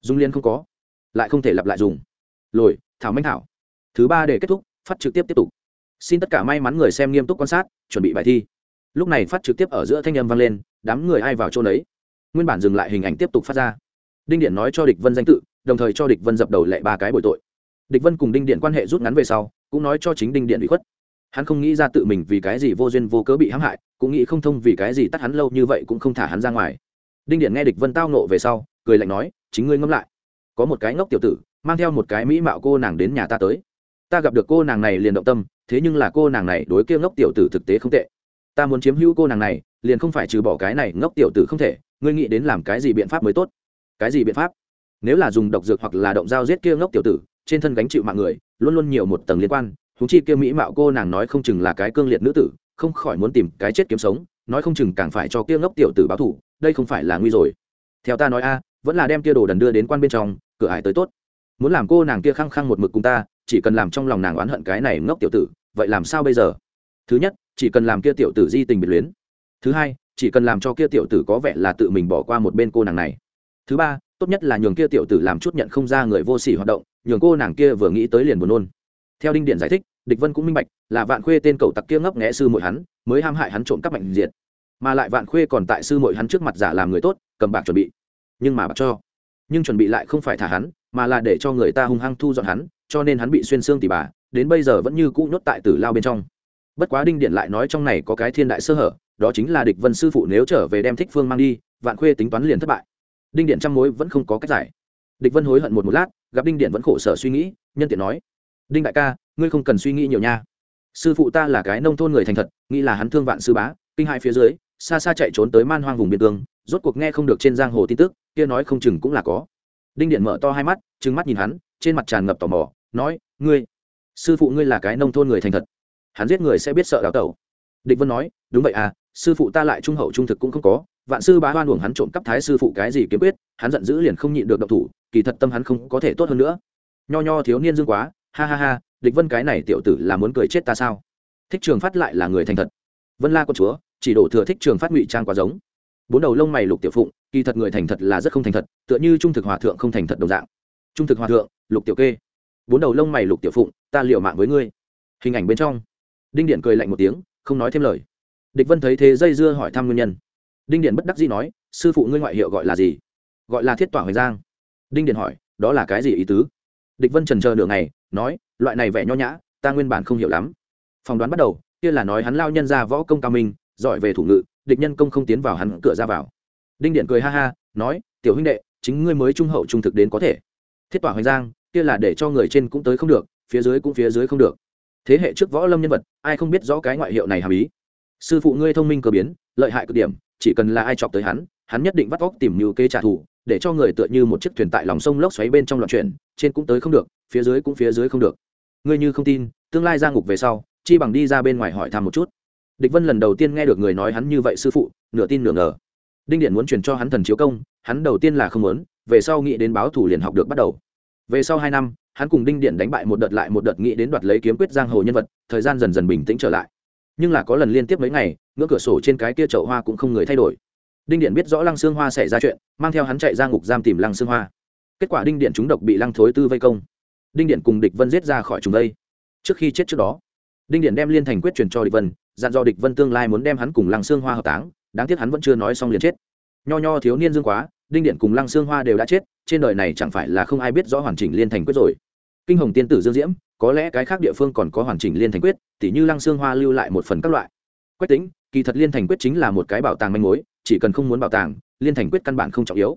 A: Dung liên không có. Lại không thể lặp lại dùng. Lồi, thảo manh thảo. Thứ ba để kết thúc, phát trực tiếp tiếp tục. Xin tất cả may mắn người xem nghiêm túc quan sát, chuẩn bị bài thi. Lúc này phát trực tiếp ở giữa thanh âm vang lên, đám người ai vào chỗ đấy nguyên bản dừng lại hình ảnh tiếp tục phát ra. Đinh điện nói cho địch vân danh tự, đồng thời cho địch vân dập đầu lệ ba cái bồi tội địch vân cùng đinh điện quan hệ rút ngắn về sau, cũng nói cho chính đinh điện bị khuất. Hắn không nghĩ ra tự mình vì cái gì vô duyên vô cớ bị hãm hại, cũng nghĩ không thông vì cái gì tắt hắn lâu như vậy cũng không thả hắn ra ngoài. Đinh điện nghe địch vân tao nộ về sau, cười lạnh nói, chính ngươi ngẫm lại. Có một cái ngốc tiểu tử, mang theo một cái mỹ mạo cô nàng đến nhà ta tới. Ta gặp được cô nàng này liền động tâm, thế nhưng là cô nàng này đối kia ngốc tiểu tử thực tế không tệ. Ta muốn chiếm hữu cô nàng này, liền không phải trừ bỏ cái này ngốc tiểu tử không thể, ngươi nghĩ đến làm cái gì biện pháp mới tốt? Cái gì biện pháp? Nếu là dùng độc dược hoặc là động dao giết kia ngốc tiểu tử trên thân gánh chịu mạng người, luôn luôn nhiều một tầng liên quan. Húng chi kia mỹ mạo cô nàng nói không chừng là cái cương liệt nữ tử, không khỏi muốn tìm cái chết kiếm sống, nói không chừng càng phải cho kia ngốc tiểu tử báo thủ đây không phải là nguy rồi. Theo ta nói a, vẫn là đem kia đồ đần đưa đến quan bên trong, cửa ải tới tốt. Muốn làm cô nàng kia khăng khăng một mực cùng ta, chỉ cần làm trong lòng nàng oán hận cái này ngốc tiểu tử, vậy làm sao bây giờ? Thứ nhất, chỉ cần làm kia tiểu tử di tình biệt luyến. Thứ hai, chỉ cần làm cho kia tiểu tử có vẻ là tự mình bỏ qua một bên cô nàng này. Thứ ba tốt nhất là nhường kia tiểu tử làm chút nhận không ra người vô sỉ hoạt động, nhường cô nàng kia vừa nghĩ tới liền buồn nôn. Theo đinh điện giải thích, địch vân cũng minh bạch, là vạn khuê tên cậu tặc kia ngấp nghẽ sư mội hắn, mới ham hại hắn trộm cắp mạnh diệt. Mà lại vạn khuê còn tại sư mội hắn trước mặt giả làm người tốt, cầm bạc chuẩn bị. Nhưng mà bạc cho. Nhưng chuẩn bị lại không phải thả hắn, mà là để cho người ta hung hăng thu dọn hắn, cho nên hắn bị xuyên xương tỉ bà, đến bây giờ vẫn như cũ nhốt tại tử lao bên trong. Bất quá đinh điện lại nói trong này có cái thiên đại sơ hở, đó chính là địch vân sư phụ nếu trở về đem thích phương mang đi, vạn khuê tính toán liền thất bại đinh điện trăm mối vẫn không có cách giải. Địch vân hối hận một một lát, gặp đinh điện vẫn khổ sở suy nghĩ, nhân tiện nói, đinh đại ca, ngươi không cần suy nghĩ nhiều nha. Sư phụ ta là cái nông thôn người thành thật, nghĩ là hắn thương vạn sư bá, kinh hại phía dưới, xa xa chạy trốn tới man hoang vùng biên cương, rốt cuộc nghe không được trên giang hồ tin tức, kia nói không chừng cũng là có. Đinh điện mở to hai mắt, trừng mắt nhìn hắn, trên mặt tràn ngập tò mò, nói, ngươi, sư phụ ngươi là cái nông thôn người thành thật, hắn giết người sẽ biết sợ đào tẩu. Địch vân nói, đúng vậy à sư phụ ta lại trung hậu trung thực cũng không có, vạn sư bá hoan uổng hắn trộm cắp thái sư phụ cái gì kiếm quyết, hắn giận dữ liền không nhịn được động thủ, kỳ thật tâm hắn không có thể tốt hơn nữa. Nho nho thiếu niên dương quá, ha ha ha, địch vân cái này tiểu tử là muốn cười chết ta sao? Thích trường phát lại là người thành thật. Vân la con chúa, chỉ đổ thừa thích trường phát ngụy trang quá giống. Bốn đầu lông mày lục tiểu phụng, kỳ thật người thành thật là rất không thành thật, tựa như trung thực hòa thượng không thành thật đồng dạng. Trung thực hòa thượng, lục tiểu kê. Bốn đầu lông mày lục tiểu phụng, ta liệu mạng với ngươi. Hình ảnh bên trong. Đinh điện cười lạnh một tiếng, không nói thêm lời địch vân thấy thế dây dưa hỏi thăm nguyên nhân. Đinh điện bất đắc dĩ nói, sư phụ ngươi ngoại hiệu gọi là gì? Gọi là thiết tỏa hoành giang. Đinh điện hỏi, đó là cái gì ý tứ? Địch vân trần chờ nửa ngày, nói, loại này vẻ nho nhã, ta nguyên bản không hiểu lắm. Phỏng đoán bắt đầu, kia là nói hắn lao nhân ra võ công cao minh, giỏi về thủ ngự, địch nhân công không tiến vào hắn cửa ra vào. Đinh điện cười ha ha, nói, tiểu huynh đệ, chính ngươi mới trung hậu trung thực đến có thể. Thiết tỏa hoành giang, kia là để cho người trên cũng tới không được, phía dưới cũng phía dưới không được. Thế hệ trước võ lâm nhân vật, ai không biết rõ cái ngoại hiệu này hàm ý? Sư phụ ngươi thông minh cơ biến, lợi hại cực điểm, chỉ cần là ai chọc tới hắn hắn nhất định vắt óc tìm như kê trả thù, để cho người tựa như một chiếc thuyền tại lòng sông lốc xoáy bên trong loạn chuyển, trên cũng tới không được, phía dưới cũng phía dưới không được. Ngươi như không tin, tương lai ra ngục về sau, chi bằng đi ra bên ngoài hỏi thăm một chút. Địch vân lần đầu tiên nghe được người nói hắn như vậy sư phụ, nửa tin nửa ngờ. Đinh điện muốn truyền cho hắn thần chiếu công, hắn đầu tiên là không muốn, về sau nghĩ đến báo thủ liền học được bắt đầu. Về sau hai năm, hắn cùng đinh điện đánh bại một đợt lại một đợt nghĩ đến đoạt lấy kiếm quyết giang hồ nhân vật, thời gian dần dần bình tĩnh trở lại nhưng là có lần liên tiếp mấy ngày, ngưỡng cửa sổ trên cái kia chậu hoa cũng không người thay đổi. Đinh điện biết rõ lăng xương hoa xảy ra chuyện, mang theo hắn chạy ra ngục giam tìm lăng xương hoa. Kết quả đinh điện chúng độc bị lăng thối tư vây công. Đinh điện cùng địch vân giết ra khỏi chúng đây. Trước khi chết trước đó, đinh điện đem liên thành quyết truyền cho địch vân, dặn dò địch vân tương lai muốn đem hắn cùng lăng xương hoa hợp táng, đáng tiếc hắn vẫn chưa nói xong liền chết. Nho nho thiếu niên dương quá, đinh điện cùng lăng xương hoa đều đã chết, trên đời này chẳng phải là không ai biết rõ hoàn chỉnh liên thành quyết rồi. Kinh hồng tiên tử dương diễm có lẽ cái khác địa phương còn có hoàn chỉnh liên thành quyết, tỉ như lăng xương hoa lưu lại một phần các loại. Quách tính kỳ thật liên thành quyết chính là một cái bảo tàng manh mối, chỉ cần không muốn bảo tàng, liên thành quyết căn bản không trọng yếu.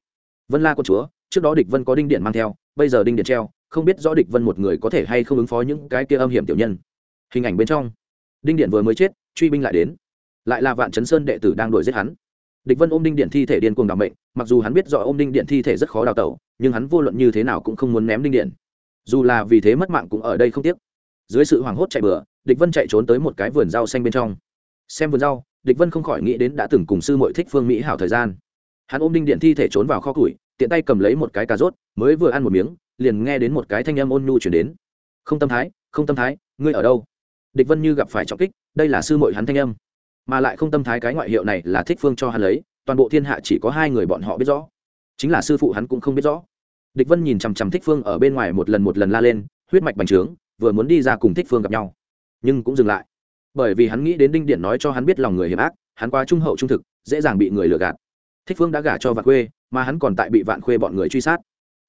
A: Vân la con chúa, trước đó địch vân có đinh điện mang theo, bây giờ đinh điện treo, không biết rõ địch vân một người có thể hay không ứng phó những cái kia âm hiểm tiểu nhân. Hình ảnh bên trong, đinh điện vừa mới chết, truy binh lại đến. Lại là vạn chấn sơn đệ tử đang đuổi giết hắn. Địch vân ôm đinh điện thi thể điên cuồng đ ả mệnh, mặc dù hắn biết rõ ôm đinh điện thi thể rất khó đào tẩu, nhưng hắn vô luận như thế nào cũng không muốn ném đinh điện dù là vì thế mất mạng cũng ở đây không tiếc. Dưới sự hoảng hốt chạy bừa, địch vân chạy trốn tới một cái vườn rau xanh bên trong. Xem vườn rau, địch vân không khỏi nghĩ đến đã từng cùng sư mội thích phương mỹ hảo thời gian. Hắn ôm đinh điện thi thể trốn vào kho củi, tiện tay cầm lấy một cái cà rốt, mới vừa ăn một miếng, liền nghe đến một cái thanh âm ôn nhu chuyển đến. Không tâm thái, không tâm thái, ngươi ở đâu? Địch vân như gặp phải trọng kích, đây là sư mội hắn thanh âm. Mà lại không tâm thái cái ngoại hiệu này là thích phương cho hắn lấy, toàn bộ thiên hạ chỉ có hai người bọn họ biết rõ. Chính là sư phụ hắn cũng không biết rõ địch vân nhìn chằm chằm thích phương ở bên ngoài một lần một lần la lên, huyết mạch bành trướng, vừa muốn đi ra cùng thích phương gặp nhau. Nhưng cũng dừng lại. Bởi vì hắn nghĩ đến đinh điện nói cho hắn biết lòng người hiểm ác, hắn quá trung hậu trung thực, dễ dàng bị người lừa gạt. Thích phương đã gả cho vạn khuê, mà hắn còn tại bị vạn khuê bọn người truy sát.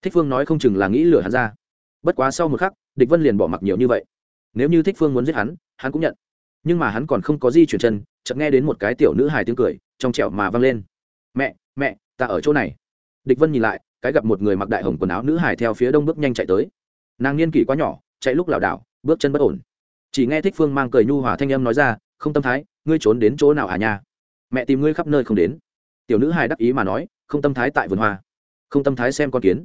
A: Thích phương nói không chừng là nghĩ lừa hắn ra. Bất quá sau một khắc, địch vân liền bỏ mặc nhiều như vậy. Nếu như thích phương muốn giết hắn hắn cũng nhận. Nhưng mà hắn còn không có di chuyển chân, chợt nghe đến một cái tiểu nữ hài tiếng cười, trong trẻo mà văng lên. Mẹ mẹ, ta ở chỗ này. Địch vân nhìn lại cái gặp một người mặc đại hồng quần áo nữ hài theo phía đông bước nhanh chạy tới. Nàng niên kỷ quá nhỏ, chạy lúc lảo đảo, bước chân bất ổn. Chỉ nghe thích phương mang cười nhu hòa thanh âm nói ra, không tâm thái, ngươi trốn đến chỗ nào à nha? Mẹ tìm ngươi khắp nơi không đến. Tiểu nữ hài đắc ý mà nói, không tâm thái tại vườn hoa. Không tâm thái xem con kiến.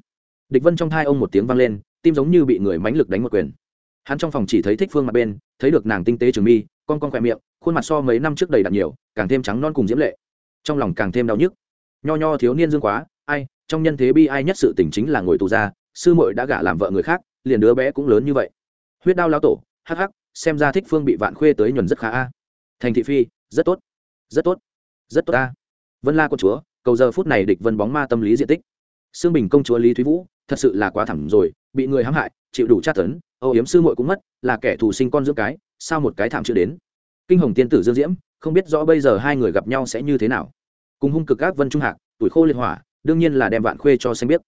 A: Địch vân trong thai ông một tiếng vang lên, tim giống như bị người mánh lực đánh một quyền. Hắn trong phòng chỉ thấy thích phương mặt bên, thấy được nàng tinh tế trường mi, con con khỏe miệng, khuôn mặt so mấy năm trước đầy đặn nhiều, càng thêm trắng non cùng diễm lệ. Trong lòng càng thêm đau nhức. Nho nho thiếu niên dương quá trong nhân thế bi ai nhất sự tình chính là ngồi tù ra, sư muội đã gả làm vợ người khác, liền đứa bé cũng lớn như vậy. Huyết đao lao tổ, hắc hắc, xem ra thích phương bị vạn khuê tới nhuần rất khá a. Thành thị phi, rất tốt. Rất tốt. Rất tốt a vân la con chúa, cầu giờ phút này địch vân bóng ma tâm lý diện tích. Xương bình công chúa lý thúy vũ, thật sự là quá thẳng rồi, bị người hãm hại, chịu đủ tra tấn, âu yếm sư muội cũng mất, là kẻ thù sinh con dưỡng cái, sao một cái thảm chưa đến? Kinh hồng tiên tử dương diễm, không biết rõ bây giờ hai người gặp nhau sẽ như thế nào. Cùng hung cực các vân trung hạc, tuổi khô liên hỏa đương nhiên là đem vạn khuê cho xanh biết.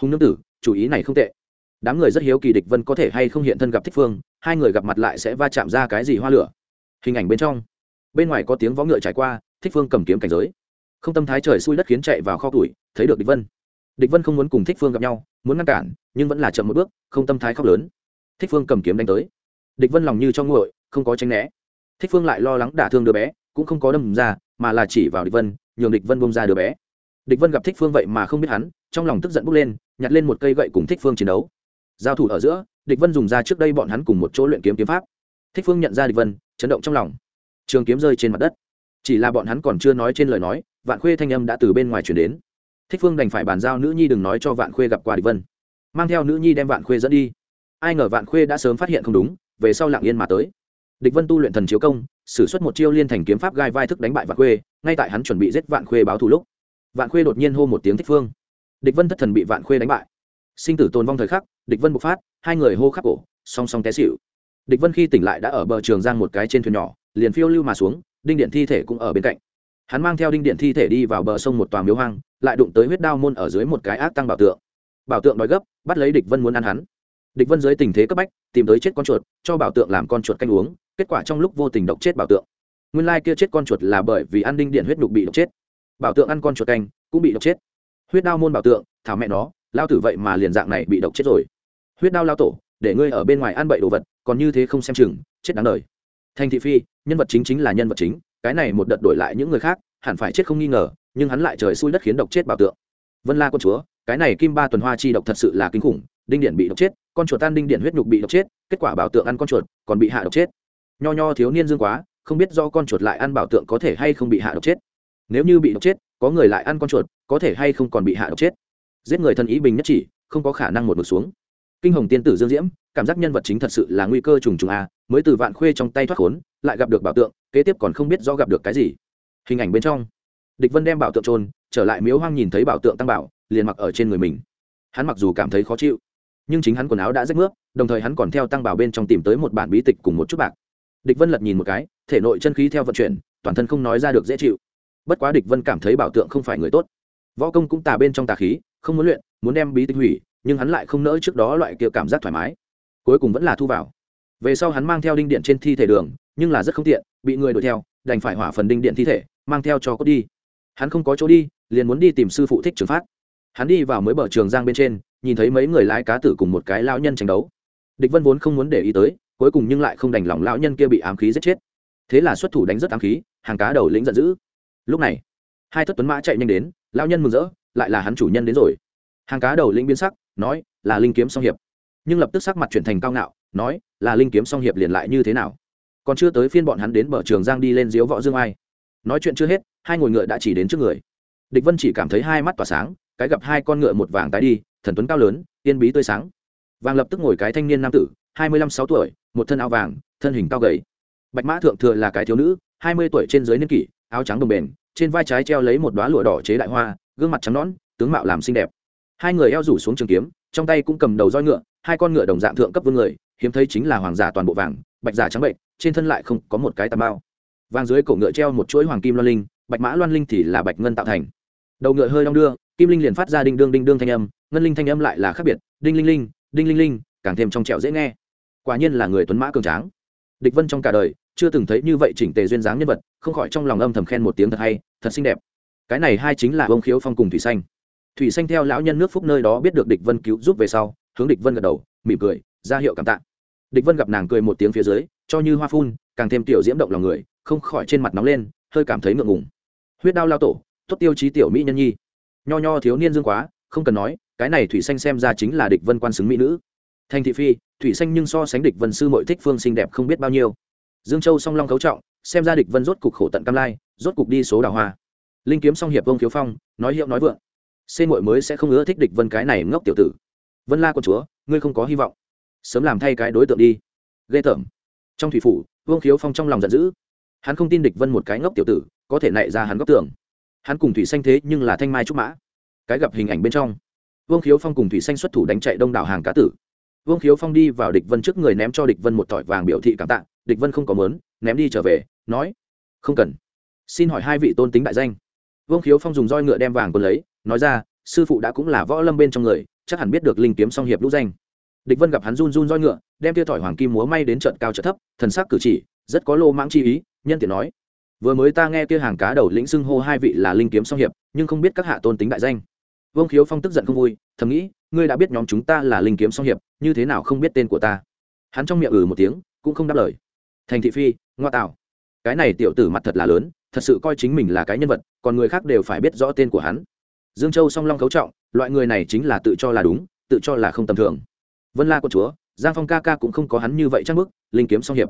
A: Hùng nương tử, chủ ý này không tệ. Đám người rất hiếu kỳ địch vân có thể hay không hiện thân gặp thích phương, hai người gặp mặt lại sẽ va chạm ra cái gì hoa lửa. Hình ảnh bên trong, bên ngoài có tiếng võ ngựa trải qua, thích phương cầm kiếm cảnh giới. Không tâm thái trời xui đất khiến chạy vào kho tuổi thấy được địch vân. Địch vân không muốn cùng thích phương gặp nhau, muốn ngăn cản, nhưng vẫn là chậm một bước, không tâm thái khóc lớn. Thích phương cầm kiếm đánh tới. Địch vân lòng như cho nguội, không có tránh né. Thích phương lại lo lắng đả thương đứa bé, cũng không có đâm ra, mà là chỉ vào địch vân, nhường địch vân bông ra đứa bé địch vân gặp thích phương vậy mà không biết hắn, trong lòng tức giận bốc lên, nhặt lên một cây gậy cùng thích phương chiến đấu. Giao thủ ở giữa, địch vân dùng ra trước đây bọn hắn cùng một chỗ luyện kiếm kiếm pháp. Thích phương nhận ra địch vân, chấn động trong lòng. Trường kiếm rơi trên mặt đất. Chỉ là bọn hắn còn chưa nói trên lời nói, vạn khuê thanh âm đã từ bên ngoài chuyển đến. Thích phương đành phải bàn giao nữ nhi đừng nói cho vạn khuê gặp qua địch vân. Mang theo nữ nhi đem vạn khuê dẫn đi. Ai ngờ vạn khuê đã sớm phát hiện không đúng, về sau lặng yên mà tới. Địch vân tu luyện thần chiếu công, sử xuất một chiêu liên thành kiếm pháp gai vai thức đánh bại vạn khuê, ngay tại hắn chuẩn bị giết vạn khuê báo thù lúc vạn khuê đột nhiên hô một tiếng thích phương. Địch vân thất thần bị vạn khuê đánh bại. Sinh tử tồn vong thời khắc, địch vân bộc phát, hai người hô khắc cổ, song song té xịu địch vân khi tỉnh lại đã ở bờ trường giang một cái trên thuyền nhỏ, liền phiêu lưu mà xuống, đinh điện thi thể cũng ở bên cạnh. Hắn mang theo đinh điện thi thể đi vào bờ sông một tòa miếu hoang, lại đụng tới huyết đao môn ở dưới một cái ác tăng bảo tượng. Bảo tượng đói gấp, bắt lấy địch vân muốn ăn hắn. Địch vân dưới tình thế cấp bách, tìm tới chết con chuột, cho bảo tượng làm con chuột canh uống, kết quả trong lúc vô tình độc chết bảo tượng. Nguyên lai kia chết con chuột là bởi vì ăn đinh điện huyết đục bị độc chết bảo tượng ăn con chuột canh, cũng bị độc chết. Huyết đao môn bảo tượng, thảo mẹ nó, lao tử vậy mà liền dạng này bị độc chết rồi. Huyết đao lao tổ, để ngươi ở bên ngoài ăn bậy đồ vật, còn như thế không xem chừng, chết đáng đời. Thành thị phi, nhân vật chính chính là nhân vật chính, cái này một đợt đổi lại những người khác, hẳn phải chết không nghi ngờ, nhưng hắn lại trời xui đất khiến độc chết bảo tượng. Vân la con chúa, cái này kim ba tuần hoa chi độc thật sự là kinh khủng, đinh điện bị độc chết, con chuột tan đinh điện huyết nhục bị độc chết, kết quả bảo tượng ăn con chuột, còn bị hạ độc chết. Nho nho thiếu niên dương quá, không biết do con chuột lại ăn bảo tượng có thể hay không bị hạ độc chết nếu như bị độc chết, có người lại ăn con chuột, có thể hay không còn bị hạ độc chết. Giết người thân ý bình nhất chỉ, không có khả năng một mực xuống. Kinh hồng tiên tử dương diễm, cảm giác nhân vật chính thật sự là nguy cơ trùng trùng a, mới từ vạn khuê trong tay thoát khốn, lại gặp được bảo tượng, kế tiếp còn không biết do gặp được cái gì. Hình ảnh bên trong. Địch vân đem bảo tượng trôn trở lại miếu hoang nhìn thấy bảo tượng tăng bảo, liền mặc ở trên người mình. Hắn mặc dù cảm thấy khó chịu, nhưng chính hắn quần áo đã rách nước, đồng thời hắn còn theo tăng bảo bên trong tìm tới một bản bí tịch cùng một chút bạc. Địch vân lật nhìn một cái, thể nội chân khí theo vận chuyển, toàn thân không nói ra được dễ chịu bất quá địch vân cảm thấy bảo tượng không phải người tốt. Võ công cũng tà bên trong tà khí, không muốn luyện, muốn đem bí tịch hủy, nhưng hắn lại không nỡ trước đó loại kia cảm giác thoải mái. Cuối cùng vẫn là thu vào. Về sau hắn mang theo đinh điện trên thi thể đường, nhưng là rất không tiện, bị người đuổi theo, đành phải hỏa phần đinh điện thi thể, mang theo cho cốt đi. Hắn không có chỗ đi, liền muốn đi tìm sư phụ thích trường phát. Hắn đi vào mới bờ trường giang bên trên, nhìn thấy mấy người lái cá tử cùng một cái lão nhân tranh đấu. Địch vân vốn không muốn để ý tới, cuối cùng nhưng lại không đành lòng lão nhân kia bị ám khí giết chết. Thế là xuất thủ đánh rất ám khí, hàng cá đầu lĩnh giận dữ lúc này, hai thất tuấn mã chạy nhanh đến, lão nhân mừng rỡ, lại là hắn chủ nhân đến rồi. Hàng cá đầu lĩnh biến sắc, nói, là linh kiếm song hiệp. Nhưng lập tức sắc mặt chuyển thành cao ngạo, nói, là linh kiếm song hiệp liền lại như thế nào? Còn chưa tới phiên bọn hắn đến bờ trường giang đi lên diếu võ dương ai. Nói chuyện chưa hết, hai ngồi ngựa đã chỉ đến trước người. Địch vân chỉ cảm thấy hai mắt tỏa sáng, cái gặp hai con ngựa một vàng tái đi, thần tuấn cao lớn tiên bí tươi sáng. Vàng lập tức ngồi cái thanh niên nam tử, hai mươi lăm sáu tuổi, một thân áo vàng, thân hình cao gầy. Bạch mã thượng thừa là cái thiếu nữ, hai mươi tuổi trên dưới niên kỷ, áo trắng đồng bền trên vai trái treo lấy một đoá lụa đỏ chế đại hoa, gương mặt trắng nõn, tướng mạo làm xinh đẹp. Hai người eo rủ xuống trường kiếm, trong tay cũng cầm đầu roi ngựa, hai con ngựa đồng dạng thượng cấp vương người, hiếm thấy chính là hoàng giả toàn bộ vàng, bạch giả trắng bệnh, trên thân lại không có một cái tà bao vàng dưới cổ ngựa treo một chuỗi hoàng kim loan linh, bạch mã loan linh thì là bạch ngân tạo thành. Đầu ngựa hơi đong đưa, kim linh liền phát ra đinh đương đinh đương thanh âm, ngân linh thanh âm lại là khác biệt, đinh linh linh, đinh linh linh, càng thêm trong trẻo dễ nghe. Quả nhiên là người tuấn mã cường tráng địch vân trong cả đời chưa từng thấy như vậy chỉnh tề duyên dáng nhân vật, không khỏi trong lòng âm thầm khen một tiếng thật hay, thật xinh đẹp. Cái này hai chính là ông khiếu phong cùng thủy xanh. Thủy xanh theo lão nhân nước phúc nơi đó biết được địch vân cứu giúp về sau, hướng địch vân gật đầu, mỉm cười, ra hiệu cảm tạ. Địch vân gặp nàng cười một tiếng phía dưới, cho như hoa phun, càng thêm tiểu diễm động lòng người, không khỏi trên mặt nóng lên, hơi cảm thấy ngượng ngùng. Huyết đao lao tổ, tốt tiêu chí tiểu mỹ nhân nhi. Nho nho thiếu niên dương quá, không cần nói, cái này thủy xanh xem ra chính là địch vân quan xứng mỹ nữ thành thị phi, thủy xanh nhưng so sánh địch vân sư mội thích phương xinh đẹp không biết bao nhiêu. Dương châu song long cấu trọng, xem ra địch vân rốt cục khổ tận cam lai, rốt cục đi số đào hoa. Linh kiếm song hiệp vông khiếu phong, nói hiệu nói vượng. Xê mội mới sẽ không ưa thích địch vân cái này ngốc tiểu tử. Vân la con chúa, ngươi không có hy vọng. Sớm làm thay cái đối tượng đi. Ghê tởm. Trong thủy phủ, vương khiếu phong trong lòng giận dữ. Hắn không tin địch vân một cái ngốc tiểu tử, có thể nảy ra hắn góc tường hắn cùng thủy xanh thế nhưng là thanh mai trúc mã. Cái gặp hình ảnh bên trong. Vương khiếu phong cùng thủy xanh xuất thủ đánh chạy đông đảo hàng cá tử vương khiếu phong đi vào địch vân trước người ném cho địch vân một tỏi vàng biểu thị cảm tạ, địch vân không có mớn ném đi trở về, nói, không cần. Xin hỏi hai vị tôn tính đại danh. Vương khiếu phong dùng roi ngựa đem vàng quân lấy, nói ra, sư phụ đã cũng là võ lâm bên trong người, chắc hẳn biết được linh kiếm song hiệp lũ danh. Địch vân gặp hắn run run roi ngựa, đem tia tỏi hoàng kim múa may đến trận cao trận thấp, thần sắc cử chỉ, rất có lô mãng chi ý, nhân tiện nói, vừa mới ta nghe kia hàng cá đầu lĩnh xưng hô hai vị là linh kiếm song hiệp, nhưng không biết các hạ tôn tính đại danh vương khiếu phong tức giận không vui, thầm nghĩ, ngươi đã biết nhóm chúng ta là linh kiếm song hiệp, như thế nào không biết tên của ta? Hắn trong miệng ừ một tiếng, cũng không đáp lời. Thành thị phi, ngoa tạo. Cái này tiểu tử mặt thật là lớn, thật sự coi chính mình là cái nhân vật, còn người khác đều phải biết rõ tên của hắn. Dương châu song long cấu trọng, loại người này chính là tự cho là đúng, tự cho là không tầm thường. Vân la quân chúa, giang phong ca ca cũng không có hắn như vậy chắc mức linh kiếm song hiệp.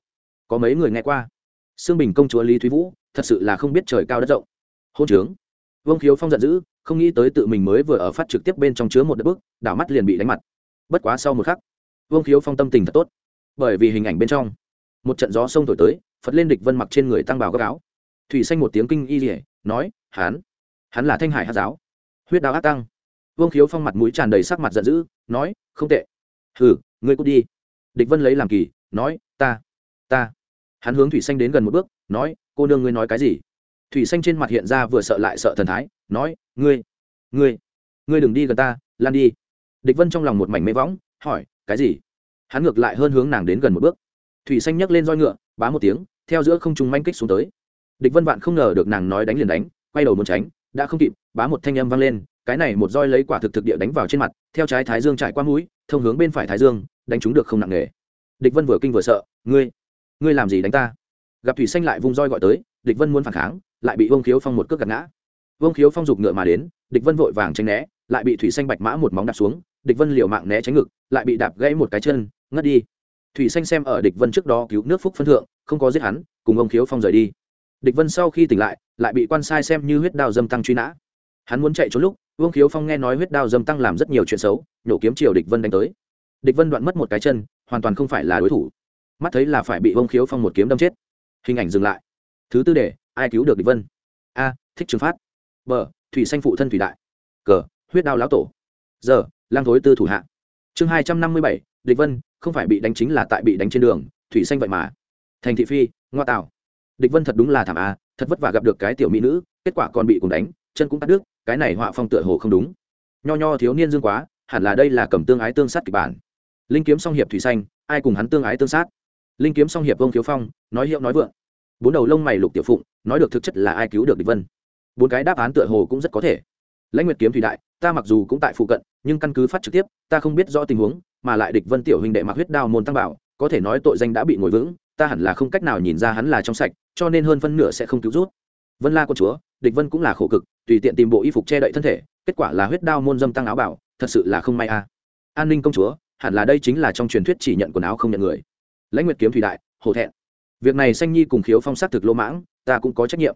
A: Có mấy người nghe qua? Xương bình công chúa lý thúy vũ, thật sự là không biết trời cao đất rộng. Hôn trướng. Vương khiếu phong giận dữ không nghĩ tới tự mình mới vừa ở phát trực tiếp bên trong chứa một đất bước đảo mắt liền bị đánh mặt. Bất quá sau một khắc, vương khiếu phong tâm tình thật tốt. Bởi vì hình ảnh bên trong, một trận gió sông thổi tới, phật lên địch vân mặc trên người tăng bào gác áo. Thủy xanh một tiếng kinh y rỉa nói, hán, hắn là thanh hải hát giáo. Huyết đạo ác tăng. Vương khiếu phong mặt mũi tràn đầy sắc mặt giận dữ, nói, không tệ. Hừ, ngươi cút đi. Địch vân lấy làm kỳ, nói, ta ta. Hắn hướng thủy xanh đến gần một bước, nói, cô nương ngươi nói cái gì? Thủy xanh trên mặt hiện ra vừa sợ lại sợ thần thái, nói, ngươi ngươi ngươi đừng đi gần ta, lan đi. Địch vân trong lòng một mảnh mê võng, hỏi, cái gì? Hắn ngược lại hơn hướng nàng đến gần một bước. Thủy xanh nhấc lên roi ngựa, bá một tiếng, theo giữa không trung manh kích xuống tới. Địch vân vạn không ngờ được nàng nói đánh liền đánh, quay đầu muốn tránh, đã không kịp, bá một thanh âm vang lên, cái này một roi lấy quả thực thực địa đánh vào trên mặt, theo trái thái dương trải qua mũi, thông hướng bên phải thái dương, đánh chúng được không nặng nề. Địch vân vừa kinh vừa sợ, ngươi ngươi làm gì đánh ta? Gặp thủy xanh lại vung roi gọi tới địch vân muốn phản kháng, lại bị vương khiếu phong một cước gạt ngã. Vương khiếu phong giục ngựa mà đến, địch vân vội vàng tránh né, lại bị thủy xanh bạch mã một móng đạp xuống, địch vân liều mạng né tránh ngực, lại bị đạp gãy một cái chân, ngất đi. Thủy xanh xem ở địch vân trước đó cứu nước phúc phân thượng, không có giết hắn, cùng ông khiếu phong rời đi. Địch vân sau khi tỉnh lại lại bị quan sai xem như huyết đao dâm tăng truy nã. Hắn muốn chạy trốn lúc, vương khiếu phong nghe nói huyết đao dâm tăng làm rất nhiều chuyện xấu, nhổ kiếm chiều địch vân đánh tới. Địch vân đoạn mất một cái chân, hoàn toàn không phải là đối thủ. Mắt thấy là phải bị vương khiếu phong một kiếm đâm chết. Hình ảnh dừng lại thứ tư để ai cứu được địch vân? A, thích trường phát. B, thủy xanh phụ thân thủy đại. Cờ huyết đao lão tổ. Giờ lang thối tư thủ hạ. Chương hai trăm năm mươi bảy, địch vân không phải bị đánh chính là tại bị đánh trên đường, thủy xanh vậy mà. Thành thị phi, ngoa tạo địch vân thật đúng là thảm a, thật vất vả gặp được cái tiểu mỹ nữ, kết quả còn bị cùng đánh, chân cũng cắt đứt, cái này họa phong tựa hồ không đúng. Nho nho thiếu niên dương quá, hẳn là đây là cầm tương ái tương sát kịch bản. Linh kiếm song hiệp thủy xanh, ai cùng hắn tương ái tương sát? Linh kiếm song hiệp vông thiếu phong, nói hiệu nói vượng bốn đầu lông mày lục tiểu phụng, nói được thực chất là ai cứu được địch vân. Bốn cái đáp án tựa hồ cũng rất có thể. Lãnh nguyệt kiếm thủy đại, ta mặc dù cũng tại phụ cận, nhưng căn cứ phát trực tiếp, ta không biết rõ tình huống, mà lại địch vân tiểu huynh đệ mặc huyết đao môn tăng bảo, có thể nói tội danh đã bị ngồi vững, ta hẳn là không cách nào nhìn ra hắn là trong sạch, cho nên hơn phân nửa sẽ không cứu rút. Vân la con chúa, địch vân cũng là khổ cực, tùy tiện tìm bộ y phục che đậy thân thể, kết quả là huyết đao môn dâm tăng áo bảo, thật sự là không may a. An ninh công chúa, hẳn là đây chính là trong truyền thuyết chỉ nhận quần áo không nhận người. Lãnh nguyệt kiếm thủy đại, hổ thẹn việc này xanh nhi cùng khiếu phong sát thực lô mãng, ta cũng có trách nhiệm.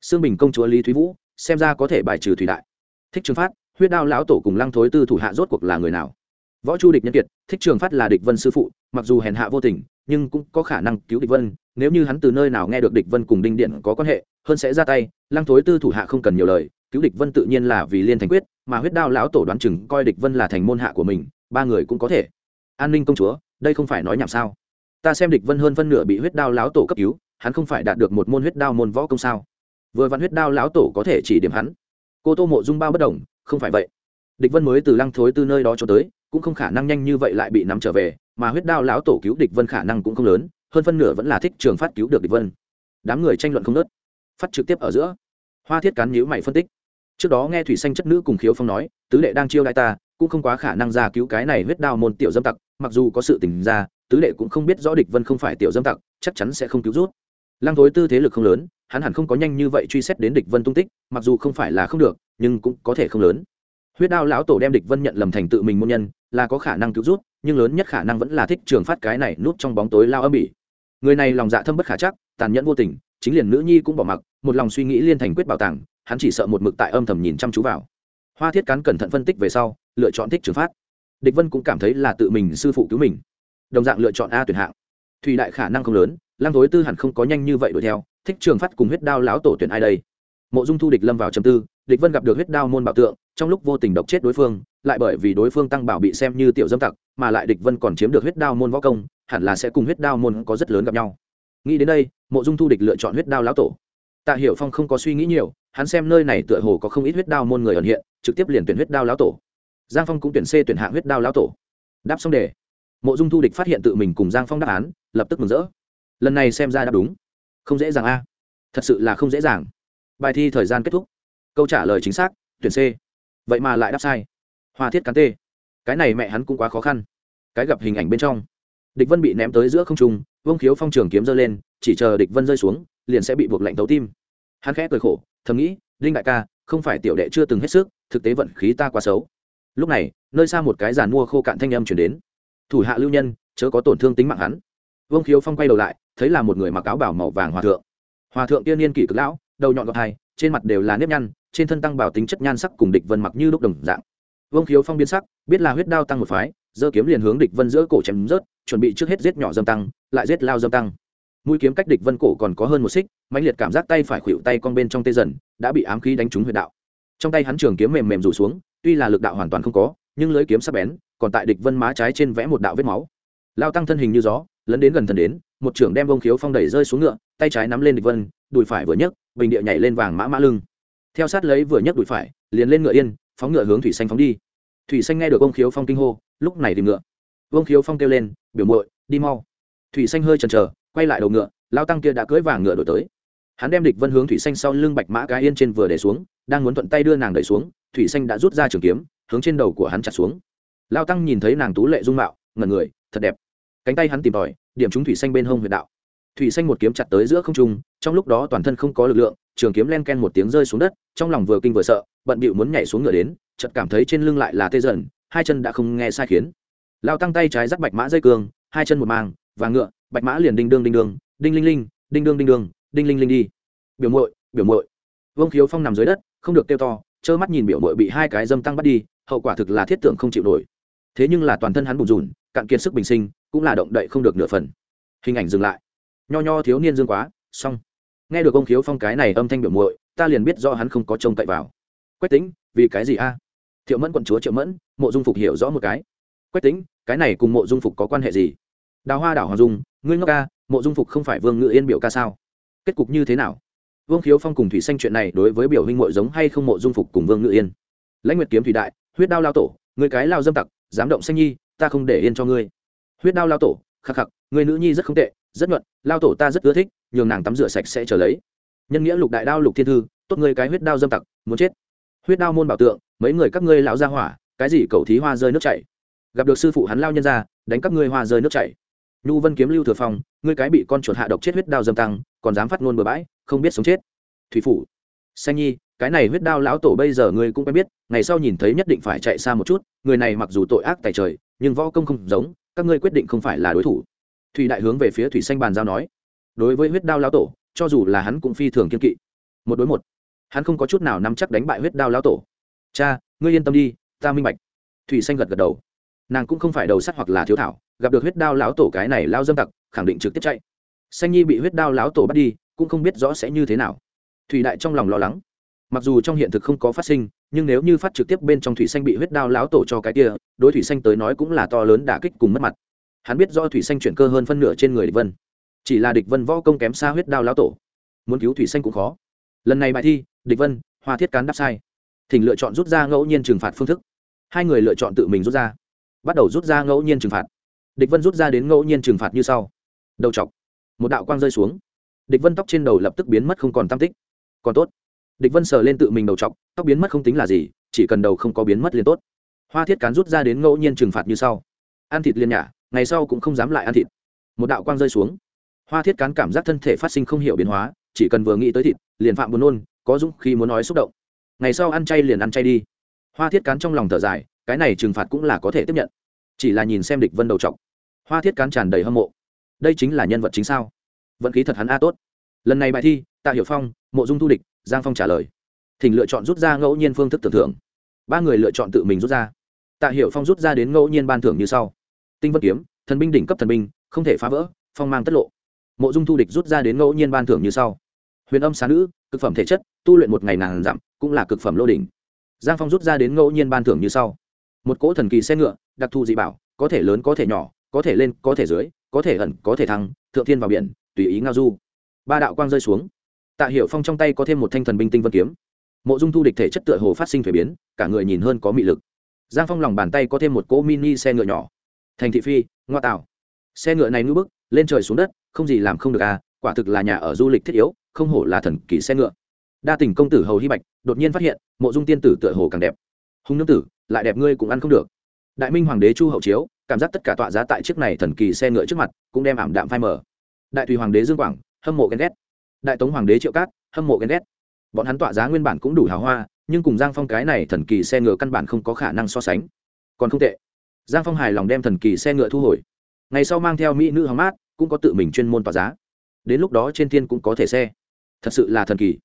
A: Xương bình công chúa lý thúy vũ, xem ra có thể bài trừ thủy đại. Thích trường phát, huyết đao lão tổ cùng lăng thối tư thủ hạ rốt cuộc là người nào? Võ chu địch nhân kiệt, thích trường phát là địch vân sư phụ, mặc dù hèn hạ vô tình, nhưng cũng có khả năng cứu địch vân, nếu như hắn từ nơi nào nghe được địch vân cùng đinh điện có quan hệ, hơn sẽ ra tay, lăng thối tư thủ hạ không cần nhiều lời, cứu địch vân tự nhiên là vì liên thành quyết, mà huyết đao lão tổ đoán chừng coi địch vân là thành môn hạ của mình, ba người cũng có thể. An ninh công chúa, đây không phải nói nhảm sao? Ta xem địch vân hơn phân nửa bị huyết đao lão tổ cấp cứu, hắn không phải đạt được một môn huyết đao môn võ công sao? Vừa văn huyết đao lão tổ có thể chỉ điểm hắn. Cô tô mộ dung bao bất đồng không phải vậy. Địch vân mới từ lăng thối từ nơi đó cho tới, cũng không khả năng nhanh như vậy lại bị nắm trở về, mà huyết đao lão tổ cứu địch vân khả năng cũng không lớn, hơn phân nửa vẫn là thích trường phát cứu được địch vân. Đám người tranh luận không nớt phát trực tiếp ở giữa, hoa thiết cán nhữ mày phân tích. Trước đó nghe thủy xanh chất nữ cùng khiếu phong nói, tứ đệ đang chiêu đại ta, cũng không quá khả năng ra cứu cái này huyết đao môn tiểu dâm tặc, mặc dù có sự tình ra tứ đệ cũng không biết rõ địch vân không phải tiểu dâm tặc, chắc chắn sẽ không cứu rút. Lăng thối tư thế lực không lớn, hắn hẳn không có nhanh như vậy truy xét đến địch vân tung tích, mặc dù không phải là không được, nhưng cũng có thể không lớn. Huyết đao lão tổ đem địch vân nhận lầm thành tự mình môn nhân, là có khả năng cứu rút, nhưng lớn nhất khả năng vẫn là thích trường phát cái này núp trong bóng tối lao âm bỉ. Người này lòng dạ thâm bất khả chắc, tàn nhẫn vô tình, chính liền nữ nhi cũng bỏ mặc, một lòng suy nghĩ liên thành quyết bảo tàng, hắn chỉ sợ một mực tại âm thầm nhìn chăm chú vào. Hoa thiết cán cẩn thận phân tích về sau, lựa chọn thích trường phát. Địch vân cũng cảm thấy là tự mình sư phụ cứu mình đồng dạng lựa chọn a tuyển hạng. Thủy đại khả năng không lớn, lăng thối tư hẳn không có nhanh như vậy đuổi theo, thích trường phát cùng huyết đao lão tổ tuyển ai đây? Mộ dung thu địch lâm vào trầm tư, địch vân gặp được huyết đao môn bảo tượng, trong lúc vô tình độc chết đối phương, lại bởi vì đối phương tăng bảo bị xem như tiểu dâm tặc, mà lại địch vân còn chiếm được huyết đao môn võ công, hẳn là sẽ cùng huyết đao môn có rất lớn gặp nhau. Nghĩ đến đây, mộ dung thu địch lựa chọn huyết đao lão tổ. Tạ hiểu phong không có suy nghĩ nhiều, hắn xem nơi này tựa hồ có không ít huyết đao môn người ẩn hiện, trực tiếp liền tuyển huyết đao lão tổ. Giang phong cũng tuyển c tuyển hạng huyết đao lão tổ. Đáp xong đề mộ dung thu địch phát hiện tự mình cùng giang phong đáp án, lập tức mừng rỡ. Lần này xem ra đáp đúng. Không dễ dàng a. Thật sự là không dễ dàng. Bài thi thời gian kết thúc. Câu trả lời chính xác, tuyển c. Vậy mà lại đáp sai. Hoa thiết cán t cái này mẹ hắn cũng quá khó khăn. Cái gặp hình ảnh bên trong. Địch vân bị ném tới giữa không trung, vương khiếu phong trường kiếm giơ lên, chỉ chờ địch vân rơi xuống, liền sẽ bị buộc lạnh tấu tim. Hắn khẽ cười khổ, thầm nghĩ, đinh đại ca, không phải tiểu đệ chưa từng hết sức, thực tế vận khí ta quá xấu. Lúc này, nơi xa một cái giàn mua khô cạn thanh âm chuyển đến thủ hạ lưu nhân, chớ có tổn thương tính mạng hắn. Vương khiếu phong quay đầu lại, thấy là một người mặc áo bảo màu vàng hòa thượng. Hòa thượng tiên niên kỷ cực lão, đầu nhọn gọt hai, trên mặt đều là nếp nhăn, trên thân tăng bảo tính chất nhan sắc cùng địch vân mặc như lúc đồng dạng. Vương khiếu phong biến sắc, biết là huyết đao tăng một phái, giơ kiếm liền hướng địch vân giữa cổ chém rớt, chuẩn bị trước hết giết nhỏ dâm tăng, lại giết lao dâm tăng. Mũi kiếm cách địch vân cổ còn có hơn một xích, mãnh liệt cảm giác tay phải khuỵu tay con bên trong tê dần, đã bị ám khí đánh trúng huyệt đạo. Trong tay hắn trường kiếm mềm mềm rủ xuống, tuy là lực đạo hoàn toàn không có, nhưng lưới kiếm sắc bén còn tại địch vân má trái trên vẽ một đạo vết máu. Lao tăng thân hình như gió, lấn đến gần thần đến, một trưởng đem bông khiếu phong đẩy rơi xuống ngựa, tay trái nắm lên địch vân, đùi phải vừa nhấc, bình địa nhảy lên vàng mã mã lưng. Theo sát lấy vừa nhấc đùi phải, liền lên ngựa yên, phóng ngựa hướng thủy xanh phóng đi. Thủy xanh nghe được ông khiếu phong kinh hô, lúc này tìm ngựa. Ông khiếu phong kêu lên, biểu muội, đi mau. Thủy xanh hơi chần chờ, quay lại đầu ngựa, lao tăng kia đã cưỡi vàng ngựa đổi tới. Hắn đem địch vân hướng thủy xanh sau lưng bạch mã cái yên trên vừa để xuống, đang muốn thuận tay đưa nàng đẩy xuống, thủy xanh đã rút ra trường kiếm, hướng trên đầu của hắn chặt xuống lao tăng nhìn thấy nàng tú lệ dung mạo, ngẩn người, thật đẹp. Cánh tay hắn tìm tòi, điểm trúng thủy xanh bên hông huyệt đạo. Thủy xanh một kiếm chặt tới giữa không trung, trong lúc đó toàn thân không có lực lượng, trường kiếm len ken một tiếng rơi xuống đất, trong lòng vừa kinh vừa sợ, bận bịu muốn nhảy xuống ngựa đến, chợt cảm thấy trên lưng lại là tê dần, hai chân đã không nghe sai khiến. Lao tăng tay trái dắt bạch mã dây cương, hai chân một mang và ngựa, bạch mã liền đinh đương đinh đương, đinh linh linh, đinh đương đinh đương, đinh linh linh đi. Biểu muội biểu muội. Vương khiếu phong nằm dưới đất, không được kêu to, trơ mắt nhìn biểu muội bị hai cái dâm tăng bắt đi, hậu quả thực là thiết tưởng không chịu nổi thế nhưng là toàn thân hắn bùn rùn, cạn kiệt sức bình sinh, cũng là động đậy không được nửa phần. Hình ảnh dừng lại. Nho nho thiếu niên dương quá, xong. Nghe được ông khiếu phong cái này âm thanh biểu muội, ta liền biết do hắn không có trông cậy vào. Quách tính vì cái gì a? Thiệu mẫn quận chúa triệu mẫn, mộ dung phục hiểu rõ một cái. Quách tính cái này cùng mộ dung phục có quan hệ gì? Đào hoa đảo hoàng dung, ngươi ngốc ca mộ dung phục không phải vương ngự yên biểu ca sao? Kết cục như thế nào? Vương khiếu phong cùng thủy xanh chuyện này đối với biểu huynh mội giống hay không mộ dung phục cùng vương ngự yên? Lãnh nguyệt kiếm thủy đại, huyết đao lao tổ người cái lao dâm tặc dám động xanh nhi, ta không để yên cho ngươi. Huyết đao lao tổ, khắc khắc người nữ nhi rất không tệ, rất nhuận, lao tổ ta rất ưa thích, nhường nàng tắm rửa sạch sẽ trở lấy. Nhân nghĩa lục đại đao lục thiên thư, tốt ngươi cái huyết đao dâm tặc, muốn chết. Huyết đao môn bảo tượng, mấy người các ngươi lão ra hỏa, cái gì cầu thí hoa rơi nước chảy. Gặp được sư phụ hắn lao nhân ra, đánh các ngươi hoa rơi nước chảy. Nhu vân kiếm lưu thừa phong, ngươi cái bị con chuột hạ độc chết huyết đao dâm tăng, còn dám phát ngôn bừa bãi, không biết sống chết. Thủy phủ. Xanh nhi cái này huyết đao lão tổ bây giờ ngươi cũng quen biết, ngày sau nhìn thấy nhất định phải chạy xa một chút, người này mặc dù tội ác tại trời, nhưng võ công không giống, các ngươi quyết định không phải là đối thủ. Thủy đại hướng về phía thủy xanh bàn giao nói. Đối với huyết đao lão tổ, cho dù là hắn cũng phi thường kiên kỵ. Một đối một, hắn không có chút nào nắm chắc đánh bại huyết đao lão tổ. Cha, ngươi yên tâm đi, ta minh bạch. Thủy xanh gật gật đầu. Nàng cũng không phải đầu sắt hoặc là thiếu thảo, gặp được huyết đao lão tổ cái này lao dâm tặc, khẳng định trực tiếp chạy. Xanh nhi bị huyết đao lão tổ bắt đi, cũng không biết rõ sẽ như thế nào. Thủy đại trong lòng lo lắng mặc dù trong hiện thực không có phát sinh, nhưng nếu như phát trực tiếp bên trong thủy xanh bị huyết đao lão tổ cho cái kia, đối thủy xanh tới nói cũng là to lớn đả kích cùng mất mặt. Hắn biết do thủy xanh chuyển cơ hơn phân nửa trên người địch vân. Chỉ là địch vân võ công kém xa huyết đao lão tổ. Muốn cứu thủy xanh cũng khó. Lần này bài thi, địch vân, hoa thiết cán đáp sai. Thỉnh lựa chọn rút ra ngẫu nhiên trừng phạt phương thức. Hai người lựa chọn tự mình rút ra. Bắt đầu rút ra ngẫu nhiên trừng phạt. Địch vân rút ra đến ngẫu nhiên trừng phạt như sau. Đầu chọc. Một đạo quang rơi xuống. Địch vân tóc trên đầu lập tức biến mất không còn tam tích. Còn tốt địch vân sờ lên tự mình đầu chọc tóc biến mất không tính là gì, chỉ cần đầu không có biến mất liền tốt. Hoa thiết cán rút ra đến ngẫu nhiên trừng phạt như sau. Ăn thịt liên nhả, ngày sau cũng không dám lại ăn thịt. Một đạo quang rơi xuống. Hoa thiết cán cảm giác thân thể phát sinh không hiểu biến hóa, chỉ cần vừa nghĩ tới thịt, liền phạm buồn nôn, có dũng khi muốn nói xúc động. Ngày sau ăn chay liền ăn chay đi. Hoa thiết cán trong lòng thở dài, cái này trừng phạt cũng là có thể tiếp nhận. Chỉ là nhìn xem địch vân đầu t hoa thiết cán tràn đầy hâm mộ. Đây chính là nhân vật chính sao? Vận khí thật hắn a tốt. Lần này bài thi, tạ hiệu phong, mộ dung thu địch giang phong trả lời. Thỉnh lựa chọn rút ra ngẫu nhiên phương thức tưởng thưởng ba người lựa chọn tự mình rút ra. Tạ hiệu phong rút ra đến ngẫu nhiên ban thưởng như sau. Tinh vân kiếm, thần binh đỉnh cấp thần binh, không thể phá vỡ, phong mang tất lộ. Mộ dung thu địch rút ra đến ngẫu nhiên ban thưởng như sau. Huyền âm xá nữ, cực phẩm thể chất, tu luyện một ngày nàng dặm, cũng là cực phẩm lô đỉnh. Giang phong rút ra đến ngẫu nhiên ban thưởng như sau. Một cỗ thần kỳ xe ngựa, đặc thù dị bảo, có thể lớn, có thể nhỏ, có thể lên, có thể dưới, có thể ẩn, có thể thăng, thượng thiên vào biển, tùy ý ngao du. Ba đạo quang rơi xuống tạ Hiểu phong trong tay có thêm một thanh thần binh tinh vân kiếm. Mộ dung thu địch thể chất tựa hồ phát sinh thuế biến, cả người nhìn hơn có mị lực. Giang phong lòng bàn tay có thêm một cỗ mini xe ngựa nhỏ. Thành thị phi, ngoa tạo. Xe ngựa này ngư bức, lên trời xuống đất, không gì làm không được à quả thực là nhà ở du lịch thiết yếu, không hổ là thần kỳ xe ngựa. Đa tình công tử hầu hy bạch đột nhiên phát hiện, mộ dung tiên tử tựa hồ càng đẹp. Hùng nương tử, lại đẹp ngươi cũng ăn không được. Đại minh hoàng đế chu hậu chiếu, cảm giác tất cả tọa giá tại chiếc này thần kỳ xe ngựa trước mặt, cũng đem ảm đạm phai mờ. Đại tùy hoàng đế dương quảng, hâm mộ ghen ghét đại tống hoàng đế triệu cát, hâm mộ ghen ghét. Bọn hắn tọa giá nguyên bản cũng đủ hào hoa, nhưng cùng giang phong cái này thần kỳ xe ngựa căn bản không có khả năng so sánh. Còn không tệ. Giang phong hài lòng đem thần kỳ xe ngựa thu hồi. Ngày sau mang theo mỹ nữ hóng mát, cũng có tự mình chuyên môn tọa giá. Đến lúc đó trên thiên cũng có thể xe. Thật sự là thần kỳ.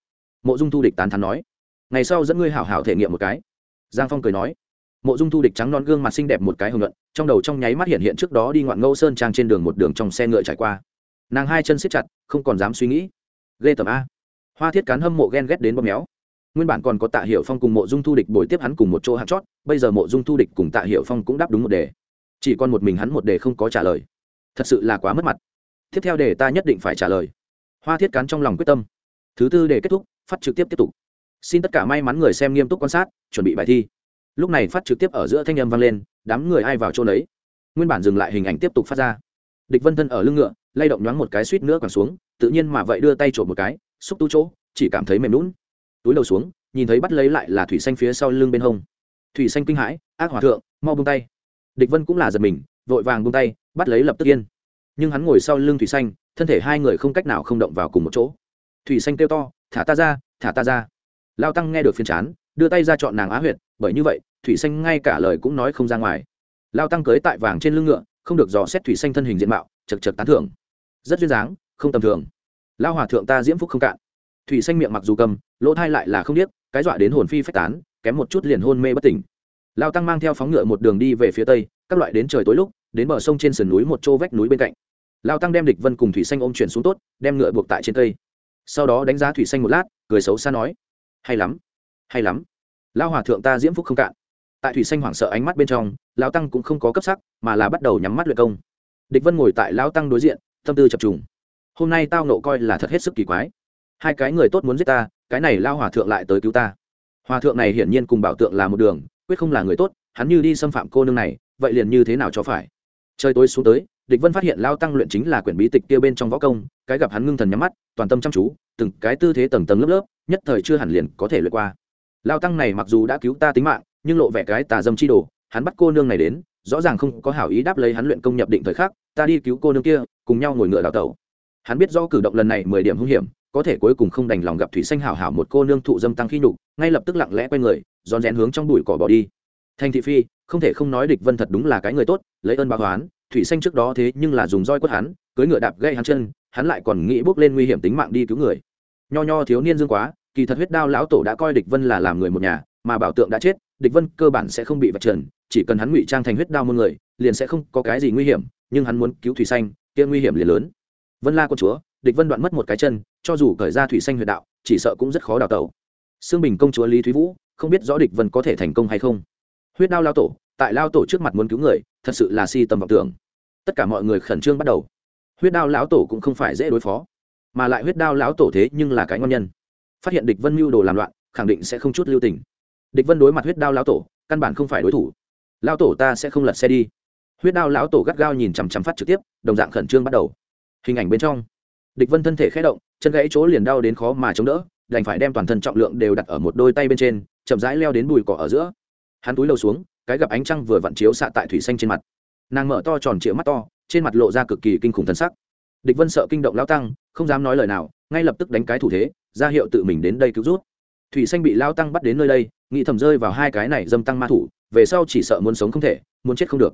A: Mộ dung thu địch tán thắn nói. Ngày sau dẫn ngươi hảo hảo thể nghiệm một cái. Giang phong cười nói. Mộ dung thu địch trắng non gương mặt xinh đẹp một cái hồng luận trong đầu trong nháy mắt hiện hiện trước đó đi ngoạn ngâu sơn trang trên đường một đường trong xe ngựa trải qua. Nàng hai chân xếp chặt, không còn dám suy nghĩ ghê tầm a. Hoa thiết cán hâm mộ ghen ghét đến bóp méo. Nguyên bản còn có tạ Hiểu phong cùng mộ dung thu địch bồi tiếp hắn cùng một chỗ hạng chót, bây giờ mộ dung thu địch cùng tạ Hiểu phong cũng đáp đúng một đề. Chỉ còn một mình hắn một đề không có trả lời. Thật sự là quá mất mặt. Tiếp theo đề ta nhất định phải trả lời. Hoa thiết cắn trong lòng quyết tâm. Thứ tư đề kết thúc, phát trực tiếp tiếp tục. Xin tất cả may mắn người xem nghiêm túc quan sát, chuẩn bị bài thi. Lúc này phát trực tiếp ở giữa thanh âm vang lên, đám người ai vào chỗ lấy. nguyên bản dừng lại hình ảnh tiếp tục phát ra. Địch vân thân ở lưng ngựa lay động nhoáng một cái suýt nữa quẳng xuống, tự nhiên mà vậy đưa tay trộm một cái, xúc tu chỗ, chỉ cảm thấy mềm lún túi đầu xuống, nhìn thấy bắt lấy lại là thủy xanh phía sau lưng bên hông. Thủy xanh kinh hãi, ác hòa thượng, mau bung tay. Địch vân cũng là giật mình, vội vàng bung tay, bắt lấy lập tức yên. Nhưng hắn ngồi sau lưng thủy xanh, thân thể hai người không cách nào không động vào cùng một chỗ. Thủy xanh kêu to, thả ta ra, thả ta ra. Lao tăng nghe được phiên chán, đưa tay ra chọn nàng á huyệt, bởi như vậy, thủy xanh ngay cả lời cũng nói không ra ngoài. Lao tăng cưới tại vàng trên lưng ngựa, không được dò xét thủy xanh thân hình diện mạo, chật chật tán thưởng rất duyên dáng, không tầm thường. Lao hòa thượng ta diễm phúc không cạn. Thủy xanh miệng mặc dù cầm, lỗ thai lại là không biết cái dọa đến hồn phi phách tán, kém một chút liền hôn mê bất tỉnh. Lao tăng mang theo phóng ngựa một đường đi về phía tây, các loại đến trời tối lúc, đến bờ sông trên sườn núi một chỗ vách núi bên cạnh. Lao tăng đem địch vân cùng thủy xanh ôm chuyển xuống tốt, đem ngựa buộc tại trên cây. Sau đó đánh giá thủy xanh một lát, cười xấu xa nói, hay lắm hay lắm. Lao hòa thượng ta diễm phúc không cạn. Tại thủy xanh hoảng sợ ánh mắt bên trong lao tăng cũng không có cấp sắc, mà là bắt đầu nhắm mắt luyện công. Địch vân ngồi tại lao tăng đối diện tâm tư chập trùng. Hôm nay tao nộ coi là thật hết sức kỳ quái. Hai cái người tốt muốn giết ta, cái này lao hòa thượng lại tới cứu ta. Hòa thượng này hiển nhiên cùng bảo tượng là một đường, quyết không là người tốt, hắn như đi xâm phạm cô nương này, vậy liền như thế nào cho phải? Trời tối xuống tới, địch vân phát hiện lao tăng luyện chính là quyển bí tịch kia bên trong võ công, cái gặp hắn ngưng thần nhắm mắt, toàn tâm chăm chú, từng cái tư thế tầng tầng lớp lớp, nhất thời chưa hẳn liền có thể lượt qua. Lao tăng này mặc dù đã cứu ta tính mạng, nhưng lộ vẻ cái tà dâm chi đồ, hắn bắt cô nương này đến, rõ ràng không có hảo ý đáp lấy hắn luyện công nhập định thời khắc, ta đi cứu cô nương kia cùng nhau ngồi ngựa đào tẩu. Hắn biết do cử động lần này mười điểm hung hiểm có thể cuối cùng không đành lòng gặp thủy xanh hảo hảo một cô nương thụ dâm tăng khi nhục ngay lập tức lặng lẽ quay người rón rén hướng trong bụi cỏ bỏ đi. Thành thị phi không thể không nói địch vân thật đúng là cái người tốt lấy ơn báo hoán, thủy xanh trước đó thế nhưng là dùng roi quất hắn cưới ngựa đạp gây hắn chân hắn lại còn nghĩ bước lên nguy hiểm tính mạng đi cứu người. Nho nho thiếu niên dương quá kỳ thật huyết đao lão tổ đã coi địch vân là làm người một nhà mà bảo tượng đã chết địch vân cơ bản sẽ không bị vạch trần chỉ cần hắn ngụy trang thành huyết đao muôn người liền sẽ không có cái gì nguy hiểm nhưng hắn muốn cứu thủy xanh kia nguy hiểm liền lớn. Vân la con chúa, địch vân đoạn mất một cái chân, cho dù cởi ra thủy xanh huyệt đạo, chỉ sợ cũng rất khó đào tẩu. Xương bình công chúa lý thúy vũ, không biết rõ địch vân có thể thành công hay không. Huyết đao lao tổ, tại lao tổ trước mặt muốn cứu người, thật sự là si tầm vọng tưởng. Tất cả mọi người khẩn trương bắt đầu. Huyết đao lão tổ cũng không phải dễ đối phó, mà lại huyết đao lão tổ thế nhưng là cái ngon nhân. Phát hiện địch vân mưu đồ làm loạn, khẳng định sẽ không chút lưu tình. Địch vân đối mặt huyết đao lão tổ, căn bản không phải đối thủ. Lão tổ ta sẽ không lật xe đi huyết đao lão tổ gắt gao nhìn chằm chằm phát trực tiếp, đồng dạng khẩn trương bắt đầu. Hình ảnh bên trong, địch vân thân thể khé động, chân gãy chỗ liền đau đến khó mà chống đỡ, đành phải đem toàn thân trọng lượng đều đặt ở một đôi tay bên trên, chậm rãi leo đến bùi cỏ ở giữa. Hắn túi lầu xuống, cái gặp ánh trăng vừa vặn chiếu xạ tại thủy xanh trên mặt. Nàng mở to tròn trịa mắt to, trên mặt lộ ra cực kỳ kinh khủng thân sắc. Địch vân sợ kinh động lao tăng, không dám nói lời nào, ngay lập tức đánh cái thủ thế, ra hiệu tự mình đến đây cứu rút. Thủy xanh bị lao tăng bắt đến nơi đây, nghĩ thầm rơi vào hai cái này dâm tăng ma thủ, về sau chỉ sợ muốn sống không thể, muốn chết không được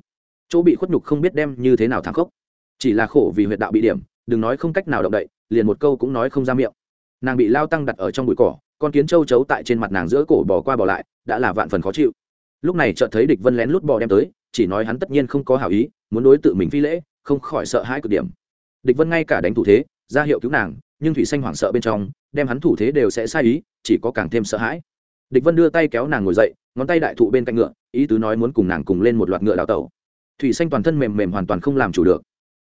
A: chỗ bị khuất nhục không biết đem như thế nào thắng khốc. Chỉ là khổ vì huyệt đạo bị điểm, đừng nói không cách nào động đậy, liền một câu cũng nói không ra miệng. Nàng bị lao tăng đặt ở trong bụi cỏ, con kiến châu chấu tại trên mặt nàng giữa cổ bò qua bò lại, đã là vạn phần khó chịu. Lúc này chợt thấy địch vân lén lút bò đem tới, chỉ nói hắn tất nhiên không có hảo ý, muốn đối tự mình phi lễ, không khỏi sợ hãi cực điểm. Địch vân ngay cả đánh thủ thế, ra hiệu cứu nàng, nhưng thủy xanh hoảng sợ bên trong, đem hắn thủ thế đều sẽ sai ý, chỉ có càng thêm sợ hãi. Địch vân đưa tay kéo nàng ngồi dậy, ngón tay đại thụ bên cạnh ngựa, ý tứ nói muốn cùng nàng cùng lên một loạt ngựa đào tẩu thủy xanh toàn thân mềm mềm hoàn toàn không làm chủ được.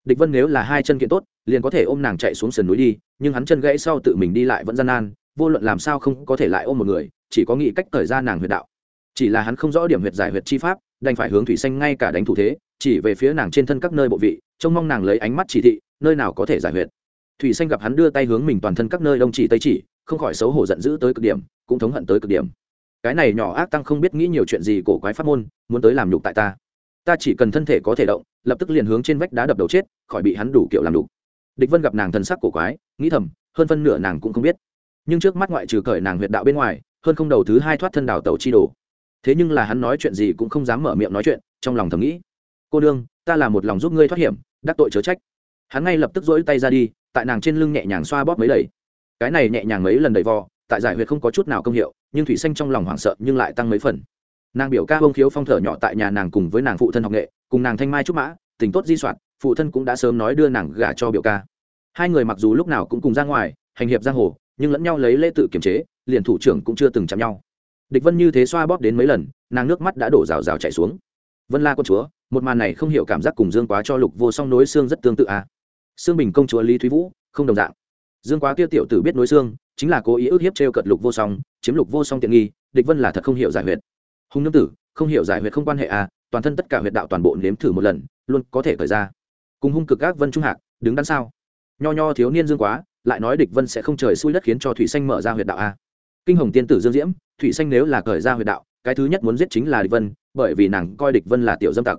A: Địch vân nếu là hai chân kiện tốt, liền có thể ôm nàng chạy xuống sườn núi đi, nhưng hắn chân gãy sau tự mình đi lại vẫn gian nan, vô luận làm sao không có thể lại ôm một người, chỉ có nghĩ cách thời ra nàng huyệt đạo. Chỉ là hắn không rõ điểm huyệt giải huyệt chi pháp, đành phải hướng thủy xanh ngay cả đánh thủ thế, chỉ về phía nàng trên thân các nơi bộ vị, trông mong nàng lấy ánh mắt chỉ thị, nơi nào có thể giải huyệt. Thủy xanh gặp hắn đưa tay hướng mình toàn thân các nơi đông chỉ tây chỉ, không khỏi xấu hổ giận dữ tới cực điểm, cũng thống hận tới cực điểm. Cái này nhỏ ác tăng không biết nghĩ nhiều chuyện gì cổ quái pháp môn, muốn tới làm nhục tại ta ta chỉ cần thân thể có thể động, lập tức liền hướng trên vách đá đập đầu chết, khỏi bị hắn đủ kiểu làm đủ địch vân gặp nàng thần sắc cổ quái, nghĩ thầm, hơn phân nửa nàng cũng không biết. Nhưng trước mắt ngoại trừ cởi nàng huyệt đạo bên ngoài, hơn không đầu thứ hai thoát thân đào tàu chi đồ. Thế nhưng là hắn nói chuyện gì cũng không dám mở miệng nói chuyện, trong lòng thầm nghĩ. Cô đương ta là một lòng giúp ngươi thoát hiểm, đắc tội chớ trách. Hắn ngay lập tức dỗi tay ra đi, tại nàng trên lưng nhẹ nhàng xoa bóp mấy đầy cái này nhẹ nhàng mấy lần đầy vò, tại giải huyệt không có chút nào công hiệu, nhưng thủy xanh trong lòng hoảng sợ nhưng lại tăng mấy phần nàng biểu ca bông khiếu phong thở nhỏ tại nhà nàng cùng với nàng phụ thân học nghệ, cùng nàng thanh mai trúc mã, tình tốt di soạn, phụ thân cũng đã sớm nói đưa nàng gả cho biểu ca. Hai người mặc dù lúc nào cũng cùng ra ngoài, hành hiệp giang hồ, nhưng lẫn nhau lấy lễ tự kiềm chế, liền thủ trưởng cũng chưa từng chạm nhau. Địch vân như thế xoa bóp đến mấy lần, nàng nước mắt đã đổ rào rào chạy xuống. Vân la công chúa, một màn này không hiểu cảm giác cùng dương quá cho lục vô song nối xương rất tương tự à. xương bình công chúa lý thúy vũ, không đồng dạng. Dương quá kia tiểu tử biết nối xương, chính là cố ý ức hiếp t cận lục vô song, chiếm lục vô song tiện nghi, địch vân là thật không hiểu giải huyệt hùng nương tử, không hiểu giải huyệt không quan hệ à toàn thân tất cả huyệt đạo toàn bộ nếm thử một lần, luôn có thể khởi ra. Cùng hung cực các vân trung hạc, đứng đằng sau nho nho thiếu niên dương quá, lại nói địch vân sẽ không trời xui đất khiến cho thủy xanh mở ra huyệt đạo a kinh hồng tiên tử dương diễm, thủy xanh nếu là cởi ra huyệt đạo, cái thứ nhất muốn giết chính là địch vân, bởi vì nàng coi địch vân là tiểu dâm tặc.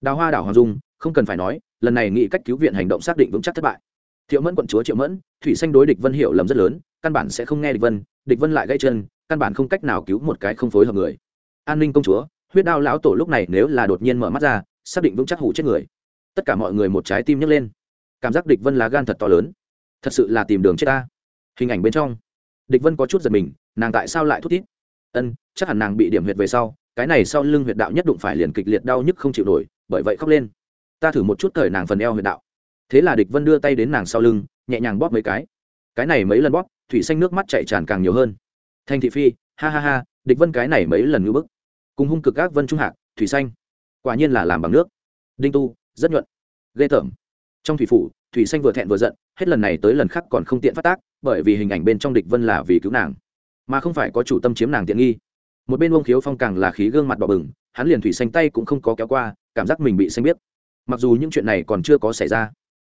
A: Đào hoa đảo hoàng dung, không cần phải nói, lần này nghị cách cứu viện hành động xác định vững chắc thất bại. Thiệu mẫn quận chúa triệu mẫn, thủy xanh đối địch vân hiểu lầm rất lớn, căn bản sẽ không nghe địch vân địch vân lại gây chân, căn bản không cách nào cứu một cái không phối hợp người an ninh công chúa, huyết đao lão tổ lúc này nếu là đột nhiên mở mắt ra, xác định vững chắc hủ chết người. Tất cả mọi người một trái tim nhấc lên. Cảm giác địch vân là gan thật to lớn. Thật sự là tìm đường chết ta. Hình ảnh bên trong. Địch vân có chút giật mình, nàng tại sao lại thút thít? Ân, chắc hẳn nàng bị điểm huyệt về sau, cái này sau lưng huyệt đạo nhất đụng phải liền kịch liệt đau nhức không chịu nổi, bởi vậy khóc lên. Ta thử một chút thời nàng phần eo huyệt đạo. Thế là địch vân đưa tay đến nàng sau lưng, nhẹ nhàng bóp mấy cái. Cái này mấy lần bóp, thủy xanh nước mắt chạy tràn càng nhiều hơn. Thanh thị phi, ha ha ha, địch vân cái này mấy lần ngưỡng bức cùng hung cực các vân trung hạc, thủy xanh. Quả nhiên là làm bằng nước. Đinh tu, rất nhuận. Ghê tởm. Trong thủy phủ, thủy xanh vừa thẹn vừa giận, hết lần này tới lần khác còn không tiện phát tác, bởi vì hình ảnh bên trong địch vân là vì cứu nàng. Mà không phải có chủ tâm chiếm nàng tiện nghi. Một bên ông khiếu phong càng là khí gương mặt đỏ bừng, hắn liền thủy xanh tay cũng không có kéo qua, cảm giác mình bị xanh biết mặc dù những chuyện này còn chưa có xảy ra,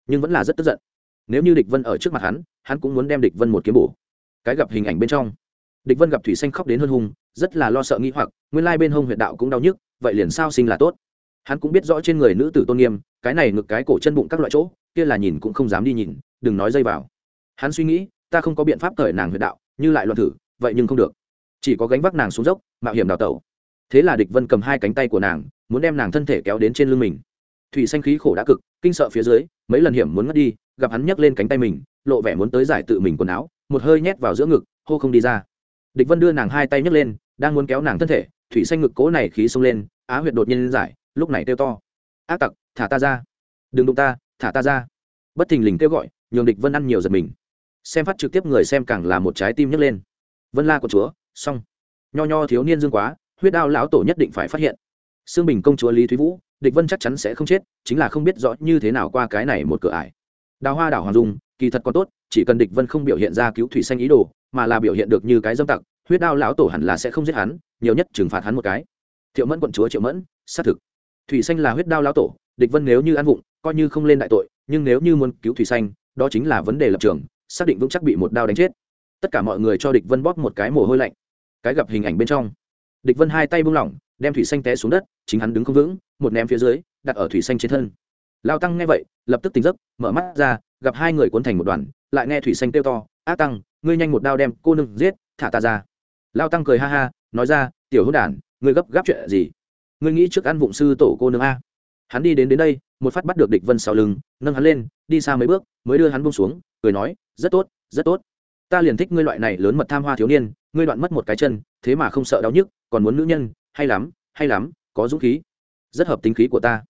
A: nhưng vẫn là rất tức giận. Nếu như địch vân ở trước mặt hắn hắn cũng muốn đem địch vân một kiếm bổ. Cái gặp hình ảnh bên trong, địch vân gặp thủy xanh khóc đến hơn hung rất là lo sợ nghĩ hoặc, nguyên lai bên hông huyệt đạo cũng đau nhức, vậy liền sao sinh là tốt. Hắn cũng biết rõ trên người nữ tử tôn nghiêm, cái này ngực cái cổ chân bụng các loại chỗ, kia là nhìn cũng không dám đi nhìn, đừng nói dây vào. Hắn suy nghĩ, ta không có biện pháp cởi nàng huyệt đạo, như lại loạn thử, vậy nhưng không được. Chỉ có gánh vác nàng xuống dốc, mạo hiểm đào tẩu. Thế là địch vân cầm hai cánh tay của nàng, muốn đem nàng thân thể kéo đến trên lưng mình. Thủy xanh khí khổ đã cực, kinh sợ phía dưới, mấy lần hiểm muốn ngất đi, gặp hắn nhấc lên cánh tay mình, lộ vẻ muốn tới giải tự mình quần áo, một hơi nhét vào giữa ngực, hô không đi ra địch vân đưa nàng hai tay nhấc lên, đang muốn kéo nàng thân thể, thủy xanh ngực cố này khí xông lên, á huyệt đột nhiên giải, lúc này kêu to. Ác tặc, thả ta ra. Đừng đụng ta, thả ta ra. Bất thình lình kêu gọi, nhường địch vân ăn nhiều giật mình. Xem phát trực tiếp người xem càng là một trái tim nhấc lên. Vân la của chúa, xong. Nho nho thiếu niên dương quá, huyết đao lão tổ nhất định phải phát hiện. Xương bình công chúa lý thúy vũ, địch vân chắc chắn sẽ không chết, chính là không biết rõ như thế nào qua cái này một cửa ải. Đào hoa đảo hoàng dung, kỳ thật còn tốt, chỉ cần địch vân không biểu hiện ra cứu thủy xanh ý đồ, mà là biểu hiện được như cái dâm tặc huyết đao lão tổ hẳn là sẽ không giết hắn, nhiều nhất trừng phạt hắn một cái. Thiệu mẫn quận chúa triệu mẫn, xác thực. Thủy xanh là huyết đao lão tổ, địch vân nếu như ăn vụng, coi như không lên đại tội, nhưng nếu như muốn cứu thủy xanh, đó chính là vấn đề lập trường, xác định vững chắc bị một đao đánh chết. Tất cả mọi người cho địch vân bóp một cái mồ hôi lạnh. Cái gặp hình ảnh bên trong. Địch vân hai tay buông lỏng, đem thủy xanh té xuống đất, chính hắn đứng không vững, một ném phía dưới, đặt ở thủy xanh trên thân. Lao tăng nghe vậy, lập tức tỉnh giấc, mở mắt ra, gặp hai người cuốn thành một đoàn, lại nghe thủy xanh kêu to ác tăng, ngươi nhanh một đao đem cô nương giết, thả ta ra lao tăng cười ha ha, nói ra, tiểu hữu đản, ngươi gấp gáp chuyện gì? Ngươi nghĩ trước ăn vụng sư tổ cô nương a? Hắn đi đến đến đây, một phát bắt được địch vân sau lưng, nâng hắn lên, đi xa mấy bước, mới đưa hắn bông xuống, cười nói, rất tốt rất tốt. Ta liền thích ngươi loại này lớn mật tham hoa thiếu niên, ngươi đoạn mất một cái chân, thế mà không sợ đau nhức, còn muốn nữ nhân, hay lắm hay lắm, có dũng khí. Rất hợp tính khí của ta.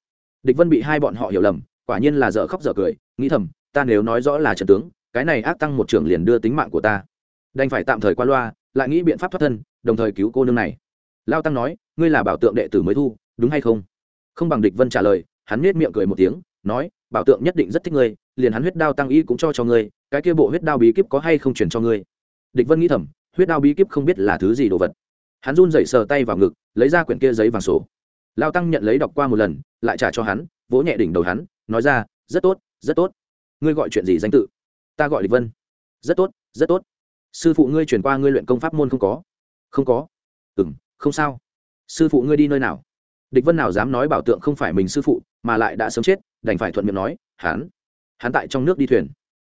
A: Địch vân bị hai bọn họ hiểu lầm, quả nhiên là dở khóc dở cười, nghĩ thầm, ta nếu nói rõ là trận tướng, cái này ác tăng một trưởng liền đưa tính mạng của ta đành phải tạm thời qua loa, lại nghĩ biện pháp thoát thân, đồng thời cứu cô nương này. Lao tăng nói, ngươi là bảo tượng đệ tử mới thu, đúng hay không? Không bằng địch vân trả lời, hắn nết miệng cười một tiếng, nói, bảo tượng nhất định rất thích ngươi, liền hắn huyết đao tăng y cũng cho cho ngươi, cái kia bộ huyết đao bí kíp có hay không chuyển cho ngươi? Địch vân nghĩ thầm, huyết đao bí kíp không biết là thứ gì đồ vật. Hắn run dậy sờ tay vào ngực, lấy ra quyển kia giấy vàng sổ. Lao tăng nhận lấy đọc qua một lần, lại trả cho hắn, vỗ nhẹ đỉnh đầu hắn, nói ra, rất tốt rất tốt. Ngươi gọi chuyện gì danh tự? Ta gọi địch vân. Rất tốt rất tốt sư phụ ngươi chuyển qua ngươi luyện công pháp môn không có? Không có. Ừ m không sao. Sư phụ ngươi đi nơi nào? Địch vân nào dám nói bảo tượng không phải mình sư phụ, mà lại đã sớm chết, đành phải thuận miệng nói, hắn hắn tại trong nước đi thuyền.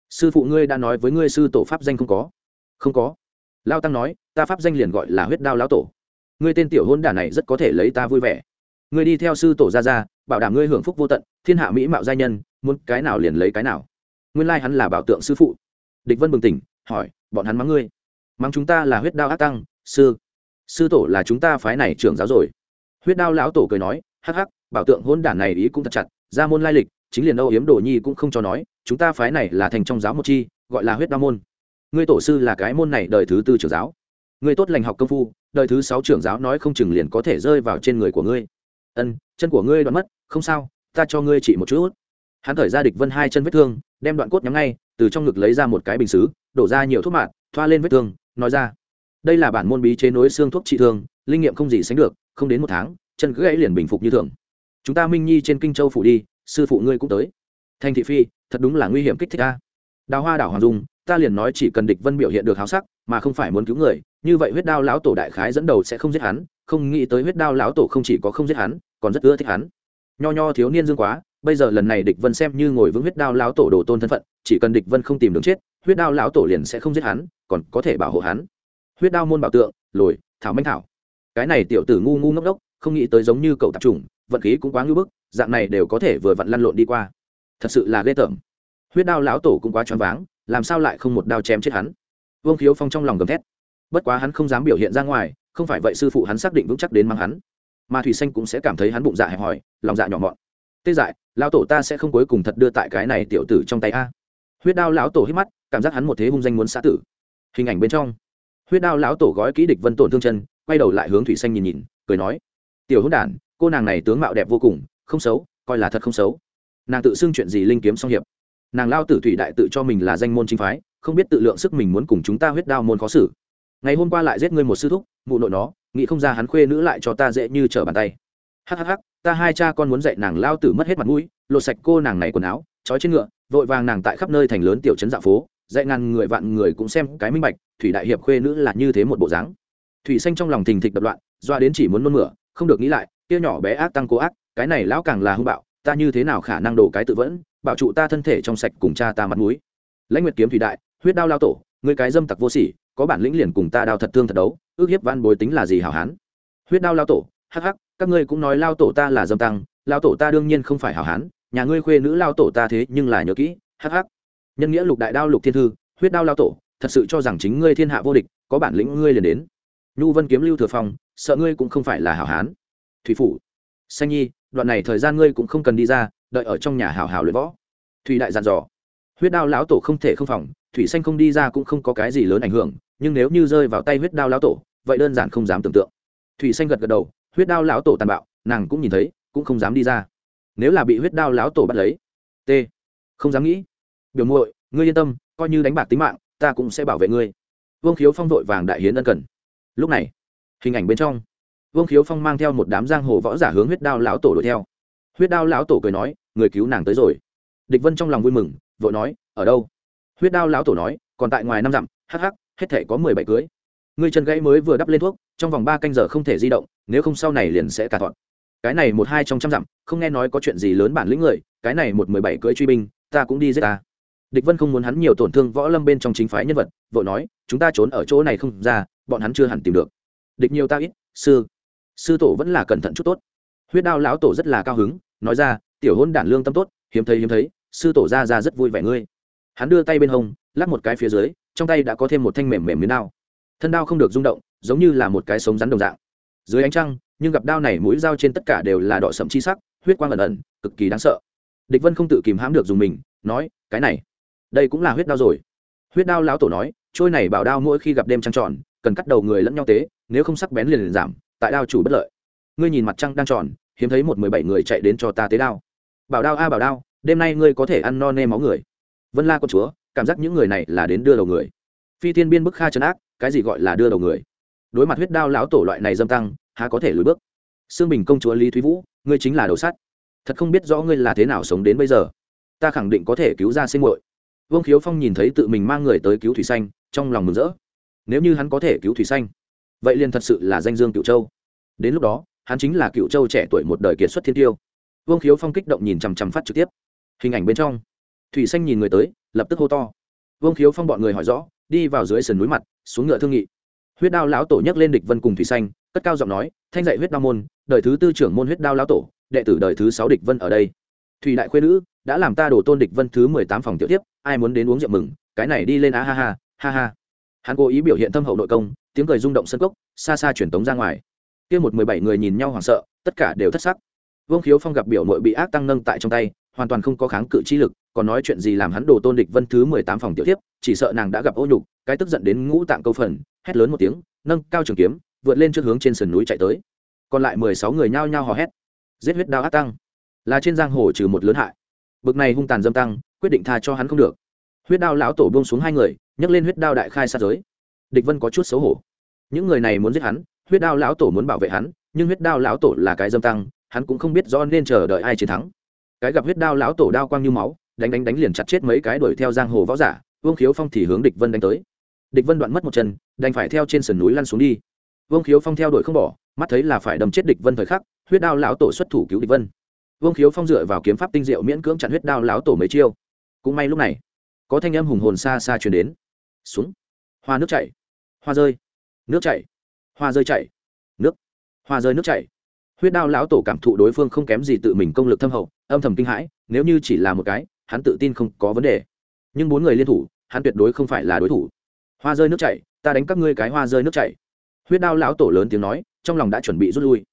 A: Sư phụ ngươi đã nói với ngươi sư tổ pháp danh không có? Không có. Lao tăng nói, ta pháp danh liền gọi là huyết đao lão tổ. Ngươi tên tiểu hôn đả này rất có thể lấy ta vui vẻ. Ngươi đi theo sư tổ ra ra, bảo đảm ngươi hưởng phúc vô tận, thiên hạ mỹ mạo giai nhân, muốn cái nào liền lấy cái nào. Nguyên lai hắn là bảo tượng sư phụ. Địch vân bừng tỉnh hỏi, bọn hắn mắng ngươi? Mắng chúng ta là huyết đao ác tăng, sư sư tổ là chúng ta phái này trưởng giáo rồi. Huyết đao lão tổ cười nói, hắc hắc, bảo tượng hôn đản này ý cũng thật chặt, ra môn lai lịch, chính liền âu yếm đồ nhi cũng không cho nói, chúng ta phái này là thành trong giáo một chi, gọi là huyết đao môn. Ngươi tổ sư là cái môn này đời thứ tư trưởng giáo. Ngươi tốt lành học công phu, đời thứ sáu trưởng giáo nói không chừng liền có thể rơi vào trên người của ngươi. Ân, chân của ngươi đoạn mất, không sao, ta cho ngươi chỉ một chút. Hắn thời ra địch vân hai chân vết thương, đem đoạn cốt nhắm ngay từ trong ngực lấy ra một cái bình xứ, đổ ra nhiều thuốc mạt, thoa lên vết thương, nói ra, đây là bản môn bí chế nối xương thuốc trị thương, linh nghiệm không gì sánh được, không đến một tháng, chân gãy liền bình phục như thường. Chúng ta minh nhi trên kinh châu phủ đi, sư phụ ngươi cũng tới. Thanh thị phi, thật đúng là nguy hiểm kích thích ta đào hoa đảo hoàng dung, ta liền nói chỉ cần địch vân biểu hiện được háo sắc, mà không phải muốn cứu người, như vậy huyết đao lão tổ đại khái dẫn đầu sẽ không giết hắn, không nghĩ tới huyết đao lão tổ không chỉ có không giết hắn, còn rất ưa thích hắn. Nho nho thiếu niên dương quá, bây giờ lần này địch vân xem như ngồi vững huyết đao lão tổ đồ tôn thân phận chỉ cần địch vân không tìm đường chết, huyết đao lão tổ liền sẽ không giết hắn, còn có thể bảo hộ hắn. Huyết đao môn bảo tượng, lồi, thảo manh thảo. Cái này tiểu tử ngu ngu ngốc đốc, không nghĩ tới giống như cậu tạp trùng, vận khí cũng quá ngưỡng bức, dạng này đều có thể vừa vặn lăn lộn đi qua. Thật sự là ghê tởm. Huyết đao lão tổ cũng quá choáng váng, làm sao lại không một đao chém chết hắn? Vương khiếu phong trong lòng gầm thét. Bất quá hắn không dám biểu hiện ra ngoài, không phải vậy sư phụ hắn xác định vững chắc đến mang hắn. Mà thủy xanh cũng sẽ cảm thấy hắn bụng dạ hẹp hòi, lòng dạ nhỏ mọn. Tê dại, lão tổ ta sẽ không cuối cùng thật đưa tại cái này tiểu tử trong tay a huyết đao lão tổ hít mắt, cảm giác hắn một thế hung danh muốn xã tử. Hình ảnh bên trong, huyết đao lão tổ gói kỹ địch vân tổn thương chân, quay đầu lại hướng thủy xanh nhìn nhìn, cười nói, tiểu hữu đản, cô nàng này tướng mạo đẹp vô cùng, không xấu, coi là thật không xấu. Nàng tự xưng chuyện gì linh kiếm song hiệp. Nàng lao tử thủy đại tự cho mình là danh môn chính phái, không biết tự lượng sức mình muốn cùng chúng ta huyết đao môn khó xử. Ngày hôm qua lại giết ngươi một sư thúc, mụ nội nó, nghĩ không ra hắn khuê nữ lại cho ta dễ như trở bàn tay. Hhh ta hai cha con muốn dạy nàng lao tử mất hết mặt mũi, lột sạch cô nàng này quần áo, trói trên ngựa vội vàng nàng tại khắp nơi thành lớn tiểu trấn dạ phố, dạy ngàn người vạn người cũng xem cái minh bạch, thủy đại hiệp khuê nữ là như thế một bộ dáng. Thủy xanh trong lòng thình thịch đập loạn, doa đến chỉ muốn nôn mửa, không được nghĩ lại kia nhỏ bé ác tăng cố ác, cái này lão càng là hung bạo, ta như thế nào khả năng đổ cái tự vẫn, bảo trụ ta thân thể trong sạch cùng cha ta mặt mũi. Lãnh nguyệt kiếm thủy đại, huyết đao lao tổ người cái dâm tặc vô sỉ, có bản lĩnh liền cùng ta đao thật thương thật đấu, ước hiếp van bối tính là gì hảo hán? Huyết đao lao tổ, hắc hắc, các ngươi cũng nói lao tổ ta là dâm tăng, lao tổ ta đương nhiên không phải hảo hán nhà ngươi khuê nữ lao tổ ta thế nhưng là nhớ kỹ, hắc hắc. Nhân nghĩa lục đại đao lục thiên thư, huyết đao lao tổ, thật sự cho rằng chính ngươi thiên hạ vô địch, có bản lĩnh ngươi liền đến. Nhu vân kiếm lưu thừa phong, sợ ngươi cũng không phải là hảo hán. Thủy phủ. Xanh nhi, đoạn này thời gian ngươi cũng không cần đi ra, đợi ở trong nhà hào hào luyện võ. Thủy đại dặn dò. Huyết đao lão tổ không thể không phòng, thủy xanh không đi ra cũng không có cái gì lớn ảnh hưởng, nhưng nếu như rơi vào tay huyết đao lão tổ, vậy đơn giản không dám tưởng tượng. Thủy xanh gật gật đầu, huyết đao lão tổ tàn bạo, nàng cũng nhìn thấy, cũng không dám đi ra nếu là bị huyết đao lão tổ bắt lấy. T. Không dám nghĩ. Biểu muội, ngươi yên tâm, coi như đánh bạc tính mạng, ta cũng sẽ bảo vệ ngươi. Vương khiếu phong vội vàng đại hiến ân cần. Lúc này, hình ảnh bên trong, vương khiếu phong mang theo một đám giang hồ võ giả hướng huyết đao lão tổ đuổi theo. Huyết đao lão tổ cười nói, người cứu nàng tới rồi. Địch vân trong lòng vui mừng, vội nói, ở đâu? Huyết đao lão tổ nói, còn tại ngoài năm dặm, hắc hắc, hết thể có mười bảy cưới. Ngươi chân gãy mới vừa đắp lên thuốc, trong vòng ba canh giờ không thể di động, nếu không sau này liền sẽ cả thọn cái này một hai trong trăm dặm, không nghe nói có chuyện gì lớn bản lĩnh người, cái này một mười bảy cưới truy binh, ta cũng đi giết ta. Địch vân không muốn hắn nhiều tổn thương võ lâm bên trong chính phái nhân vật, vội nói, chúng ta trốn ở chỗ này không ra, bọn hắn chưa hẳn tìm được. Địch nhiều ta ít, sư. Sư tổ vẫn là cẩn thận chút tốt. Huyết đao lão tổ rất là cao hứng, nói ra, tiểu hôn đản lương tâm tốt, hiếm thấy hiếm thấy, sư tổ ra ra rất vui vẻ ngươi. Hắn đưa tay bên hông, lắc một cái phía dưới, trong tay đã có thêm một thanh mềm mềm miếng đao. Thân đao không được rung động, giống như là một cái sống rắn đồng dạng. Dưới ánh trăng nhưng gặp đao này mũi dao trên tất cả đều là đỏ sậm chi sắc huyết quang ẩn ẩn cực kỳ đáng sợ. Địch vân không tự kìm hãm được dùng mình nói cái này đây cũng là huyết đao rồi. Huyết đao lão tổ nói trôi này bảo đao mỗi khi gặp đêm trăng tròn cần cắt đầu người lẫn nhau tế nếu không sắc bén liền, liền giảm tại đao chủ bất lợi. Ngươi nhìn mặt trăng đang tròn hiếm thấy một mười bảy người chạy đến cho ta tế đao. Bảo đao a bảo đao đêm nay ngươi có thể ăn no nê máu người. Vân la con chúa cảm giác những người này là đến đưa đầu người. Phi thiên biên bức kha trấn ác cái gì gọi là đưa đầu người? Đối mặt huyết đao lão tổ loại này dâm tăng há có thể lùi bước. Xương bình công chúa lý thúy vũ, ngươi chính là đầu sắt. Thật không biết rõ ngươi là thế nào sống đến bây giờ. Ta khẳng định có thể cứu ra sinh muội. Vương khiếu phong nhìn thấy tự mình mang người tới cứu thủy xanh, trong lòng mừng rỡ. Nếu như hắn có thể cứu thủy xanh, vậy liền thật sự là danh dương cựu châu. Đến lúc đó, hắn chính là cựu châu trẻ tuổi một đời kiệt xuất thiên tiêu. Vương khiếu phong kích động nhìn chằm chằm phát trực tiếp. Hình ảnh bên trong, thủy xanh nhìn người tới, lập tức hô to. Vương khiếu phong bọn người hỏi rõ, đi vào dưới sườn núi mặt, xuống ngựa thương nghị. Huyết đao lão tổ nhấc lên địch vân cùng thủy xanh cất cao giọng nói, thanh dạy huyết đao môn, đời thứ tư trưởng môn huyết đao lão tổ, đệ tử đời thứ sáu địch vân ở đây. Thùy đại khuê nữ, đã làm ta đổ tôn địch vân thứ mười tám phòng tiểu tiếp ai muốn đến uống rượu mừng, cái này đi lên á ha ha ha ha. Hắn cố ý biểu hiện thâm hậu nội công, tiếng cười rung động sân cốc, xa xa truyền tống ra ngoài. Kia một mười bảy người nhìn nhau hoảng sợ, tất cả đều thất sắc. Vương khiếu phong gặp biểu nội bị ác tăng nâng tại trong tay, hoàn toàn không có kháng cự chi lực, còn nói chuyện gì làm hắn đồ tôn địch vân thứ mười tám phòng tiểu tiếp chỉ sợ nàng đã gặp ô nhục, cái tức giận đến ngũ tạng câu phần, hét lớn một tiếng, nâng cao trường kiếm vượt lên trước hướng trên sườn núi chạy tới. Còn lại mười sáu người nhao nhao hò hét. Giết huyết đao ác tăng. Là trên giang hồ trừ một lớn hại. Bực này hung tàn dâm tăng, quyết định tha cho hắn không được. Huyết đao lão tổ buông xuống hai người, nhấc lên huyết đao đại khai sát giới. Địch vân có chút xấu hổ. Những người này muốn giết hắn, huyết đao lão tổ muốn bảo vệ hắn, nhưng huyết đao lão tổ là cái dâm tăng, hắn cũng không biết do nên chờ đợi ai chiến thắng. Cái gặp huyết đao lão tổ đao quang như máu, đánh đánh đánh liền chặt chết mấy cái đuổi theo giang hồ võ giả, vương khiếu phong thì hướng địch vân đánh tới. Địch vân đoạn mất một chân, đành phải theo trên sườn núi lăn xuống đi vương khiếu phong theo đuổi không bỏ, mắt thấy là phải đâm chết địch vân thời khắc, huyết đao lão tổ xuất thủ cứu địch vân. Vương khiếu phong dựa vào kiếm pháp tinh diệu miễn cưỡng chặn huyết đao lão tổ mấy chiêu. Cũng may lúc này, có thanh âm hùng hồn xa xa truyền đến. Xuống hoa nước chảy. Hoa rơi. Nước chảy. Hoa rơi chảy. Nước. Hoa rơi nước chảy. Huyết đao lão tổ cảm thụ đối phương không kém gì tự mình công lực thâm hậu, âm thầm kinh hãi, nếu như chỉ là một cái, hắn tự tin không có vấn đề. Nhưng bốn người liên thủ, hắn tuyệt đối không phải là đối thủ. Hoa rơi nước chảy, ta đánh các ngươi cái hoa rơi nước chảy huyết đao lão tổ lớn tiếng nói, trong lòng đã chuẩn bị rút lui.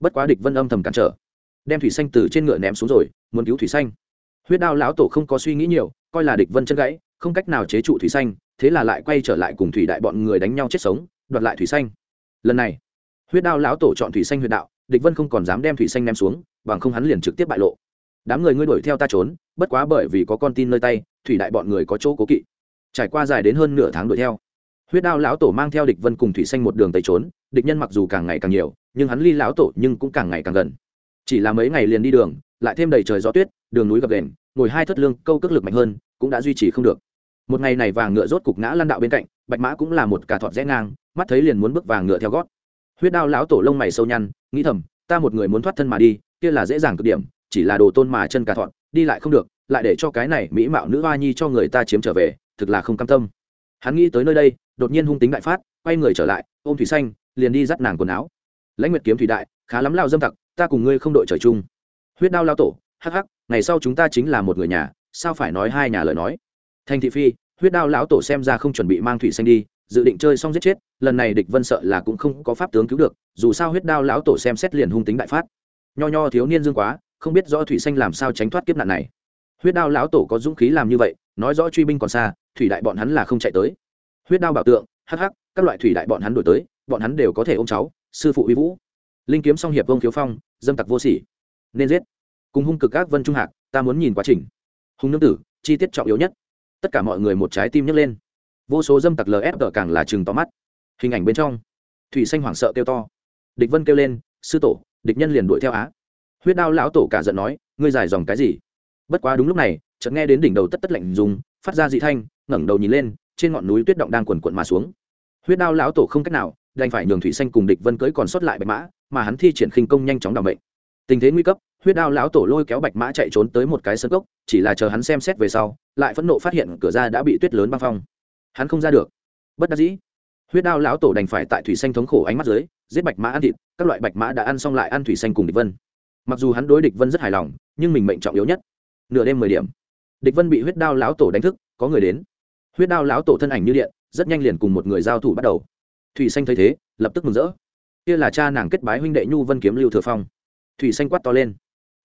A: Bất quá địch vân âm thầm cản trở. Đem thủy xanh từ trên ngựa ném xuống rồi, muốn cứu thủy xanh. Huyết đao lão tổ không có suy nghĩ nhiều, coi là địch vân chân gãy, không cách nào chế trụ thủy xanh, thế là lại quay trở lại cùng thủy đại bọn người đánh nhau chết sống, đoạt lại thủy xanh. Lần này, huyết đao lão tổ chọn thủy xanh huyệt đạo, địch vân không còn dám đem thủy xanh ném xuống, bằng không hắn liền trực tiếp bại lộ. Đám người ngươi đuổi theo ta trốn, bất quá bởi vì có con tin nơi tay, thủy đại bọn người có chỗ cố kỵ. Trải qua dài đến hơn nửa tháng đuổi theo huyết đao lão tổ mang theo địch vân cùng thủy xanh một đường tây trốn, địch nhân mặc dù càng ngày càng nhiều, nhưng hắn ly lão tổ nhưng cũng càng ngày càng gần. Chỉ là mấy ngày liền đi đường, lại thêm đầy trời gió tuyết, đường núi gập đền ngồi hai thất lương, câu cước lực mạnh hơn, cũng đã duy trì không được. Một ngày này vàng ngựa rốt cục ngã lăn đạo bên cạnh, bạch mã cũng là một cà thọt rẽ ngang, mắt thấy liền muốn bước vàng ngựa theo gót. Huyết đao lão tổ lông mày sâu nhăn, nghĩ thầm, ta một người muốn thoát thân mà đi, kia là dễ dàng cực điểm, chỉ là đồ tôn mà chân cà thọt, đi lại không được, lại để cho cái này mỹ mạo nữ hoa nhi cho người ta chiếm trở về, thực là không cam tâm. Hắn nghĩ tới nơi đây đột nhiên hung tính đại phát, quay người trở lại, ôm thủy xanh, liền đi dắt nàng quần áo. Lãnh nguyệt kiếm thủy đại, khá lắm lao dâm tặc, ta cùng ngươi không đội trời chung. Huyết đao lao tổ, hắc hắc, ngày sau chúng ta chính là một người nhà, sao phải nói hai nhà lời nói? Thành thị phi, huyết đao lão tổ xem ra không chuẩn bị mang thủy xanh đi, dự định chơi xong giết chết, lần này địch vân sợ là cũng không có pháp tướng cứu được, dù sao huyết đao lão tổ xem xét liền hung tính đại phát. Nho nho thiếu niên dương quá, không biết rõ thủy xanh làm sao tránh thoát kiếp nạn này. Huyết đao lão tổ có dũng khí làm như vậy, nói rõ truy binh còn xa, thủy đại bọn hắn là không chạy tới huyết đao bảo tượng, hắc hắc, các loại thủy đại bọn hắn đổi tới, bọn hắn đều có thể ôm cháu, sư phụ uy vũ. Linh kiếm song hiệp vông khiếu phong, dâm tặc vô sỉ. Nên giết. Cùng hung cực các vân trung hạc, ta muốn nhìn quá trình. Hung nương tử, chi tiết trọng yếu nhất. Tất cả mọi người một trái tim nhấc lên. Vô số dâm tặc lf càng là chừng to mắt. Hình ảnh bên trong, thủy xanh hoảng sợ kêu to. Địch vân kêu lên, sư tổ, địch nhân liền đuổi theo á. Huyết đao lão tổ cả giận nói, ngươi dài dòng cái gì? Bất quá đúng lúc này, chợt nghe đến đỉnh đầu tất tất lạnh dùng, phát ra dị thanh, ngẩng đầu nhìn lên trên ngọn núi tuyết động đang quần quận mà xuống. Huyết đao lão tổ không cách nào, đành phải nhường thủy xanh cùng địch vân cưới còn sót lại bạch mã, mà hắn thi triển khinh công nhanh chóng đảm bệnh tình thế nguy cấp, huyết đao lão tổ lôi kéo bạch mã chạy trốn tới một cái sân cốc, chỉ là chờ hắn xem xét về sau, lại phẫn nộ phát hiện cửa ra đã bị tuyết lớn băng phong. Hắn không ra được. Bất đắc dĩ, huyết đao lão tổ đành phải tại thủy xanh thống khổ ánh mắt dưới, giết bạch mã ăn thịt, các loại bạch mã đã ăn xong lại ăn thủy xanh cùng địch vân. Mặc dù hắn đối địch vân rất hài lòng, nhưng mình mệnh trọng yếu nhất. Nửa đêm mười điểm, địch vân bị huyết đao lão tổ đánh thức, có người đến huyết đao lão tổ thân ảnh như điện, rất nhanh liền cùng một người giao thủ bắt đầu. Thủy xanh thấy thế, lập tức mừng rỡ. Kia là cha nàng kết bái huynh đệ nhu vân kiếm lưu thừa phong. Thủy xanh quát to lên.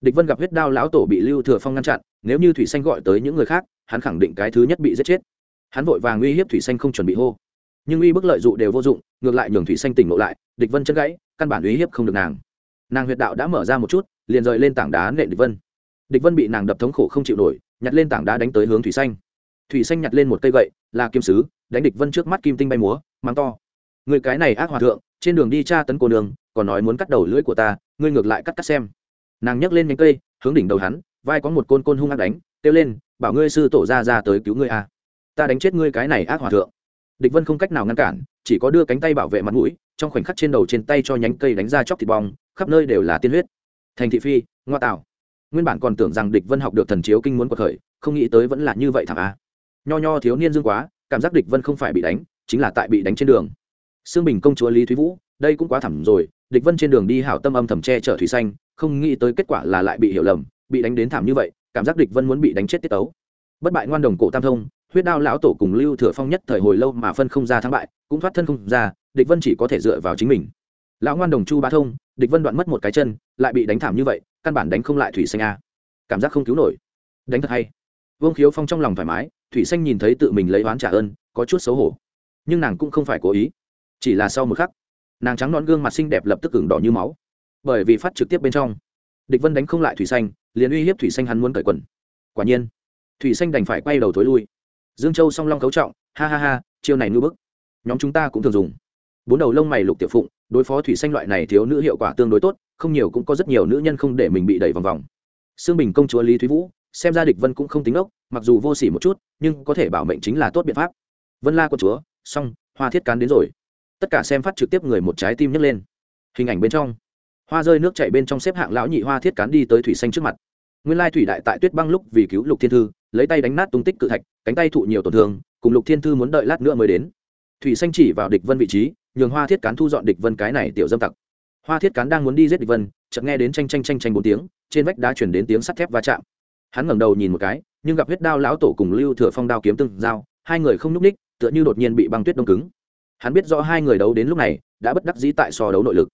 A: Địch vân gặp huyết đao lão tổ bị lưu thừa phong ngăn chặn, nếu như thủy xanh gọi tới những người khác, hắn khẳng định cái thứ nhất bị giết chết. Hắn vội vàng uy hiếp thủy xanh không chuẩn bị hô. Nhưng uy bức lợi dụng đều vô dụng, ngược lại nhường thủy xanh tỉnh ngộ lại, địch vân chân gãy, căn bản uy hiếp không được nàng. Nàng huyệt đạo đã mở ra một chút, liền rời lên tảng đá nện địch vân. Địch vân bị nàng đập thống khổ không chịu nổi, nhặt lên tảng đá đánh tới hướng thủy xanh thủy xanh nhặt lên một cây gậy, là kim sứ, đánh địch vân trước mắt kim tinh bay múa, mắng to. Người cái này ác hòa thượng, trên đường đi tra tấn cô đường còn nói muốn cắt đầu lưỡi của ta, ngươi ngược lại cắt cắt xem. Nàng nhấc lên nhánh cây, hướng đỉnh đầu hắn, vai có một côn côn hung ác đánh, kêu lên, bảo ngươi sư tổ ra ra tới cứu ngươi à? ta đánh chết ngươi cái này ác hòa thượng. Địch vân không cách nào ngăn cản, chỉ có đưa cánh tay bảo vệ mặt mũi, trong khoảnh khắc trên đầu trên tay cho nhánh cây đánh ra chóc thịt bong, khắp nơi đều là tiên huyết. Thành thị phi, ngoa tạo. Nguyên bản còn tưởng rằng địch vân học được thần chiếu kinh muốn cuộc khởi, không nghĩ tới vẫn là như vậy thằng a nho nho thiếu niên dương quá, cảm giác địch vân không phải bị đánh, chính là tại bị đánh trên đường. Xương bình công chúa lý thúy vũ, đây cũng quá thẳm rồi, địch vân trên đường đi hảo tâm âm thầm che chở thủy xanh, không nghĩ tới kết quả là lại bị hiểu lầm, bị đánh đến thảm như vậy, cảm giác địch vân muốn bị đánh chết tiết tấu. Bất bại ngoan đồng cổ tam thông, huyết đao lão tổ cùng lưu thừa phong nhất thời hồi lâu mà phân không ra thắng bại, cũng thoát thân không ra, địch vân chỉ có thể dựa vào chính mình. Lão ngoan đồng chu bá thông, địch vân đoạn mất một cái chân, lại bị đánh thảm như vậy, căn bản đánh không lại thủy xanh a. Cảm giác không cứu nổi. Đánh thật hay. Vương khiếu phong trong lòng thoải mái thủy xanh nhìn thấy tự mình lấy oán trả ơn, có chút xấu hổ. Nhưng nàng cũng không phải cố ý. Chỉ là sau một khắc, nàng trắng nón gương mặt xinh đẹp lập tức ửng đỏ như máu. Bởi vì phát trực tiếp bên trong, địch vân đánh không lại thủy xanh, liền uy hiếp thủy xanh hắn muốn cởi quần. Quả nhiên, thủy xanh đành phải quay đầu thối lui. Dương châu song long cấu trọng, ha ha ha, chiêu này ngư bức. Nhóm chúng ta cũng thường dùng. Bốn đầu lông mày lục tiểu phụng, đối phó thủy xanh loại này thiếu nữ hiệu quả tương đối tốt, không nhiều cũng có rất nhiều nữ nhân không để mình bị đẩy vòng vòng. Xương bình công chúa lý thúy vũ xem ra địch vân cũng không tính ốc, mặc dù vô s ỉ một chút, nhưng có thể bảo mệnh chính là tốt biện pháp. Vân la quân chúa, xong, hoa thiết cán đến rồi. Tất cả xem phát trực tiếp người một trái tim nhấc lên. Hình ảnh bên trong. Hoa rơi nước chạy bên trong xếp hạng lão nhị hoa thiết cán đi tới thủy xanh trước mặt. Nguyên lai thủy đại tại tuyết băng lúc vì cứu lục thiên thư, lấy tay đánh nát tung tích cự thạch, cánh tay thụ nhiều tổn thương, cùng lục thiên thư muốn đợi lát nữa mới đến. Thủy xanh chỉ vào địch vân vị trí, nhường hoa thiết cán thu dọn địch vân cái này tiểu dâm tặc. Hoa thiết cán đang muốn đi giết địch vân, chợt nghe đến tranh tranh tranh tranh bốn tiếng, trên vách đá chuyển đến tiếng sắt thép va chạm hắn ngẩng đầu nhìn một cái, nhưng gặp huyết đao lão tổ cùng lưu thừa phong đao kiếm từng dao hai người không nhúc ních tựa như đột nhiên bị băng tuyết đông cứng. Hắn biết rõ hai người đấu đến lúc này, đã bất đắc dĩ tại so đấu nội lực.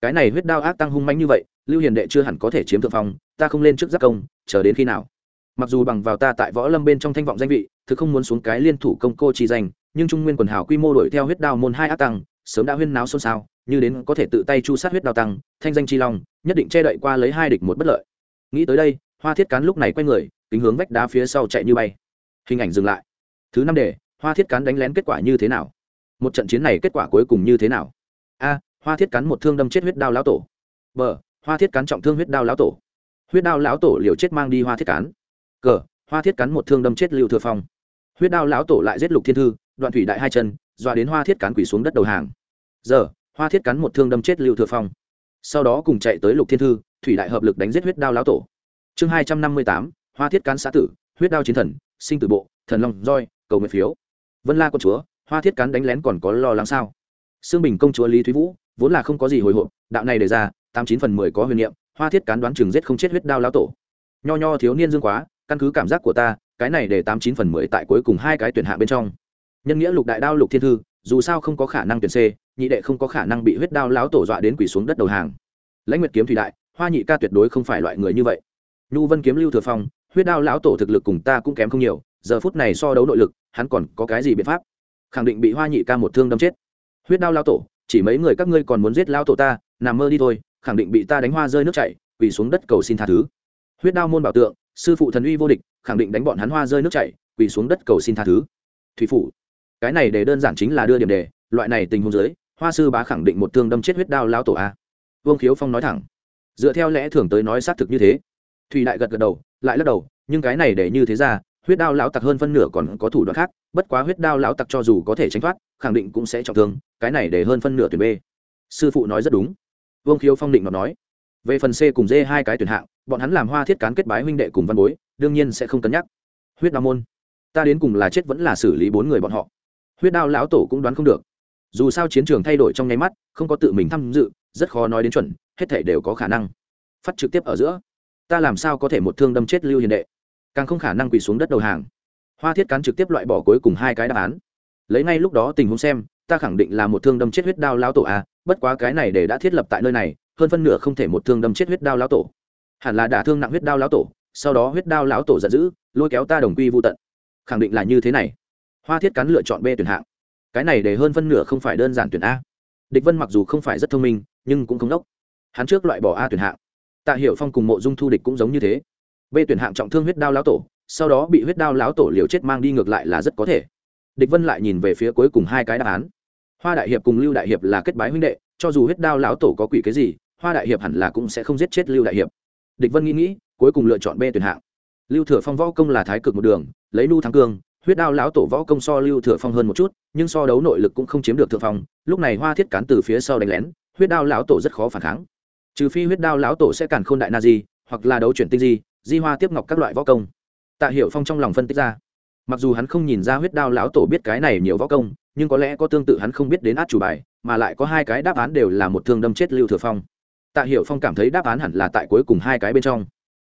A: Cái này huyết đao ác tăng hung manh như vậy, lưu hiền đệ chưa hẳn có thể chiếm thượng phong, ta không lên trước giác công, chờ đến khi nào? Mặc dù bằng vào ta tại võ lâm bên trong thanh vọng danh vị thứ không muốn xuống cái liên thủ công cô chi danh, nhưng trung nguyên quần hào quy mô đổi theo huyết đao môn hai ác tăng, sớm đã huyên náo xôn xao, như đến có thể tự tay chu sát huyết đao tăng, thanh danh chi long, nhất định che đậy qua lấy hai địch một bất lợi. Nghĩ tới đây hoa thiết cán lúc này quay người, kính hướng vách đá phía sau chạy như bay. Hình ảnh dừng lại. Thứ năm đề, hoa thiết cán đánh lén kết quả như thế nào? Một trận chiến này kết quả cuối cùng như thế nào? A, hoa thiết Cán một thương đâm chết huyết đao lão tổ. B, hoa thiết Cán trọng thương huyết đao lão tổ. Huyết đao lão tổ liều chết mang đi hoa thiết cán. C, hoa thiết cắn một thương đâm chết lưu thừa phong. Huyết đao lão tổ lại giết lục thiên thư, đoạn thủy đại hai chân, dọa đến hoa thiết cán quỳ xuống đất đầu hàng. Giờ hoa thiết cắn một thương đâm chết lưu thừa phong. Sau đó cùng chạy tới lục thiên thư, thủy đại hợp lực đánh giết huyết đao lão tổ chương hai trăm năm mươi tám, hoa thiết cán xã tử, huyết đao chiến thần, sinh tử bộ, thần long roi, cầu nguyện phiếu. Vân la con chúa, hoa thiết cán đánh lén còn có lo lắng sao? Xương bình công chúa lý thúy vũ, vốn là không có gì hồi hộp, đạo này đề ra, tám chín phần mười có huyền niệm, hoa thiết cán đoán chừng giết không chết huyết đao lão tổ. Nho nho thiếu niên dương quá, căn cứ cảm giác của ta, cái này để tám chín phần mười tại cuối cùng hai cái tuyển hạ bên trong. Nhân nghĩa lục đại đao lục thiên thư, dù sao không có khả năng tuyển c, nhị đệ không có khả năng bị huyết đao lão tổ dọa đến quỷ xuống đất đầu hàng. Lãnh nguyệt kiếm thủy đại, hoa nhị ca tuyệt đối không phải loại người như vậy nhu vân kiếm lưu thừa phong, huyết đao lão tổ thực lực cùng ta cũng kém không nhiều, giờ phút này so đấu nội lực, hắn còn có cái gì biện pháp? Khẳng định bị hoa nhị ca một thương đâm chết. Huyết đao lão tổ, chỉ mấy người các ngươi còn muốn giết lão tổ ta, nằm mơ đi thôi, khẳng định bị ta đánh hoa rơi nước chảy, quỳ xuống đất cầu xin tha thứ. Huyết đao môn bảo tượng, sư phụ thần uy vô địch, khẳng định đánh bọn hắn hoa rơi nước chảy, quỳ xuống đất cầu xin tha thứ. Thủy phủ, cái này để đơn giản chính là đưa điểm đề, loại này tình huống dưới, hoa sư bá khẳng định một thương đâm chết huyết đao lão tổ a. Vương khiếu phong nói thẳng. Dựa theo lẽ thường tới nói xác thực như thế thủy đại gật gật đầu, lại lắc đầu, nhưng cái này để như thế ra, huyết đao lão tặc hơn phân nửa còn có thủ đoạn khác, bất quá huyết đao lão tặc cho dù có thể tránh thoát, khẳng định cũng sẽ trọng thương, cái này để hơn phân nửa tuyển b. Sư phụ nói rất đúng. Vương khiếu phong định nói. Về phần c cùng d hai cái tuyển hạng, bọn hắn làm hoa thiết cán kết bái huynh đệ cùng văn bối, đương nhiên sẽ không cân nhắc. Huyết đao môn. Ta đến cùng là chết vẫn là xử lý bốn người bọn họ. Huyết đao lão tổ cũng đoán không được. Dù sao chiến trường thay đổi trong nháy mắt, không có tự mình tham dự, rất khó nói đến chuẩn, hết thể đều có khả năng. Phát trực tiếp ở giữa ta làm sao có thể một thương đâm chết lưu hiền đệ? Càng không khả năng quỳ xuống đất đầu hàng. Hoa thiết cán trực tiếp loại bỏ cuối cùng hai cái đáp án. Lấy ngay lúc đó tình huống xem, ta khẳng định là một thương đâm chết huyết đao lão tổ a, bất quá cái này để đã thiết lập tại nơi này, hơn phân nửa không thể một thương đâm chết huyết đao lão tổ. Hẳn là đả thương nặng huyết đao lão tổ, sau đó huyết đao lão tổ giận dữ, lôi kéo ta đồng quy vô tận. Khẳng định là như thế này. Hoa thiết cắn lựa chọn b tuyển hạng. Cái này để hơn phân nửa không phải đơn giản tuyển a. Địch vân mặc dù không phải rất thông minh, nhưng cũng không đốc. Hắn trước loại bỏ a tuyển hạng tạ Hiểu phong cùng mộ dung thu địch cũng giống như thế. B tuyển hạng trọng thương huyết đao lão tổ, sau đó bị huyết đao lão tổ liều chết mang đi ngược lại là rất có thể. Địch vân lại nhìn về phía cuối cùng hai cái đáp án. Hoa đại hiệp cùng lưu đại hiệp là kết bái huynh đệ, cho dù huyết đao lão tổ có quỷ cái gì, hoa đại hiệp hẳn là cũng sẽ không giết chết lưu đại hiệp. Địch vân nghĩ nghĩ, cuối cùng lựa chọn b tuyển hạng. Lưu thừa phong võ công là thái cực một đường, lấy nu thắng cương, huyết đao lão tổ võ công so lưu thừa phong hơn một chút, nhưng so đấu nội lực cũng không chiếm được thượng phong. Lúc này hoa thiết cán từ phía sau đánh lén, huyết đao lão tổ rất khó phản kháng trừ phi huyết đao lão tổ sẽ càn khôn đại na di, hoặc là đấu chuyển tinh di di hoa tiếp ngọc các loại võ công. Tạ hiểu phong trong lòng phân tích ra. Mặc dù hắn không nhìn ra huyết đao lão tổ biết cái này nhiều võ công, nhưng có lẽ có tương tự hắn không biết đến át chủ bài, mà lại có hai cái đáp án đều là một thương đâm chết lưu thừa phong. Tạ hiểu phong cảm thấy đáp án hẳn là tại cuối cùng hai cái bên trong.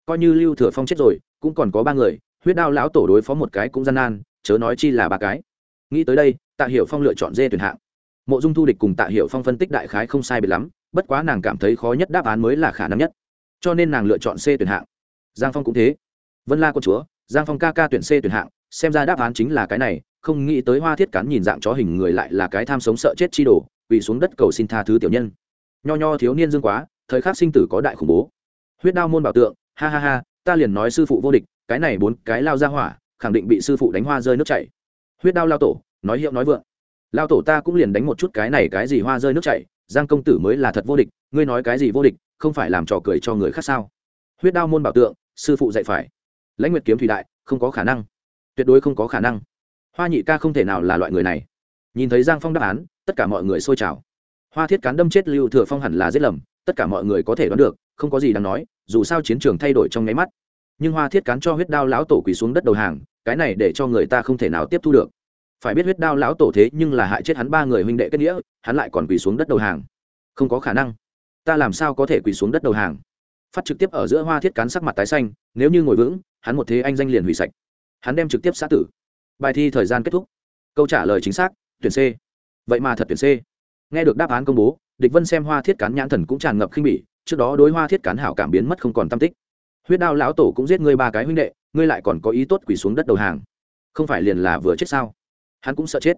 A: Coi như lưu thừa phong chết rồi, cũng còn có ba người, huyết đao lão tổ đối phó một cái cũng gian nan, chớ nói chi là ba cái. Nghĩ tới đây, tạ hiểu phong lựa chọn dê tuyển hạng. Mộ dung thu địch cùng tạ hiểu phong phân tích đại khái không sai biệt lắm bất quá nàng cảm thấy khó nhất đáp án mới là khả năng nhất. Cho nên nàng lựa chọn c tuyển hạng. Giang phong cũng thế. Vân la con chúa, giang phong ca ca tuyển c tuyển hạng, xem ra đáp án chính là cái này, không nghĩ tới hoa thiết cán nhìn dạng chó hình người lại là cái tham sống sợ chết chi đồ, quỳ xuống đất cầu xin tha thứ tiểu nhân. Nho nho thiếu niên dương quá, thời khắc sinh tử có đại khủng bố. Huyết đao môn bảo tượng, ha ha ha, ta liền nói sư phụ vô địch, cái này bốn cái lao ra hỏa, khẳng định bị sư phụ đánh hoa rơi nước chảy. Huyết đao lao tổ, nói hiệu nói vượng. Lao tổ ta cũng liền đánh một chút cái này cái gì hoa rơi nước chảy giang công tử mới là thật vô địch, ngươi nói cái gì vô địch, không phải làm trò cười cho người khác sao? Huyết đao môn bảo tượng, sư phụ dạy phải. Lãnh nguyệt kiếm thủy đại, không có khả năng. Tuyệt đối không có khả năng. Hoa nhị ca không thể nào là loại người này. Nhìn thấy giang phong đáp án, tất cả mọi người xôi trào. Hoa thiết cán đâm chết lưu thừa phong hẳn là giết lầm, tất cả mọi người có thể đoán được, không có gì đáng nói, dù sao chiến trường thay đổi trong nháy mắt. Nhưng hoa thiết cán cho huyết đao lão tổ quỳ xuống đất đầu hàng, cái này để cho người ta không thể nào tiếp thu được phải biết huyết đao lão tổ thế nhưng là hại chết hắn ba người huynh đệ kết nghĩa, hắn lại còn quỳ xuống đất đầu hàng. Không có khả năng. Ta làm sao có thể quỳ xuống đất đầu hàng? Phát trực tiếp ở giữa hoa thiết cán sắc mặt tái xanh, nếu như ngồi vững, hắn một thế anh danh liền hủy sạch. Hắn đem trực tiếp xã tử. Bài thi thời gian kết thúc. Câu trả lời chính xác, tuyển c. Vậy mà thật tuyển c. Nghe được đáp án công bố, địch vân xem hoa thiết cán nhãn thần cũng tràn ngập khinh bỉ, trước đó đối hoa thiết cán hảo cảm biến mất không còn tam tích. Huyết đao lão tổ cũng giết ngươi ba cái huynh đệ, ngươi lại còn có ý tốt quỳ xuống đất đầu hàng. Không phải liền là vừa chết sao? Hắn cũng sợ chết.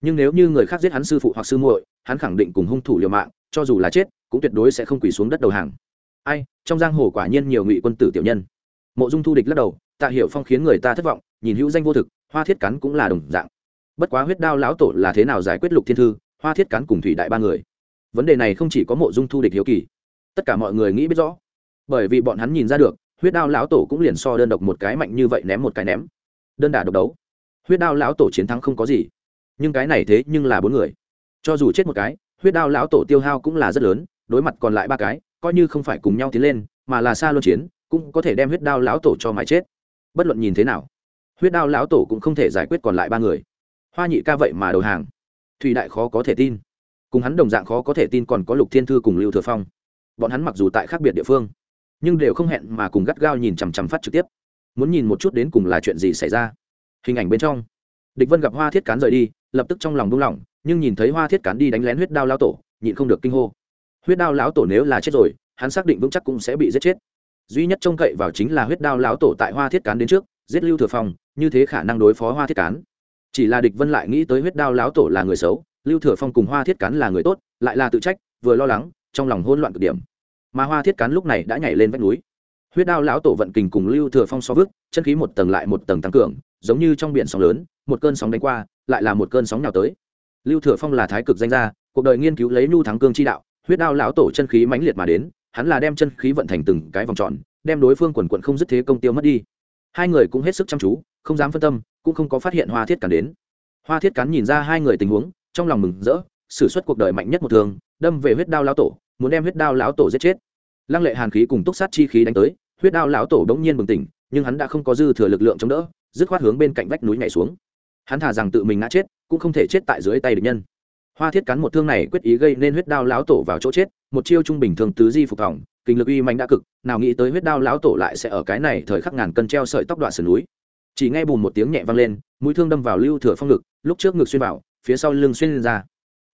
A: Nhưng nếu như người khác giết hắn sư phụ hoặc sư muội, hắn khẳng định cùng hung thủ liều mạng, cho dù là chết, cũng tuyệt đối sẽ không quỳ xuống đất đầu hàng. Ai, trong giang hồ quả nhiên nhiều ngụy quân tử tiểu nhân. Mộ dung thu địch lắc đầu, tạ hiểu phong khiến người ta thất vọng, nhìn hữu danh vô thực, hoa thiết cắn cũng là đồng dạng. Bất quá huyết đao lão tổ là thế nào giải quyết lục thiên thư, hoa thiết cắn cùng thủy đại ba người. Vấn đề này không chỉ có mộ dung thu địch hiếu kỳ. Tất cả mọi người nghĩ biết rõ. Bởi vì bọn hắn nhìn ra được, huyết đao lão tổ cũng liền so đơn độc một cái mạnh như vậy ném một cái ném. Đơn đả độc đấu huyết đao lão tổ chiến thắng không có gì. Nhưng cái này thế nhưng là bốn người. Cho dù chết một cái, huyết đao lão tổ tiêu hao cũng là rất lớn, đối mặt còn lại ba cái, coi như không phải cùng nhau tiến lên, mà là xa luân chiến, cũng có thể đem huyết đao lão tổ cho mãi chết. Bất luận nhìn thế nào, huyết đao lão tổ cũng không thể giải quyết còn lại ba người. Hoa nhị ca vậy mà đầu hàng. Thủy đại khó có thể tin. Cùng hắn đồng dạng khó có thể tin còn có lục thiên thư cùng lưu thừa phong. Bọn hắn mặc dù tại khác biệt địa phương, nhưng đều không hẹn mà cùng gắt gao nhìn chằm chằm phát trực tiếp. Muốn nhìn một chút đến cùng là chuyện gì xảy ra hình ảnh bên trong. Địch vân gặp hoa thiết cán rời đi, lập tức trong lòng đung lòng nhưng nhìn thấy hoa thiết cán đi đánh lén huyết đao lão tổ, nhịn không được kinh hô. Huyết đao lão tổ nếu là chết rồi, hắn xác định vững chắc cũng sẽ bị giết chết. Duy nhất trông cậy vào chính là huyết đao lão tổ tại hoa thiết cán đến trước, giết lưu thừa phong, như thế khả năng đối phó hoa thiết cán. Chỉ là địch vân lại nghĩ tới huyết đao lão tổ là người xấu, lưu thừa phong cùng hoa thiết cán là người tốt, lại là tự trách, vừa lo lắng, trong lòng hỗn loạn cực điểm. Mà hoa thiết cán lúc này đã nhảy lên vách núi. Huyết đao lão tổ vận kình cùng lưu thừa phong so vước, chân khí một tầng lại một tầng tăng cường giống như trong biển sóng lớn, một cơn sóng đánh qua, lại là một cơn sóng nào tới. Lưu thừa phong là thái cực danh gia, cuộc đời nghiên cứu lấy nhu thắng cương chi đạo, huyết đao lão tổ chân khí mãnh liệt mà đến, hắn là đem chân khí vận thành từng cái vòng tròn, đem đối phương quần quận không dứt thế công tiêu mất đi. Hai người cũng hết sức chăm chú, không dám phân tâm, cũng không có phát hiện hoa thiết cản đến. Hoa thiết cắn nhìn ra hai người tình huống, trong lòng mừng rỡ s ử suất cuộc đời mạnh nhất một thường, đâm về huyết đao lão tổ, muốn đem huyết đao lão tổ giết chết. Lăng lệ hàn khí cùng túc sát chi khí đánh tới, huyết đao lão tổ đ ố n g nhiên bừng tỉnh, nhưng hắn đã không có dư thừa lực lượng chống đỡ dứt khoát hướng bên cạnh vách núi nhảy xuống. Hắn thả rằng tự mình ngã chết, cũng không thể chết tại dưới tay địch nhân. Hoa thiết cắn một thương này quyết ý gây nên huyết đao lão tổ vào chỗ chết, một chiêu trung bình thường tứ di phục thỏng, kinh lực uy mạnh đã cực, nào nghĩ tới huyết đao lão tổ lại sẽ ở cái này thời khắc ngàn cân treo sợi tóc đoạn sườn núi. Chỉ nghe bùn một tiếng nhẹ vang lên, mũi thương đâm vào lưu thừa phong ngực, lúc trước ngực xuyên vào, phía sau lưng xuyên lên ra.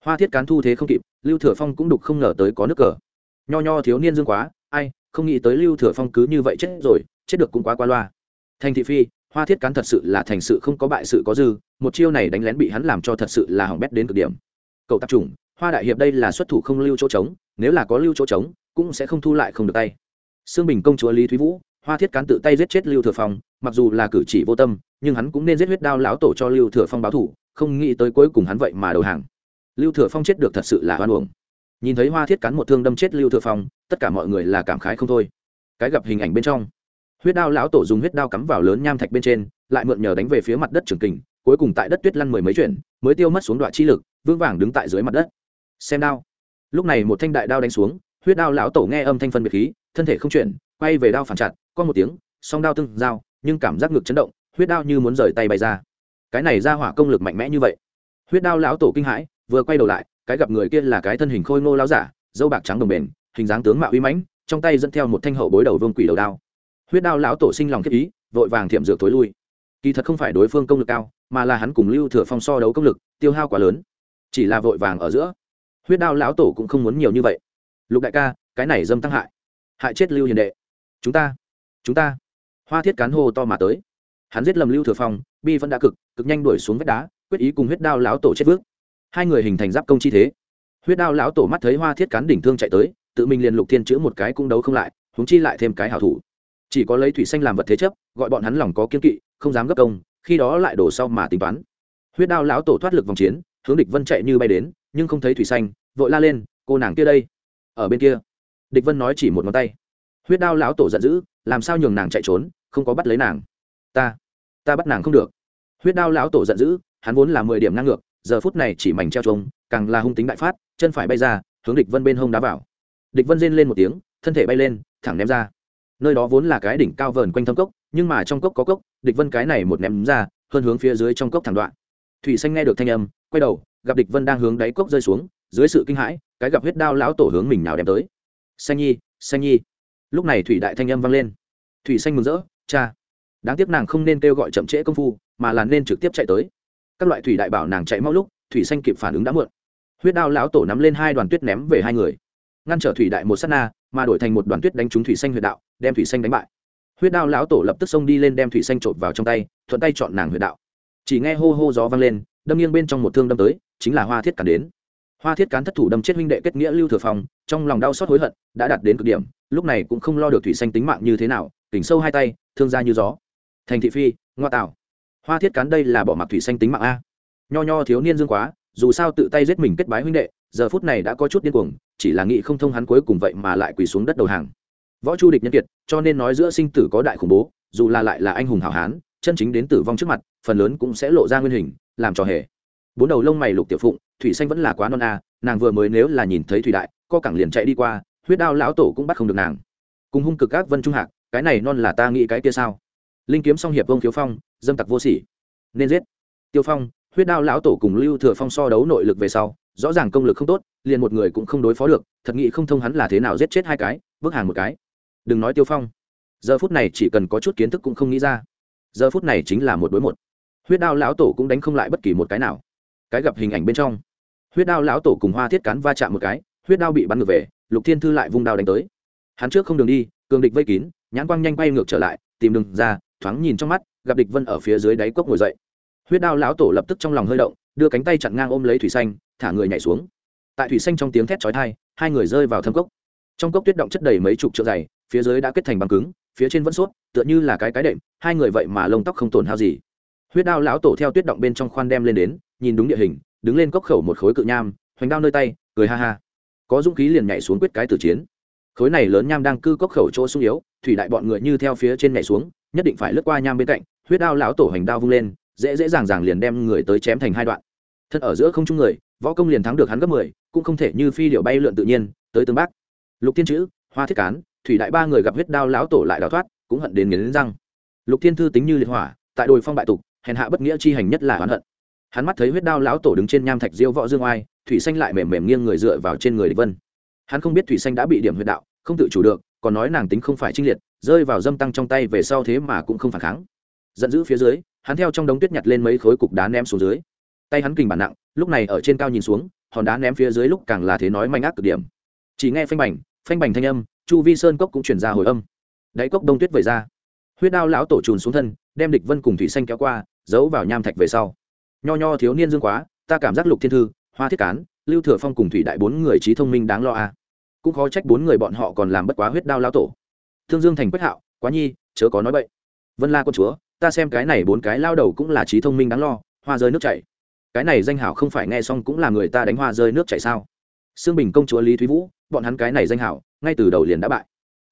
A: Hoa thiết cán thu thế không kịp, lưu thừa phong cũng đục không ngờ tới có nước cờ. Nho nho thiếu niên dương quá, ai, không nghĩ tới lưu thừa phong cứ như vậy chết rồi, chết được cũng quá qua loa. Thành thị phi hoa thiết cán thật sự là thành sự không có bại sự có dư, một chiêu này đánh lén bị hắn làm cho thật sự là hỏng bét đến cực điểm. Cậu tạp chủng, hoa đại hiệp đây là xuất thủ không lưu chỗ trống, nếu là có lưu chỗ trống, cũng sẽ không thu lại không được tay. Xương bình công chúa lý thúy vũ, hoa thiết cán tự tay giết chết lưu thừa phong, mặc dù là cử chỉ vô tâm, nhưng hắn cũng nên giết huyết đao lão tổ cho lưu thừa phong báo thủ, không nghĩ tới cuối cùng hắn vậy mà đầu hàng. Lưu thừa phong chết được thật sự là hoan uổng. Nhìn thấy hoa thiết cắn một thương đâm chết lưu thừa phong, tất cả mọi người là cảm khái không thôi. Cái gặp hình ảnh bên trong huyết đao lão tổ dùng huyết đao cắm vào lớn nham thạch bên trên, lại mượn nhờ đánh về phía mặt đất trường kình, cuối cùng tại đất tuyết lăn mười mấy chuyển, mới tiêu mất xuống đoạn chi lực, vững vàng đứng tại dưới mặt đất. Xem đao. Lúc này một thanh đại đao đánh xuống, huyết đao lão tổ nghe âm thanh phân biệt khí, thân thể không chuyển, quay về đao phản chặt, có một tiếng, song đao tương giao, nhưng cảm giác ngực chấn động, huyết đao như muốn rời tay bay ra. Cái này ra hỏa công lực mạnh mẽ như vậy. Huyết đao lão tổ kinh hãi, vừa quay đầu lại, cái gặp người kia là cái thân hình khôi ngô lão giả, dâu bạc trắng đồng bền, hình dáng tướng mạo uy mãnh, trong tay dẫn theo một thanh hậu bối đầu vương quỷ đầu đao huyết đao lão tổ sinh lòng thiết ý, vội vàng thiệm dược tối lui. Kỳ thật không phải đối phương công lực cao, mà là hắn cùng lưu thừa phong so đấu công lực, tiêu hao quá lớn. Chỉ là vội vàng ở giữa. Huyết đao lão tổ cũng không muốn nhiều như vậy. Lục đại ca, cái này dâm tăng hại. Hại chết lưu hiền đệ. Chúng ta chúng ta. Hoa thiết cán hô to mà tới. Hắn giết lầm lưu thừa phong, bi vẫn đã cực cực nhanh đuổi xuống vách đá, quyết ý cùng huyết đao lão tổ chết vước. Hai người hình thành giáp công chi thế. Huyết đao lão tổ mắt thấy hoa thiết cán đỉnh thương chạy tới, tự mình liền lục thiên chữ một cái cũng đấu không lại húng chi lại thêm cái hảo thủ chỉ có lấy thủy xanh làm vật thế chấp, gọi bọn hắn lòng có kiên kỵ, không dám gấp công, khi đó lại đổ sau mà tính toán. Huyết đao lão tổ thoát lực vòng chiến, hướng địch vân chạy như bay đến, nhưng không thấy thủy xanh, vội la lên, cô nàng kia đây! Ở bên kia, địch vân nói chỉ một ngón tay. Huyết đao lão tổ giận dữ, làm sao nhường nàng chạy trốn, không có bắt lấy nàng? Ta ta bắt nàng không được. Huyết đao lão tổ giận dữ, hắn vốn là mười điểm năng ngược, giờ phút này chỉ mảnh treo trống, càng là hung tính đại phát, chân phải bay ra, hướng địch vân bên hông đá vào. Địch vân rên lên một tiếng, thân thể bay lên, thẳng ném ra nơi đó vốn là cái đỉnh cao vờn quanh thâm cốc, nhưng mà trong cốc có cốc, địch vân cái này một ném ra, hơn hướng phía dưới trong cốc thẳng đoạn. Thủy xanh nghe được thanh âm, quay đầu, gặp địch vân đang hướng đáy cốc rơi xuống, dưới sự kinh hãi, cái gặp huyết đao lão tổ hướng mình nào đem tới. Xanh nhi xanh nhi. Lúc này thủy đại thanh âm vang lên. Thủy xanh mừng rỡ, cha, đáng tiếc nàng không nên kêu gọi chậm trễ công phu, mà là nên trực tiếp chạy tới. Các loại thủy đại bảo nàng chạy mau lúc, thủy xanh kịp phản ứng đã muộn. Huyết đao lão tổ nắm lên hai đoàn tuyết ném về hai người. Ngăn trở thủy đại một s á t na mà đổi thành một đoàn tuyết đánh trúng thủy xanh huyệt đạo, đem thủy xanh đánh bại. Huyết đao lão tổ lập tức xông đi lên đem thủy xanh trộm vào trong tay, thuận tay chọn nàng huyệt đạo. Chỉ nghe hô hô gió vang lên, đâm nghiêng bên trong một thương đâm tới, chính là hoa thiết cản đến. Hoa thiết cán thất thủ đâm chết huynh đệ kết nghĩa lưu thừa phong, trong lòng đau xót hối hận, đã đạt đến cực điểm, lúc này cũng không lo được thủy xanh tính mạng như thế nào, tỉnh sâu hai tay, thương ra như gió. Thành thị phi, ngoa tạo. Hoa thiết cán đây là bỏ mặc thủy xanh tính mạng a. Nho nho thiếu niên dương quá, dù sao tự tay giết mình kết bái huynh đệ, giờ phút này đã có chút điên cuồng chỉ là nghĩ không thông hắn cuối cùng vậy mà lại quỳ xuống đất đầu hàng. Võ chu địch nhân kiệt, cho nên nói giữa sinh tử có đại khủng bố, dù là lại là anh hùng hảo hán, chân chính đến tử vong trước mặt, phần lớn cũng sẽ lộ ra nguyên hình, làm trò hề. Bốn đầu lông mày lục tiểu phụng, thủy xanh vẫn là quá non a, nàng vừa mới nếu là nhìn thấy thủy đại, co cẳng liền chạy đi qua, huyết đao lão tổ cũng bắt không được nàng. Cùng hung cực các vân trung hạc, cái này non là ta nghĩ cái kia sao? Linh kiếm song hiệp vông thiếu phong, dâm tặc vô sỉ. Nên giết. Tiêu phong huyết đao lão tổ cùng lưu thừa phong so đấu nội lực về sau, rõ ràng công lực không tốt, liền một người cũng không đối phó được, thật nghĩ không thông hắn là thế nào giết chết hai cái, bước hàng một cái. Đừng nói tiêu phong. Giờ phút này chỉ cần có chút kiến thức cũng không nghĩ ra. Giờ phút này chính là một đối một. Huyết đao lão tổ cũng đánh không lại bất kỳ một cái nào. Cái gặp hình ảnh bên trong. Huyết đao lão tổ cùng hoa thiết cán va chạm một cái, huyết đao bị bắn ngược về, lục thiên thư lại vung đao đánh tới. Hắn trước không đường đi, cường địch vây kín, nhãn quang nhanh bay ngược trở lại, tìm đường ra, thoáng nhìn trong mắt, gặp địch vân ở phía dưới đáy cốc ngồi dậy huyết đao lão tổ lập tức trong lòng hơi động, đưa cánh tay chặn ngang ôm lấy thủy xanh, thả người nhảy xuống. Tại thủy xanh trong tiếng thét chói thai hai người rơi vào thâm cốc. Trong cốc tuyết động chất đầy mấy chục trượng dày, phía dưới đã kết thành băng cứng, phía trên vẫn suốt tựa như là cái cái đệm, hai người vậy mà lông tóc không tổn hao gì. Huyết đao lão tổ theo tuyết động bên trong khoan đem lên đến, nhìn đúng địa hình, đứng lên cốc khẩu một khối cự nham, hoành đao nơi tay, cười ha ha. Có dũng khí liền nhảy xuống quyết cái tử chiến. Khối này lớn nham đang cư cốc khẩu chỗ sung yếu, thủy đại bọn người như theo phía trên nhảy xuống, nhất định phải lướt qua nham bên cạnh, huyết đao lão tổ hoành đao vung lên dễ dễ dàng dàng liền đem người tới chém thành hai đoạn. Thân ở giữa không trung người, võ công liền thắng được hắn gấp mười, cũng không thể như phi điệu bay lượn tự nhiên, tới tương bắc. Lục thiên chữ, hoa thiết cán, thủy đại ba người gặp huyết đao lão tổ lại đào thoát, cũng hận đến nghiến răng. Lục thiên thư tính như liệt hỏa, tại đồi phong bại tục, hèn hạ bất nghĩa chi hành nhất là oán hận. Hắn mắt thấy huyết đao lão tổ đứng trên nham thạch diêu võ dương oai, thủy xanh lại mềm mềm nghiêng người dựa vào trên người địch vân. Hắn không biết thủy xanh đã bị điểm huyết đạo, không tự chủ được, còn nói nàng tính không phải trinh liệt, rơi vào dâm tăng trong tay về sau thế mà cũng không phản kháng giận dữ phía dưới, hắn theo trong đống tuyết nhặt lên mấy khối cục đá ném xuống dưới. Tay hắn kình bản nặng, lúc này ở trên cao nhìn xuống, hòn đá ném phía dưới lúc càng là thế nói manh ác cực điểm. Chỉ nghe phanh bành phanh bành thanh âm, chu vi sơn cốc cũng chuyển ra hồi âm. Đáy cốc đông tuyết vẩy ra. Huyết đao lão tổ trùn xuống thân, đem địch vân cùng thủy xanh kéo qua, giấu vào nham thạch về sau. Nho nho thiếu niên dương quá, ta cảm giác lục thiên thư, hoa thiết cán, lưu thừa phong cùng thủy đại bốn người trí thông minh đáng lo a. Cũng khó trách bốn người bọn họ còn làm bất quá huyết đao lão tổ. Thương dương thành quách hạo, quá nhi, chớ có nói bậy. Vân la con chúa ta xem cái này bốn cái lao đầu cũng là trí thông minh đáng lo, hoa rơi nước chảy. Cái này danh hảo không phải nghe xong cũng là người ta đánh hoa rơi nước chảy sao? Xương bình công chúa lý thúy vũ, bọn hắn cái này danh hảo, ngay từ đầu liền đã bại.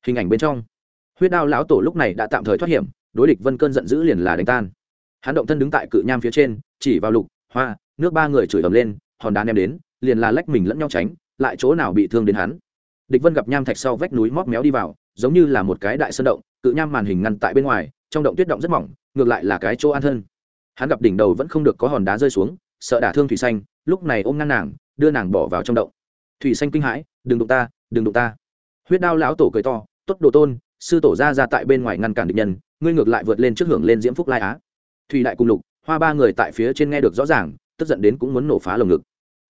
A: Hình ảnh bên trong, huyết đao lão tổ lúc này đã tạm thời thoát hiểm, đối địch vân cơn giận dữ liền là đánh tan. Hắn động thân đứng tại cự nham phía trên, chỉ vào lục, hoa, nước ba người chửi ầm lên, hòn đá ném đến, liền là lách mình lẫn nhau tránh, lại chỗ nào bị thương đến hắn. Địch vân gặp nham thạch sau vách núi móc méo đi vào, giống như là một cái đại sơn động, cự nham màn hình ngăn tại bên ngoài trong động tuyết động rất mỏng, ngược lại là cái chỗ an thân. Hắn gặp đỉnh đầu vẫn không được có hòn đá rơi xuống, sợ đả thương thủy xanh, lúc này ôm ngăn nàng, đưa nàng bỏ vào trong động. Thủy xanh kinh hãi, đừng đụng ta, đừng đụng ta. Huyết đao lão tổ cười to, tốt đồ tôn, sư tổ ra ra tại bên ngoài ngăn cản địch nhân, ngươi ngược lại vượt lên trước hưởng lên diễm phúc lai á. Thủy đại cùng lục, hoa ba người tại phía trên nghe được rõ ràng, tức giận đến cũng muốn nổ phá lồng ngực.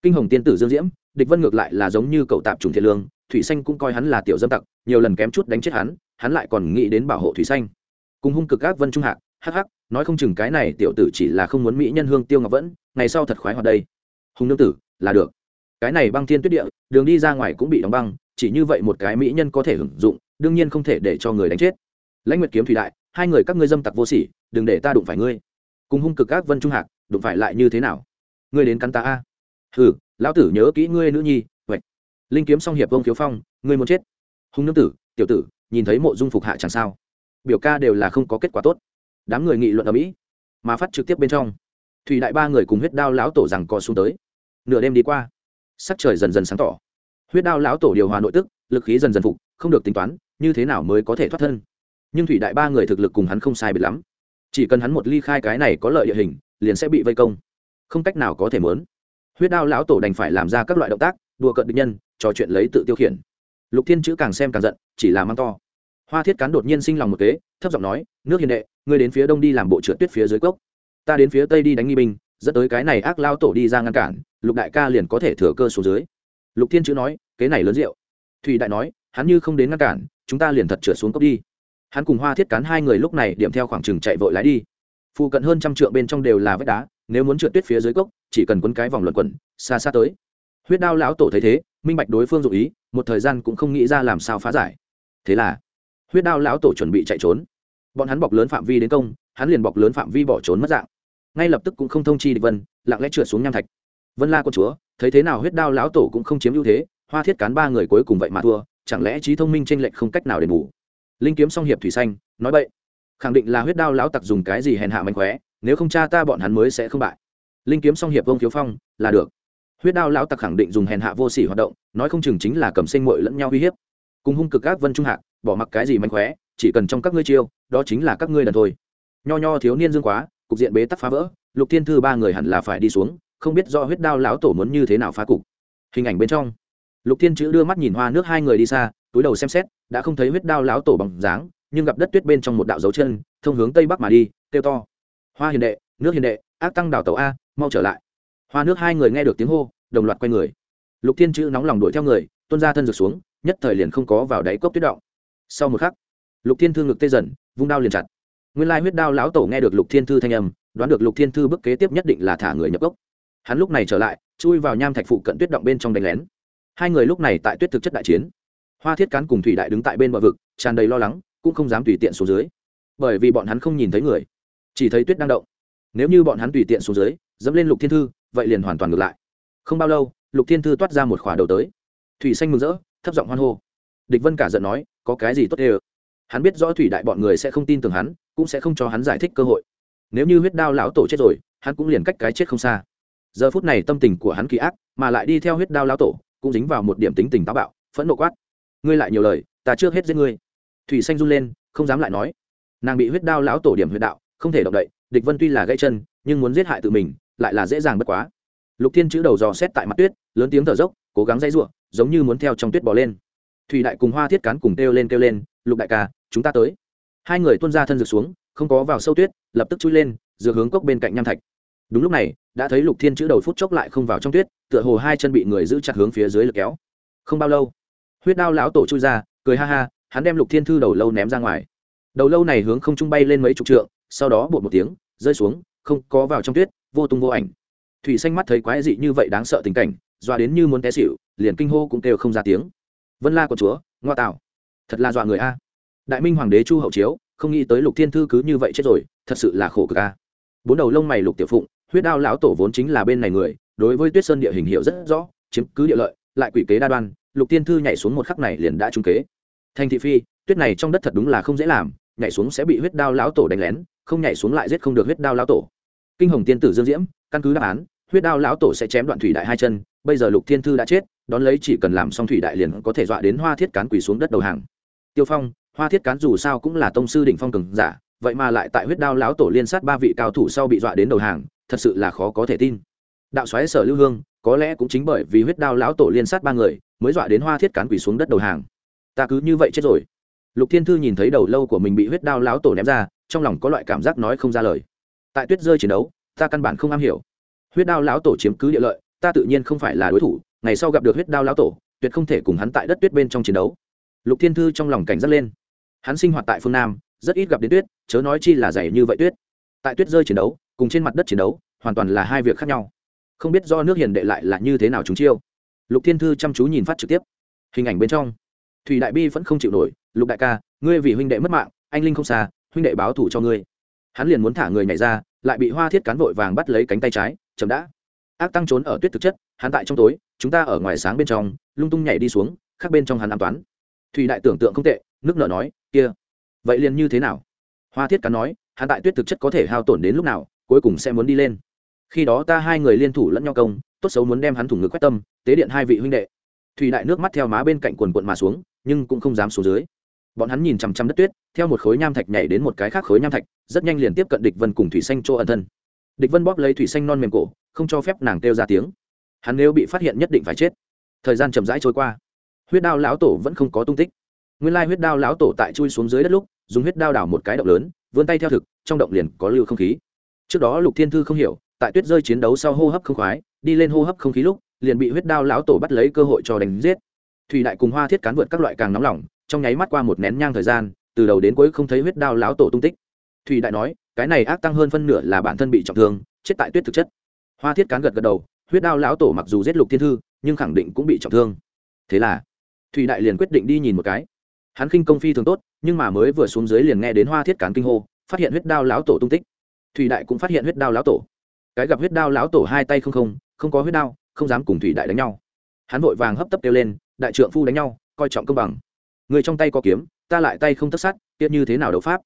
A: Kinh hồng tiên tử dương diễm, địch vân ngược lại là giống như cậu tạp trùng thiện lương, thủy xanh cũng coi hắn là tiểu dâm tặc, nhiều lần kém chút đánh chết hắn hắn lại còn nghĩ đến bảo hộ thủy xanh cùng hung cực ác vân trung hạc, hắc hắc, nói không chừng cái này tiểu tử chỉ là không muốn mỹ nhân hương tiêu ngọc vẫn, ngày sau thật khoái hoạt đây. Hùng nương tử, là được. Cái này băng thiên tuyết địa, đường đi ra ngoài cũng bị đóng băng, chỉ như vậy một cái mỹ nhân có thể hưởng dụng, đương nhiên không thể để cho người đánh chết. Lãnh nguyệt kiếm thủy đại, hai người các ngươi dâm tặc vô sỉ, đừng để ta đụng phải ngươi. Cùng hung cực ác vân trung hạc, đụng phải lại như thế nào? Ngươi đến cắn ta a. Ừ lão tử nhớ kỹ ngươi nữ nhi vậy linh kiếm song hiệp vông thiếu phong, ngươi muốn chết. Hung nương tử, tiểu tử, nhìn thấy mộ dung phục hạ chẳng sao? Biểu ca đều là không có kết quả tốt. Đám người nghị luận ở mỹ, mà phát trực tiếp bên trong, thủy đại ba người cùng huyết đao lão tổ rằng co xuống tới. Nửa đêm đi qua, sắc trời dần dần sáng tỏ. Huyết đao lão tổ điều hòa nội tức, lực khí dần dần phục, không được tính toán, như thế nào mới có thể thoát thân. Nhưng thủy đại ba người thực lực cùng hắn không sai biệt lắm. Chỉ cần hắn một ly khai cái này có lợi địa hình, liền sẽ bị vây công. Không cách nào có thể mớn. Huyết đao lão tổ đành phải làm ra các loại động tác, đùa cận địch nhân, trò chuyện lấy tự tiêu khiển. Lục thiên chữ càng xem càng giận, chỉ là mang to hoa thiết cán đột nhiên sinh lòng một kế, thấp giọng nói, nước hiền đệ, ngươi đến phía đông đi làm bộ trượt tuyết phía dưới cốc. Ta đến phía tây đi đánh nghi binh, dẫn tới cái này ác lao tổ đi ra ngăn cản, lục đại ca liền có thể thừa cơ xuống dưới. Lục thiên chữ nói, kế này lớn rượu. Thủy đại nói, hắn như không đến ngăn cản, chúng ta liền thật trượt xuống cốc đi. Hắn cùng hoa thiết cán hai người lúc này điểm theo khoảng trừng chạy vội lái đi. Phụ cận hơn trăm trượng bên trong đều là vách đá, nếu muốn trượt tuyết phía dưới cốc, chỉ cần quấn cái vòng luận quẩn, xa xa tới. Huyết đao lão tổ thấy thế, minh bạch đối phương dụ ý, một thời gian cũng không nghĩ ra làm sao phá giải. Thế là huyết đao lão tổ chuẩn bị chạy trốn. Bọn hắn bọc lớn phạm vi đến công, hắn liền bọc lớn phạm vi bỏ trốn mất dạng. Ngay lập tức cũng không thông chi địch vân, lặng lẽ trượt xuống nham thạch. Vân la con chúa, thấy thế nào huyết đao lão tổ cũng không chiếm ưu thế, hoa thiết cán ba người cuối cùng vậy mà thua, chẳng lẽ trí thông minh t r ê n lệch không cách nào đền bù? Linh kiếm song hiệp thủy xanh, nói vậy khẳng định là huyết đao lão tặc dùng cái gì hèn hạ mạnh khóe, nếu không cha ta bọn hắn mới sẽ không bại. Linh kiếm song hiệp vông khiếu phong, là được. Huyết đao lão tặc khẳng định dùng hèn hạ vô sỉ hoạt động, nói không chừng chính là cầm sinh mội lẫn nhau uy hiếp. Cùng hung cực các vân trung hạ bỏ mặc cái gì mạnh khóe, chỉ cần trong các ngươi chiêu, đó chính là các ngươi đần thôi. Nho nho thiếu niên dương quá, cục diện bế tắc phá vỡ, lục thiên thư ba người hẳn là phải đi xuống, không biết do huyết đao lão tổ muốn như thế nào phá cục. Hình ảnh bên trong, lục thiên chữ đưa mắt nhìn hoa nước hai người đi xa, túi đầu xem xét, đã không thấy huyết đao lão tổ bằng dáng, nhưng gặp đất tuyết bên trong một đạo dấu chân, thông hướng tây bắc mà đi, kêu to. Hoa hiền đệ, nước hiền đệ, ác tăng đào tàu a, mau trở lại. Hoa nước hai người nghe được tiếng hô, đồng loạt quay người. Lục thiên chữ nóng lòng đuổi theo người, tuôn ra thân rực xuống, nhất thời liền không có vào đáy cốc tuyết động sau một khắc, lục thiên thư ngực tê dần, vung đao liền chặt. Nguyên lai huyết đao lão tổ nghe được lục thiên thư thanh âm, đoán được lục thiên thư bức kế tiếp nhất định là thả người nhập cốc. Hắn lúc này trở lại, chui vào nham thạch phụ cận tuyết động bên trong đánh lén. Hai người lúc này tại tuyết thực chất đại chiến. Hoa thiết cán cùng thủy đại đứng tại bên bờ vực, tràn đầy lo lắng, cũng không dám tùy tiện xuống dưới. Bởi vì bọn hắn không nhìn thấy người, chỉ thấy tuyết đang động. Nếu như bọn hắn tùy tiện xuống dưới, dẫm lên lục thiên thư, vậy liền hoàn toàn ngược lại. Không bao lâu, lục thiên thư toát ra một khỏa đầu tới. Thủy xanh mừng rỡ, thấp giọng hoan hô. Địch vân cả giận nói có cái gì tốt đều hắn biết rõ thủy đại bọn người sẽ không tin tưởng hắn, cũng sẽ không cho hắn giải thích cơ hội. Nếu như huyết đao lão tổ chết rồi, hắn cũng liền cách cái chết không xa. Giờ phút này tâm tình của hắn kỳ ác, mà lại đi theo huyết đao lão tổ, cũng dính vào một điểm tính tình táo bạo, phẫn nộ quát. Ngươi lại nhiều lời, ta trước hết giết ngươi. Thủy xanh run lên, không dám lại nói. Nàng bị huyết đao lão tổ điểm huyết đạo, không thể động đậy, địch vân tuy là gãy chân, nhưng muốn giết hại tự mình, lại là dễ dàng bất quá. Lục thiên chữ đầu dò xét tại mặt tuyết, lớn tiếng thở dốc, cố gắng dãy ruộng giống như muốn theo trong tuyết bò lên thủy đại cùng hoa thiết cán cùng kêu lên kêu lên, lục đại ca, chúng ta tới. Hai người tuôn ra thân rực xuống, không có vào sâu tuyết, lập tức chui lên, dựa hướng cốc bên cạnh nham thạch. Đúng lúc này, đã thấy lục thiên chữ đầu phút chốc lại không vào trong tuyết, tựa hồ hai chân bị người giữ chặt hướng phía dưới lực kéo. Không bao lâu, huyết đao lão tổ chui ra, cười ha ha, hắn đem lục thiên thư đầu lâu ném ra ngoài. Đầu lâu này hướng không trung bay lên mấy chục trượng, sau đó bột một tiếng, rơi xuống, không có vào trong tuyết, vô tung vô ảnh. Thủy xanh mắt thấy quái dị như vậy đáng sợ tình cảnh dọa đến như muốn té xịu liền kinh hô cũng kêu không ra tiếng vân la của chúa, ngoa tạo thật là dọa người a. Đại minh hoàng đế chu hậu chiếu, không nghĩ tới lục thiên thư cứ như vậy chết rồi, thật sự là khổ cực a. Bốn đầu lông mày lục tiểu phụng, huyết đao lão tổ vốn chính là bên này người, đối với tuyết sơn địa hình hiệu rất rõ, chiếm cứ địa lợi, lại quỷ kế đa đoan, lục thiên thư nhảy xuống một khắc này liền đã trung kế. Thành thị phi, tuyết này trong đất thật đúng là không dễ làm, nhảy xuống sẽ bị huyết đao lão tổ đánh lén, không nhảy xuống lại giết không được huyết đao lão tổ. Kinh hồng tiên tử dương diễm, căn cứ đáp án, huyết đao lão tổ sẽ chém đoạn thủy đại hai chân, bây giờ lục thiên thư đã chết đón lấy chỉ cần làm xong thủy đại liền có thể dọa đến hoa thiết cán quỳ xuống đất đầu hàng. Tiêu phong, hoa thiết cán dù sao cũng là tông sư đỉnh phong cường giả, vậy mà lại tại huyết đao lão tổ liên sát ba vị cao thủ sau bị dọa đến đầu hàng, thật sự là khó có thể tin. Đạo xoáy sở lưu hương, có lẽ cũng chính bởi vì huyết đao lão tổ liên sát ba người, mới dọa đến hoa thiết cán quỳ xuống đất đầu hàng. Ta cứ như vậy chết rồi. Lục thiên thư nhìn thấy đầu lâu của mình bị huyết đao lão tổ ném ra, trong lòng có loại cảm giác nói không ra lời. Tại tuyết rơi chiến đấu, ta căn bản không am hiểu. Huyết đao lão tổ chiếm cứ địa lợi, ta tự nhiên không phải là đối thủ ngày sau gặp được huyết đao lão tổ, tuyệt không thể cùng hắn tại đất tuyết bên trong chiến đấu. Lục thiên thư trong lòng cảnh giác lên. Hắn sinh hoạt tại phương nam, rất ít gặp đến tuyết, chớ nói chi là dày như vậy tuyết. Tại tuyết rơi chiến đấu, cùng trên mặt đất chiến đấu, hoàn toàn là hai việc khác nhau. Không biết do nước hiền đệ lại là như thế nào chúng chiêu. Lục thiên thư chăm chú nhìn phát trực tiếp. Hình ảnh bên trong. Thủy đại bi vẫn không chịu nổi, lục đại ca, ngươi vì huynh đệ mất mạng, anh linh không xa, huynh đệ báo thủ cho ngươi. Hắn liền muốn thả người nhảy ra, lại bị hoa thiết cán vội vàng bắt lấy cánh tay trái, chậm đã. Ác tăng trốn ở tuyết thực chất, hắn tại trong tối chúng ta ở ngoài sáng bên trong, lung tung nhảy đi xuống, khác bên trong hắn an toán thủy đại tưởng tượng không tệ, nước nợ nói, kia, vậy liền như thế nào? Hoa thiết cắn nói, hắn tại tuyết thực chất có thể hao tổn đến lúc nào, cuối cùng sẽ muốn đi lên. Khi đó ta hai người liên thủ lẫn nhau công, tốt xấu muốn đem hắn thủng ngực quét tâm, tế điện hai vị huynh đệ. Thủy đại nước mắt theo má bên cạnh quần quận mà xuống, nhưng cũng không dám xuống dưới. Bọn hắn nhìn chằm chằm đất tuyết, theo một khối nham thạch nhảy đến một cái khác khối nham thạch, rất nhanh liền tiếp cận địch vân cùng thủy xanh chỗ ẩn thân. Địch vân bóp lấy thủy xanh non mềm cổ, không cho phép nàng kêu ra tiếng hắn nếu bị phát hiện nhất định phải chết. Thời gian chậm rãi trôi qua. Huyết đao lão tổ vẫn không có tung tích. Nguyên lai huyết đao lão tổ tại chui xuống dưới đất lúc, dùng huyết đao đảo một cái động lớn, vươn tay theo thực, trong động liền có lưu không khí. Trước đó lục thiên thư không hiểu, tại tuyết rơi chiến đấu sau hô hấp không khoái, đi lên hô hấp không khí lúc, liền bị huyết đao lão tổ bắt lấy cơ hội cho đánh giết. Thủy đại cùng hoa thiết cán vượt các loại càng nóng lỏng trong nháy mắt qua một nén nhang thời gian, từ đầu đến cuối không thấy huyết đao lão tổ tung tích. Thủy đại nói, cái này ác tăng hơn phân nửa là bản thân bị trọng thương, chết tại tuyết thực chất. Hoa thiết cán gật gật đầu huyết đao lão tổ mặc dù giết lục thiên thư, nhưng khẳng định cũng bị trọng thương. Thế là, thủy đại liền quyết định đi nhìn một cái. Hắn khinh công phi thường tốt, nhưng mà mới vừa xuống dưới liền nghe đến hoa thiết cán kinh hô, phát hiện huyết đao lão tổ tung tích. Thủy đại cũng phát hiện huyết đao lão tổ. Cái gặp huyết đao lão tổ hai tay không không không có huyết đao, không dám cùng thủy đại đánh nhau. Hắn vội vàng hấp tấp kêu lên, đại trượng phu đánh nhau, coi trọng công bằng. Người trong tay có kiếm, ta lại tay không tất sát tiếc như thế nào đấu pháp?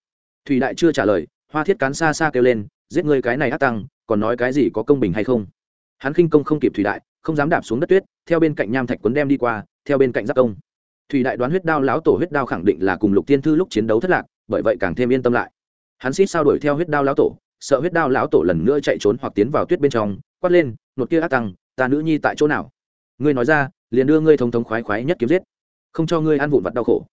A: Thủy đại chưa trả lời, hoa thiết cán xa xa kêu lên, giết người cái này ác tăng, còn nói cái gì có công bình hay không? Hắn khinh công không kịp thủy đại, không dám đạp xuống đất tuyết, theo bên cạnh nham thạch quấn đem đi qua, theo bên cạnh giáp công thủy đại đoán huyết đao, lão tổ huyết đao khẳng định là cùng lục tiên thư lúc chiến đấu thất lạc, bởi vậy càng thêm yên tâm lại. Hắn xít sao đuổi theo huyết đao lão tổ, sợ huyết đao lão tổ lần nữa chạy trốn hoặc tiến vào tuyết bên trong, quát lên, nột kia ác tăng, ta nữ nhi tại chỗ nào? Ngươi nói ra, liền đưa ngươi thống thống khoái khoái nhất kiếm giết, không cho ngươi ăn vụn vặt đau khổ.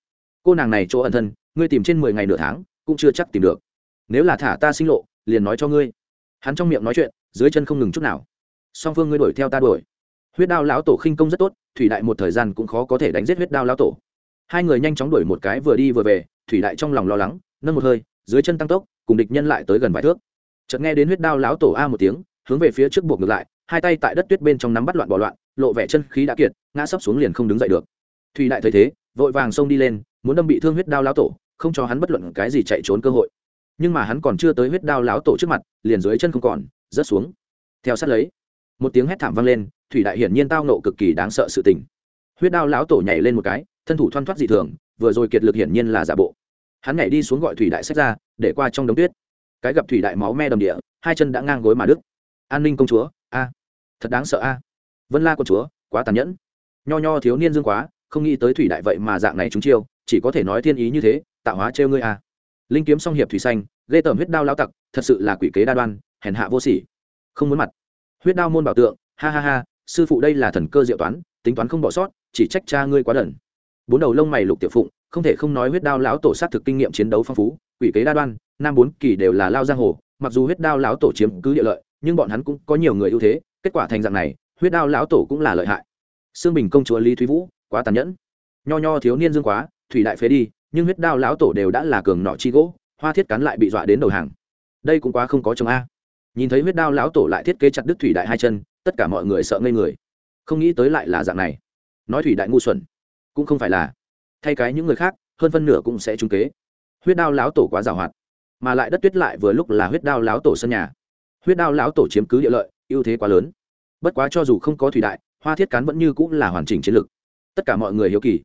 A: Cô nàng này chỗ ẩn thân, ngươi tìm trên mười ngày nửa tháng, cũng chưa chắc tìm được. Nếu là thả ta sinh lộ, liền nói cho ngươi. Hắn trong miệng nói chuyện, dưới chân không ngừng chút nào song phương ngươi đuổi theo ta đuổi. Huyết đao lão tổ khinh công rất tốt, thủy đại một thời gian cũng khó có thể đánh giết huyết đao lão tổ. Hai người nhanh chóng đuổi một cái vừa đi vừa về, thủy đại trong lòng lo lắng, nâng một hơi, dưới chân tăng tốc, cùng địch nhân lại tới gần vài thước. Chợt nghe đến huyết đao lão tổ a một tiếng, hướng về phía trước buộc ngược lại, hai tay tại đất tuyết bên trong nắm bắt loạn bỏ loạn, lộ vẻ chân khí đã kiệt, ngã sấp xuống liền không đứng dậy được. Thủy đại thấy thế, vội vàng xông đi lên, muốn đâm bị thương huyết đao lão tổ, không cho hắn bất luận cái gì chạy trốn cơ hội. Nhưng mà hắn còn chưa tới huyết đao lão tổ trước mặt, liền dưới chân không còn, rớt xuống. Theo sát lấy một tiếng hét thảm vang lên, thủy đại hiển nhiên tao nộ cực kỳ đáng sợ sự tình. Huyết đao lão tổ nhảy lên một cái, thân thủ thoăn thoắt dị thường, vừa rồi kiệt lực hiển nhiên là giả bộ. Hắn nhảy đi xuống gọi thủy đại sách ra, để qua trong đống tuyết. Cái gặp thủy đại máu me đầm địa, hai chân đã ngang gối mà đức an ninh công chúa, a, thật đáng sợ a. Vân la công chúa, quá tàn nhẫn. Nho nho thiếu niên dương quá, không nghĩ tới thủy đại vậy mà dạng này chúng chiêu, chỉ có thể nói thiên ý như thế, tạo hóa trêu ngươi a. Linh kiếm song hiệp thủy xanh, ghê tởm huyết đao lao tặc, thật sự là quỷ kế đa đoan, hèn hạ vô sỉ. Không muốn mặt huyết đao môn bảo tượng, ha ha ha, sư phụ đây là thần cơ diệu toán, tính toán không bỏ sót, chỉ trách cha ngươi quá đần. Bốn đầu lông mày lục tiểu phụng, không thể không nói huyết đao lão tổ sát thực kinh nghiệm chiến đấu phong phú, quỷ kế đa đoan, nam bốn kỳ đều là lao giang hồ, mặc dù huyết đao lão tổ chiếm cứ địa lợi, nhưng bọn hắn cũng có nhiều người ưu thế, kết quả thành dạng này, huyết đao lão tổ cũng là lợi hại. Xương bình công chúa lý thúy vũ, quá tàn nhẫn. Nho nho thiếu niên dương quá, thủy đại phế đi, nhưng huyết đao lão tổ đều đã là cường nọ chi gỗ, hoa thiết cắn lại bị dọa đến đầu hàng. Đây cũng quá không có chồng a nhìn thấy huyết đao lão tổ lại thiết kế chặt đứt thủy đại hai chân, tất cả mọi người sợ ngây người. Không nghĩ tới lại là dạng này. Nói thủy đại ngu xuẩn, cũng không phải là. Thay cái những người khác, hơn phân nửa cũng sẽ trúng kế. Huyết đao lão tổ quá giàu hoạt, mà lại đất tuyết lại vừa lúc là huyết đao lão tổ sân nhà. Huyết đao lão tổ chiếm cứ địa lợi, ưu thế quá lớn. Bất quá cho dù không có thủy đại, hoa thiết cán vẫn như cũng là hoàn chỉnh chiến lược tất cả mọi người hiếu kỳ.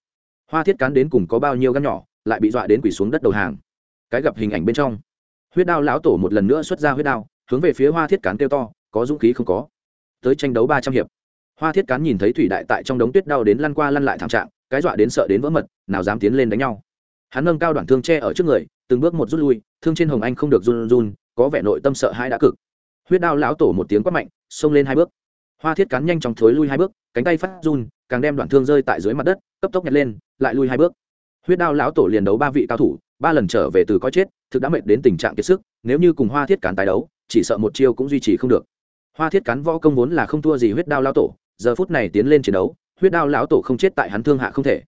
A: Hoa thiết cán đến cùng có bao nhiêu gắn nhỏ, lại bị dọa đến quỷ xuống đất đầu hàng. Cái gặp hình ảnh bên trong. Huyết đao lão tổ một lần nữa xuất ra huyết đao hướng về phía hoa thiết cán kêu to, có dũng khí không có. Tới tranh đấu ba trăm hiệp. Hoa thiết cán nhìn thấy thủy đại tại trong đống tuyết đau đến lăn qua lăn lại thảm trạng, cái dọa đến sợ đến vỡ mật, nào dám tiến lên đánh nhau. Hắn nâng cao đoạn thương tre ở trước người, từng bước một rút lui, thương trên hồng anh không được run run, có vẻ nội tâm sợ hãi đã cực. Huyết đao lão tổ một tiếng quát mạnh, xông lên hai bước. Hoa thiết cán nhanh chóng thối lui hai bước, cánh tay phát run, càng đem đoạn thương rơi tại dưới mặt đất, cấp tốc nhặt lên, lại lui hai bước. Huyết đao lão tổ liền đấu ba vị cao thủ, ba lần trở về từ coi chết, thực đã mệt đến tình trạng kiệt sức, nếu như cùng hoa thiết cán tái đấu chỉ sợ một chiêu cũng duy trì không được. Hoa thiết cán võ công vốn là không thua gì huyết đao lão tổ, giờ phút này tiến lên chiến đấu, huyết đao lão tổ không chết tại hắn thương hạ không thể.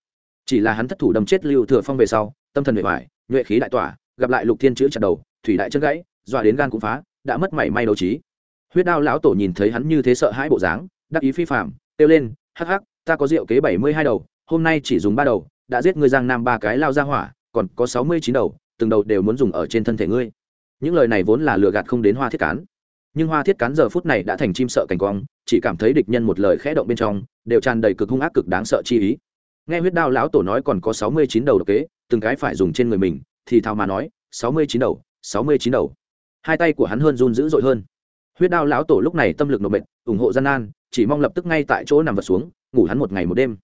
A: Chỉ là hắn thất thủ đâm chết lưu thừa phong về sau, tâm thần bề ngoài nhuệ khí đại tỏa, gặp lại lục thiên chữ chặt đầu, thủy đại chân gãy, dọa đến gan cũng phá, đã mất mảy may đấu trí. Huyết đao lão tổ nhìn thấy hắn như thế sợ hãi bộ dáng, đắc ý phi phạm kêu lên, hắc hắc, ta có rượu kế bảy mươi hai đầu, hôm nay chỉ dùng ba đầu, đã giết ngươi giang nam ba cái lao ra hỏa, còn có sáu mươi chín đầu, từng đầu đều muốn dùng ở trên thân thể ngươi những lời này vốn là lừa gạt không đến hoa thiết cán. Nhưng hoa thiết cán giờ phút này đã thành chim sợ cảnh quang chỉ cảm thấy địch nhân một lời khẽ động bên trong đều tràn đầy cực hung ác cực đáng sợ chi ý. Nghe huyết đao lão tổ nói còn có sáu mươi chín đầu độc kế từng cái phải dùng trên người mình thì thào mà nói sáu mươi chín đầu sáu mươi chín đầu. Hai tay của hắn hơn run dữ dội hơn. Huyết đao lão tổ lúc này tâm lực nộp mệt, ủng hộ gian nan chỉ mong lập tức ngay tại chỗ nằm vật xuống ngủ hắn một ngày một đêm.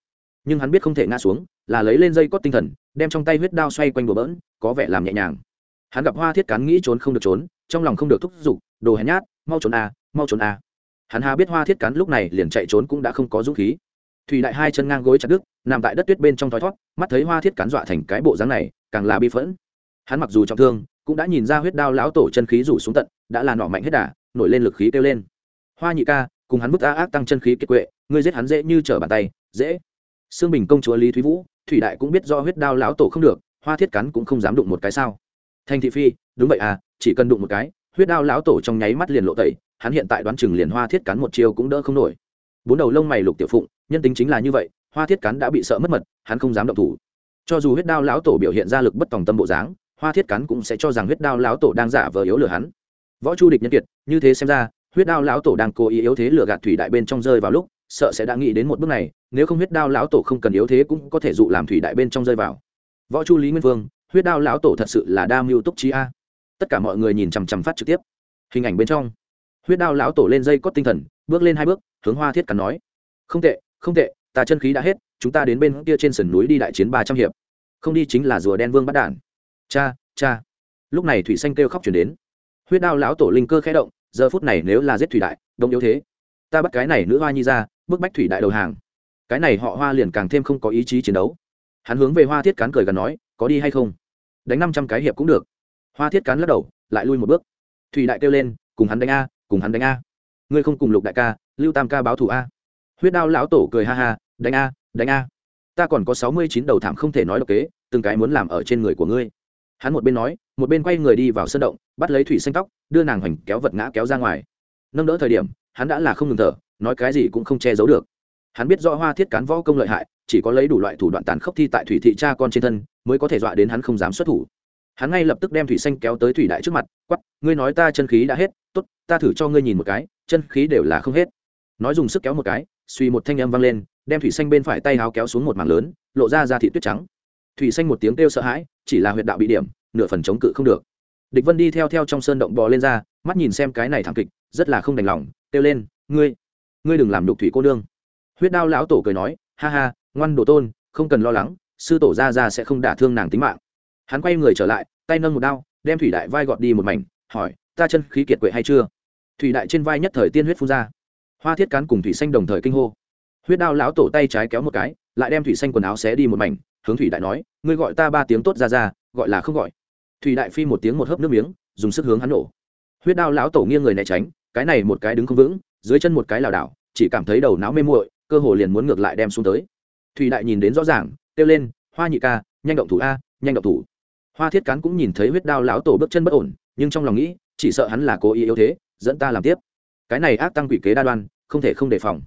A: Nhưng hắn biết không thể ngã xuống là lấy lên dây cót tinh thần đem trong tay huyết đao xoay quanh bờ bỡn có vẻ làm nhẹ nhàng hắn gặp hoa thiết cán nghĩ trốn không được trốn, trong lòng không được thúc giục, đồ hèn nhát, mau trốn a mau trốn a hắn hà biết hoa thiết cán lúc này liền chạy trốn cũng đã không có dũng khí. Thủy đại hai chân ngang gối chặt đứt, nằm tại đất tuyết bên trong thoi thoát mắt thấy hoa thiết cán dọa thành cái bộ dáng này, càng là bi phẫn. Hắn mặc dù trọng thương, cũng đã nhìn ra huyết đao lão tổ chân khí rủ xuống tận, đã là nọ mạnh hết đà, nổi lên lực khí kêu lên. Hoa nhị ca, cùng hắn bức a ác tăng chân khí kiệt quệ, ngươi giết hắn dễ như trở bàn tay, dễ. Xương bình công chúa lý thúy vũ, thủy đại cũng biết do huyết đao lão tổ không được, hoa thiết cắn cũng không dám đụng một cái sao thanh thị phi, đúng vậy à chỉ cần đụng một cái, huyết đao lão tổ trong nháy mắt liền lộ tẩy, hắn hiện tại đoán chừng liền hoa thiết cắn một chiêu cũng đỡ không nổi. Bốn đầu lông mày lục tiểu phụng, nhân tính chính là như vậy, hoa thiết cắn đã bị sợ mất mật, hắn không dám động thủ. Cho dù huyết đao lão tổ biểu hiện ra lực bất tòng tâm bộ dáng, hoa thiết cắn cũng sẽ cho rằng huyết đao lão tổ đang giả vờ yếu lừa hắn. Võ chu địch nhân kiệt, như thế xem ra, huyết đao lão tổ đang cố ý yếu thế lừa gạt thủy đại bên trong rơi vào lúc, sợ sẽ đã nghĩ đến một bước này, nếu không huyết đao lão tổ không cần yếu thế cũng có thể dụ làm thủy đại bên trong rơi vào. Võ chu lý nguyên vương huyết đao lão tổ thật sự là đa mưu túc trí a. Tất cả mọi người nhìn chằm chằm phát trực tiếp. Hình ảnh bên trong, huyết đao lão tổ lên dây cót tinh thần, bước lên hai bước, hướng hoa thiết cắn nói, không tệ không tệ, ta chân khí đã hết, chúng ta đến bên kia trên sườn núi đi đại chiến ba trăm hiệp. Không đi chính là rùa đen vương bắt đản. Cha cha. Lúc này thủy xanh kêu khóc chuyển đến. Huyết đao lão tổ linh cơ khẽ động, giờ phút này nếu là giết thủy đại, đông yếu thế. Ta bắt cái này nữ hoa nhi ra, bức bách thủy đại đầu hàng. Cái này họ hoa liền càng thêm không có ý chí chiến đấu. Hắn hướng về hoa thiết cán cười gần nói, có đi hay không? Đánh năm trăm cái hiệp cũng được. Hoa thiết cán lắc đầu, lại lui một bước. Thủy đại kêu lên, cùng hắn đánh a, cùng hắn đánh a. Ngươi không cùng lục đại ca, lưu tam ca báo thù a. Huyết đao lão tổ cười ha ha, đánh a đánh a. Ta còn có sáu mươi chín đầu thảm không thể nói độc kế, từng cái muốn làm ở trên người của ngươi. Hắn một bên nói, một bên quay người đi vào sân động, bắt lấy thủy xanh tóc, đưa nàng hoành kéo vật ngã kéo ra ngoài. Nâng đỡ thời điểm, hắn đã là không ngừng thở, nói cái gì cũng không che giấu được hắn biết rõ hoa thiết cán võ công lợi hại, chỉ có lấy đủ loại thủ đoạn tàn khốc thi tại thủy thị cha con trên thân, mới có thể dọa đến hắn không dám xuất thủ. Hắn ngay lập tức đem thủy xanh kéo tới thủy đại trước mặt quắp ngươi nói ta chân khí đã hết, tốt, ta thử cho ngươi nhìn một cái, chân khí đều là không hết. Nói dùng sức kéo một cái, suy một thanh âm vang lên, đem thủy xanh bên phải tay háo kéo xuống một mảng lớn, lộ ra ra thị tuyết trắng. Thủy xanh một tiếng kêu sợ hãi, chỉ là huyệt đạo bị điểm, nửa phần chống cự không được. Địch vân đi theo theo trong sơn động bò lên ra, mắt nhìn xem cái này thảm kịch, rất là không đành lòng, kêu lên, ngươi ngươi đừng làm đục thủy cô nương huyết đao lão tổ cười nói, ha ha, ngoan đồ tôn, không cần lo lắng, sư tổ ra ra sẽ không đả thương nàng tính mạng. Hắn quay người trở lại, tay nâng một đao, đem thủy đại vai gọt đi một mảnh, hỏi, ta chân khí kiệt quệ hay chưa? Thủy đại trên vai nhất thời tiên huyết phun ra. Hoa thiết cán cùng thủy xanh đồng thời kinh hô. Huyết đao lão tổ tay trái kéo một cái, lại đem thủy xanh quần áo xé đi một mảnh, hướng thủy đại nói, ngươi gọi ta ba tiếng tốt ra ra, gọi là không gọi. Thủy đại phi một tiếng một hớp nước miếng, dùng sức hướng hắn nổ. Huyết đao lão tổ nghiêng người né tránh, cái này một cái đứng không vững, dưới chân một cái lảo đảo, chỉ cảm thấy đầu não mê muội cơ hồ liền muốn ngược lại đem xuống tới. Thủy đại nhìn đến rõ ràng, kêu lên, hoa nhị ca, nhanh động thủ a, nhanh động thủ. Hoa thiết cán cũng nhìn thấy huyết đao lão tổ bước chân bất ổn, nhưng trong lòng nghĩ, chỉ sợ hắn là cố ý yếu thế, dẫn ta làm tiếp. Cái này ác tăng quỷ kế đa đoan, không thể không đề phòng.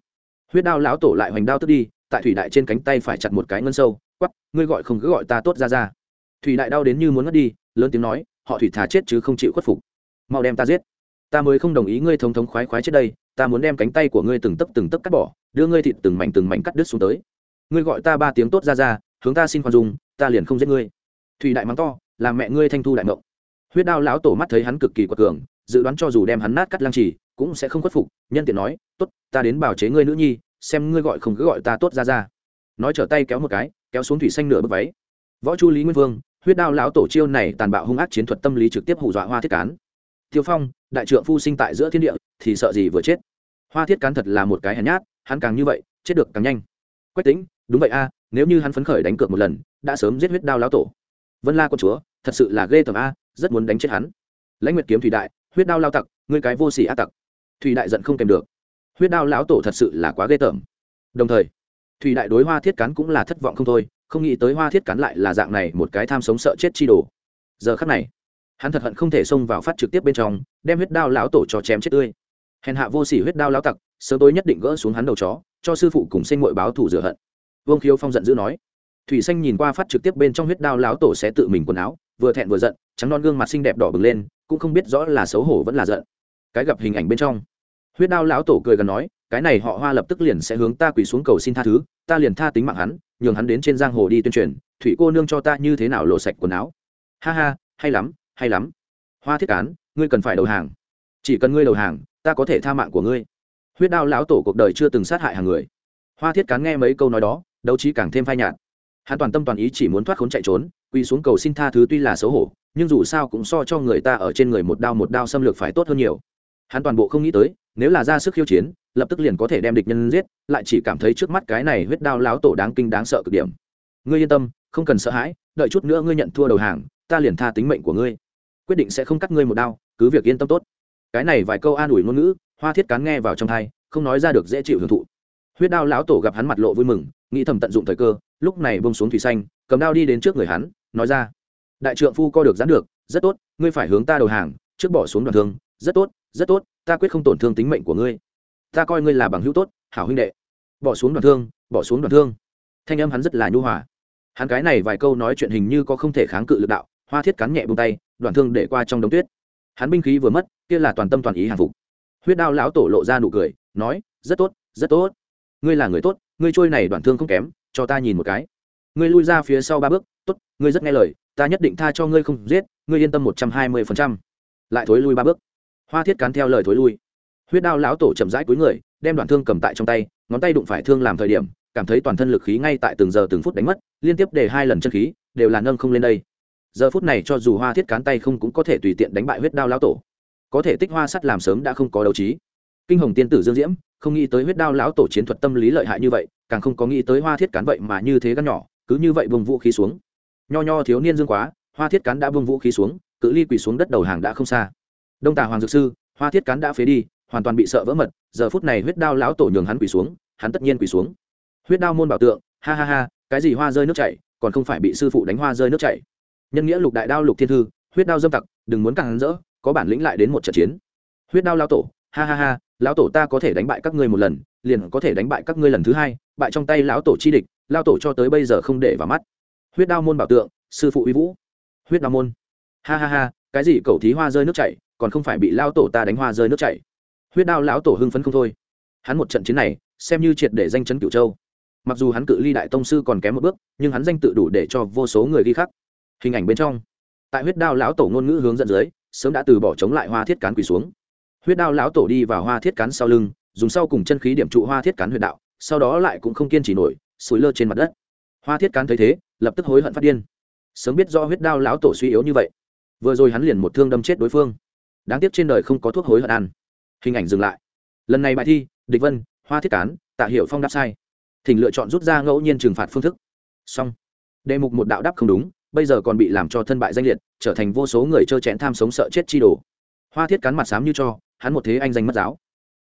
A: Huyết đao lão tổ lại hoành đao tức đi, tại thủy đại trên cánh tay phải chặt một cái ngân sâu quắp ngươi gọi không cứ gọi ta tốt ra ra. Thủy đại đau đến như muốn ngất đi, lớn tiếng nói, họ thủy thả chết chứ không chịu khuất phục. Mau đem ta giết. Ta mới không đồng ý ngươi thống thống khoái khoái chết đây ta muốn đem cánh tay của ngươi từng tấc từng tấc cắt bỏ, đưa ngươi thịt từng mảnh từng mảnh cắt đứt xuống tới. Ngươi gọi ta ba tiếng tốt ra ra, hướng ta xin khoan dung, ta liền không giết ngươi. Thủy đại mắng to làm mẹ ngươi thanh thu đại mộng huyết đao lão tổ mắt thấy hắn cực kỳ quật cường, dự đoán cho dù đem hắn nát cắt lăng trì, cũng sẽ không khuất phục, nhân tiện nói, tốt, ta đến bảo chế ngươi nữ nhi, xem ngươi gọi không cứ gọi ta tốt ra ra. Nói trở tay kéo một cái, kéo xuống thủy xanh nửa bức váy. Võ chu lý nguyên vương, huyết đao lão tổ chiêu này tàn bạo hung ác chiến thuật tâm lý trực tiếp hù dọa hoa thiết cán. Tiêu phong đại trượng phu sinh tại giữa thiên địa, thì sợ gì vừa chết. Hoa thiết cán thật là một cái hèn nhát, hắn càng như vậy, chết được càng nhanh. Quách tính đúng vậy a, nếu như hắn phấn khởi đánh cược một lần, đã sớm giết huyết đao lão tổ. Vân la con chúa, thật sự là ghê tởm a, rất muốn đánh chết hắn. Lãnh nguyệt kiếm thủy đại, huyết đao lao tặc, ngươi cái vô sỉ a tặc. Thủy đại giận không kèm được. Huyết đao lão tổ thật sự là quá ghê tởm. Đồng thời, thủy đại đối hoa thiết cán cũng là thất vọng không thôi, không nghĩ tới hoa thiết cán lại là dạng này một cái tham sống sợ chết chi đồ. Giờ khắc này hắn thật hận không thể xông vào phát trực tiếp bên trong, đem huyết đao lão tổ cho chém chết tươi. Hèn hạ vô sỉ huyết đao lão tặc, sớm tối nhất định gỡ xuống hắn đầu chó, cho sư phụ cùng sinh mội báo thủ rửa hận. Vương khiếu phong giận dữ nói. Thủy xanh nhìn qua phát trực tiếp bên trong huyết đao lão tổ sẽ tự mình quần áo, vừa thẹn vừa giận, trắng non gương mặt xinh đẹp đỏ bừng lên, cũng không biết rõ là xấu hổ vẫn là giận. Cái gặp hình ảnh bên trong. Huyết đao lão tổ cười gần nói, cái này họ hoa lập tức liền sẽ hướng ta quỳ xuống cầu xin tha thứ, ta liền tha tính mạng hắn, nhường hắn đến trên giang hồ đi tuyên truyền, thủy cô nương cho ta như thế nào lộ sạch quần áo. Ha ha, hay lắm hay lắm. Hoa thiết cán, ngươi cần phải đầu hàng. Chỉ cần ngươi đầu hàng, ta có thể tha mạng của ngươi. Huyết đao lão tổ cuộc đời chưa từng sát hại hàng người. Hoa thiết cán nghe mấy câu nói đó, đấu trí càng thêm phai nhạt. Hắn toàn tâm toàn ý chỉ muốn thoát khốn chạy trốn, quỳ xuống cầu xin tha thứ tuy là xấu hổ, nhưng dù sao cũng so cho người ta ở trên người một đao một đao xâm lược phải tốt hơn nhiều. Hắn toàn bộ không nghĩ tới, nếu là ra sức khiêu chiến, lập tức liền có thể đem địch nhân giết, lại chỉ cảm thấy trước mắt cái này huyết đao láo tổ đáng kinh đáng sợ cực điểm. Ngươi yên tâm, không cần sợ hãi, đợi chút nữa ngươi nhận thua đầu hàng, ta liền tha tính mệnh của ngươi quyết định sẽ không cắt ngươi một đao, cứ việc yên tâm tốt. Cái này vài câu an ủi ngôn ngữ, hoa thiết cán nghe vào trong thai không nói ra được dễ chịu hưởng thụ. Huyết đao lão tổ gặp hắn mặt lộ vui mừng, nghĩ thầm tận dụng thời cơ, lúc này bông xuống thủy xanh, cầm đao đi đến trước người hắn, nói ra, đại trượng phu co được giãn được, rất tốt, ngươi phải hướng ta đầu hàng, trước bỏ xuống đoạn thương, rất tốt rất tốt, ta quyết không tổn thương tính mệnh của ngươi. Ta coi ngươi là bằng hữu tốt, hảo huynh đệ. Bỏ xuống đoạn thương, bỏ xuống đoạn thương. Thanh âm hắn rất là nhu hòa. Hắn cái này vài câu nói chuyện hình như có không thể kháng cự lực đạo, hoa thiết cắn nhẹ bông tay đoàn thương để qua trong đống tuyết. Hắn binh khí vừa mất, kia là toàn tâm toàn ý hàng phục. Huyết đao lão tổ lộ ra nụ cười, nói, rất tốt rất tốt. Ngươi là người tốt, ngươi trôi này đoàn thương không kém, cho ta nhìn một cái. Ngươi lui ra phía sau ba bước, tốt, ngươi rất nghe lời, ta nhất định tha cho ngươi không giết, ngươi yên tâm một trăm hai mươi phần trăm. Lại thối lui ba bước. Hoa thiết cán theo lời thối lui. Huyết đao lão tổ chậm rãi cuối người, đem đoạn thương cầm tại trong tay, ngón tay đụng phải thương làm thời điểm, cảm thấy toàn thân lực khí ngay tại từng giờ từng phút đánh mất, liên tiếp để hai lần chân khí, đều là nâng không lên đây giờ phút này cho dù hoa thiết cán tay không cũng có thể tùy tiện đánh bại huyết đao lão tổ. Có thể tích hoa sắt làm sớm đã không có đấu trí. Kinh hồng tiên tử dương diễm, không nghĩ tới huyết đao lão tổ chiến thuật tâm lý lợi hại như vậy, càng không có nghĩ tới hoa thiết cán vậy mà như thế gắn nhỏ, cứ như vậy vùng vũ khí xuống. Nho nho thiếu niên dương quá, hoa thiết cán đã vùng vũ khí xuống, cự ly quỳ xuống đất đầu hàng đã không xa. Đông tà hoàng dược sư, hoa thiết cán đã phế đi, hoàn toàn bị sợ vỡ mật, giờ phút này huyết đao lão tổ nhường hắn quỳ xuống, hắn tất nhiên quỳ xuống. Huyết đao môn bảo tượng, ha ha ha, cái gì hoa rơi nước chảy, còn không phải bị sư phụ đánh hoa rơi nước chảy nhân nghĩa lục đại đao lục thiên thư, huyết đao dâm tặc, đừng muốn càng hắn rỡ, có bản lĩnh lại đến một trận chiến. Huyết đao lão tổ, ha ha ha, lão tổ ta có thể đánh bại các ngươi một lần, liền có thể đánh bại các ngươi lần thứ hai, bại trong tay lão tổ chi địch lão tổ cho tới bây giờ không để vào mắt. Huyết đao môn bảo tượng, sư phụ uy vũ. Huyết đao môn. Ha ha ha, cái gì cầu thí hoa rơi nước chảy, còn không phải bị lao tổ ta đánh hoa rơi nước chảy. Huyết đao lão tổ hưng phấn không thôi. Hắn một trận chiến này, xem như triệt để danh chấn cửu châu. Mặc dù hắn cự ly đại tông sư còn kém một bước, nhưng hắn danh tự đủ để cho vô số người ghi khắc hình ảnh bên trong. Tại huyết đao lão tổ ngôn ngữ hướng dẫn dưới, sớm đã từ bỏ chống lại hoa thiết cán quỳ xuống. Huyết đao lão tổ đi vào hoa thiết cán sau lưng, dùng sau cùng chân khí điểm trụ hoa thiết cán huyệt đạo, sau đó lại cũng không kiên trì nổi, sủi lơ trên mặt đất. Hoa thiết cán thấy thế, lập tức hối hận phát điên. Sớm biết do huyết đao lão tổ suy yếu như vậy, vừa rồi hắn liền một thương đâm chết đối phương. Đáng tiếc trên đời không có thuốc hối hận ăn. Hình ảnh dừng lại. Lần này bài thi, địch vân, hoa thiết cán, tạ hiệu phong đáp sai. Thỉnh lựa chọn rút ra ngẫu nhiên trừng phạt phương thức. Xong. Đề mục một đạo đáp không đúng bây giờ còn bị làm cho thân bại danh liệt, trở thành vô số người trơ chẽn tham sống sợ chết chi đồ. Hoa thiết cắn mặt xám như cho, hắn một thế anh danh mất giáo.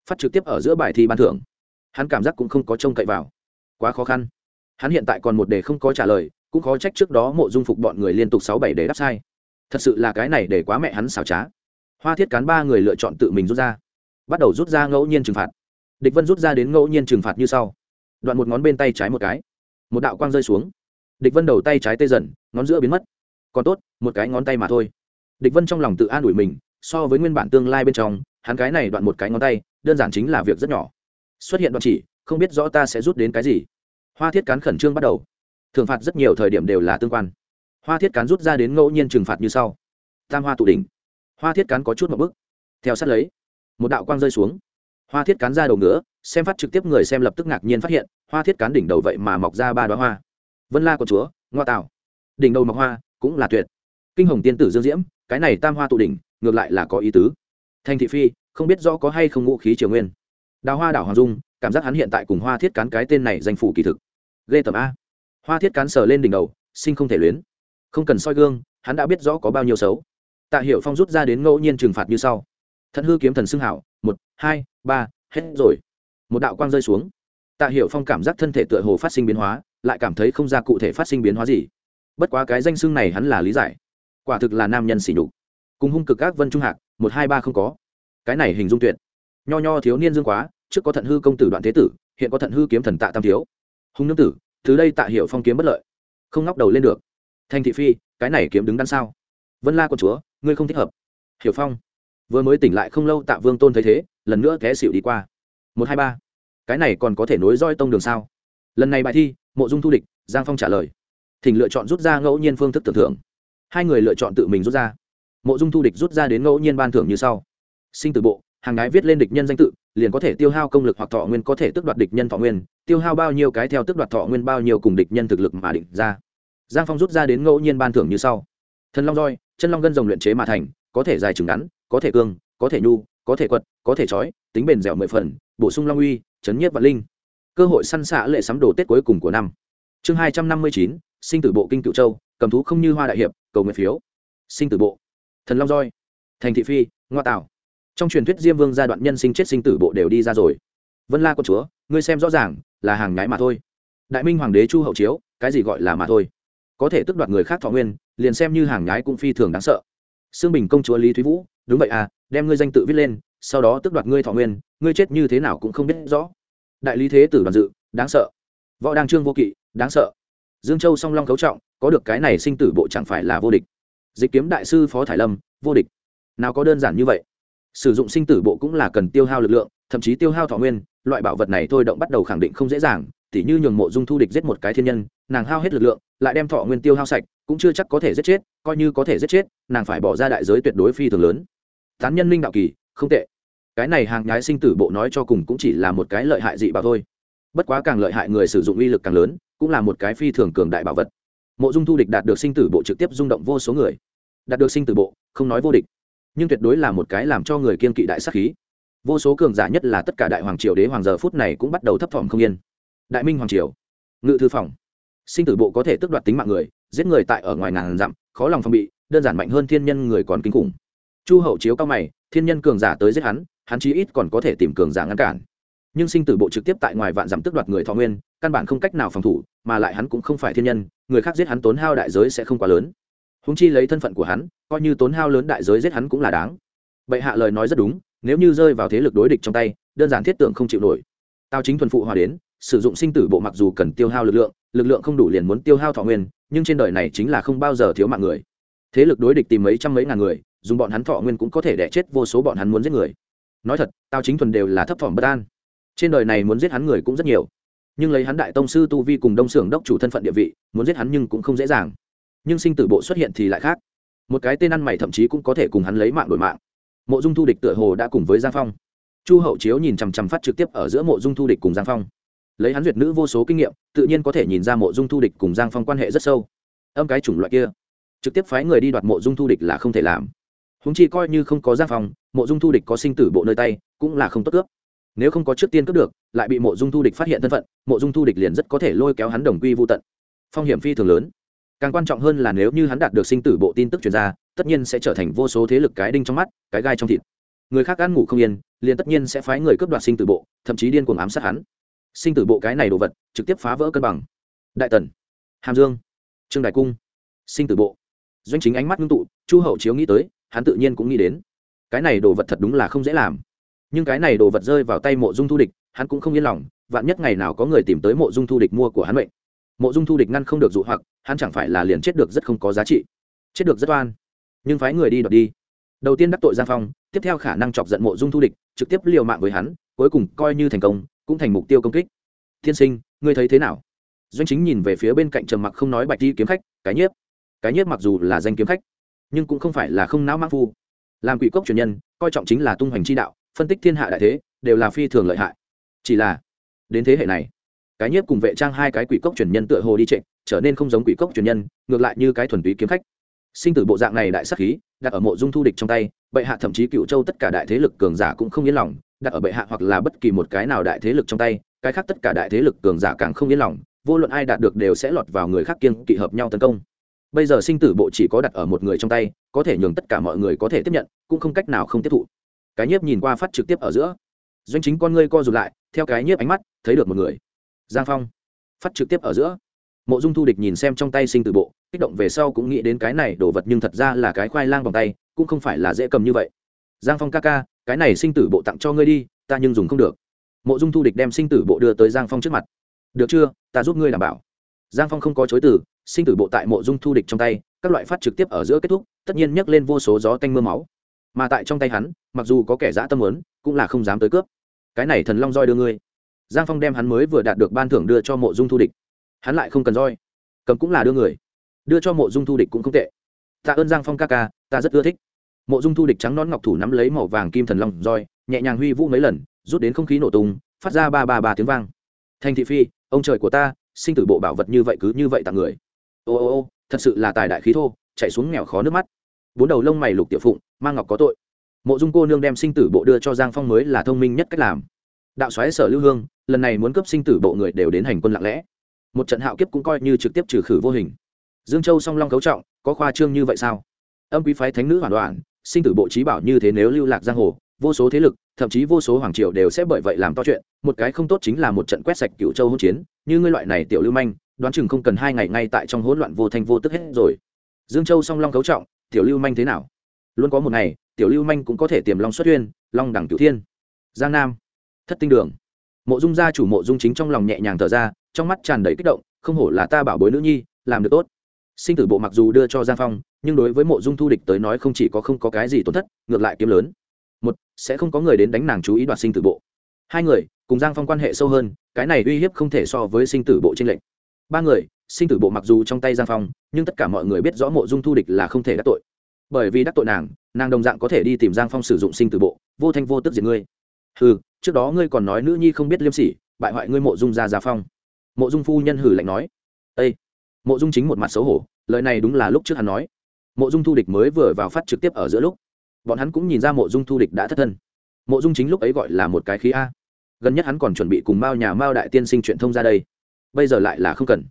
A: Phát trực tiếp ở giữa bài thi ban thưởng. Hắn cảm giác cũng không có trông cậy vào. Quá khó khăn. Hắn hiện tại còn một đề không có trả lời, cũng khó trách trước đó mộ dung phục bọn người liên tục sáu bảy để đáp sai. Thật sự là cái này để quá mẹ hắn xảo trá. Hoa thiết cán ba người lựa chọn tự mình rút ra. Bắt đầu rút ra ngẫu nhiên trừng phạt. Địch vân rút ra đến ngẫu nhiên trừng phạt như sau. Đoạn một ngón bên tay trái một cái. Một đạo quang rơi xuống địch vân đầu tay trái tê dần, ngón giữa biến mất. Còn tốt, một cái ngón tay mà thôi. Địch vân trong lòng tự an ủi mình, so với nguyên bản tương lai bên trong, hắn cái này đoạn một cái ngón tay, đơn giản chính là việc rất nhỏ. Xuất hiện đoạn chỉ, không biết rõ ta sẽ rút đến cái gì. Hoa thiết cán khẩn trương bắt đầu. Thường phạt rất nhiều thời điểm đều là tương quan. Hoa thiết cán rút ra đến ngẫu nhiên trừng phạt như sau. Tam hoa tụ đỉnh. Hoa thiết cán có chút một bức theo sát lấy, một đạo quang rơi xuống. Hoa thiết cán ra đầu nữa xem phát trực tiếp người xem lập tức ngạc nhiên phát hiện, hoa thiết cán đỉnh đầu vậy mà mọc ra ba đoá hoa vân la của chúa, ngoa tạo đỉnh đầu mọc hoa cũng là tuyệt. Kinh hồng tiên tử dương diễm, cái này tam hoa tụ đỉnh, ngược lại là có ý tứ. Thanh thị phi, không biết rõ có hay không ngũ khí triều nguyên. Đào hoa đảo hoàng dung, cảm giác hắn hiện tại cùng hoa thiết cán cái tên này danh phủ kỳ thực. Ghê tầm a. Hoa thiết cán sờ lên đỉnh đầu, sinh không thể luyến. Không cần soi gương, hắn đã biết rõ có bao nhiêu xấu. Tạ hiệu phong rút ra đến ngẫu nhiên trừng phạt như sau. Thận hư kiếm thần xưng hảo, một, hai, ba, hết rồi. Một đạo quang rơi xuống. Tạ hiệu phong cảm giác thân thể tựa hồ phát sinh biến hóa lại cảm thấy không ra cụ thể phát sinh biến hóa gì. Bất quá cái danh xưng này hắn là lý giải. Quả thực là nam nhân xỉ nhục. Cùng hung cực các vân trung hạc, một hai ba không có. Cái này hình dung tuyệt. Nho nho thiếu niên dương quá, trước có thận hư công tử đoạn thế tử, hiện có thận hư kiếm thần tạ tam thiếu. Hung nương tử, từ đây tạ hiểu phong kiếm bất lợi. Không ngóc đầu lên được. Thanh thị phi, cái này kiếm đứng đằng sau vân la con chúa, ngươi không thích hợp. Hiểu phong, vừa mới tỉnh lại không lâu tạ vương tôn thấy thế, lần nữa té xịu đi qua. Một hai ba. Cái này còn có thể nối roi tông đường sao? Lần này bài thi, mộ dung thu địch, giang phong trả lời. Thỉnh lựa chọn rút ra ngẫu nhiên phương thức tưởng thưởng. Hai người lựa chọn tự mình rút ra. Mộ dung thu địch rút ra đến ngẫu nhiên ban thưởng như sau. Sinh từ bộ, hàng gái viết lên địch nhân danh tự, liền có thể tiêu hao công lực hoặc thọ nguyên có thể tước đoạt địch nhân thọ nguyên, tiêu hao bao nhiêu cái theo tước đoạt thọ nguyên bao nhiêu cùng địch nhân thực lực mà định ra. Giang phong rút ra đến ngẫu nhiên ban thưởng như sau. Thần long roi, chân long gân rồng luyện chế mà thành, có thể dài trứng ngắn, có thể cương, có thể nhu, có thể quật, có thể trói, tính bền dẻo mười phần, bổ sung long uy, chấn nhiếp và linh cơ hội săn xạ lệ sắm đồ tết cuối cùng của năm. Chương hai trăm năm mươi chín, sinh tử bộ kinh cựu châu, cầm thú không như hoa đại hiệp, cầu nguyện phiếu. Sinh tử bộ. Thần long roi. Thành thị phi, ngoa tảo. Trong truyền thuyết diêm vương giai đoạn nhân sinh chết sinh tử bộ đều đi ra rồi. Vân la con chúa, ngươi xem rõ ràng, là hàng nhái mà thôi. Đại minh hoàng đế chu hậu chiếu, cái gì gọi là mà thôi? Có thể tức đoạt người khác thọ nguyên, liền xem như hàng nhái cũng phi thường đáng sợ. Xương bình công chúa lý thúy vũ, đúng vậy à đem ngươi danh tự viết lên, sau đó tức đoạt ngươi thọ nguyên, ngươi chết như thế nào cũng không biết rõ đại lý thế tử đoàn dự, đáng sợ. Võ đăng trương vô kỵ, đáng sợ. Dương châu song long cấu trọng, có được cái này sinh tử bộ chẳng phải là vô địch. Dịch kiếm đại sư phó thải lâm, vô địch. Nào có đơn giản như vậy? Sử dụng sinh tử bộ cũng là cần tiêu hao lực lượng, thậm chí tiêu hao thọ nguyên, loại bảo vật này thôi động bắt đầu khẳng định không dễ dàng, tỉ như nhường mộ dung thu địch giết một cái thiên nhân, nàng hao hết lực lượng, lại đem thọ nguyên tiêu hao sạch, cũng chưa chắc có thể giết chết, coi như có thể giết chết, nàng phải bỏ ra đại giới tuyệt đối phi thường lớn. Tán nhân linh đạo kỳ, không tệ cái này hàng nhái sinh tử bộ nói cho cùng cũng chỉ là một cái lợi hại dị bảo thôi. Bất quá càng lợi hại người sử dụng uy lực càng lớn, cũng là một cái phi thường cường đại bảo vật. Mộ dung thu địch đạt được sinh tử bộ trực tiếp rung động vô số người. Đạt được sinh tử bộ, không nói vô địch, nhưng tuyệt đối là một cái làm cho người kiên kỵ đại sắc khí. Vô số cường giả nhất là tất cả đại hoàng triều đế hoàng giờ phút này cũng bắt đầu thấp thỏm không yên. Đại minh hoàng triều, ngự thư phòng. Sinh tử bộ có thể tước đoạt tính mạng người, giết người tại ở ngoài ngàn dặm, khó lòng phòng bị, đơn giản mạnh hơn thiên nhân người còn kinh khủng. Chu hậu chiếu cao mày, thiên nhân cường giả tới giết hắn hắn chí ít còn có thể tìm cường giả ngăn cản. Nhưng sinh tử bộ trực tiếp tại ngoài vạn dặm tước đoạt người thọ nguyên, căn bản không cách nào phòng thủ, mà lại hắn cũng không phải thiên nhân, người khác giết hắn tốn hao đại giới sẽ không quá lớn. Húng chi lấy thân phận của hắn, coi như tốn hao lớn đại giới giết hắn cũng là đáng. Bệ hạ lời nói rất đúng, nếu như rơi vào thế lực đối địch trong tay, đơn giản thiết tượng không chịu nổi. Tao chính thuần phụ hòa đến, sử dụng sinh tử bộ mặc dù cần tiêu hao lực lượng lực lượng không đủ liền muốn tiêu hao thọ nguyên, nhưng trên đời này chính là không bao giờ thiếu mạng người. Thế lực đối địch tìm mấy trăm mấy ngàn người, dùng bọn hắn thọ nguyên cũng có thể đẻ chết vô số bọn hắn muốn giết người nói thật, tao chính thuần đều là thấp thỏm bất an. Trên đời này muốn giết hắn người cũng rất nhiều. Nhưng lấy hắn đại tông sư tu vi cùng đông xưởng đốc chủ thân phận địa vị, muốn giết hắn nhưng cũng không dễ dàng. Nhưng sinh tử bộ xuất hiện thì lại khác. Một cái tên ăn mày thậm chí cũng có thể cùng hắn lấy mạng đổi mạng. Mộ dung thu địch tựa hồ đã cùng với giang phong. Chu hậu chiếu nhìn chằm chằm phát trực tiếp ở giữa mộ dung thu địch cùng giang phong. Lấy hắn duyệt nữ vô số kinh nghiệm, tự nhiên có thể nhìn ra mộ dung thu địch cùng giang phong quan hệ rất sâu. Âm cái chủng loại kia, trực tiếp phái người đi đoạt mộ dung thu địch là không thể làm húng chi coi như không có giang phong mộ dung thu địch có sinh tử bộ nơi tay, cũng là không tốt cướp. Nếu không có trước tiên cướp được, lại bị mộ dung thu địch phát hiện thân phận, mộ dung thu địch liền rất có thể lôi kéo hắn đồng quy vô tận. Phong hiểm phi thường lớn. Càng quan trọng hơn là nếu như hắn đạt được sinh tử bộ tin tức truyền ra, tất nhiên sẽ trở thành vô số thế lực cái đinh trong mắt, cái gai trong thịt. Người khác ăn ngủ không yên, liền tất nhiên sẽ phái người cướp đoạt sinh tử bộ, thậm chí điên cuồng ám sát hắn. Sinh tử bộ cái này đồ vật, trực tiếp phá vỡ cân bằng. Đại tần, hàm dương, trương đại cung, sinh tử bộ. Doanh chính ánh mắt ngưng tụ, chu hậu chiếu nghĩ tới hắn tự nhiên cũng nghĩ đến. Cái này đồ vật thật đúng là không dễ làm. Nhưng cái này đồ vật rơi vào tay mộ dung thu địch, hắn cũng không yên lòng, vạn nhất ngày nào có người tìm tới mộ dung thu địch mua của hắn mệnh. Mộ dung thu địch ngăn không được dụ hoặc, hắn chẳng phải là liền chết được rất không có giá trị. Chết được rất oan. Nhưng phái người đi đoạt đi. Đầu tiên đắc tội giang phong, tiếp theo khả năng chọc giận mộ dung thu địch, trực tiếp liều mạng với hắn, cuối cùng coi như thành công, cũng thành mục tiêu công kích. Thiên sinh, ngươi thấy thế nào? Doanh chính nhìn về phía bên cạnh trầm mặc không nói bạch đi kiếm khách, cái nhiếp. Cái nhiếp mặc dù là danh kiếm khách nhưng cũng không phải là không não mắc phu. Làm quỷ cốc truyền nhân, coi trọng chính là tung hoành chi đạo, phân tích thiên hạ đại thế, đều là phi thường lợi hại. Chỉ là, đến thế hệ này, cái nhiếp cùng vệ trang hai cái quỷ cốc truyền nhân tựa hồ đi trịnh, trở nên không giống quỷ cốc truyền nhân, ngược lại như cái thuần túy kiếm khách. Sinh tử bộ dạng này đại sắc khí, đặt ở mộ dung thu địch trong tay, bệ hạ thậm chí cựu châu tất cả đại thế lực cường giả cũng không yên lòng, đặt ở bệ hạ hoặc là bất kỳ một cái nào đại thế lực trong tay, cái khác tất cả đại thế lực cường giả càng không yên lòng, vô luận ai đạt được đều sẽ lọt vào người khác kiên kỵ hợp nhau tấn công bây giờ sinh tử bộ chỉ có đặt ở một người trong tay, có thể nhường tất cả mọi người có thể tiếp nhận, cũng không cách nào không tiếp thụ. Cái nhiếp nhìn qua phát trực tiếp ở giữa. Doanh chính con ngươi co rụt lại, theo cái nhiếp ánh mắt, thấy được một người. Giang phong. Phát trực tiếp ở giữa. Mộ dung thu địch nhìn xem trong tay sinh tử bộ, kích động về sau cũng nghĩ đến cái này đồ vật nhưng thật ra là cái khoai lang vòng tay, cũng không phải là dễ cầm như vậy. Giang phong ca ca, cái này sinh tử bộ tặng cho ngươi đi, ta nhưng dùng không được. Mộ dung thu địch đem sinh tử bộ đưa tới giang phong trước mặt. Được chưa, ta giúp ngươi đảm bảo giang phong không có chối từ, sinh tử bộ tại mộ dung thu địch trong tay, các loại phát trực tiếp ở giữa kết thúc, tất nhiên nhấc lên vô số gió tanh m ư a máu. Mà tại trong tay hắn, mặc dù có kẻ dã tâm lớn cũng là không dám tới cướp. Cái này thần long roi đưa ngươi. Giang phong đem hắn mới vừa đạt được ban thưởng đưa cho mộ dung thu địch. Hắn lại không cần roi, cầm cũng là đưa người. Đưa cho mộ dung thu địch cũng không tệ. Tạ ơn giang phong ca ca, ta rất ưa thích. Mộ dung thu địch trắng nón ngọc thủ nắm lấy màu vàng kim thần long roi, nhẹ nhàng huy vũ mấy lần, rút đến không khí nổ tung, phát ra ba ba ba tiếng vang. Thành thị phi, ông trời của ta sinh tử bộ bảo vật như vậy cứ như vậy tặng người. Ô ô ô, thật sự là tài đại khí thô, chạy xuống nghèo khó nước mắt. Bốn đầu lông mày lục tiểu phụng, mang ngọc có tội. Mộ dung cô nương đem sinh tử bộ đưa cho giang phong mới là thông minh nhất cách làm. Đạo xoáy sở lưu hương, lần này muốn cấp sinh tử bộ người đều đến hành quân lặng lẽ. Một trận hạo kiếp cũng coi như trực tiếp trừ khử vô hình. Dương châu song long cấu trọng, có khoa trương như vậy sao? Âm quý phái thánh nữ hoàn toàn, sinh tử bộ trí bảo như thế nếu lưu lạc giang hồ vô số thế lực, thậm chí vô số hoàng triều đều sẽ bởi vậy làm to chuyện. Một cái không tốt chính là một trận quét sạch cựu châu hỗn chiến. Như ngươi loại này tiểu lưu manh, đoán chừng không cần hai ngày ngay tại trong hỗn loạn vô thanh vô tức hết rồi. Dương châu song long cấu trọng, tiểu lưu manh thế nào? Luôn có một ngày, tiểu lưu manh cũng có thể tiềm long xuất huyên, long đẳng cửu thiên. Giang nam, thất tinh đường. Mộ dung gia chủ mộ dung chính trong lòng nhẹ nhàng thở ra, trong mắt tràn đầy kích động, không hổ là ta bảo bối nữ nhi, làm được tốt. Sinh tử bộ mặc dù đưa cho giang phong, nhưng đối với mộ dung thu địch tới nói không chỉ có không có cái gì tổn thất, ngược lại kiếm lớn một, sẽ không có người đến đánh nàng chú ý đoạt sinh tử bộ. Hai người, cùng giang phong quan hệ sâu hơn, cái này uy hiếp không thể so với sinh tử bộ trên lệnh ba người, sinh tử bộ mặc dù trong tay giang phong, nhưng tất cả mọi người biết rõ mộ dung thu địch là không thể đắc tội. Bởi vì đắc tội nàng nàng đồng dạng có thể đi tìm giang phong sử dụng sinh tử bộ, vô thanh vô tức diệt ngươi. Hừ, trước đó ngươi còn nói nữ nhi không biết liêm sỉ, bại hoại ngươi mộ dung ra gia phong. Mộ dung phu nhân hử lạnh nói. Ây mộ dung chính một mặt xấu hổ, lời này đúng là lúc trước hắn nói. Mộ dung thu địch mới vừa vào phát trực tiếp ở giữa lúc bọn hắn cũng nhìn ra mộ dung thu địch đã thất thân. Mộ dung chính lúc ấy gọi là một cái khí a. Gần nhất hắn còn chuẩn bị cùng mao nhà mao đại tiên sinh chuyện thông ra đây. Bây giờ lại là không cần.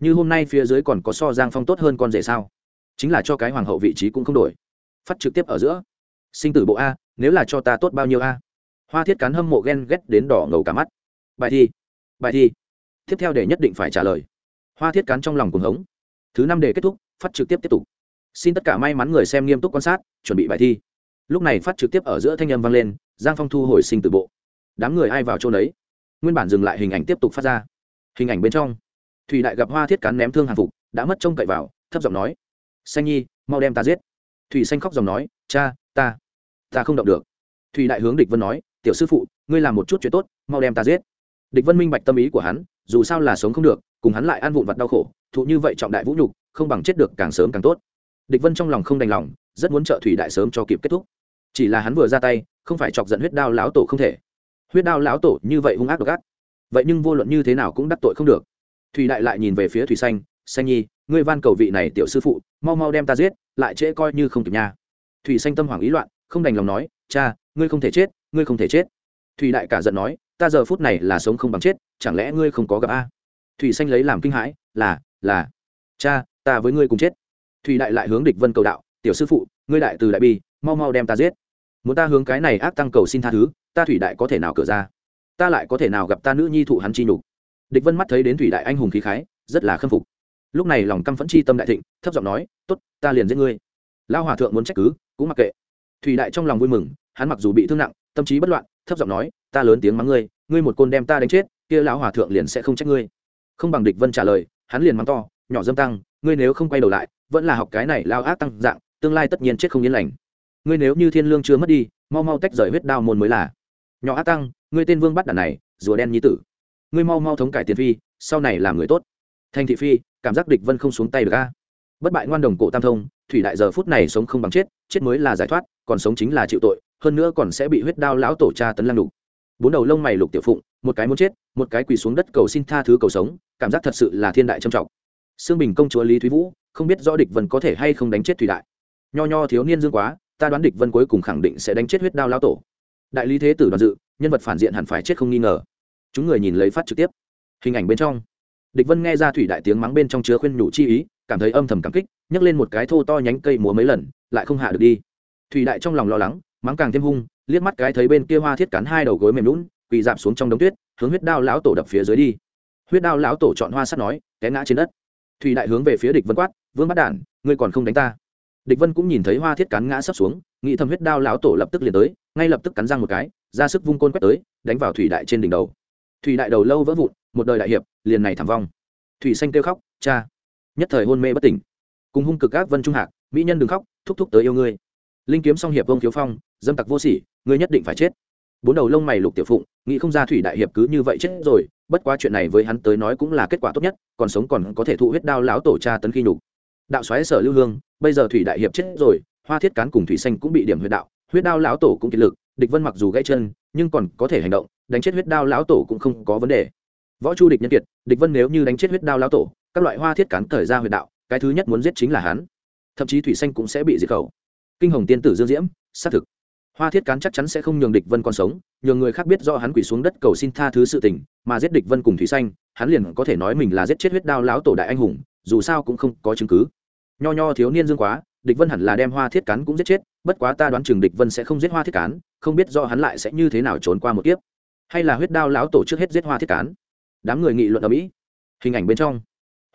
A: Như hôm nay phía dưới còn có so giang phong tốt hơn con rể sao? Chính là cho cái hoàng hậu vị trí cũng không đổi. Phát trực tiếp ở giữa. Sinh tử bộ a, nếu là cho ta tốt bao nhiêu a? Hoa thiết cán hâm mộ ghen ghét đến đỏ ngầu cả mắt. Bài thi. Bài thi. Tiếp theo để nhất định phải trả lời. Hoa thiết cán trong lòng cuồng hống. Thứ năm đề kết thúc, phát trực tiếp tiếp tục. Xin tất cả may mắn người xem nghiêm túc quan sát, chuẩn bị bài thi lúc này phát trực tiếp ở giữa thanh âm vang lên, giang phong thu hồi sinh từ bộ. Đám người ai vào chỗ đấy nguyên bản dừng lại hình ảnh tiếp tục phát ra. Hình ảnh bên trong, thủy đại gặp hoa thiết cán ném thương hàng phục, đã mất trông cậy vào, thấp giọng nói, xanh nhi, mau đem ta giết. Thủy xanh khóc giọng nói, cha, ta ta không động được. Thủy đại hướng địch vân nói, tiểu sư phụ, ngươi làm một chút chuyện tốt, mau đem ta giết. Địch vân minh bạch tâm ý của hắn, dù sao là sống không được, cùng hắn lại ăn vụn vặt đau khổ, thụ như vậy trọng đại vũ nhục, không bằng chết được càng sớm càng tốt. Địch vân trong lòng không đành lòng rất muốn trợ thủy đại sớm cho kịp kết thúc. Chỉ là hắn vừa ra tay, không phải chọc giận huyết đao lão tổ không thể. Huyết đao lão tổ như vậy hung ác độc ác. Vậy nhưng vô luận như thế nào cũng đắc tội không được. Thủy đại lại nhìn về phía thủy xanh xanh nhi, ngươi van cầu vị này tiểu sư phụ, mau mau đem ta giết, lại trễ coi như không kịp nha. Thủy xanh tâm hoảng ý loạn, không đành lòng nói, cha, ngươi không thể chết, ngươi không thể chết. Thủy đại cả giận nói, ta giờ phút này là sống không bằng chết, chẳng lẽ ngươi không có gặp a? Thủy xanh lấy làm kinh hãi, là là, cha, ta với ngươi cùng chết. Thủy đại lại hướng địch vân cầu đạo tiểu sư phụ, ngươi đại từ đại bi, mau mau đem ta giết. Muốn ta hướng cái này ác tăng cầu xin tha thứ, ta thủy đại có thể nào cửa ra? Ta lại có thể nào gặp ta nữ nhi thụ hắn chi nhục? Địch vân mắt thấy đến thủy đại anh hùng khí khái, rất là khâm phục. Lúc này lòng căm phẫn chi tâm đại thịnh, thấp giọng nói, tốt, ta liền giết ngươi. Lao hòa thượng muốn trách cứ, cũng mặc kệ. Thủy đại trong lòng vui mừng, hắn mặc dù bị thương nặng, tâm trí bất loạn, thấp giọng nói, ta lớn tiếng mắng ngươi ngươi một côn đem ta đánh chết, kia lão hòa thượng liền sẽ không trách ngươi. Không bằng địch vân trả lời, hắn liền mắng to, nhỏ dâm tăng, ngươi nếu không quay đầu lại, vẫn là học cái này lao ác tăng dạng tương lai tất nhiên chết không yên lành. Ngươi nếu như thiên lương chưa mất đi, mau mau tách rời huyết đao môn mới là. Nhỏ a tăng, ngươi tên vương bắt đàn này, rùa đen nhi tử. Ngươi mau mau thống cải tiền phi, sau này làm người tốt. Thành thị phi, cảm giác địch vân không xuống tay được a. Bất bại ngoan đồng cổ tam thông, thủy đại giờ phút này sống không bằng chết chết mới là giải thoát, còn sống chính là chịu tội, hơn nữa còn sẽ bị huyết đao lão tổ cha tấn lăng đục bốn đầu lông mày lục tiểu phụng, một cái muốn chết, một cái quỳ xuống đất cầu xin tha thứ cầu sống, cảm giác thật sự là thiên đại trầm trọng. Xương bình công chúa lý thúy vũ, không biết rõ địch vân có thể hay không đánh chết thủy đại nho nho thiếu niên dương quá, ta đoán địch vân cuối cùng khẳng định sẽ đánh chết huyết đao lão tổ. Đại lý thế tử đoàn dự, nhân vật phản diện hẳn phải chết không nghi ngờ. Chúng người nhìn lấy phát trực tiếp. Hình ảnh bên trong. Địch vân nghe ra thủy đại tiếng mắng bên trong chứa khuyên nhủ chi ý, cảm thấy âm thầm cảm kích, nhấc lên một cái thô to nhánh cây múa mấy lần, lại không hạ được đi. Thủy đại trong lòng lo lắng, mắng càng thêm hung, liếc mắt cái thấy bên kia hoa thiết cắn hai đầu gối mềm lún, quỳ dạp xuống trong đống tuyết, hướng huyết đao lão tổ đập phía dưới đi. Huyết đao lão tổ chọn hoa sắt nói, té ngã trên đất. Thủy đại hướng về phía địch vân quát, vương bắt đản, ngươi còn không đánh ta? Địch vân cũng nhìn thấy hoa thiết cán ngã sắp xuống, nghĩ thầm huyết đao lão tổ lập tức liền tới, ngay lập tức cắn răng một cái, ra sức vung côn quét tới, đánh vào thủy đại trên đỉnh đầu. Thủy đại đầu lâu vỡ vụn, một đời đại hiệp, liền này thảm vong. Thủy xanh kêu khóc, cha. Nhất thời hôn mê bất tỉnh. Cùng hung cực các vân trung hạc, mỹ nhân đừng khóc, thúc thúc tới yêu ngươi. Linh kiếm song hiệp vông thiếu phong, dâm tặc vô sỉ, ngươi nhất định phải chết. Bốn đầu lông mày lục tiểu phụng, nghĩ không ra thủy đại hiệp cứ như vậy chết rồi, bất quá chuyện này với hắn tới nói cũng là kết quả tốt nhất, còn sống còn có thể thụ huyết đao lão tổ cha tấn khi nhục. Đạo xoáy sở lưu hương bây giờ thủy đại hiệp chết rồi, hoa thiết cán cùng thủy xanh cũng bị điểm huyết đạo, huyết đao lão tổ cũng kiệt lực, địch vân mặc dù gãy chân, nhưng còn có thể hành động, đánh chết huyết đao lão tổ cũng không có vấn đề. Võ chu địch nhân kiệt, địch vân nếu như đánh chết huyết đao lão tổ, các loại hoa thiết cán thời ra huyệt đạo, cái thứ nhất muốn giết chính là hắn. Thậm chí thủy xanh cũng sẽ bị diệt khẩu. Kinh hồng tiên tử dương diễm, xác thực. Hoa thiết cán chắc chắn sẽ không nhường địch vân còn sống, nhường người khác biết do hắn quỳ xuống đất cầu xin tha thứ sự tình, mà giết địch vân cùng thủy xanh, hắn liền có thể nói mình là giết chết huyết đao lão tổ đại anh hùng, dù sao cũng không có chứng cứ nho nho thiếu niên dương quá, địch vân hẳn là đem hoa thiết cán cũng giết chết, bất quá ta đoán chừng địch vân sẽ không giết hoa thiết cán, không biết do hắn lại sẽ như thế nào trốn qua một kiếp. Hay là huyết đao lão tổ trước hết giết hoa thiết cán? Đám người nghị luận ở mỹ. Hình ảnh bên trong.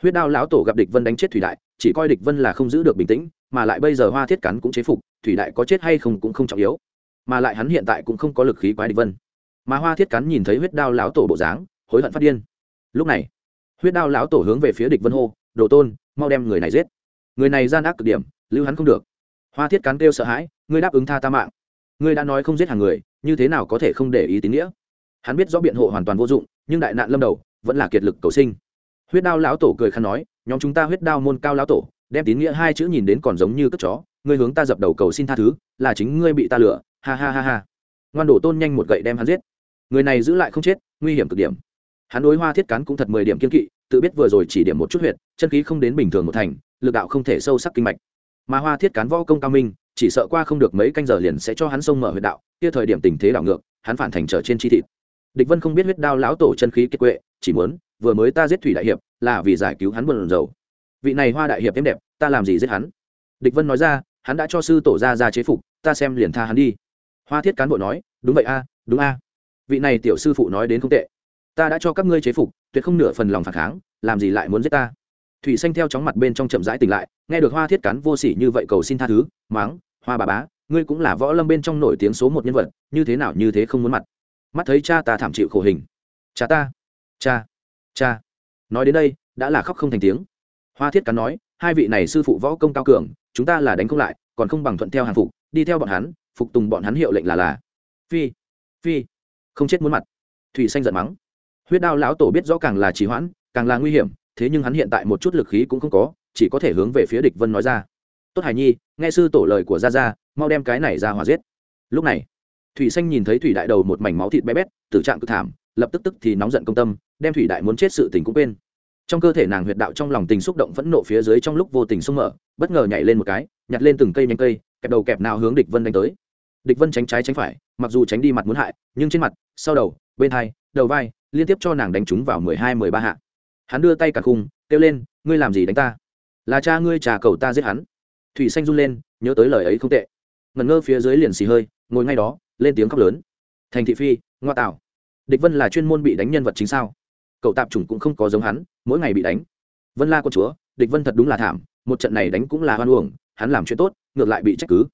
A: Huyết đao lão tổ gặp địch vân đánh chết thủy đại, chỉ coi địch vân là không giữ được bình tĩnh, mà lại bây giờ hoa thiết cắn cũng chế phục, thủy đại có chết hay không cũng không trọng yếu. Mà lại hắn hiện tại cũng không có lực khí quái địch vân. Mà hoa thiết cắn nhìn thấy huyết đao lão tổ bộ dáng, hối hận phát điên. Lúc này, huyết đao lão tổ hướng về phía địch vân hô, đồ tôn, mau đem người này giết người này gian ác cực điểm, lưu hắn không được. Hoa thiết cắn kêu sợ hãi, ngươi đáp ứng tha ta mạng. Ngươi đã nói không giết hàng người, như thế nào có thể không để ý tín nghĩa? Hắn biết rõ biện hộ hoàn toàn vô dụng, nhưng đại nạn lâm đầu, vẫn là kiệt lực cầu sinh. Huyết đao lão tổ cười khăn nói, nhóm chúng ta huyết đao môn cao lão tổ, đem tín nghĩa hai chữ nhìn đến còn giống như cất chó, ngươi hướng ta dập đầu cầu xin tha thứ, là chính ngươi bị ta lừa, ha ha ha ha. Ngoan đổ tôn nhanh một gậy đem hắn giết. Người này giữ lại không chết, nguy hiểm cực điểm. Hắn đối hoa thiết cán cũng thật mười điểm kiên kỵ, tự biết vừa rồi chỉ điểm một chút huyệt, chân khí không đến bình thường một thành lực đạo không thể sâu sắc kinh mạch. Mà hoa thiết cán võ công cao minh, chỉ sợ qua không được mấy canh giờ liền sẽ cho hắn sông mở huyệt đạo, kia thời điểm tình thế đảo ngược, hắn phản thành trở trên chi thịt. Địch vân không biết huyết đao lão tổ chân khí kiệt quệ, chỉ muốn, vừa mới ta giết thủy đại hiệp, là vì giải cứu hắn buồn dầu vị này hoa đại hiệp thêm đẹp, ta làm gì giết hắn? Địch vân nói ra, hắn đã cho sư tổ ra ra chế phục, ta xem liền tha hắn đi. Hoa thiết cán bộ nói, đúng vậy a, đúng a. Vị này tiểu sư phụ nói đến không tệ. Ta đã cho các ngươi chế phục, tuyệt không nửa phần lòng phản kháng, làm gì lại muốn giết ta? Thủy xanh theo chóng mặt bên trong chậm rãi tỉnh lại, nghe được hoa thiết cán vô sỉ như vậy cầu xin tha thứ máng hoa bà bá, ngươi cũng là võ lâm bên trong nổi tiếng số một nhân vật, như thế nào như thế không muốn mặt. Mắt thấy cha ta thảm chịu khổ hình. Cha ta, cha cha. Nói đến đây, đã là khóc không thành tiếng. Hoa thiết cắn nói, hai vị này sư phụ võ công cao cường, chúng ta là đánh không lại, còn không bằng thuận theo hàng phục, đi theo bọn hắn, phục tùng bọn hắn hiệu lệnh là là. Phi phi, không chết muốn mặt. Thủy xanh giận mắng. Huyết đao lão tổ biết rõ càng là trì hoãn, càng là nguy hiểm thế nhưng hắn hiện tại một chút lực khí cũng không có, chỉ có thể hướng về phía địch vân nói ra. Tốt hải nhi, nghe sư tổ lời của gia gia, mau đem cái này ra hòa giết. Lúc này, thủy xanh nhìn thấy thủy đại đầu một mảnh máu thịt bé bét, tử trạng cực thảm, lập tức tức thì nóng giận công tâm, đem thủy đại muốn chết sự tình cũng quên. Trong cơ thể nàng huyệt đạo trong lòng tình xúc động phẫn nộ phía dưới trong lúc vô tình xông mở, bất ngờ nhảy lên một cái, nhặt lên từng cây nhánh cây, kẹp đầu kẹp nào hướng địch vân đánh tới. Địch vân tránh trái tránh phải, mặc dù tránh đi mặt muốn hại, nhưng trên mặt, sau đầu, bên hai, đầu vai, liên tiếp cho nàng đánh trúng vào mười hai mười ba hạ hắn đưa tay cả khung, kêu lên, ngươi làm gì đánh ta? Là cha ngươi trà cầu ta giết hắn. Thủy xanh run lên, nhớ tới lời ấy không tệ. Ngẩn ngơ phía dưới liền xì hơi, ngồi ngay đó, lên tiếng khóc lớn. Thành thị phi, ngoa tạo. Địch vân là chuyên môn bị đánh nhân vật chính sao? Cậu tạp chủng cũng không có giống hắn, mỗi ngày bị đánh. Vân la con chúa, địch vân thật đúng là thảm, một trận này đánh cũng là hoan uổng, hắn làm chuyện tốt, ngược lại bị trách cứ.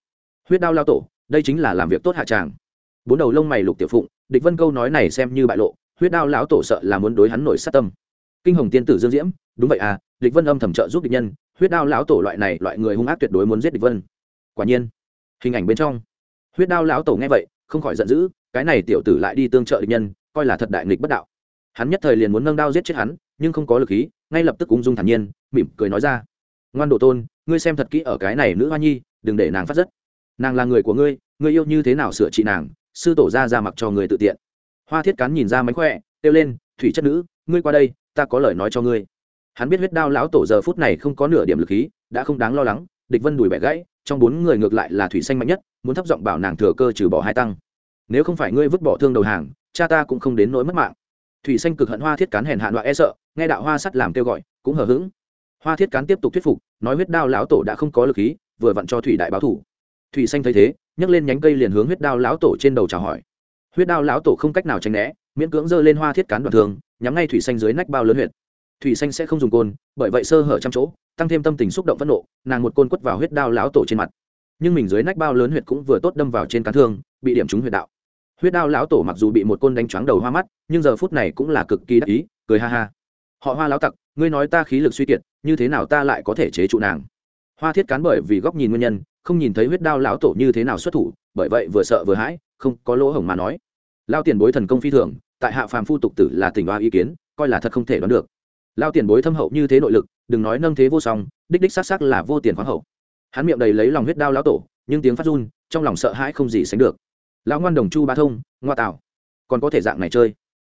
A: Huyết đao lao tổ, đây chính là làm việc tốt hạ tràng. Bốn đầu lông mày lục tiểu phụng, địch vân câu nói này xem như bại lộ, huyết đao lão tổ sợ là muốn đối hắn nổi sát tâm kinh hồng tiên tử dương diễm, đúng vậy à địch vân âm thầm trợ giúp địch nhân, huyết đao lão tổ loại này, loại người hung ác tuyệt đối muốn giết địch vân. Quả nhiên, hình ảnh bên trong, huyết đao lão tổ nghe vậy, không khỏi giận dữ, cái này tiểu tử lại đi tương trợ địch nhân, coi là thật đại nghịch bất đạo. Hắn nhất thời liền muốn nâng đao giết chết hắn, nhưng không có lực khí, ngay lập tức ung dung thản nhiên, mỉm cười nói ra, ngoan độ tôn, ngươi xem thật kỹ ở cái này nữ hoa nhi, đừng để nàng phát rất nàng là người của ngươi ngươi yêu như thế nào sửa trị nàng, sư tổ ra ra mặc cho người tự tiện. Hoa thiết cán nhìn ra mánh khỏe, kêu lên, thủy chất nữ ngươi qua đây, ta có lời nói cho ngươi. Hắn biết huyết đao lão tổ giờ phút này không có nửa điểm lực khí, đã không đáng lo lắng, địch vân đùi bẻ gãy, trong bốn người ngược lại là thủy xanh mạnh nhất, muốn thấp giọng bảo nàng thừa cơ trừ bỏ hai tăng. Nếu không phải ngươi vứt bỏ thương đầu hàng, cha ta cũng không đến nỗi mất mạng. Thủy xanh cực hận hoa thiết cán hèn hạn loại e sợ, nghe đạo hoa sắt làm kêu gọi, cũng hờ hững. Hoa thiết cán tiếp tục thuyết phục, nói huyết đao lão tổ đã không có lực khí, vừa vặn cho thủy đại báo thủ. Thủy xanh thấy thế, nhấc lên nhánh cây liền hướng huyết đao lão tổ trên đầu chào hỏi. Huyết đao lão tổ không cách nào tránh né, miễn cưỡng giơ lên hoa thiết cán đoạn thường nhắm ngay thủy xanh dưới nách bao lớn huyệt. Thủy xanh sẽ không dùng côn, bởi vậy sơ hở trăm chỗ, tăng thêm tâm tình xúc động phẫn nộ, nàng một côn quất vào huyết đao lão tổ trên mặt. Nhưng mình dưới nách bao lớn huyệt cũng vừa tốt đâm vào trên cán thương, bị điểm trúng huyệt đạo. Huyết đao lão tổ mặc dù bị một côn đánh choáng đầu hoa mắt, nhưng giờ phút này cũng là cực kỳ đắc ý, cười ha ha. Họ hoa lão tặc, ngươi nói ta khí lực suy kiệt, như thế nào ta lại có thể chế trụ nàng? Hoa thiết cán bởi vì góc nhìn nguyên nhân, không nhìn thấy huyết đao lão tổ như thế nào xuất thủ, bởi vậy vừa sợ vừa hãi, không có lỗ hổng mà nói. Lao tiền bối thần công phi thường tại hạ phàm phu tục tử là tỉnh hoa ý kiến, coi là thật không thể đoán được. Lao tiền bối thâm hậu như thế nội lực, đừng nói nâng thế vô song, đích đích xác xác là vô tiền khoáng hậu. Hắn miệng đầy lấy lòng huyết đao lão tổ, nhưng tiếng phát run, trong lòng sợ hãi không gì sánh được. Lão ngoan đồng chu ba thông, ngoa tạo. Còn có thể dạng này chơi.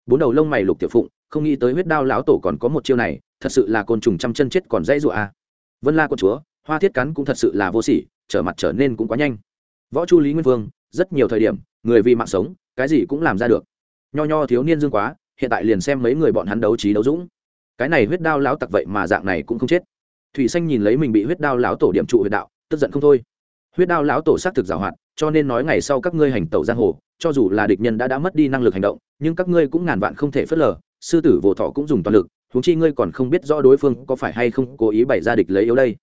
A: Bốn đầu lông mày lục tiểu phụng, không nghĩ tới huyết đao lão tổ còn có một chiêu này, thật sự là côn trùng trăm chân chết còn dãy rụa a à. vân la con chúa, hoa thiết cắn cũng thật sự là vô sỉ, trở mặt trở nên cũng quá nhanh. Võ chu lý nguyên vương, rất nhiều thời điểm, người vì mạng sống, cái gì cũng làm ra được nho nho thiếu niên dương quá, hiện tại liền xem mấy người bọn hắn đấu trí đấu dũng. Cái này huyết đao lão tặc vậy mà dạng này cũng không chết. Thủy xanh nhìn lấy mình bị huyết đao lão tổ điểm trụ huyệt đạo, tức giận không thôi. Huyết đao lão tổ xác thực giảo hoạt, cho nên nói ngày sau các ngươi hành tẩu giang hồ, cho dù là địch nhân đã đã mất đi năng lực hành động, nhưng các ngươi cũng ngàn vạn không thể phớt lờ, sư tử vô thọ cũng dùng toàn lực, huống chi ngươi còn không biết rõ đối phương có phải hay không cố ý bày ra địch lấy yếu đây.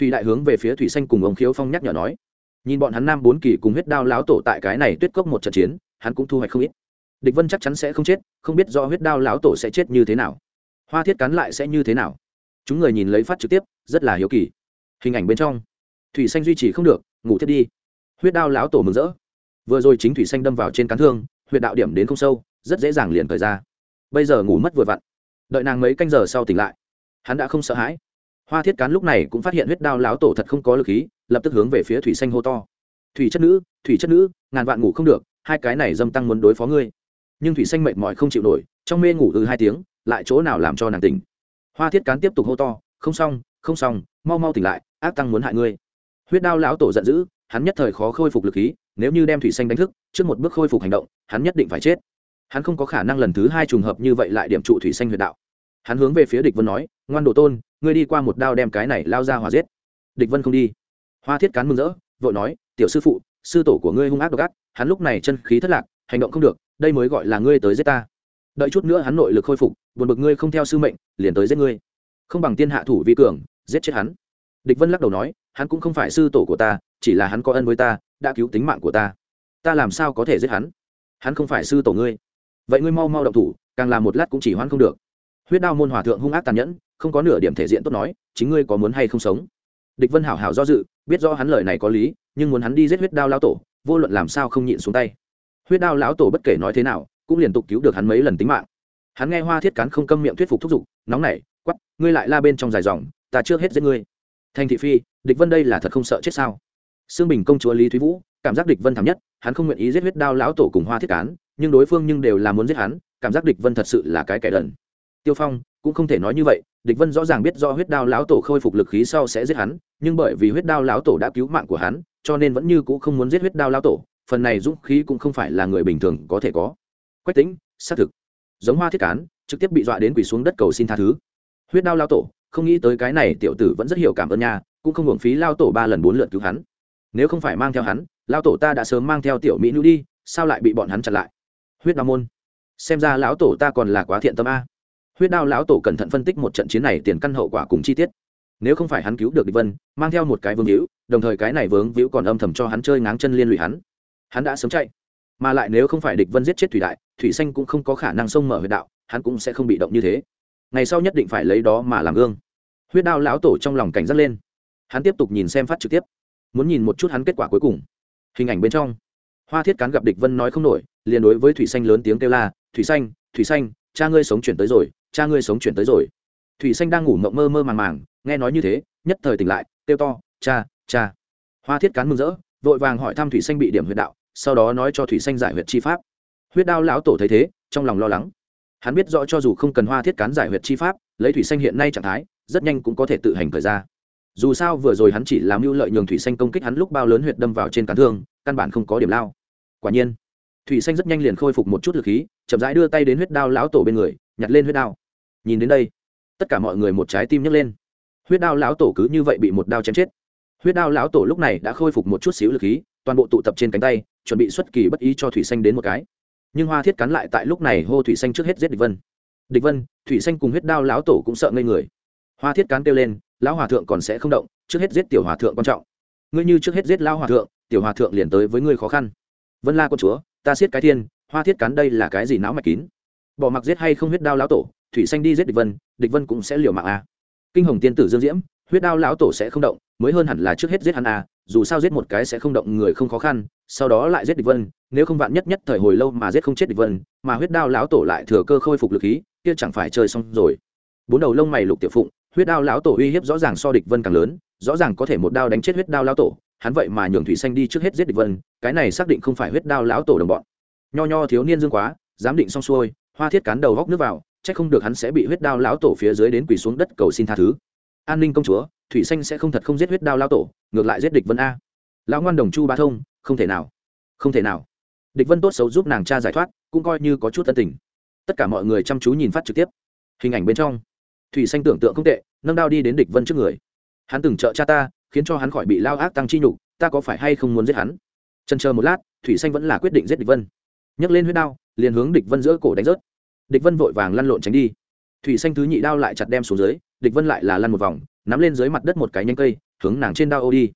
A: Thủy đại hướng về phía thủy xanh cùng ông khiếu phong nhắc nhở nói. Nhìn bọn hắn nam bốn kỳ cùng huyết đao lão tổ tại cái này tuyết cốc một trận chiến, hắn cũng thu hoạch không ít địch vân chắc chắn sẽ không chết, không biết do huyết đao lão tổ sẽ chết như thế nào. Hoa thiết cắn lại sẽ như thế nào? Chúng người nhìn lấy phát trực tiếp, rất là hiếu kỳ. Hình ảnh bên trong. Thủy xanh duy trì không được, ngủ thiết đi. Huyết đao lão tổ mừng rỡ. Vừa rồi chính thủy xanh đâm vào trên cán thương huyệt đạo điểm đến không sâu, rất dễ dàng liền thời ra. Bây giờ ngủ mất vừa vặn. Đợi nàng mấy canh giờ sau tỉnh lại, hắn đã không sợ hãi. Hoa thiết cán lúc này cũng phát hiện huyết đao lão tổ thật không có lực khí, lập tức hướng về phía thủy xanh hô to. Thủy chất nữ, thủy chất nữ, ngàn vạn ngủ không được, hai cái này dâm tăng muốn đối phó ngươi nhưng thủy xanh mệt mỏi không chịu nổi, trong mê ngủ từ hai tiếng, lại chỗ nào làm cho nàng tỉnh. Hoa thiết cán tiếp tục hô to, không xong không xong, mau mau tỉnh lại, ác tăng muốn hại ngươi. Huyết đao lão tổ giận dữ, hắn nhất thời khó khôi phục lực khí, nếu như đem thủy xanh đánh thức, trước một bước khôi phục hành động, hắn nhất định phải chết. Hắn không có khả năng lần thứ hai trùng hợp như vậy lại điểm trụ thủy xanh huyệt đạo. Hắn hướng về phía địch vân nói, ngoan đồ tôn, ngươi đi qua một đao đem cái này lao ra hòa giết. Địch vân không đi. Hoa thiết cán mừng rỡ, vội nói, tiểu sư phụ, sư tổ của ngươi hung ác độc ác, hắn lúc này chân khí thất lạc, hành động không được đây mới gọi là ngươi tới giết ta. Đợi chút nữa hắn nội lực khôi phục, buồn bực ngươi không theo sư mệnh, liền tới giết ngươi. Không bằng tiên hạ thủ vi cường, giết chết hắn. Địch vân lắc đầu nói, hắn cũng không phải sư tổ của ta, chỉ là hắn có ân với ta, đã cứu tính mạng của ta. Ta làm sao có thể giết hắn? Hắn không phải sư tổ ngươi. Vậy ngươi mau mau động thủ, càng làm một lát cũng chỉ hoãn không được. Huyết đao môn hòa thượng hung ác tàn nhẫn, không có nửa điểm thể diện tốt nói, chính ngươi có muốn hay không sống? Địch vân hảo hảo do dự, biết do hắn lời này có lý, nhưng muốn hắn đi giết huyết đao lão tổ, vô luận làm sao không nhịn xuống tay huyết đao lão tổ bất kể nói thế nào, cũng liên tục cứu được hắn mấy lần tính mạng. Hắn nghe hoa thiết cán không câm miệng thuyết phục thúc giục, nóng nảy quắp ngươi lại la bên trong dài dòng, ta trước hết giết ngươi. Thành thị phi, địch vân đây là thật không sợ chết sao? Xương bình công chúa lý thúy vũ, cảm giác địch vân thảm nhất, hắn không nguyện ý giết huyết đao lão tổ cùng hoa thiết cán, nhưng đối phương nhưng đều là muốn giết hắn, cảm giác địch vân thật sự là cái kẻ đần. Tiêu phong cũng không thể nói như vậy, địch vân rõ ràng biết do huyết đao lão tổ khôi phục lực khí sau sẽ giết hắn, nhưng bởi vì huyết đao lão tổ đã cứu mạng của hắn, cho nên vẫn như c ũ không muốn giết huyết đao lão tổ phần này dũng khí cũng không phải là người bình thường có thể có. Quách tính xác thực. Giống hoa thiết cán, trực tiếp bị dọa đến quỳ xuống đất cầu xin tha thứ. Huyết đao lão tổ, không nghĩ tới cái này tiểu tử vẫn rất hiểu cảm ơn nha, cũng không hưởng phí lao tổ ba lần bốn lượt cứu hắn. Nếu không phải mang theo hắn, lao tổ ta đã sớm mang theo tiểu mỹ nữ đi, sao lại bị bọn hắn chặn lại? Huyết đao môn, xem ra lão tổ ta còn là quá thiện tâm a. Huyết đao lão tổ cẩn thận phân tích một trận chiến này tiền căn hậu quả cùng chi tiết. Nếu không phải hắn cứu được địch vân, mang theo một cái vương hữu đồng thời cái này vướng víu còn âm thầm cho hắn chơi ngáng chân liên lụy hắn hắn đã sớm chạy, mà lại nếu không phải địch vân giết chết thủy đại, thủy xanh cũng không có khả năng xông mở huyệt đạo, hắn cũng sẽ không bị động như thế. Ngày sau nhất định phải lấy đó mà làm gương. Huyết đao lão tổ trong lòng cảnh giác lên. Hắn tiếp tục nhìn xem phát trực tiếp, muốn nhìn một chút hắn kết quả cuối cùng. Hình ảnh bên trong, hoa thiết cán gặp địch vân nói không nổi, liền đối với thủy xanh lớn tiếng kêu la, thủy xanh thủy xanh, cha ngươi sống chuyển tới rồi, cha ngươi sống chuyển tới rồi. Thủy xanh đang ngủ mộng mơ mơ màng màng, nghe nói như thế, nhất thời tỉnh lại, kêu to, cha cha. Hoa thiết cán mừng rỡ, vội vàng hỏi thăm thủy xanh bị điểm huyệt đạo sau đó nói cho thủy xanh giải huyệt chi pháp. Huyết đao lão tổ thấy thế, trong lòng lo lắng. Hắn biết rõ cho dù không cần hoa thiết cán giải huyệt chi pháp, lấy thủy xanh hiện nay trạng thái, rất nhanh cũng có thể tự hành khởi ra. Dù sao vừa rồi hắn chỉ làm mưu lợi nhường thủy xanh công kích hắn lúc bao lớn huyệt đâm vào trên cán thương, căn bản không có điểm lao. Quả nhiên, thủy xanh rất nhanh liền khôi phục một chút lực khí, chậm rãi đưa tay đến huyết đao lão tổ bên người, nhặt lên huyết đao. Nhìn đến đây, tất cả mọi người một trái tim nhấc lên. Huyết đao lão tổ cứ như vậy bị một đao chém chết. Huyết đao lão tổ lúc này đã khôi phục một chút xíu lực khí toàn bộ tụ tập trên cánh tay, chuẩn bị xuất kỳ bất ý cho thủy xanh đến một cái. Nhưng hoa thiết cắn lại tại lúc này hô thủy xanh trước hết giết địch vân. Địch vân, thủy xanh cùng huyết đao lão tổ cũng sợ ngây người. Hoa thiết cán kêu lên, lão hòa thượng còn sẽ không động, trước hết giết tiểu hòa thượng quan trọng. Ngươi như trước hết giết lão hòa thượng, tiểu hòa thượng liền tới với ngươi khó khăn. Vân la con chúa, ta siết cái thiên, hoa thiết cắn đây là cái gì não mạch kín? Bỏ mặc giết hay không huyết đao lão tổ, thủy xanh đi giết địch vân địch vân cũng sẽ liều mạng a à. kinh hồng tiên tử dương diễm, huyết đao lão tổ sẽ không động, mới hơn hẳn là trước hết giết hắn a à dù sao giết một cái sẽ không động người không khó khăn, sau đó lại giết địch vân, nếu không vạn nhất nhất thời hồi lâu mà giết không chết địch vân, mà huyết đao lão tổ lại thừa cơ khôi phục lực khí, kia chẳng phải chơi xong rồi. Bốn đầu lông mày lục tiểu phụng, huyết đao lão tổ uy hiếp rõ ràng so địch vân càng lớn, rõ ràng có thể một đao đánh chết huyết đao lão tổ, hắn vậy mà nhường thủy xanh đi trước hết giết địch vân, cái này xác định không phải huyết đao lão tổ đồng bọn. Nho nho thiếu niên dương quá dám định xong xuôi, hoa thiết cán đầu góc nước vào, chắc không được hắn sẽ bị huyết đao lão tổ phía dưới đến quỳ xuống đất cầu xin tha thứ. An ninh công chúa thủy xanh sẽ không thật không giết huyết đao lão tổ, ngược lại giết địch vân a. Lão ngoan đồng chu ba thông, không thể nào, không thể nào. Địch vân tốt xấu giúp nàng cha giải thoát, cũng coi như có chút tân tình. Tất cả mọi người chăm chú nhìn phát trực tiếp. Hình ảnh bên trong, thủy xanh tưởng tượng không tệ, nâng đao đi đến địch vân trước người. Hắn từng trợ cha ta, khiến cho hắn khỏi bị lao ác tăng chi nhục, ta có phải hay không muốn giết hắn? Trần chờ một lát, thủy xanh vẫn là quyết định giết địch vân. Nhấc lên huyết đao, liền hướng địch vân giữa cổ đánh rớt. Địch vân vội vàng lăn lộn tránh đi. Thủy xanh thứ nhị đao lại chặt đem xuống dưới, địch vân lại là lăn một vòng nắm lên dưới mặt đất một cái nhánh cây, hướng nàng trên đao ô đi.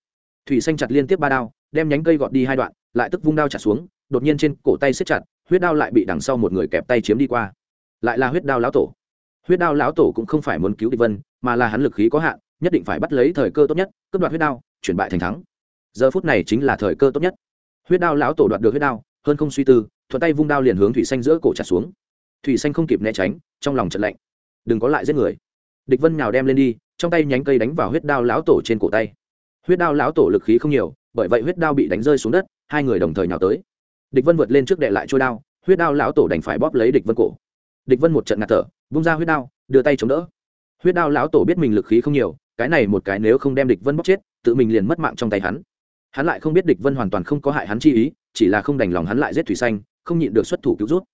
A: Thủy xanh chặt liên tiếp ba đao, đem nhánh cây gọt đi hai đoạn, lại tức vung đao chặt xuống, đột nhiên trên cổ tay xếp chặt, huyết đao lại bị đằng sau một người kẹp tay chiếm đi qua. Lại là huyết đao lão tổ. Huyết đao lão tổ cũng không phải muốn cứu địch vân, mà là hắn lực khí có hạn, nhất định phải bắt lấy thời cơ tốt nhất, cướp đoạt huyết đao, chuyển bại thành thắng. Giờ phút này chính là thời cơ tốt nhất. Huyết đao lão tổ đoạt được huyết đao, hơn không suy tư, thuận tay vung đao liền hướng thủy xanh giữa cổ chặt xuống. Thủy xanh không kịp né tránh, trong lòng trận lạnh. Đừng có lại giết người. Địch vân nhào đem lên đi trong tay nhánh cây đánh vào huyết đao lão tổ trên cổ tay. Huyết đao lão tổ lực khí không nhiều, bởi vậy huyết đao bị đánh rơi xuống đất, hai người đồng thời nhào tới. Địch vân vượt lên trước đệ lại trôi đao, huyết đao lão tổ đành phải bóp lấy địch vân cổ. Địch vân một trận ngạt thở, vung ra huyết đao, đưa tay chống đỡ. Huyết đao lão tổ biết mình lực khí không nhiều, cái này một cái nếu không đem địch vân bóp chết, tự mình liền mất mạng trong tay hắn. Hắn lại không biết địch vân hoàn toàn không có hại hắn chi ý, chỉ là không đành lòng hắn lại giết thủy xanh, không nhịn được xuất thủ cứu rút.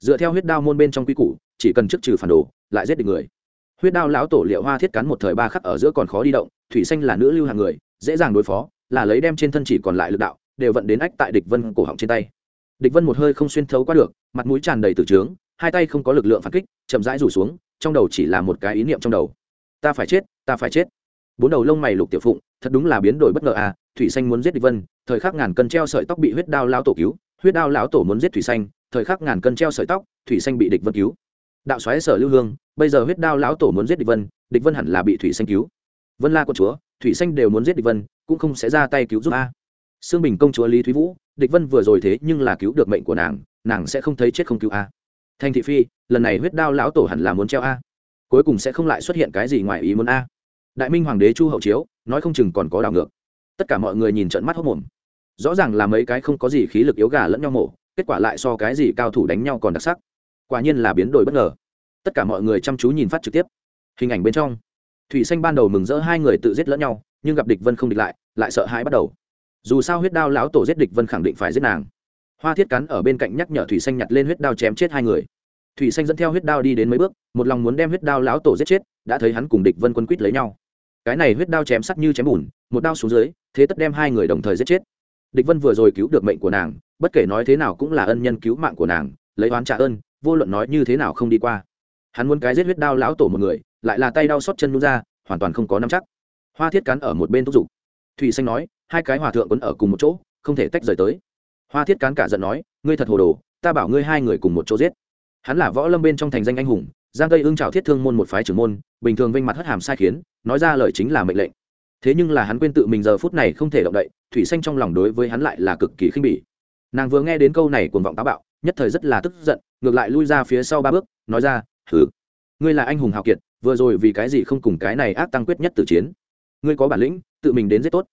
A: Dựa theo huyết đao môn bên trong quy củ, chỉ cần trước trừ phản đồ, lại giết được người huyết đao lão tổ liệu hoa thiết cắn một thời ba khắc ở giữa còn khó đi động, thủy xanh là nữ lưu hàng người, dễ dàng đối phó, là lấy đem trên thân chỉ còn lại lực đạo, đều vận đến ách tại địch vân cổ họng trên tay. Địch vân một hơi không xuyên thấu qua được, mặt mũi tràn đầy từ trướng, hai tay không có lực lượng phản kích, chậm rãi rủ xuống, trong đầu chỉ là một cái ý niệm trong đầu. Ta phải chết, ta phải chết. Bốn đầu lông mày lục tiểu phụng, thật đúng là biến đổi bất ngờ à thủy xanh muốn giết địch vân, thời khắc ngàn cân treo sợi tóc bị huyết đao lão tổ cứu, huyết đao lão tổ muốn giết thủy xanh, thời khắc ngàn cân treo sợi tóc, thủy xanh bị địch vân cứu đạo xoáy sở lưu hương, bây giờ huyết đao lão tổ muốn giết địch vân địch vân hẳn là bị thủy xanh cứu. Vân la quân chúa, thủy xanh đều muốn giết địch vân, cũng không sẽ ra tay cứu giúp a. Sương bình công chúa lý thúy vũ, địch vân vừa rồi thế nhưng là cứu được mệnh của nàng nàng sẽ không thấy chết không cứu a. Thanh thị phi, lần này huyết đao lão tổ hẳn là muốn treo a. Cuối cùng sẽ không lại xuất hiện cái gì ngoài ý muốn a. Đại minh hoàng đế chu hậu chiếu, nói không chừng còn có đảo ngược. Tất cả mọi người nhìn trận mắt hốc mồm rõ ràng là mấy cái không có gì khí lực yếu gà lẫn nhau mổ, kết quả lại so cái gì cao thủ đánh nhau còn đặc sắc quả nhiên là biến đổi bất ngờ. Tất cả mọi người chăm chú nhìn phát trực tiếp. Hình ảnh bên trong, thủy xanh ban đầu mừng rỡ hai người tự giết lẫn nhau, nhưng gặp địch vân không địch lại lại sợ hãi bắt đầu. Dù sao huyết đao lão tổ giết địch vân khẳng định phải giết nàng. Hoa thiết cắn ở bên cạnh nhắc nhở thủy xanh nhặt lên huyết đao chém chết hai người. Thủy xanh dẫn theo huyết đao đi đến mấy bước, một lòng muốn đem huyết đao lão tổ giết chết, đã thấy hắn cùng địch vân quân quýt lấy nhau. Cái này huyết đao chém sắc như chém bùn, một đao xuống dưới, thế tất đem hai người đồng thời giết chết. Địch vân vừa rồi cứu được mệnh của nàng, bất kể nói thế nào cũng là ân nhân cứu mạng của nàng, lấy oán trả ơn vô luận nói như thế nào không đi qua. Hắn muốn cái giết huyết đao lão tổ một người, lại là tay đau xót chân nhún ra, hoàn toàn không có nắm chắc. Hoa thiết cắn ở một bên thúc giục. Thủy xanh nói, hai cái hòa thượng quấn ở cùng một chỗ, không thể tách rời tới. Hoa thiết cán cả giận nói, ngươi thật hồ đồ, ta bảo ngươi hai người cùng một chỗ giết. Hắn là võ lâm bên trong thành danh anh hùng, giang tây ương trào thiết thương môn một phái trưởng môn, bình thường vinh mặt hất hàm sai khiến, nói ra lời chính là mệnh lệnh. Thế nhưng là hắn quên tự mình giờ phút này không thể động đậy, thủy xanh trong lòng đối với hắn lại là cực kỳ khinh bỉ. Nàng vừa nghe đến câu này cuồng vọng táo bạo nhất thời rất là tức giận, ngược lại lui ra phía sau ba bước, nói ra thử ngươi là anh hùng hào kiệt, vừa rồi vì cái gì không cùng cái này ác tăng quyết nhất tử chiến? Ngươi có bản lĩnh, tự mình đến rất tốt.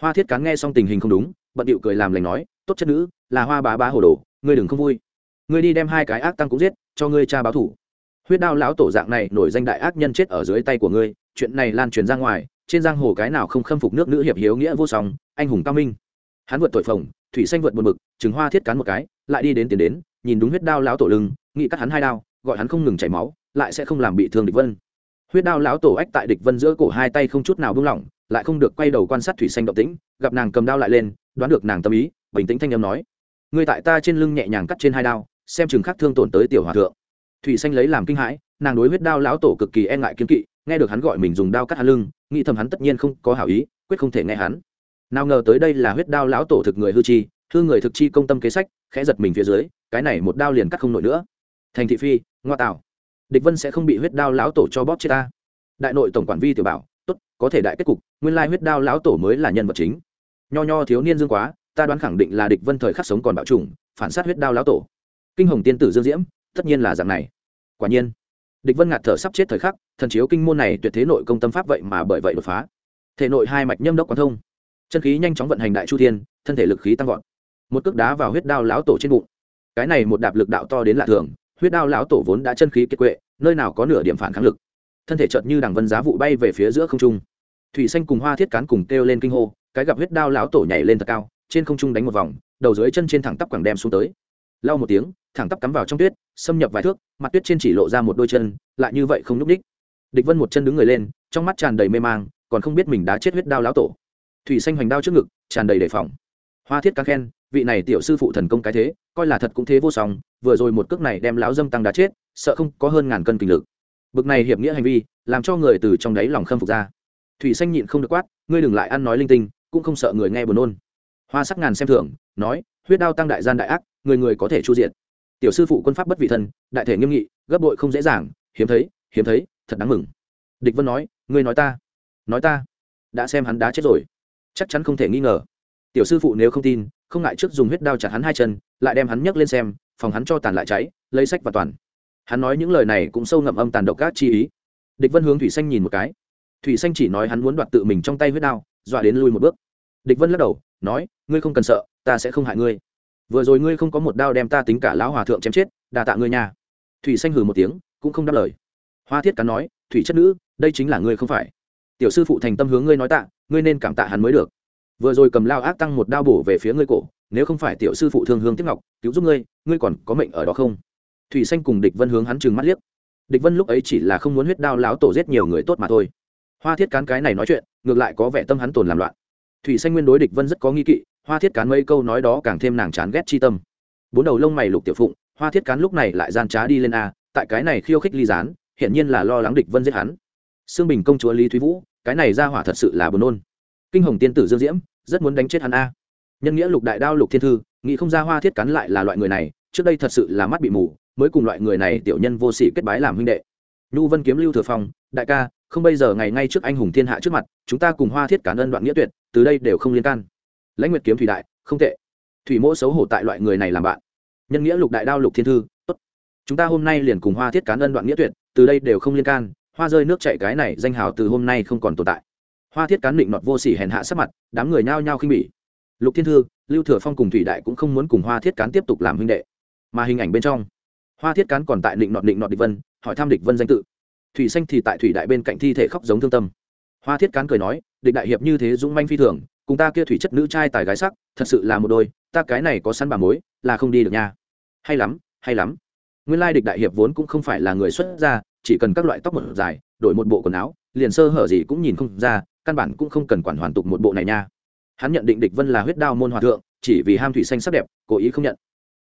A: Hoa thiết cán nghe xong tình hình không đúng, bận điệu cười làm lành nói, tốt chất nữ, là hoa bá bá hồ đồ, ngươi đừng không vui. Ngươi đi đem hai cái ác tăng cũng giết, cho ngươi cha báo thủ. Huyết đao lão tổ dạng này nổi danh đại ác nhân chết ở dưới tay của ngươi, chuyện này lan truyền ra ngoài, trên giang hồ cái nào không khâm phục nước nữ hiệp hiếu nghĩa vô song, anh hùng cao minh. Hắn vượt tội phồng, thủy xanh vượt một mực trứng hoa thiết cán một cái lại đi đến tiền đến, nhìn đúng huyết đao lão tổ lưng, nghĩ cắt hắn hai đao, gọi hắn không ngừng chảy máu, lại sẽ không làm bị thương địch vân. Huyết đao lão tổ ách tại địch vân giữa cổ hai tay không chút nào buông lỏng, lại không được quay đầu quan sát thủy xanh động tĩnh, gặp nàng cầm đao lại lên, đoán được nàng tâm ý, bình tĩnh thanh âm nói, ngươi tại ta trên lưng nhẹ nhàng cắt trên hai đao, xem chừng khắc thương tổn tới tiểu hòa thượng. Thủy xanh lấy làm kinh hãi, nàng đối huyết đao lão tổ cực kỳ e ngại kiên kỵ, nghe được hắn gọi mình dùng đao cắt hắn lưng, nghĩ thầm hắn tất nhiên không có hảo ý, quyết không thể nghe hắn. Nào ngờ tới đây là huyết đao lão tổ thực người hư chi, hư người thực chi công tâm kế sách khẽ giật mình phía dưới, cái này một đao liền cắt không nổi nữa. Thành thị phi, ngoa tạo. Địch vân sẽ không bị huyết đao lão tổ cho bóp chết ta. Đại nội tổng quản vi tiểu bảo, tốt, có thể đại kết cục, nguyên lai huyết đao lão tổ mới là nhân vật chính. Nho nho thiếu niên dương quá, ta đoán khẳng định là địch vân thời khắc sống còn bạo chủng phản sát huyết đao lão tổ. Kinh hồng tiên tử dương diễm, tất nhiên là dạng này. Quả nhiên, địch vân ngạt thở sắp chết thời khắc, thần chiếu kinh môn này tuyệt thế nội công tâm pháp vậy mà bởi vậy đột phá. Thể nội hai mạch nhâm đốc quán thông. Chân khí nhanh chóng vận hành đại chu thiên, thân thể lực khí tăng vọt một cước đá vào huyết đao lão tổ trên bụng. Cái này một đạp lực đạo to đến lạ thường, huyết đao lão tổ vốn đã chân khí kiệt quệ, nơi nào có nửa điểm phản kháng lực. Thân thể chợt như đằng vân giá vụ bay về phía giữa không trung. Thủy xanh cùng hoa thiết cán cùng kêu lên kinh hô, cái gặp huyết đao lão tổ nhảy lên thật cao, trên không trung đánh một vòng, đầu dưới chân trên thẳng tắp quẳng đem xuống tới. Lau một tiếng, thẳng tắp cắm vào trong tuyết, xâm nhập vài thước, mặt tuyết trên chỉ lộ ra một đôi chân, lại như vậy không n ú c ních. Địch vân một chân đứng người lên, trong mắt tràn đầy mê mang, còn không biết mình đã chết huyết đao lão tổ. Thủy xanh hoành đao trước ngực, tràn đầy đề phòng hoa thiết cá khen, vị này tiểu sư phụ thần công cái thế, coi là thật cũng thế vô song, vừa rồi một cước này đem lão dâm tăng đá chết, sợ không có hơn ngàn cân kinh lực. Bực này hiệp nghĩa hành vi, làm cho người từ trong đáy lòng khâm phục ra. Thủy xanh nhịn không được quát, ngươi đừng lại ăn nói linh tinh, cũng không sợ người nghe buồn nôn. Hoa sắc ngàn xem thưởng, nói, huyết đao tăng đại gian đại ác, người người có thể chu diện tiểu sư phụ quân pháp bất vị thân, đại thể nghiêm nghị, gấp bội không dễ dàng, hiếm thấy hiếm thấy, thật đáng mừng. Địch vân nói, ngươi nói ta nói ta, đã xem hắn đá chết rồi. Chắc chắn không thể nghi ngờ tiểu sư phụ nếu không tin, không ngại trước dùng huyết đao chặt hắn hai chân, lại đem hắn nhấc lên xem, phòng hắn cho tàn lại cháy, lấy sách và toàn. Hắn nói những lời này cũng sâu ngậm âm tàn độc các chi ý. Địch vân hướng thủy xanh nhìn một cái. Thủy xanh chỉ nói hắn muốn đoạt tự mình trong tay huyết đao, dọa đến lui một bước. Địch vân lắc đầu, nói, ngươi không cần sợ, ta sẽ không hại ngươi. Vừa rồi ngươi không có một đao đem ta tính cả lão hòa thượng chém chết đà tạ ngươi nhà thủy xanh hừ một tiếng, cũng không đáp lời. Hoa thiết cắn nói, thủy chất nữ, đây chính là ngươi không phải. Tiểu sư phụ thành tâm hướng ngươi nói tạ, ngươi nên cảm tạ hắn mới được vừa rồi cầm lao ác tăng một đao bổ về phía ngươi cổ, nếu không phải tiểu sư phụ thương hương tiếp ngọc, cứu giúp ngươi ngươi còn có mệnh ở đó không? Thủy xanh cùng địch vân hướng hắn trừng mắt liếc. Địch vân lúc ấy chỉ là không muốn huyết đao láo tổ giết nhiều người tốt mà thôi. Hoa thiết cán cái này nói chuyện, ngược lại có vẻ tâm hắn tồn làm loạn. Thủy xanh nguyên đối địch vân rất có nghi kỵ, hoa thiết cán mấy câu nói đó càng thêm nàng chán ghét chi tâm. Bốn đầu lông mày lục tiểu phụng, hoa thiết cán lúc này lại gian trá đi lên a, tại cái này khiêu khích ly gián hiện nhiên là lo lắng địch vân giết hắn. Xương bình công chúa lý thúy vũ, cái này ra hỏa thật sự là buồn nôn kinh hồng tiên tử dương diễm, rất muốn đánh chết hắn a. Nhân nghĩa lục đại đao lục thiên thư, nghĩ không ra hoa thiết cắn lại là loại người này, trước đây thật sự là mắt bị mù, mới cùng loại người này tiểu nhân vô sĩ kết bái làm huynh đệ. Nhu vân kiếm lưu thừa phong, đại ca, không bây giờ ngày ngay trước anh hùng thiên hạ trước mặt, chúng ta cùng hoa thiết cán ân đoạn nghĩa tuyệt, từ đây đều không liên can. Lãnh nguyệt kiếm thủy đại, không tệ. Thủy mỗ xấu hổ tại loại người này làm bạn. Nhân nghĩa lục đại đao lục thiên thư, tốt. Chúng ta hôm nay liền cùng hoa thiết cán ân đoạn nghĩa tuyệt, từ đây đều không liên can, hoa rơi nước chạy cái này danh hào từ hôm nay không còn tồn tại hoa thiết cán định nọt vô sỉ hèn hạ sắc mặt, đám người nhao nhao khinh bỉ. Lục thiên thư, lưu thừa phong cùng thủy đại cũng không muốn cùng hoa thiết cán tiếp tục làm huynh đệ. Mà hình ảnh bên trong, hoa thiết cán còn tại định nọt định nọt địch vân, hỏi thăm địch vân danh tự. Thủy xanh thì tại thủy đại bên cạnh thi thể khóc giống thương tâm. Hoa thiết cán cười nói, địch đại hiệp như thế dũng manh phi thường, cùng ta kia thủy chất nữ trai tài gái sắc, thật sự là một đôi, ta cái này có săn bà mối, là không đi được nha. Hay lắm hay lắm. Nguyên lai địch đại hiệp vốn cũng không phải là người xuất gia, chỉ cần các loại tóc một dài, đổi một bộ quần áo, liền sơ hở gì cũng nhìn không ra căn bản cũng không cần quản hoàn tục một bộ này nha. Hắn nhận định địch vân là huyết đao môn hòa thượng, chỉ vì ham thủy xanh sắc đẹp, cố ý không nhận.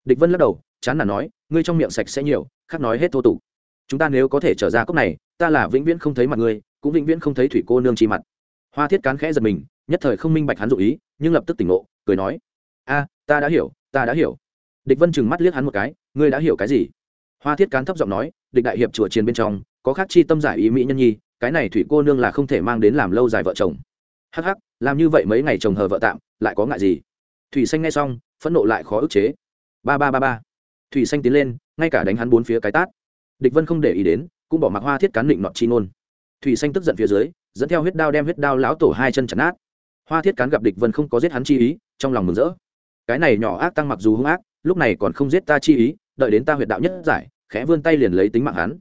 A: Địch vân lắc đầu, chán là nói, ngươi trong miệng sạch sẽ nhiều, khác nói hết thô tục. Chúng ta nếu có thể trở ra cốc này, ta là vĩnh viễn không thấy mặt ngươi, cũng vĩnh viễn không thấy thủy cô nương chi mặt. Hoa thiết cán khẽ giật mình, nhất thời không minh bạch hắn dụ ý, nhưng lập tức tỉnh ngộ, cười nói, a, ta đã hiểu, ta đã hiểu. Địch vân chừng mắt liếc hắn một cái, ngươi đã hiểu cái gì? Hoa thiết cán thấp giọng nói, địch đại hiệp chùa chiến bên trong, có khác chi tâm giải ý mỹ nhân nhi cái này thủy cô nương là không thể mang đến làm lâu dài vợ chồng. Hắc hắc, làm như vậy mấy ngày chồng hờ vợ tạm, lại có ngại gì? Thủy xanh nghe xong, phẫn nộ lại khó ức chế. Ba ba ba ba. Thủy xanh tiến lên, ngay cả đánh hắn bốn phía cái tát. Địch vân không để ý đến, cũng bỏ mặc hoa thiết cán định nọt chi ngôn. Thủy xanh tức giận phía dưới, dẫn theo huyết đao đem huyết đao lão tổ hai chân chặt nát. Hoa thiết cán gặp địch vân không có giết hắn chi ý, trong lòng mừng rỡ. Cái này nhỏ ác tăng mặc dù hung ác, lúc này còn không giết ta chi ý, đợi đến ta huyệt đạo nhất giải, khẽ vươn tay liền lấy tính mạng hắn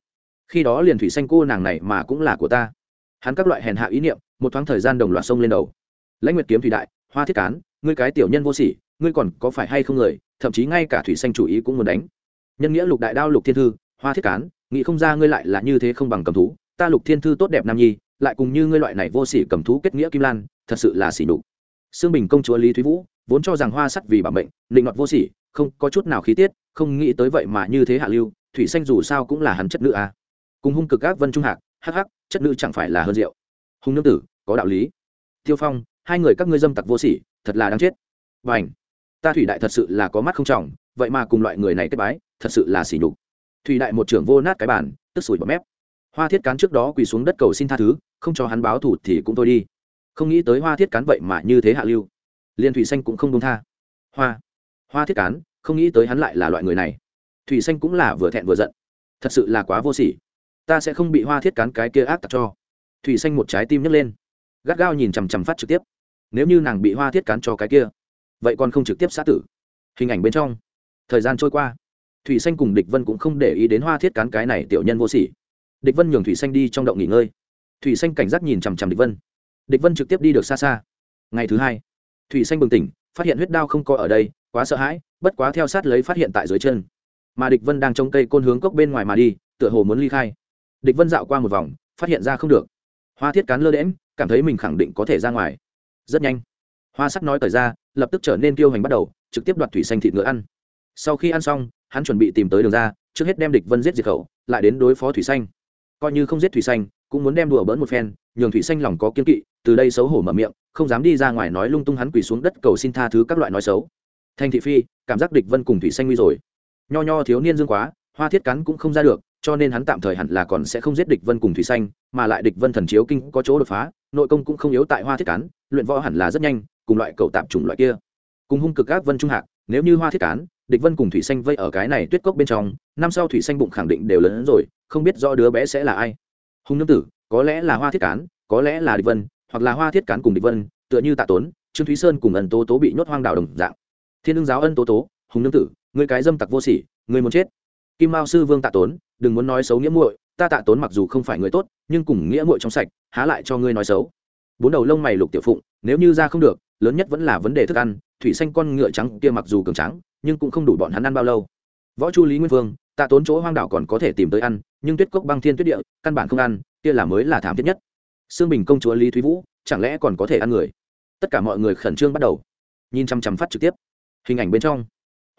A: khi đó liền thủy xanh cô nàng này mà cũng là của ta. Hắn các loại hèn hạ ý niệm, một thoáng thời gian đồng loạt sông lên đầu. Lãnh nguyệt kiếm thủy đại, hoa thiết cán, ngươi cái tiểu nhân vô sỉ, ngươi còn có phải hay không người, thậm chí ngay cả thủy xanh chủ ý cũng muốn đánh. Nhân nghĩa lục đại đao lục thiên thư, hoa thiết cán, nghĩ không ra ngươi lại là như thế không bằng cầm thú. Ta lục thiên thư tốt đẹp nam nhi, lại cùng như ngươi loại này vô sỉ cầm thú kết nghĩa kim lan, thật sự là sỉ nhục. Xương bình công chúa lý thúy vũ, vốn cho rằng hoa sắt vì bảo mệnh, định nọt vô sỉ, không có chút nào khí tiết, không nghĩ tới vậy mà như thế hạ lưu, thủy xanh dù sao cũng là hắn chất nữ à cùng hung cực ác vân trung hạc, hắc hắc, chất nữ chẳng phải là hơn rượu. Hung nương tử, có đạo lý. Tiêu phong, hai người các ngươi dâm tặc vô sỉ, thật là đáng chết. Và ảnh ta thủy đại thật sự là có mắt không trọng, vậy mà cùng loại người này kết bái, thật sự là sỉ nhục. Thủy đại một trưởng vô nát cái bàn, tức sủi bọt mép. Hoa thiết cán trước đó quỳ xuống đất cầu xin tha thứ, không cho hắn báo thù thì cũng thôi đi. Không nghĩ tới hoa thiết cán vậy mà như thế hạ lưu. Liên thủy xanh cũng không đông tha. Hoa. Hoa thiết cán, không nghĩ tới hắn lại là loại người này. Thủy xanh cũng là vừa thẹn vừa giận. Thật sự là quá vô sỉ ta sẽ không bị hoa thiết cán cái kia ác tặc cho. Thủy xanh một trái tim nhấc lên. Gắt gao nhìn chằm chằm phát trực tiếp. Nếu như nàng bị hoa thiết cán cho cái kia, vậy còn không trực tiếp xã tử. Hình ảnh bên trong, thời gian trôi qua. Thủy xanh cùng địch vân cũng không để ý đến hoa thiết cán cái này tiểu nhân vô sỉ. Địch vân nhường thủy xanh đi trong động nghỉ ngơi. Thủy xanh cảnh giác nhìn chằm chằm địch vân. Địch vân trực tiếp đi được xa xa. Ngày thứ hai, thủy xanh bừng tỉnh, phát hiện huyết đao không có ở đây, quá sợ hãi, bất quá theo sát lấy phát hiện tại dưới chân. Mà địch vân đang trông cây côn hướng cốc bên ngoài mà đi, tựa hồ muốn ly khai địch vân dạo qua một vòng, phát hiện ra không được. Hoa thiết cán lơ đễm cảm thấy mình khẳng định có thể ra ngoài. Rất nhanh, hoa sắc nói thời ra, lập tức trở nên kiêu hành bắt đầu, trực tiếp đoạt thủy xanh thịt ngựa ăn. Sau khi ăn xong, hắn chuẩn bị tìm tới đường ra, trước hết đem địch vân giết diệt khẩu, lại đến đối phó thủy xanh. Coi như không giết thủy xanh, cũng muốn đem đùa bỡn một phen, nhường thủy xanh lòng có kiên kỵ, từ đây xấu hổ mở miệng, không dám đi ra ngoài nói lung tung hắn quỳ xuống đất cầu xin tha thứ các loại nói xấu. Thanh thị phi, cảm giác địch vân cùng thủy xanh nguy rồi. Nho nho thiếu niên dương quá, hoa thiết cắn cũng không ra được cho nên hắn tạm thời hẳn là còn sẽ không giết địch vân cùng thủy xanh, mà lại địch vân thần chiếu kinh có chỗ đột phá, nội công cũng không yếu tại hoa thiết cán, luyện võ hẳn là rất nhanh, cùng loại cầu tạp chủng loại kia. Cùng hung cực các vân trung hạc, nếu như hoa thiết cán, địch vân cùng thủy xanh vây ở cái này tuyết cốc bên trong, năm sau thủy xanh bụng khẳng định đều lớn hơn rồi, không biết do đứa bé sẽ là ai. Hung nương tử, có lẽ là hoa thiết cán, có lẽ là địch vân, hoặc là hoa thiết cán cùng địch vân, tựa như tạ tốn, trương thúy sơn cùng ân tố tố bị nhốt hoang đảo đồng dạng. Thiên lương giáo ân tố tố hùng nương tử người cái dâm tặc vô sỉ người muốn chết kim mao sư vương tạ tốn, đừng muốn nói xấu nghĩa muội, ta tạ tốn mặc dù không phải người tốt, nhưng cùng nghĩa muội trong sạch, há lại cho ngươi nói xấu. Bốn đầu lông mày lục tiểu phụng, nếu như ra không được, lớn nhất vẫn là vấn đề thức ăn, thủy xanh con ngựa trắng kia mặc dù cường trắng nhưng cũng không đủ bọn hắn ăn bao lâu. Võ chu lý nguyên vương, tạ tốn chỗ hoang đảo còn có thể tìm tới ăn, nhưng tuyết cốc băng thiên tuyết địa, căn bản không ăn, kia là mới là thảm thiết nhất. Xương bình công chúa lý thúy vũ, chẳng lẽ còn có thể ăn người? Tất cả mọi người khẩn trương bắt đầu, nhìn chăm chăm phát trực tiếp. Hình ảnh bên trong,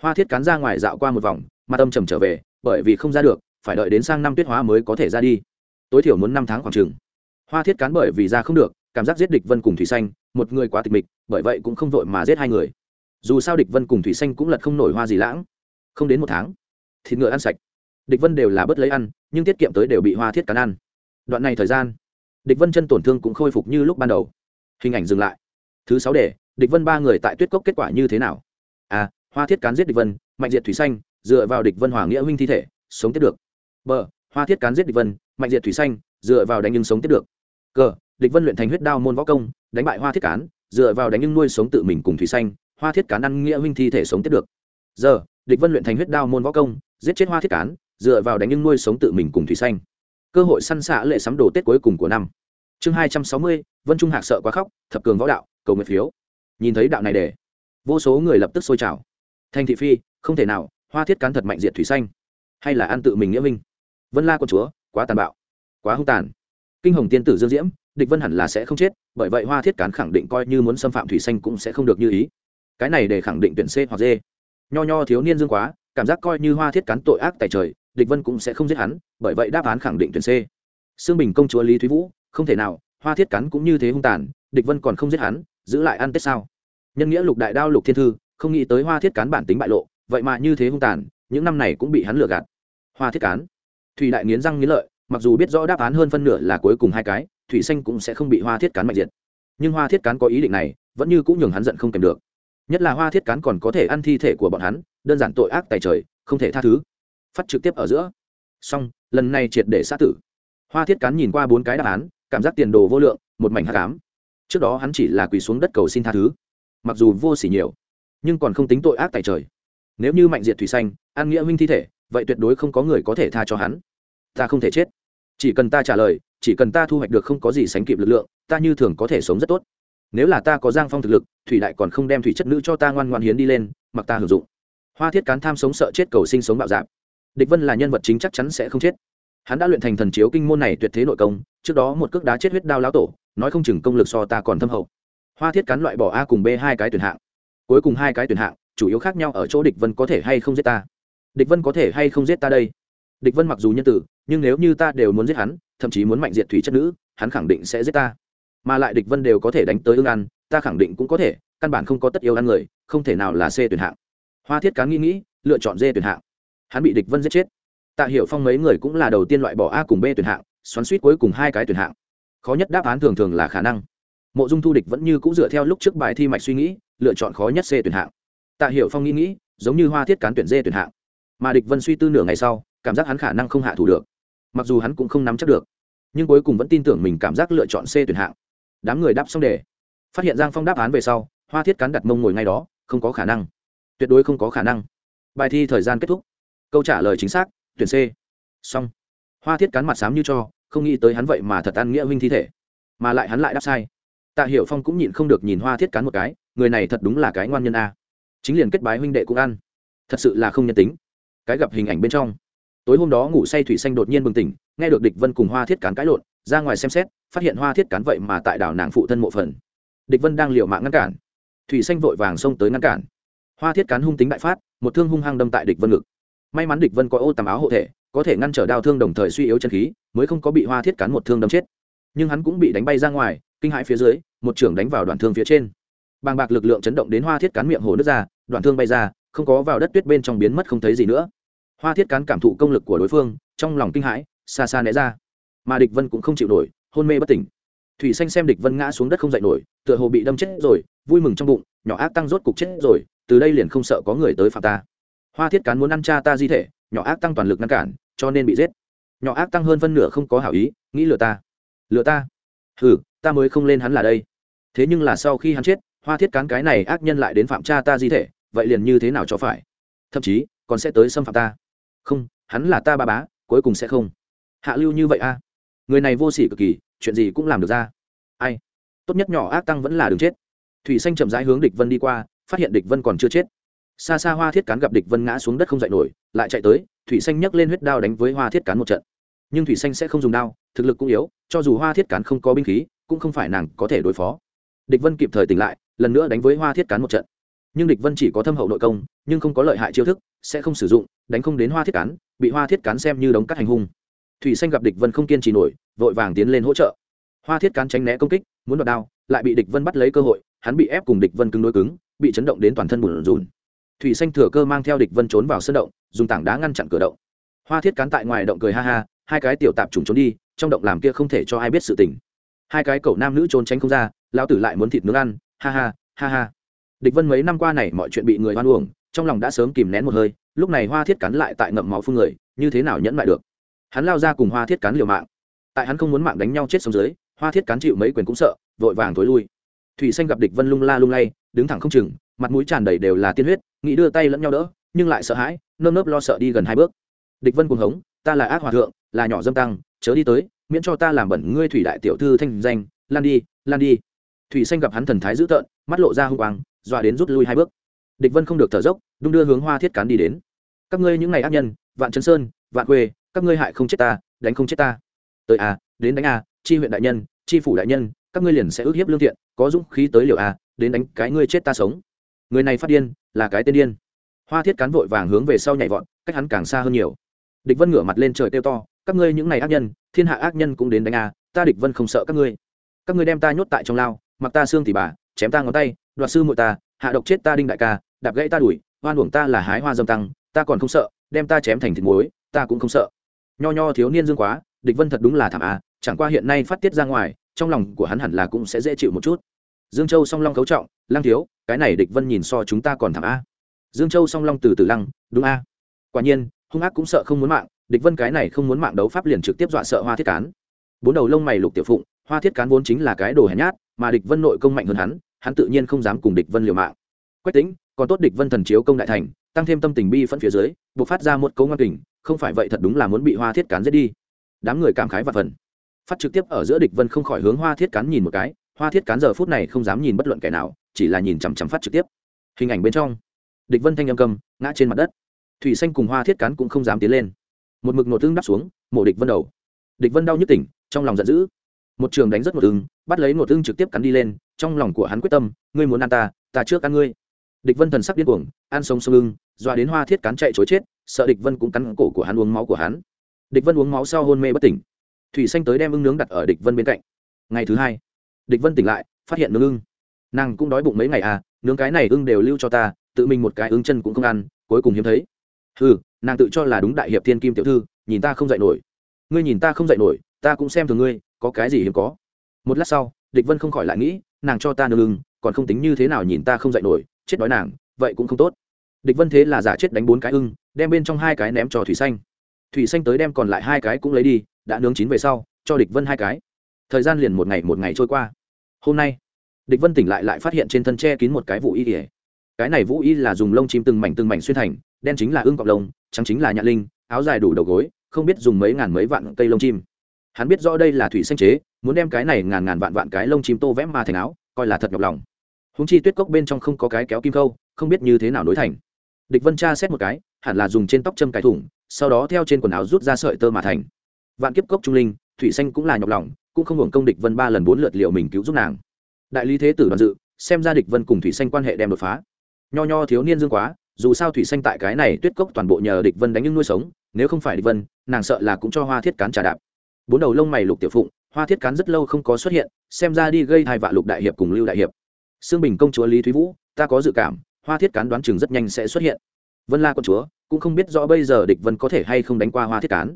A: hoa thiết cán ra ngoài dạo qua một vòng, mặt âm trầm trở về bởi vì không ra được, phải đợi đến sang năm tuyết hóa mới có thể ra đi. Tối thiểu muốn năm tháng khoảng chừng. Hoa thiết cán bởi vì ra không được, cảm giác giết địch vân cùng thủy xanh, một người quá tịch mịch, bởi vậy cũng không vội mà giết hai người. Dù sao địch vân cùng thủy xanh cũng lật không nổi hoa gì lãng. Không đến một tháng, thịt ngựa ăn sạch. Địch vân đều là bớt lấy ăn, nhưng tiết kiệm tới đều bị hoa thiết cán ăn. Đoạn này thời gian, địch vân chân tổn thương cũng khôi phục như lúc ban đầu. Hình ảnh dừng lại. Thứ sáu để địch vân ba người tại tuyết cốc kết quả như thế nào? A hoa thiết cán giết địch vân, mạnh diệt thủy xanh dựa vào địch vân hòa nghĩa huynh thi thể, sống tiếp được. B hoa thiết cán giết địch vân, mạnh diệt thủy xanh, dựa vào đánh nhưng sống tiếp được. C địch vân luyện thành huyết đao môn võ công, đánh bại hoa thiết cán, dựa vào đánh nhưng nuôi sống tự mình cùng thủy xanh, hoa thiết cán ăn nghĩa huynh thi thể sống tiếp được. Giờ địch vân luyện thành huyết đao môn võ công, giết chết hoa thiết cán, dựa vào đánh nhưng nuôi sống tự mình cùng thủy xanh. Cơ hội săn xạ lệ sắm đồ tết cuối cùng của năm. Chương hai trăm sáu mươi, vân trung hạc sợ quá khóc, thập cường võ đạo, cầu nguyện phiếu. Nhìn thấy đạo này để, vô số người lập tức sôi trào. Thành thị phi, không thể nào hoa thiết cán thật mạnh diệt thủy xanh. Hay là ăn tự mình nghĩa minh vân la con chúa, quá tàn bạo, quá hung tàn. Kinh hồng tiên tử dương diễm, địch vân hẳn là sẽ không chết, bởi vậy hoa thiết cán khẳng định coi như muốn xâm phạm thủy xanh cũng sẽ không được như ý. Cái này để khẳng định tuyển c hoặc d. Nho nho thiếu niên dương quá, cảm giác coi như hoa thiết cán tội ác tại trời, địch vân cũng sẽ không giết hắn, bởi vậy đáp án khẳng định tuyển c. Xương bình công chúa lý thúy vũ, không thể nào, hoa thiết cắn cũng như thế hung tàn, địch vân còn không giết hắn, giữ lại ăn tết sao? Nhân nghĩa lục đại đao lục thiên thư, không nghĩ tới hoa thiết cán bản tính bại lộ vậy mà như thế hung tàn, những năm này cũng bị hắn lừa gạt. Hoa thiết cán. Thủy đại nghiến răng nghiến lợi, mặc dù biết rõ đáp án hơn phân nửa là cuối cùng hai cái, thủy xanh cũng sẽ không bị hoa thiết cán mạnh diệt. Nhưng hoa thiết cán có ý định này, vẫn như cũng nhường hắn giận không kèm được. Nhất là hoa thiết cán còn có thể ăn thi thể của bọn hắn, đơn giản tội ác tài trời, không thể tha thứ. Phát trực tiếp ở giữa. Song lần này triệt để sát tử. Hoa thiết cán nhìn qua bốn cái đáp án, cảm giác tiền đồ vô lượng, một mảnh hạ cám trước đó hắn chỉ là quỳ xuống đất cầu xin tha thứ, mặc dù vô s ỉ nhiều, nhưng còn không tính tội ác tại trời nếu như mạnh diệt thủy xanh, an nghĩa minh thi thể, vậy tuyệt đối không có người có thể tha cho hắn. Ta không thể chết. Chỉ cần ta trả lời, chỉ cần ta thu hoạch được không có gì sánh kịp lực lượng, ta như thường có thể sống rất tốt. Nếu là ta có giang phong thực lực, thủy đại còn không đem thủy chất nữ cho ta ngoan ngoan hiến đi lên, mặc ta hưởng dụng. Hoa thiết cán tham sống sợ chết cầu sinh sống bạo dạp địch vân là nhân vật chính chắc chắn sẽ không chết. Hắn đã luyện thành thần chiếu kinh môn này tuyệt thế nội công, trước đó một cước đá chết huyết đao lão tổ, nói không chừng công lực so ta còn thâm hậu. Hoa thiết cán loại bỏ a cùng b hai cái tuyển hạng. Cuối cùng hai cái tuyển hạng chủ yếu khác nhau ở chỗ địch vân có thể hay không giết ta. Địch vân có thể hay không giết ta đây? Địch vân mặc dù nhân tử, nhưng nếu như ta đều muốn giết hắn, thậm chí muốn mạnh diệt thủy chất nữ, hắn khẳng định sẽ giết ta. Mà lại địch vân đều có thể đánh tới ương ăn ta khẳng định cũng có thể, căn bản không có tất yêu ăn người, không thể nào là c tuyển hạng. Hoa thiết cán nghĩ nghĩ, lựa chọn d tuyển hạng. Hắn bị địch vân giết chết. Tạ hiểu phong mấy người cũng là đầu tiên loại bỏ a cùng b tuyển hạng, xoắn suýt cuối cùng hai cái tuyển hạng. Khó nhất đáp án thường thường là khả năng. Mộ dung thu địch vẫn như c ũ dựa theo lúc trước bài thi mạch suy nghĩ, lựa chọn khó nhất c tuyển hạng tạ hiểu phong nghĩ nghĩ, giống như hoa thiết cán tuyển dê tuyển hạng. Mà địch vân suy tư nửa ngày sau, cảm giác hắn khả năng không hạ thủ được. Mặc dù hắn cũng không nắm chắc được, nhưng cuối cùng vẫn tin tưởng mình cảm giác lựa chọn c tuyển hạng. Đám người đáp xong đề. Phát hiện giang phong đáp án về sau, hoa thiết cán đặt mông ngồi ngay đó, không có khả năng. Tuyệt đối không có khả năng. Bài thi thời gian kết thúc. Câu trả lời chính xác, tuyển c. Xong. Hoa thiết cán mặt sám như cho, không nghĩ tới hắn vậy mà thật ăn nghĩa huynh thi thể. Mà lại hắn lại đáp sai. Tạ hiểu phong cũng nhịn không được nhìn hoa thiết cán một cái, người này thật đúng là cái ngoan nhân a chính liền kết bái huynh đệ cũng ăn. Thật sự là không nhân tính. Cái gặp hình ảnh bên trong. Tối hôm đó ngủ say thủy xanh đột nhiên bừng tỉnh, nghe được địch vân cùng hoa thiết cán cãi lộn, ra ngoài xem xét, phát hiện hoa thiết cán vậy mà tại đảo nàng phụ thân mộ phần. Địch vân đang liều mạng ngăn cản. Thủy xanh vội vàng xông tới ngăn cản. Hoa thiết cán hung tính đại phát, một thương hung hăng đâm tại địch vân ngực. May mắn địch vân có ô tầm áo hộ thể, có thể ngăn trở đao thương đồng thời suy yếu chân khí, mới không có bị hoa thiết cán một thương đâm chết. Nhưng hắn cũng bị đánh bay ra ngoài, kinh hãi phía dưới, một trưởng đánh vào đoạn thương phía trên bàng bạc lực lượng chấn động đến hoa thiết cán miệng hồ nước ra, đoạn thương bay ra, không có vào đất tuyết bên trong biến mất không thấy gì nữa. Hoa thiết cán cảm thụ công lực của đối phương, trong lòng kinh hãi, xa xa né ra. Mà địch vân cũng không chịu nổi, hôn mê bất tỉnh. Thủy xanh xem địch vân ngã xuống đất không dậy nổi, tựa hồ bị đâm chết rồi, vui mừng trong bụng, nhỏ ác tăng rốt cục chết rồi, từ đây liền không sợ có người tới phạm ta. Hoa thiết cán muốn ăn cha ta di thể, nhỏ ác tăng toàn lực ngăn cản, cho nên bị giết. Nhỏ ác tăng hơn phân nửa không có hảo ý, nghĩ lừa ta. Lừa ta? Hừ, ta mới không lên hắn là đây. Thế nhưng là sau khi hắn chết hoa thiết cán cái này ác nhân lại đến phạm cha ta di thể, vậy liền như thế nào cho phải? Thậm chí, còn sẽ tới xâm phạm ta. Không, hắn là ta ba bá, cuối cùng sẽ không. Hạ lưu như vậy a người này vô sỉ cực kỳ, chuyện gì cũng làm được ra. Ai? Tốt nhất nhỏ ác tăng vẫn là đường chết. Thủy xanh chậm rãi hướng địch vân đi qua, phát hiện địch vân còn chưa chết. Xa xa hoa thiết cán gặp địch vân ngã xuống đất không dậy nổi, lại chạy tới, thủy xanh nhấc lên huyết đao đánh với hoa thiết cán một trận. Nhưng thủy xanh sẽ không dùng đao, thực lực cũng yếu, cho dù hoa thiết cán không có binh khí, cũng không phải nàng có thể đối phó. Địch vân kịp thời tỉnh lại lần nữa đánh với hoa thiết cán một trận. Nhưng địch vân chỉ có thâm hậu nội công, nhưng không có lợi hại chiêu thức, sẽ không sử dụng, đánh không đến hoa thiết cán, bị hoa thiết cán xem như đống cắt hành hung. Thủy xanh gặp địch vân không kiên trì nổi, vội vàng tiến lên hỗ trợ. Hoa thiết cán tránh né công kích, muốn đoạt đao, lại bị địch vân bắt lấy cơ hội, hắn bị ép cùng địch vân cứng đối cứng, bị chấn động đến toàn thân bùn rùn. Thủy xanh thừa cơ mang theo địch vân trốn vào sân động, dùng tảng đá ngăn chặn cửa động. Hoa thiết cán tại ngoài động cười ha ha, hai cái tiểu tạp trùng trốn đi, trong động làm kia không thể cho ai biết sự tình. Hai cái cậu nam nữ trốn tránh không ra, lão tử lại muốn thịt nướng ăn ha ha ha ha. Địch vân mấy năm qua này mọi chuyện bị người hoan uổng, trong lòng đã sớm kìm nén một hơi, lúc này hoa thiết cắn lại tại ngậm máu phương người, như thế nào nhẫn lại được? Hắn lao ra cùng hoa thiết cắn liều mạng. Tại hắn không muốn mạng đánh nhau chết sống dưới, hoa thiết cắn chịu mấy quyền cũng sợ, vội vàng thối lui. Thủy xanh gặp địch vân lung la lung lay, đứng thẳng không chừng, mặt mũi tràn đầy đều là tiên huyết, nghĩ đưa tay lẫn nhau đỡ, nhưng lại sợ hãi, nơm nớp lo sợ đi gần hai bước. Địch vân cuồng hống, ta là ác hòa thượng, là nhỏ dâm tăng, chớ đi tới, miễn cho ta làm bẩn ngươi thủy đại tiểu thư thanh danh, lan đi lan đi thủy xanh gặp hắn thần thái dữ tợn, mắt lộ ra hung quang, dọa đến rút lui hai bước. Địch vân không được thở dốc, đung đưa hướng hoa thiết cán đi đến. Các ngươi những ngày ác nhân, vạn trấn sơn, vạn quê các ngươi hại không chết ta, đánh không chết ta. Tới à đến đánh à chi huyện đại nhân, chi phủ đại nhân, các ngươi liền sẽ ước hiếp lương thiện, có dũng khí tới liều à đến đánh cái ngươi chết ta sống. Người này phát điên, là cái tên điên. Hoa thiết cán vội vàng hướng về sau nhảy vọt, cách hắn càng xa hơn nhiều. Địch vân ngửa mặt lên trời kêu to, các ngươi những này ác nhân, thiên hạ ác nhân cũng đến đánh à ta địch vân không sợ các ngươi. Các ngươi đem ta nhốt tại trong lao mặc ta xương thì bà, chém ta ngón tay, đoạt sư muội ta, hạ độc chết ta đinh đại ca, đạp gãy ta đuổi, hoan uổng ta là hái hoa dâm tăng, ta còn không sợ, đem ta chém thành thịt muối, ta cũng không sợ. Nho nho thiếu niên dương quá, địch vân thật đúng là thảm à chẳng qua hiện nay phát tiết ra ngoài, trong lòng của hắn hẳn là cũng sẽ dễ chịu một chút. Dương châu song long cấu trọng, lăng thiếu, cái này địch vân nhìn so chúng ta còn thảm a dương châu song long từ từ lăng, đúng a quả nhiên, hung ác cũng sợ không muốn mạng, địch vân cái này không muốn mạng đấu pháp liền trực tiếp dọa sợ hoa thiết cán. Bốn đầu lông mày lục tiểu phụng hoa thiết cán vốn chính là cái đồ hèn nhát, mà địch vân nội công mạnh hơn hắn hắn tự nhiên không dám cùng địch vân liều mạng. Quách tính còn tốt địch vân thần chiếu công đại thành, tăng thêm tâm tình bi phân phía dưới, buộc phát ra một cấu ngoan kình, không phải vậy thật đúng là muốn bị hoa thiết cán giết đi. Đám người cảm khái và phần. Phát trực tiếp ở giữa địch vân không khỏi hướng hoa thiết cán nhìn một cái, hoa thiết cán giờ phút này không dám nhìn bất luận kẻ nào, chỉ là nhìn chằm chằm phát trực tiếp. Hình ảnh bên trong, địch vân thanh âm cầm, ngã trên mặt đất. Thủy xanh cùng hoa thiết cán cũng không dám tiến lên. Một mực nổ tương đắp xuống, mổ địch vân đầu. Địch vân đau nhức tỉnh, trong lòng giận dữ một trường đánh rất một ưng bắt lấy một ưng trực tiếp cắn đi lên, trong lòng của hắn quyết tâm, ngươi muốn ăn ta ta trước ăn ngươi. Địch vân thần sắc điên cuồng, ăn sống sông ưng doa đến hoa thiết cắn chạy chối chết, sợ địch vân cũng cắn cổ của hắn uống máu của hắn. Địch vân uống máu sau hôn mê bất tỉnh. Thủy xanh tới đem ưng nướng đặt ở địch vân bên cạnh. Ngày thứ hai, địch vân tỉnh lại, phát hiện nướng ưng. Nàng cũng đói bụng mấy ngày à nướng cái này ưng đều lưu cho ta, tự mình một cái ưng chân cũng không ăn, cuối cùng hiếm thấy. Ừ nàng tự cho là đúng đại hiệp thiên kim tiểu thư, nhìn ta không dạy nổi. Ngươi nhìn ta không dạy nổi, ta cũng xem thường ngươi có cái gì hiếm có. Một lát sau, địch vân không khỏi lại nghĩ, nàng cho ta nương ưng còn không tính như thế nào nhìn ta không dạy nổi, chết đói nàng, vậy cũng không tốt. Địch vân thế là giả chết đánh bốn cái ưng, đem bên trong hai cái ném cho thủy xanh. Thủy xanh tới đem còn lại hai cái cũng lấy đi, đã nướng chín về sau, cho địch vân hai cái. Thời gian liền một ngày một ngày trôi qua. Hôm nay, địch vân tỉnh lại lại phát hiện trên thân che kín một cái vũ y ỉa cái này vũ y là dùng lông chim từng mảnh từng mảnh xuyên thành, đen chính là ưng cọc lông, trắng chính là nhạn linh, áo dài đủ đầu gối, không biết dùng mấy ngàn mấy vạn cây lông chim hắn biết rõ đây là thủy xanh chế, muốn đem cái này ngàn ngàn vạn vạn cái lông chim tô vẽ mà thành áo, coi là thật nhọc lòng. Húng chi tuyết cốc bên trong không có cái kéo kim câu không biết như thế nào nối thành. Địch vân tra xét một cái, hẳn là dùng trên tóc châm cái thủng, sau đó theo trên quần áo rút ra sợi tơ mà thành. Vạn kiếp cốc trung linh, thủy xanh cũng là nhọc lòng, cũng không hưởng công địch vân ba lần bốn lượt liệu mình cứu giúp nàng. Đại lý thế tử đoàn dự, xem ra địch vân cùng thủy xanh quan hệ đem đột phá. Nho nho thiếu niên dương quá, dù sao thủy xanh tại cái này tuyết cốc toàn bộ nhờ địch vân đánh những nuôi sống, nếu không phải địch vân, nàng sợ là cũng cho hoa thiết cán trà đạp bốn đầu lông mày lục tiểu phụng, hoa thiết cán rất lâu không có xuất hiện, xem ra đi gây hai vạ lục đại hiệp cùng lưu đại hiệp. Xương bình công chúa lý thúy vũ, ta có dự cảm, hoa thiết cán đoán chừng rất nhanh sẽ xuất hiện. Vân la công chúa, cũng không biết rõ bây giờ địch vân có thể hay không đánh qua hoa thiết cán.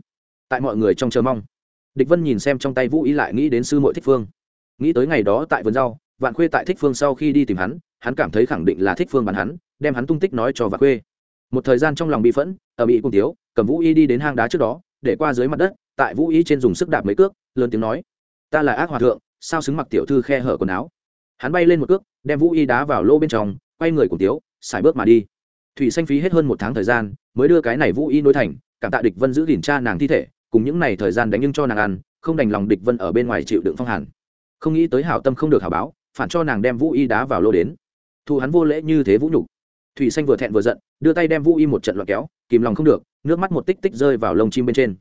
A: Tại mọi người trong chờ mong, địch vân nhìn xem trong tay vũ ý lại nghĩ đến sư mội thích phương. Nghĩ tới ngày đó tại vườn rau, vạn khuê tại thích phương sau khi đi tìm hắn hắn cảm thấy khẳng định là thích phương bắn hắn, đem hắn tung tích nói cho vạn khuê. Một thời gian trong lòng bị phẫn ở bị cung tiếu cầm vũ y đi đến hang đá trước đó để qua dưới mặt đất, tại vũ y trên dùng sức đạp mấy cước, lớn tiếng nói, ta là ác hòa thượng, sao xứng mặc tiểu thư khe hở quần áo? Hắn bay lên một cước, đem vũ y đá vào lô bên trong, quay người cùng tiếu xài bước mà đi. Thủy xanh phí hết hơn một tháng thời gian, mới đưa cái này vũ y nối thành, cảm tạ địch vân giữ gìn cha nàng thi thể, cùng những này thời gian đánh nhưng cho nàng ăn, không đành lòng địch vân ở bên ngoài chịu đựng phong hàn. Không nghĩ tới hảo tâm không được hảo báo, phản cho nàng đem vũ y đá vào lô đến. Thu hắn vô lễ như thế vũ nhục. Thủy xanh vừa thẹn vừa giận, đưa tay đem vũ y một trận loạn kéo, kìm lòng không được nước mắt một tích tích rơi vào lông chim bên trên.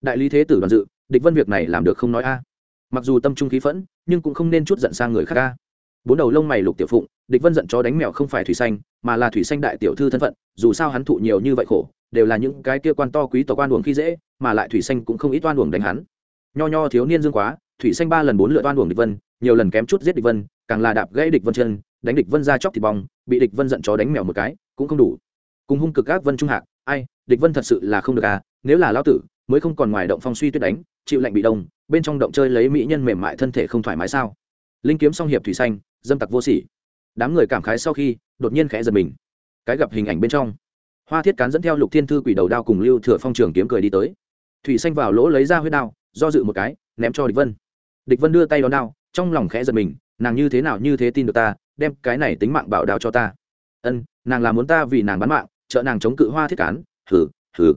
A: Đại lý thế tử đoàn dự, địch vân việc này làm được không nói a. Mặc dù tâm trung khí phẫn, nhưng cũng không nên chút giận sang người khác a. Bốn đầu lông mày lục tiểu phụng, địch vân giận chó đánh mèo không phải thủy xanh, mà là thủy xanh đại tiểu thư thân phận, dù sao hắn thụ nhiều như vậy khổ, đều là những cái kia quan to quý tộc quan uổng khi dễ, mà lại thủy xanh cũng không ít oan uổng đánh hắn. Nho nho thiếu niên dương quá, thủy xanh ba lần bốn lượt oan uổng địch vân, nhiều lần kém chút giết địch vân, càng là đạp gãy địch vân chân, đánh địch vân ra chóc thịt bong, bị địch vân giận chó đánh mèo một cái, cũng không đủ. Cùng hung cực các vân trung hạc, ai? Địch vân thật sự là không được à nếu là lão tử, mới không còn ngoài động phong suy tuyết đánh, chịu lạnh bị đông, bên trong động chơi lấy mỹ nhân mềm mại thân thể không thoải mái sao? Linh kiếm song hiệp thủy xanh, dâm tặc vô sỉ. Đám người cảm khái sau khi, đột nhiên khẽ giật mình. Cái gặp hình ảnh bên trong. Hoa thiết cán dẫn theo lục thiên thư quỷ đầu đao cùng lưu thừa phong trường kiếm cười đi tới. Thủy xanh vào lỗ lấy ra huyết đao, do dự một cái, ném cho địch vân. Địch vân đưa tay đón đao, trong lòng khẽ giật mình, nàng như thế nào như thế tin được ta, đem cái này tính mạng bảo đao cho ta. Ân, nàng là muốn ta vì nàng bán mạng, trợ nàng chống cự hoa thiết cán hừ hừ,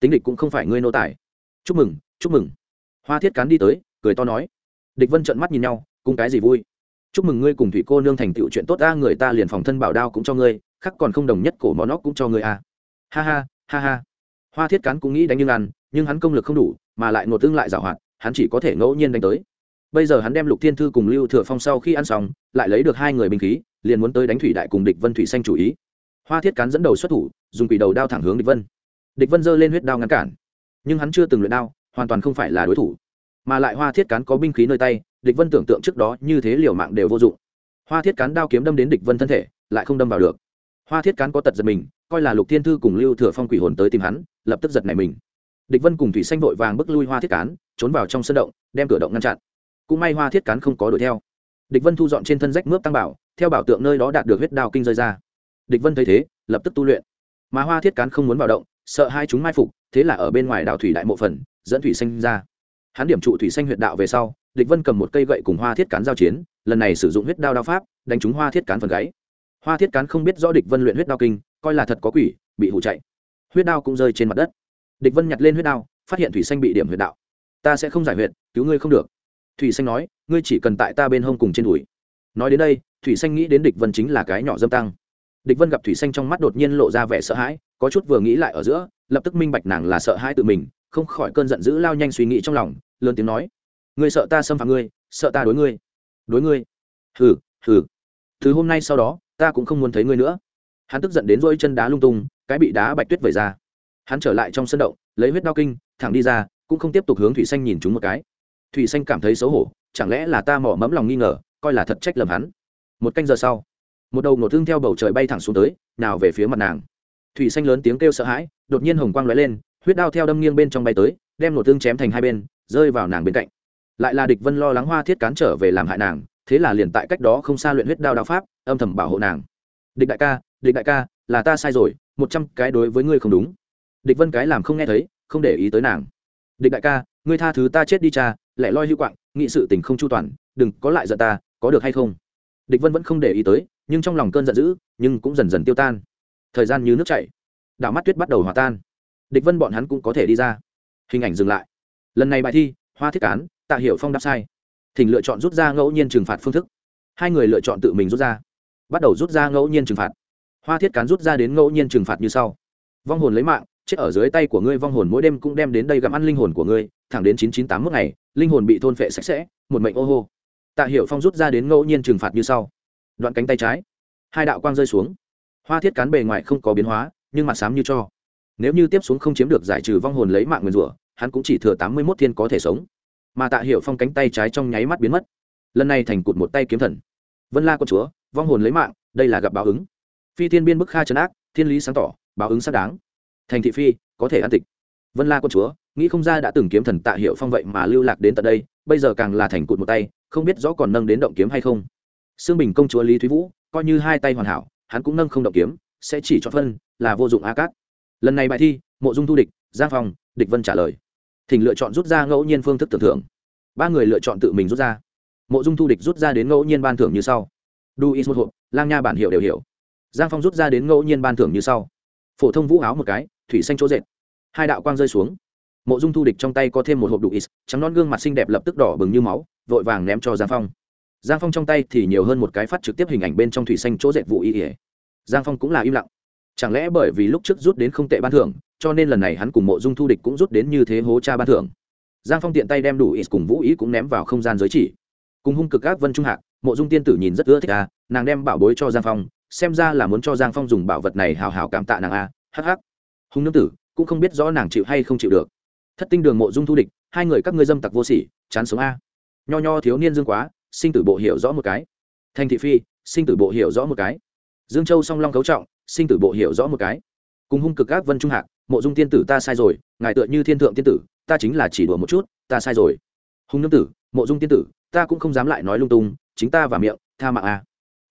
A: tính địch cũng không phải ngươi nô tài. Chúc mừng chúc mừng. Hoa thiết cán đi tới cười to nói. Địch vân trợn mắt nhìn nhau cùng cái gì vui? Chúc mừng ngươi cùng thủy cô nương thành tựu chuyện tốt ra người ta liền phòng thân bảo đao cũng cho ngươi khắc còn không đồng nhất cổ món nóc cũng cho ngươi à. ha ha ha ha. Hoa thiết cán cũng nghĩ đánh nhưng ăn nhưng hắn công lực không đủ mà lại ngột tương lại giảo hoạt hắn chỉ có thể ngẫu nhiên đánh tới. Bây giờ hắn đem lục thiên thư cùng lưu thừa phong sau khi ăn xong lại lấy được hai người binh khí liền muốn tới đánh thủy đại cùng địch vân thủy xanh chủ ý hoa thiết cán dẫn đầu xuất thủ, dùng quỷ đầu đao thẳng hướng địch vân. Địch vân giơ lên huyết đao ngăn cản. Nhưng hắn chưa từng luyện đao, hoàn toàn không phải là đối thủ. Mà lại hoa thiết cán có binh khí nơi tay, địch vân tưởng tượng trước đó như thế liều mạng đều vô dụng. Hoa thiết cán đao kiếm đâm đến địch vân thân thể, lại không đâm vào được. Hoa thiết cán có tật giật mình, coi là lục thiên thư cùng lưu thừa phong quỷ hồn tới tìm hắn, lập tức giật này mình. Địch vân cùng thủy xanh vội vàng bước lui hoa thiết cán, trốn vào trong sân động, đem cửa động ngăn chặn. Cũng may hoa thiết cán không có đuổi theo. Địch vân thu dọn trên thân rách mướp tăng bảo, theo bảo tượng nơi đó đạt được huyết đao kinh rơi ra địch vân thấy thế, lập tức tu luyện. Mà hoa thiết cán không muốn vào động, sợ hai chúng mai phục, thế là ở bên ngoài đảo thủy đại mộ phần, dẫn thủy xanh ra. Hắn điểm trụ thủy xanh huyệt đạo về sau, địch vân cầm một cây gậy cùng hoa thiết cán giao chiến, lần này sử dụng huyết đao đao pháp, đánh trúng hoa thiết cán phần gáy. Hoa thiết cán không biết rõ địch vân luyện huyết đao kinh, coi là thật có quỷ, bị hụ chạy. Huyết đao cũng rơi trên mặt đất. Địch vân nhặt lên huyết đao, phát hiện thủy xanh bị điểm huyệt đạo. Ta sẽ không giải huyệt, cứu ngươi không được. Thủy xanh nói, ngươi chỉ cần tại ta bên hông cùng trên đùi. Nói đến đây, thủy xanh nghĩ đến địch vân chính là cái nhỏ dâm tăng địch vân gặp thủy xanh trong mắt đột nhiên lộ ra vẻ sợ hãi, có chút vừa nghĩ lại ở giữa, lập tức minh bạch nàng là sợ hãi tự mình, không khỏi cơn giận dữ lao nhanh suy nghĩ trong lòng, lớn tiếng nói, ngươi sợ ta xâm phạm ngươi, sợ ta đối ngươi. Đối ngươi? Hừ hừ. Thứ hôm nay sau đó, ta cũng không muốn thấy ngươi nữa. Hắn tức giận đến rỗi chân đá lung tung, cái bị đá bạch tuyết vẩy ra. Hắn trở lại trong sân động, lấy huyết đao kinh, thẳng đi ra, cũng không tiếp tục hướng thủy xanh nhìn chúng một cái. Thủy xanh cảm thấy xấu hổ, chẳng lẽ là ta mỏ mẫm lòng nghi ngờ, coi là thật trách lầm hắn. Một canh giờ sau một đầu nổ thương theo bầu trời bay thẳng xuống tới, nào về phía mặt nàng. Thủy xanh lớn tiếng kêu sợ hãi, đột nhiên hồng quang lóe lên, huyết đao theo đâm nghiêng bên trong bay tới, đem nổ thương chém thành hai bên, rơi vào nàng bên cạnh. Lại là địch vân lo lắng hoa thiết cán trở về làm hại nàng, thế là liền tại cách đó không xa luyện huyết đao đao pháp, âm thầm bảo hộ nàng. Địch đại ca, địch đại ca, là ta sai rồi, một trăm cái đối với ngươi không đúng. Địch vân cái làm không nghe thấy, không để ý tới nàng. Địch đại ca, ngươi tha thứ ta chết đi cha lại loi hữu quạng, nghị sự tình không chu toàn, đừng có lại giận ta, có được hay không? Địch vân vẫn không để ý tới nhưng trong lòng cơn giận dữ, nhưng cũng dần dần tiêu tan. Thời gian như nước chảy, đảo mắt tuyết bắt đầu hòa tan. Địch vân bọn hắn cũng có thể đi ra. Hình ảnh dừng lại. Lần này bài thi, hoa thiết cán, tạ hiểu phong đáp sai. Thỉnh lựa chọn rút ra ngẫu nhiên trừng phạt phương thức. Hai người lựa chọn tự mình rút ra. Bắt đầu rút ra ngẫu nhiên trừng phạt. Hoa thiết cán rút ra đến ngẫu nhiên trừng phạt như sau. Vong hồn lấy mạng, chết ở dưới tay của ngươi, vong hồn mỗi đêm cũng đem đến đây gặm ăn linh hồn của ngươi, thẳng đến chín chín tám mức ngày, linh hồn bị thôn phệ sạch sẽ, một mệnh ô hô. Tạ hiểu phong rút ra đến ngẫu nhiên trừng phạt như sau đoạn cánh tay trái. Hai đạo quang rơi xuống. Hoa thiết cán bề ngoài không có biến hóa, nhưng mặt sám như cho. Nếu như tiếp xuống không chiếm được giải trừ vong hồn lấy mạng nguyên rủa, hắn cũng chỉ thừa tám mươi mốt thiên có thể sống. Mà tạ hiệu phong cánh tay trái trong nháy mắt biến mất. Lần này thành cụt một tay kiếm thần. Vân la con chúa, vong hồn lấy mạng, đây là gặp báo ứng. Phi thiên biên bức kha trấn ác, thiên lý sáng tỏ, báo ứng xác đáng. Thành thị phi, có thể an tịch. Vân la con chúa, nghĩ không ra đã từng kiếm thần tạ hiệu phong vậy mà lưu lạc đến tận đây, bây giờ càng là thành cụt một tay, không biết rõ còn nâng đến động kiếm hay không xương bình công chúa lý thúy vũ, coi như hai tay hoàn hảo, hắn cũng nâng không động kiếm, sẽ chỉ cho phân, là vô dụng a cát. Lần này bài thi, mộ dung thu địch, giang phong, địch vân trả lời. Thỉnh lựa chọn rút ra ngẫu nhiên phương thức tưởng thưởng ba người lựa chọn tự mình rút ra. Mộ dung thu địch rút ra đến ngẫu nhiên ban thưởng như sau. Đu is một hộp, lang nha bản hiệu đều hiểu. Giang phong rút ra đến ngẫu nhiên ban thưởng như sau. Phổ thông vũ áo một cái, thủy xanh chỗ dệt. Hai đạo quang rơi xuống. Mộ dung thu địch trong tay có thêm một hộp đủ is, trắng non gương mặt xinh đẹp lập tức đỏ bừng như máu, vội vàng ném cho giang phong giang phong trong tay thì nhiều hơn một cái phát trực tiếp hình ảnh bên trong thủy xanh chỗ dệt vụ y ỉa giang phong cũng là im lặng. Chẳng lẽ bởi vì lúc trước rút đến không tệ ban thưởng, cho nên lần này hắn cùng mộ dung thu địch cũng rút đến như thế hố cha ban thưởng? Giang phong tiện tay đem đủ ít cùng vũ ý cũng ném vào không gian giới chỉ. Cùng hung cực các vân trung hạc, mộ dung tiên tử nhìn rất ưa thích a nàng đem bảo bối cho giang phong, xem ra là muốn cho giang phong dùng bảo vật này hào hào cảm tạ nàng à, a hh hung nương tử, cũng không biết rõ nàng chịu hay không chịu được. Thất tinh đường mộ dung thu địch, hai người các ngươi dâm tặc vô sỉ, chán sống a nho nho thiếu niên dương quá sinh tử bộ hiểu rõ một cái. Thành thị phi, sinh tử bộ hiểu rõ một cái. Dương châu song long cấu trọng, sinh tử bộ hiểu rõ một cái. Cùng hung cực các vân trung hạc, mộ dung tiên tử ta sai rồi, ngài tựa như thiên thượng tiên tử, ta chính là chỉ đùa một chút, ta sai rồi. Hung nương tử, mộ dung tiên tử, ta cũng không dám lại nói lung tung, chính ta và miệng, tha mạng a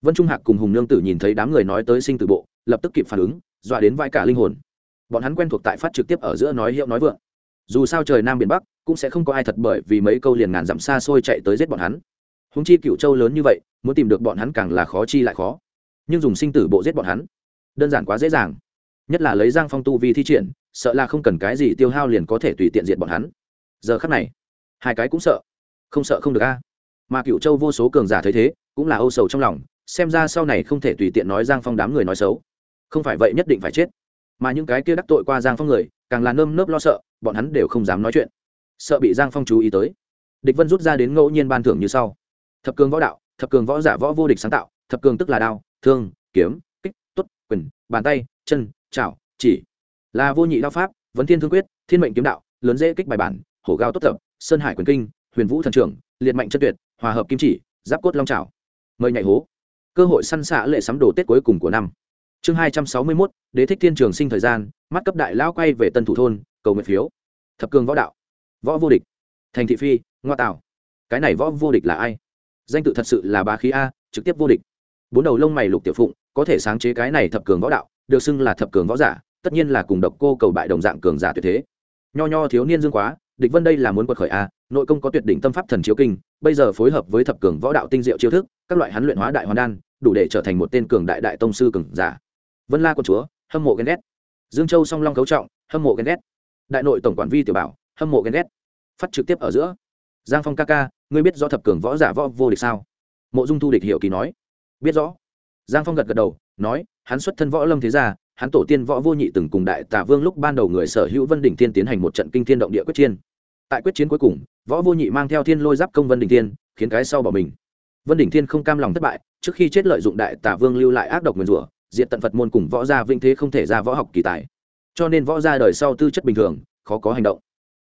A: vân trung hạc cùng hùng nương tử nhìn thấy đám người nói tới sinh tử bộ, lập tức kịp phản ứng, dọa đến vai cả linh hồn. Bọn hắn quen thuộc tại phát trực tiếp ở giữa nói hiệu nói vượng. Dù sao trời nam biển bắc, cũng sẽ không có ai thật bởi vì mấy câu liền ngàn dặm xa xôi chạy tới giết bọn hắn húng chi cựu châu lớn như vậy, muốn tìm được bọn hắn càng là khó chi lại khó. Nhưng dùng sinh tử bộ giết bọn hắn, đơn giản quá dễ dàng. Nhất là lấy giang phong tu vi thi triển, sợ là không cần cái gì tiêu hao liền có thể tùy tiện diệt bọn hắn. Giờ khắc này, hai cái cũng sợ. Không sợ không được a. Mà cựu châu vô số cường giả thấy thế, cũng là âu sầu trong lòng, xem ra sau này không thể tùy tiện nói giang phong đám người nói xấu. Không phải vậy nhất định phải chết. Mà những cái kia đắc tội qua giang phong người, càng là nơm nớp lo sợ, bọn hắn đều không dám nói chuyện. Sợ bị giang phong chú ý tới. Địch vân rút ra đến ngẫu nhiên ban thưởng như sau thập cường võ đạo thập cường võ giả võ vô địch sáng tạo thập cường tức là đao thương kiếm kích tuất, quyền bàn tay chân chảo chỉ. Là vô nhị đao pháp vấn thiên thương quyết thiên mệnh kiếm đạo lớn dễ kích bài bản hổ gao tốt tập sơn hải quyền kinh huyền vũ thần trưởng liệt mạnh chân tuyệt hòa hợp kim chỉ giáp cốt long trào mời nhảy hố. Cơ hội săn xạ lệ sắm đồ tết cuối cùng của năm. Chương hai trăm sáu mươi mốt đế thích thiên trường sinh thời gian mắt cấp đại lao quay về tân thủ thôn cầu nguyện phiếu. Thập cường võ đạo võ vô địch. Thành thị phi ngoa tạo. Cái này võ vô địch là ai? Danh tự thật sự là bá khí a, trực tiếp vô địch. Bốn đầu lông mày lục tiểu phụng, có thể sáng chế cái này thập cường võ đạo, được xưng là thập cường võ giả, tất nhiên là cùng độc cô cầu bại đồng dạng cường giả tuyệt thế. Nho nho thiếu niên dương quá, địch vân đây là muốn quật khởi a, nội công có tuyệt đỉnh tâm pháp thần chiếu kinh, bây giờ phối hợp với thập cường võ đạo tinh diệu chiêu thức, các loại hắn luyện hóa đại hoàn đan, đủ để trở thành một tên cường đại đại tông sư cường giả. Vân la quân chúa, hâm mộ ghen ghét. Dương châu song long cấu trọng, hâm mộ ghen ghét. Đại nội tổng quản vi tiểu bảo, hâm mộ ghen ghét. Phát trực tiếp ở giữa giang phong ca ca, ngươi biết rõ thập cường võ giả võ vô địch sao? Mộ dung thu địch hiểu kỳ nói. Biết rõ. Giang phong gật gật đầu, nói, hắn xuất thân võ lâm thế gia, hắn tổ tiên võ vô nhị từng cùng đại tả vương lúc ban đầu người sở hữu vân đỉnh thiên tiến hành một trận kinh thiên động địa quyết chiến. Tại quyết chiến cuối cùng, võ vô nhị mang theo thiên lôi giáp công vân đỉnh thiên, khiến cái sau bỏ mình. Vân đỉnh thiên không cam lòng thất bại, trước khi chết lợi dụng đại tả vương lưu lại ác độc nguyên rủa diện tận phật môn cùng võ gia vinh thế không thể ra võ học kỳ tài. Cho nên võ gia đời sau tư chất bình thường, khó có hành động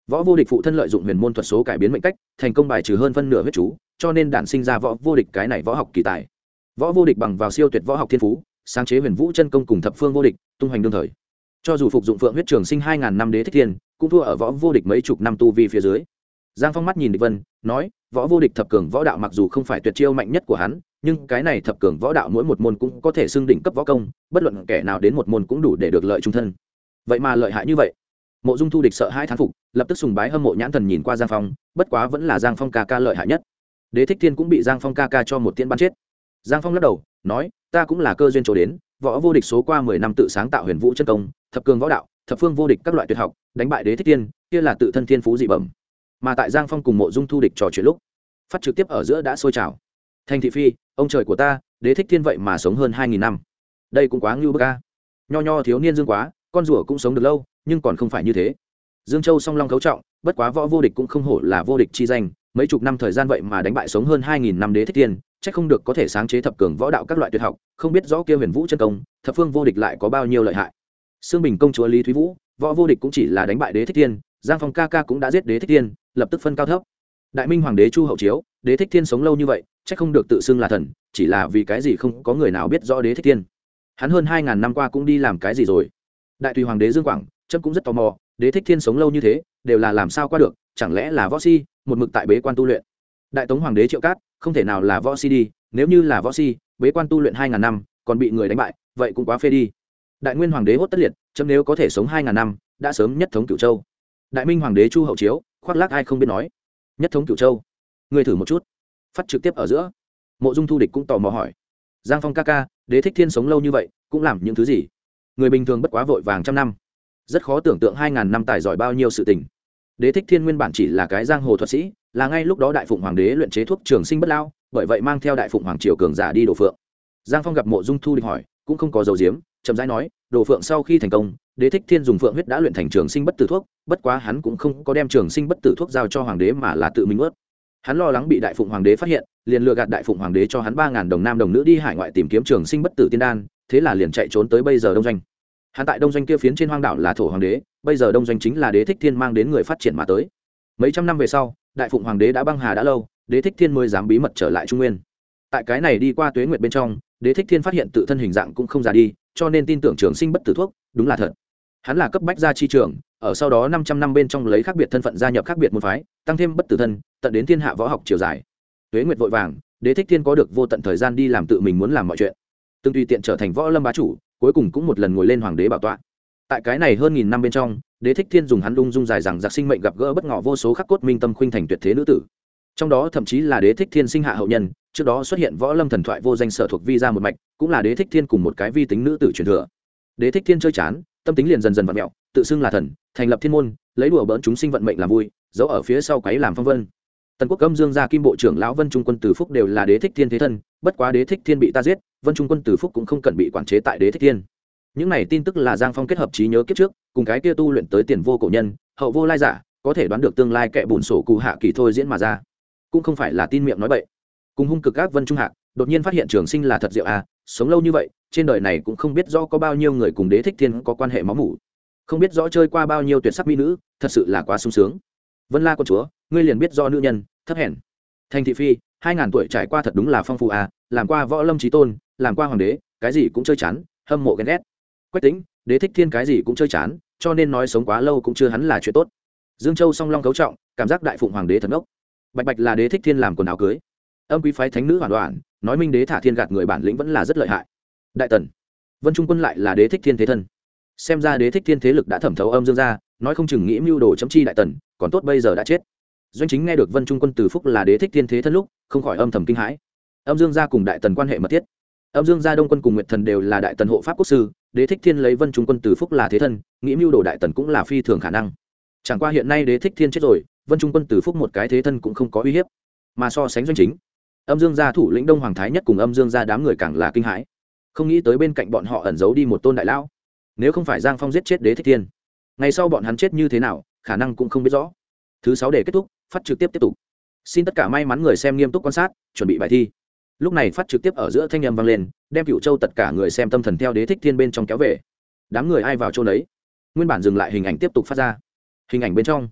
A: võ vô địch phụ thân lợi dụng huyền môn thuật số cải biến mệnh cách, thành công bài trừ hơn phân nửa huyết chú, cho nên đản sinh ra võ vô địch cái này võ học kỳ tài. Võ vô địch bằng vào siêu tuyệt võ học thiên phú, sáng chế huyền vũ chân công cùng thập phương vô địch, tung hoành đương thời. Cho dù phục dụng phượng huyết trường sinh hai ngàn năm đế thích thiên, cũng thua ở võ vô địch mấy chục năm tu vi phía dưới. Giang phong mắt nhìn địch vân, nói, võ vô địch thập cường võ đạo mặc dù không phải tuyệt chiêu mạnh nhất của hắn, nhưng cái này thập cường võ đạo mỗi một môn cũng có thể xưng đỉnh cấp võ công, bất luận kẻ nào đến một môn cũng đủ để được lợi trung thân. Vậy mà lợi hại như vậy mộ dung thu địch sợ hai thán phục lập tức sùng bái hâm mộ nhãn thần nhìn qua giang phong bất quá vẫn là giang phong ca ca lợi hại nhất. Đế thích thiên cũng bị giang phong ca ca cho một tiên bắn chết. Giang phong lắc đầu nói ta cũng là cơ duyên chỗ đến võ vô địch số qua mười năm tự sáng tạo huyền vũ chân công thập cường võ đạo thập phương vô địch các loại tuyệt học đánh bại đế thích Thiên, kia là tự thân thiên phú dị bẩm. Mà tại giang phong cùng mộ dung thu địch trò chuyện lúc phát trực tiếp ở giữa đã sôi trào. Thành thị phi ông trời của ta đế thích thiên vậy mà sống hơn hai nghìn năm. Đây cũng quá ngưu bức ca nho nho thiếu niên dương quá con rủa cũng sống được lâu nhưng còn không phải như thế. Dương châu song long cấu trọng, bất quá võ vô địch cũng không hổ là vô địch chi danh, mấy chục năm thời gian vậy mà đánh bại sống hơn hai nghìn năm đế thích tiên, chắc không được có thể sáng chế thập cường võ đạo các loại tuyệt học, không biết rõ kia huyền vũ chân công, thập phương vô địch lại có bao nhiêu lợi hại. Xương bình công chúa lý thúy vũ, võ vô địch cũng chỉ là đánh bại đế thích thiên giang phong ca ca cũng đã giết đế thích thiên lập tức phân cao thấp. Đại minh hoàng đế chu hậu chiếu, đế thích thiên sống lâu như vậy, chắc không được tự xưng là thần, chỉ là vì cái gì không có người nào biết rõ đế thích thiên hắn hơn hai ngàn năm qua cũng đi làm cái gì rồi? Đại tùy hoàng đế dương quảng trâm cũng rất tò mò, đế thích thiên sống lâu như thế, đều là làm sao qua được, chẳng lẽ là võ si, một mực tại bế quan tu luyện? Đại tống hoàng đế triệu cát, không thể nào là võ si đi, nếu như là võ si, bế quan tu luyện hai ngàn năm, còn bị người đánh bại, vậy cũng quá phê đi. Đại nguyên hoàng đế hốt tất liệt chấm nếu có thể sống hai ngàn năm, đã sớm nhất thống cửu châu. Đại minh hoàng đế chu hậu chiếu, khoác lác ai không biết nói. Nhất thống cửu châu. Người thử một chút. Phát trực tiếp ở giữa. Mộ dung thu địch cũng tò mò hỏi. Giang phong ca ca, đế thích thiên sống lâu như vậy, cũng làm những thứ gì? Người bình thường bất quá vội vàng trăm năm rất khó tưởng tượng hai ngàn năm tài giỏi bao nhiêu sự tình. Đế thích thiên nguyên bản chỉ là cái giang hồ thuật sĩ, là ngay lúc đó đại phụng hoàng đế luyện chế thuốc trường sinh bất lao, bởi vậy mang theo đại phụng hoàng triều cường giả đi đồ phượng. Giang phong gặp mộ dung thu địch hỏi, cũng không có dấu diếm, chậm rãi nói, đồ phượng sau khi thành công, đế thích thiên dùng phượng huyết đã luyện thành trường sinh bất tử thuốc, bất quá hắn cũng không có đem trường sinh bất tử thuốc giao cho hoàng đế mà là tự mình ướt hắn lo lắng bị đại phụng hoàng đế phát hiện, liền lừa gạt đại phụng hoàng đế cho hắn ba ngàn đồng nam đồng nữ đi hải ngoại tìm kiếm trường sinh bất tử tiên đan, thế là liền chạy trốn tới bây giờ đông doanh hắn tại đông doanh kia phiến trên hoang đảo là thổ hoàng đế, bây giờ đông doanh chính là đế thích thiên mang đến người phát triển mà tới. Mấy trăm năm về sau, đại phụng hoàng đế đã băng hà đã lâu, đế thích thiên mới dám bí mật trở lại trung nguyên. Tại cái này đi qua tuế nguyệt bên trong, đế thích thiên phát hiện tự thân hình dạng cũng không già đi, cho nên tin tưởng trường sinh bất tử thuốc, đúng là thật. Hắn là cấp bách gia chi trường ở sau đó năm trăm năm bên trong lấy khác biệt thân phận gia nhập khác biệt môn phái, tăng thêm bất tử thân, tận đến thiên hạ võ học chiều dài. Tuế nguyệt vội vàng, đế thích thiên có được vô tận thời gian đi làm tự mình muốn làm mọi chuyện. Từng tùy tiện trở thành võ lâm bá chủ cuối cùng cũng một lần ngồi lên hoàng đế bảo tọa. Tại cái này hơn nghìn năm bên trong, đế thích thiên dùng hắn lung dung dài rằng giặc sinh mệnh gặp gỡ bất ngọ vô số khắc cốt minh tâm khuynh thành tuyệt thế nữ tử. Trong đó thậm chí là đế thích thiên sinh hạ hậu nhân, trước đó xuất hiện võ lâm thần thoại vô danh sở thuộc vi ra một mạch, cũng là đế thích thiên cùng một cái vi tính nữ tử truyền thừa. Đế thích thiên chơi chán, tâm tính liền dần dần vặn mẹo, tự xưng là thần, thành lập thiên môn, lấy đùa bỡn chúng sinh vận mệnh làm vui, giấu ở phía sau quấy làm phong vân. Tần quốc âm dương gia kim bộ trưởng lão vân trung quân từ phúc đều là đế thích thiên thế thân, bất quá đế thích thiên bị ta giết vân trung quân từ phúc cũng không cần bị quản chế tại đế thích thiên. Những này tin tức là giang phong kết hợp trí nhớ kiếp trước, cùng cái kia tu luyện tới tiền vô cổ nhân, hậu vô lai giả, có thể đoán được tương lai kẻ bùn sổ cụ hạ kỳ thôi diễn mà ra. Cũng không phải là tin miệng nói bậy. Cùng hung cực các vân trung hạ, đột nhiên phát hiện trường sinh là thật diệu à sống lâu như vậy, trên đời này cũng không biết rõ có bao nhiêu người cùng đế thích thiên có quan hệ máu mủ. Không biết rõ chơi qua bao nhiêu tuyệt sắc mỹ nữ, thật sự là quá sung sướng. Vân la con chúa, ngươi liền biết do nữ nhân, thấp hèn. Thành thị phi, hai ngàn tuổi trải qua thật đúng là phong phụ à làm qua võ lâm trí tôn làm qua hoàng đế, cái gì cũng chơi chán, hâm mộ ghen ghét. Quách tính đế thích thiên cái gì cũng chơi chán, cho nên nói sống quá lâu cũng chưa hắn là chuyện tốt. Dương châu song long cấu trọng, cảm giác đại phụng hoàng đế thần ốc bạch bạch là đế thích thiên làm quần áo cưới. Âm quý phái thánh nữ hoàn toàn nói minh đế thả thiên gạt người bản lĩnh vẫn là rất lợi hại. Đại tần, vân trung quân lại là đế thích thiên thế thân. Xem ra đế thích thiên thế lực đã thẩm thấu âm dương ra, nói không chừng nghĩ mưu đồ chấm chi đại tần, còn tốt bây giờ đã chết. Doanh chính nghe được vân trung quân từ phúc là đế thích thiên thế thân lúc, không khỏi âm thầm kinh hãi. Âm dương gia cùng đại tần quan hệ mật thiết âm dương gia đông quân cùng nguyệt thần đều là đại tần hộ pháp quốc sư, đế thích thiên lấy vân trung quân từ phúc là thế thân, nghĩ mưu đồ đại tần cũng là phi thường khả năng. Chẳng qua hiện nay đế thích thiên chết rồi, vân trung quân từ phúc một cái thế thân cũng không có uy hiếp. Mà so sánh doanh chính, âm dương gia thủ lĩnh đông hoàng thái nhất cùng âm dương gia đám người càng là kinh hãi. Không nghĩ tới bên cạnh bọn họ ẩn giấu đi một tôn đại lão. Nếu không phải giang phong giết chết đế thích thiên, ngày sau bọn hắn chết như thế nào, khả năng cũng không biết rõ. Thứ sáu để kết thúc, phát trực tiếp tiếp tục. Xin tất cả may mắn người xem nghiêm túc quan sát, chuẩn bị bài thi lúc này phát trực tiếp ở giữa thanh â m vang lên, đem cựu châu tất cả người xem tâm thần theo đế thích thiên bên trong kéo về. Đám người ai vào châu đấy nguyên bản dừng lại hình ảnh tiếp tục phát ra. Hình ảnh bên trong,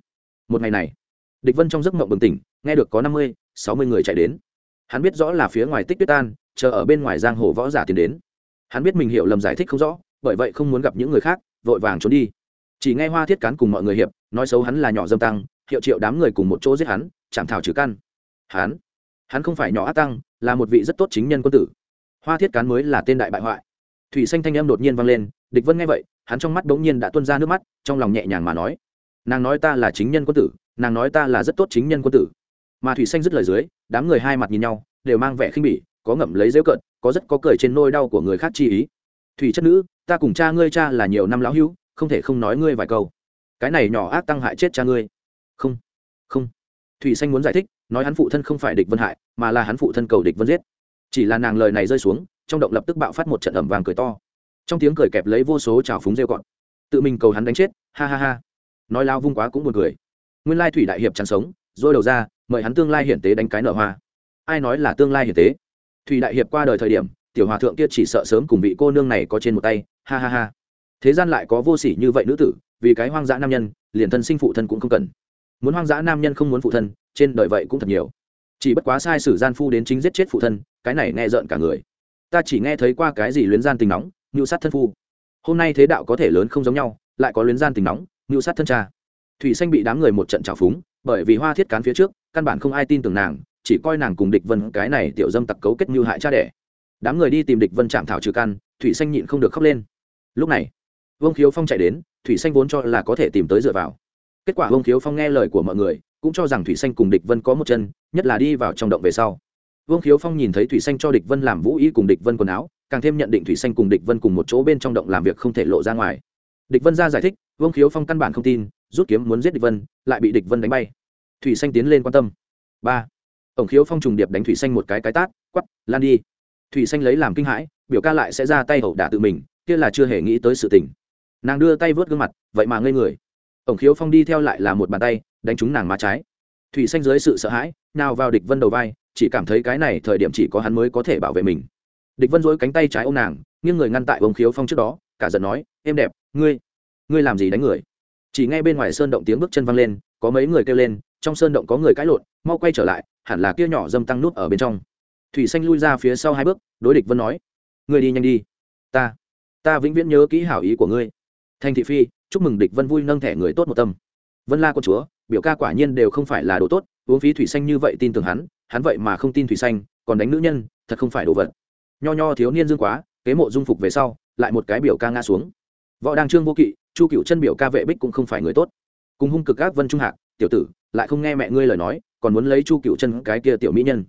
A: một ngày này, địch vân trong giấc mộng bừng tỉnh, nghe được có năm mươi, sáu mươi người chạy đến. Hắn biết rõ là phía ngoài tích tuyết tan, chờ ở bên ngoài giang hồ võ giả tiến đến. Hắn biết mình hiểu lầm giải thích không rõ, bởi vậy không muốn gặp những người khác, vội vàng trốn đi. Chỉ nghe hoa thiết cán cùng mọi người hiệp, nói xấu hắn là nhỏ dâm tăng, hiệu triệu đám người cùng một chỗ giết hắn chạm thảo trừ căn. Hắn hắn không phải nhỏ ác tăng, là một vị rất tốt chính nhân quân tử. Hoa thiết cán mới là tên đại bại hoại. Thủy xanh thanh âm đột nhiên vang lên, địch vân nghe vậy, hắn trong mắt bỗng nhiên đã tuôn ra nước mắt, trong lòng nhẹ nhàng mà nói, nàng nói ta là chính nhân quân tử, nàng nói ta là rất tốt chính nhân quân tử. Mà thủy xanh dứt lời dưới, đám người hai mặt nhìn nhau, đều mang vẻ khinh bỉ, có ngậm lấy dễu cận có rất có cười trên nôi đau của người khác chi ý. Thủy chất nữ, ta cùng cha ngươi cha là nhiều năm lão hữu, không thể không nói ngươi vài câu. Cái này nhỏ ác tăng hại chết cha ngươi. Không không. Thủy xanh muốn giải thích nói hắn phụ thân không phải địch vân hại, mà là hắn phụ thân cầu địch vân giết. Chỉ là nàng lời này rơi xuống, trong động lập tức bạo phát một trận ẩm vàng cười to. Trong tiếng cười kẹp lấy vô số trào phúng rêu cọn tự mình cầu hắn đánh chết, ha ha ha. Nói lao vung quá cũng buồn cười. Nguyên lai thủy đại hiệp chẳng sống rồi đầu ra, mời hắn tương lai hiển tế đánh cái nở hoa. Ai nói là tương lai hiển tế? Thủy đại hiệp qua đời thời điểm, tiểu hòa thượng kia chỉ sợ sớm cùng vị cô nương này có trên một tay, ha ha ha. Thế gian lại có vô sỉ như vậy nữ tử, vì cái hoang dã nam nhân, liền thân sinh phụ thân cũng không cần muốn hoang dã nam nhân không muốn phụ thân, trên đời vậy cũng thật nhiều. Chỉ bất quá sai sử gian phu đến chính giết chết phụ thân, cái này nghe rợn cả người. Ta chỉ nghe thấy qua cái gì luyến gian tình nóng, ngưu sát thân phu. Hôm nay thế đạo có thể lớn không giống nhau, lại có luyến gian tình nóng, ngưu sát thân cha. Thủy xanh bị đám người một trận trào phúng, bởi vì hoa thiết cán phía trước, căn bản không ai tin tưởng nàng, chỉ coi nàng cùng địch vân cái này tiểu dâm tặc cấu kết mưu hại cha đẻ. Đám người đi tìm địch vân chạm thảo trừ căn, thủy xanh nhịn không được khóc lên. Lúc này, vương khiếu phong chạy đến, thủy xanh vốn cho là có thể tìm tới dựa vào kết quả vương khiếu phong nghe lời của mọi người, cũng cho rằng thủy xanh cùng địch vân có một chân, nhất là đi vào trong động về sau. Vương khiếu phong nhìn thấy thủy xanh cho địch vân làm vũ y cùng địch vân quần áo, càng thêm nhận định thủy xanh cùng địch vân cùng một chỗ bên trong động làm việc không thể lộ ra ngoài. Địch vân ra giải thích, vương khiếu phong căn bản không tin, rút kiếm muốn giết địch vân, lại bị địch vân đánh bay. Thủy xanh tiến lên quan tâm. Ba. Ổng khiếu phong trùng điệp đánh thủy xanh một cái cái tát quắp lan đi. Thủy xanh lấy làm kinh hãi, biểu ca lại sẽ ra tay hậu đả tự mình, kia là chưa hề nghĩ tới sự tình. Nàng đưa tay vớt gương mặt, vậy mà ngây người ổng khiếu phong đi theo lại là một bàn tay, đánh trúng nàng má trái. Thủy xanh dưới sự sợ hãi, nào vào địch vân đầu vai, chỉ cảm thấy cái này thời điểm chỉ có hắn mới có thể bảo vệ mình. Địch vân dối cánh tay trái ô m nàng, nghiêng người ngăn tại ổng khiếu phong trước đó, cả giận nói, em đẹp, ngươi ngươi làm gì đánh người? Chỉ ngay bên ngoài sơn động tiếng bước chân văng lên, có mấy người kêu lên, trong sơn động có người cãi lộn, mau quay trở lại, hẳn là kia nhỏ dâm tăng nút ở bên trong. Thủy xanh lui ra phía sau hai bước, đối địch vân nói, ngươi đi nhanh đi, ta ta vĩnh viễn nhớ kỹ hảo ý của ngươi thanh thị phi, chúc mừng địch vân vui nâng thẻ người tốt một tâm. Vân la con chúa, biểu ca quả nhiên đều không phải là đồ tốt, uống phí thủy xanh như vậy tin tưởng hắn hắn vậy mà không tin thủy xanh, còn đánh nữ nhân, thật không phải đồ vật. Nho nho thiếu niên dương quá, kế mộ dung phục về sau, lại một cái biểu ca ngã xuống. Võ đăng trương vô kỵ, chu cựu chân biểu ca vệ bích cũng không phải người tốt. Cùng hung cực ác vân trung hạc, tiểu tử, lại không nghe mẹ ngươi lời nói, còn muốn lấy chu cựu chân cái kia tiểu mỹ nhân.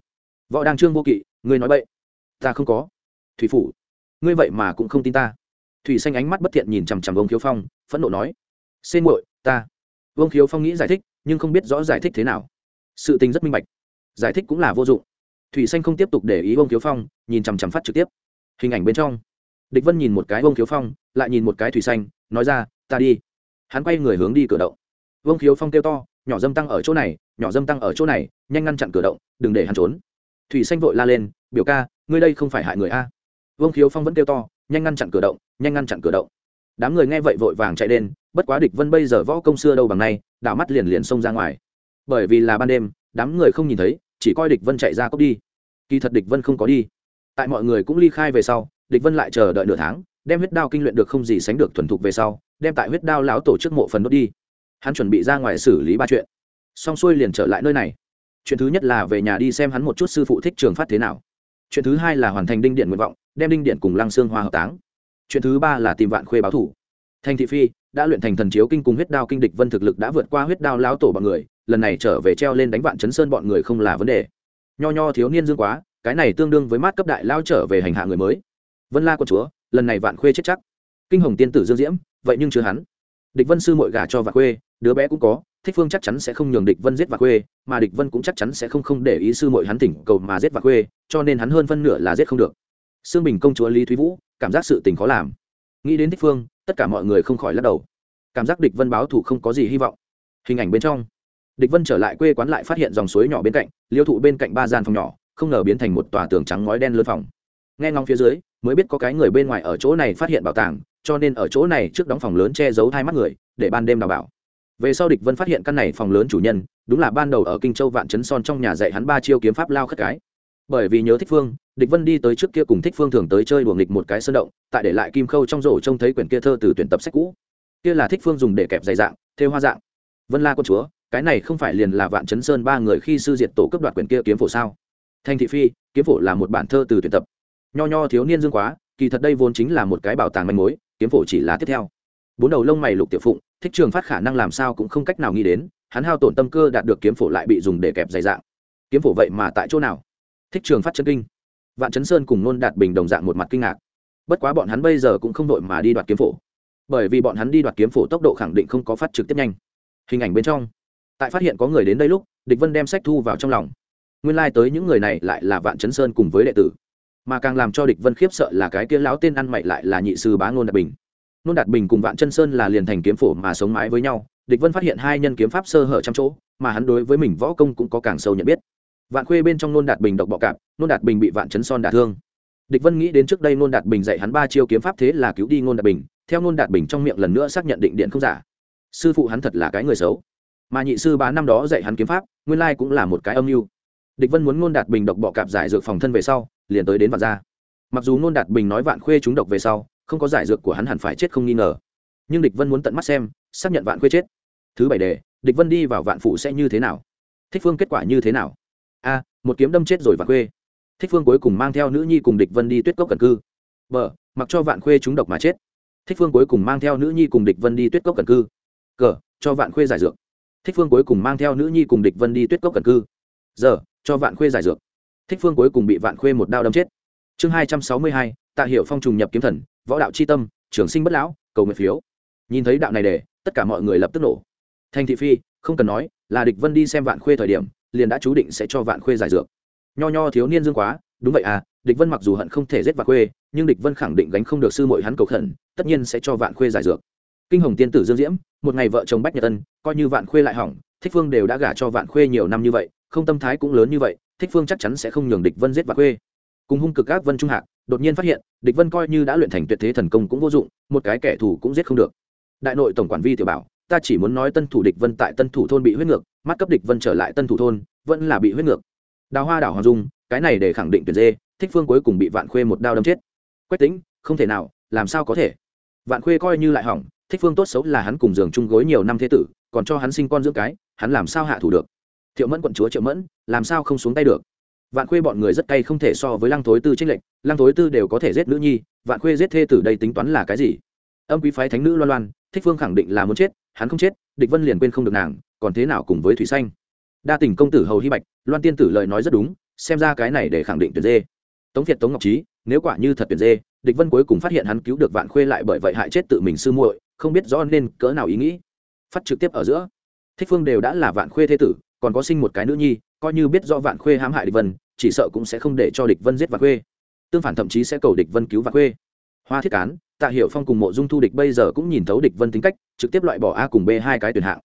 A: Võ đăng trương vô kỵ, ngươi nói bậy. Ta không có. Thủy phủ, ngươi vậy mà cũng không tin ta thủy xanh ánh mắt bất thiện nhìn chằm chằm vương khiếu phong, phẫn nộ nói xên muội, ta. Vương khiếu phong nghĩ giải thích, nhưng không biết rõ giải thích thế nào. Sự tình rất minh bạch. Giải thích cũng là vô dụng. Thủy xanh không tiếp tục để ý vương khiếu phong, nhìn chằm chằm phát trực tiếp. Hình ảnh bên trong, địch vân nhìn một cái vương khiếu phong, lại nhìn một cái thủy xanh, nói ra, ta đi. Hắn quay người hướng đi cửa động. Vương khiếu phong kêu to, nhỏ dâm tăng ở chỗ này, nhỏ dâm tăng ở chỗ này, nhanh ngăn chặn cửa động, đừng để hắn trốn. Thủy xanh vội la lên, biểu ca, ngươi đây không phải hại người a. Vương khiếu phong vẫn kêu to nhanh ngăn chặn cửa động, nhanh ngăn chặn cửa động. Đám người nghe vậy vội vàng chạy lên bất quá địch vân bây giờ võ công xưa đâu bằng nay, đảo mắt liền liền xông ra ngoài. Bởi vì là ban đêm, đám người không nhìn thấy, chỉ coi địch vân chạy ra cốc đi. Kỳ thật địch vân không có đi. Tại mọi người cũng ly khai về sau, địch vân lại chờ đợi nửa tháng, đem huyết đao kinh luyện được không gì sánh được thuần thục về sau, đem tại huyết đao lão tổ chức mộ phần đốt đi. Hắn chuẩn bị ra ngoài xử lý ba chuyện. Xong xuôi liền trở lại nơi này. Chuyện thứ nhất là về nhà đi xem hắn một chút sư phụ thích trường phát thế nào. Chuyện thứ hai là hoàn thành đinh điện nguyện vọng đem đinh điện cùng lăng xương hoa hợp táng. Chuyện thứ ba là tìm vạn khuê báo thủ. Thành thị phi, đã luyện thành thần chiếu kinh cùng huyết đao kinh địch vân thực lực đã vượt qua huyết đao lão tổ bọn người, lần này trở về treo lên đánh vạn chấn sơn bọn người không là vấn đề. Nho nho thiếu niên dương quá, cái này tương đương với mát cấp đại lao trở về hành hạ người mới. Vân la quân chúa, lần này vạn khuê chết chắc. Kinh hồng tiên tử dương diễm, vậy nhưng chưa hắn. Địch vân sư mội gà cho vạn khuê, đứa bé cũng có, thích phương chắc chắn sẽ không nhường địch vân giết vạn khuê, mà địch vân cũng chắc chắn sẽ không không để ý sư mội hắn tỉnh cầu mà giết vạn khuê, cho nên hắn hơn phân nửa là giết không được xương bình công chúa lý thúy vũ, cảm giác sự tình khó làm. Nghĩ đến thích phương, tất cả mọi người không khỏi lắc đầu. Cảm giác địch vân báo thủ không có gì hy vọng. Hình ảnh bên trong, địch vân trở lại quê quán lại phát hiện dòng suối nhỏ bên cạnh, liêu thụ bên cạnh ba gian phòng nhỏ, không ngờ biến thành một tòa tường trắng ngói đen lớn phòng. Nghe ngóng phía dưới, mới biết có cái người bên ngoài ở chỗ này phát hiện bảo tàng, cho nên ở chỗ này trước đóng phòng lớn che giấu hai mắt người, để ban đêm đào bảo. Về sau địch vân phát hiện căn này phòng lớn chủ nhân, đúng là ban đầu ở kinh châu vạn chấn son trong nhà dạy hắn ba chiêu kiếm pháp lao khất cái bởi vì nhớ thích phương, địch vân đi tới trước kia cùng thích phương thường tới chơi đùa nghịch một cái sơn động, tại để lại kim khâu trong rổ trông thấy quyển kia thơ từ tuyển tập sách cũ. Kia là thích phương dùng để kẹp dày dạng, thêu hoa dạng. Vân la quân chúa, cái này không phải liền là vạn chấn sơn ba người khi sư diệt tổ cấp đoạt quyển kia kiếm phổ sao? Thanh thị phi, kiếm phổ là một bản thơ từ tuyển tập. Nho nho thiếu niên dương quá, kỳ thật đây vốn chính là một cái bảo tàng manh mối, kiếm phổ chỉ là tiếp theo. Bốn đầu lông mày lục tiểu phụng, thích trường phát khả năng làm sao cũng không cách nào nghĩ đến, hắn hao tổn tâm cơ đạt được kiếm phổ lại bị dùng để kẹp dày dạng. Kiếm phổ vậy mà tại chỗ nào? Thích trường phát chân kinh. Vạn chấn sơn cùng nôn đạt bình đồng dạng một mặt kinh ngạc. Bất quá bọn hắn bây giờ cũng không đội mà đi đoạt kiếm phổ. Bởi vì bọn hắn đi đoạt kiếm phổ tốc độ khẳng định không có phát trực tiếp nhanh. Hình ảnh bên trong, tại phát hiện có người đến đây lúc, địch vân đem sách thu vào trong lòng. Nguyên lai、like、tới những người này lại là vạn chấn sơn cùng với đệ tử. Mà càng làm cho địch vân khiếp sợ là cái kia lão tên ăn mày lại là nhị sư bá ngôn đạt bình. Ngôn đạt bình cùng vạn chân sơn là liền thành kiếm phổ mà sống mãi với nhau. Địch vân phát hiện hai nhân kiếm pháp sơ hở trăm chỗ, mà hắn đối với mình võ công cũng có càng sâu nhận biết vạn khuê bên trong nôn đạt bình độc bọ cạp, nôn đạt bình bị vạn chấn son đả thương. Địch vân nghĩ đến trước đây nôn đạt bình dạy hắn ba chiêu kiếm pháp thế là cứu đi nôn đạt bình, theo nôn đạt bình trong miệng lần nữa xác nhận định điện không giả. Sư phụ hắn thật là cái người xấu. Mà nhị sư bá năm đó dạy hắn kiếm pháp, nguyên lai cũng là một cái âm mưu. Địch vân muốn nôn đạt bình độc bọ cạp giải dược phòng thân về sau, liền tới đến vạn gia. Mặc dù nôn đạt bình nói vạn khuê trúng độc về sau, không có giải dược của hắn hẳn phải chết không nghi ngờ. Nhưng địch vân muốn tận mắt xem, xác nhận vạn khuê chết. Thứ bảy đề, địch vân đi vào vạn phụ sẽ như thế nào? Thích phương kết quả như thế nào? A, một kiếm đâm chết rồi vạn khuê. Thích phương cuối cùng mang theo nữ nhi cùng địch vân đi tuyết cốc cần cư. B mặc cho vạn khuê trúng độc mà chết. Thích phương cuối cùng mang theo nữ nhi cùng địch vân đi tuyết cốc cần cư. Cờ, cho vạn khuê giải dược. Thích phương cuối cùng mang theo nữ nhi cùng địch vân đi tuyết cốc cần cư. Giờ, cho vạn khuê giải dược. Thích phương cuối cùng bị vạn khuê một đao đâm chết. Chương hai trăm sáu mươi hai, tạ hiệu phong trùng nhập kiếm thần, võ đạo c h i tâm, trường sinh bất lão, cầu nguyện phiếu. Nhìn thấy đạo này để, tất cả mọi người lập tức nổ. Thành thị phi, không cần nói, là địch vân đi xem vạn khuê thời điểm liền đã chú định sẽ cho vạn khuê giải dược. Nho nho thiếu niên dương quá, đúng vậy à địch vân mặc dù hận không thể giết vạn khuê, nhưng địch vân khẳng định gánh không được sư mội hắn cầu khẩn, tất nhiên sẽ cho vạn khuê giải dược. Kinh hồng tiên tử dương diễm, một ngày vợ chồng bách nhật tân, coi như vạn khuê lại hỏng, thích phương đều đã gả cho vạn khuê nhiều năm như vậy, không tâm thái cũng lớn như vậy, thích phương chắc chắn sẽ không nhường địch vân giết vạn khuê. Cùng hung cực các vân trung hạc, đột nhiên phát hiện, địch vân coi như đã luyện thành tuyệt thế thần công cũng vô dụng, một cái kẻ thù cũng giết không được. Đại nội tổng quản vi tiểu bảo ta chỉ muốn nói tân thủ địch vân tại tân thủ thôn bị huyết ngược, mắt cấp địch vân trở lại tân thủ thôn, vẫn là bị huyết ngược. Đào hoa đảo hoàng dung, cái này để khẳng định tuyệt dê, thích phương cuối cùng bị vạn khuê một đao đâm chết. Quách tính không thể nào, làm sao có thể? Vạn khuê coi như lại hỏng, thích phương tốt xấu là hắn cùng giường chung gối nhiều năm thế tử, còn cho hắn sinh con dưỡng cái, hắn làm sao hạ thủ được? Thiệu mẫn quận chúa triệu mẫn, làm sao không xuống tay được? Vạn khuê bọn người rất cay không thể so với lăng thối tư trinh lệnh lăng thối tư đều có thể giết nữ nhi, vạn khuê giết thê tử đây tính toán là cái gì? Âm quý phái thánh nữ loan loan, thích phương khẳng định là muốn chết hắn không chết, địch vân liền quên không được nàng, còn thế nào cùng với thủy xanh? Đa tình công tử hầu hy bạch, loan tiên tử lời nói rất đúng, xem ra cái này để khẳng định tuyệt dê. Tống việt tống ngọc trí nếu quả như thật tuyệt dê, địch vân cuối cùng phát hiện hắn cứu được vạn khuê lại bởi vậy hại chết tự mình sư muội, không biết rõ nên cỡ nào ý nghĩ. Phát trực tiếp ở giữa. Thích phương đều đã là vạn khuê thế tử, còn có sinh một cái nữ nhi, coi như biết rõ vạn khuê hãm hại địch vân, chỉ sợ cũng sẽ không để cho địch vân giết vạn khuê. Tương phản thậm chí sẽ cầu địch vân cứu vạn khuê hoa thiết cán, tạ hiểu phong cùng mộ dung thu địch bây giờ cũng nhìn thấu địch vân tính cách, trực tiếp loại bỏ a cùng b hai cái tuyển hạng.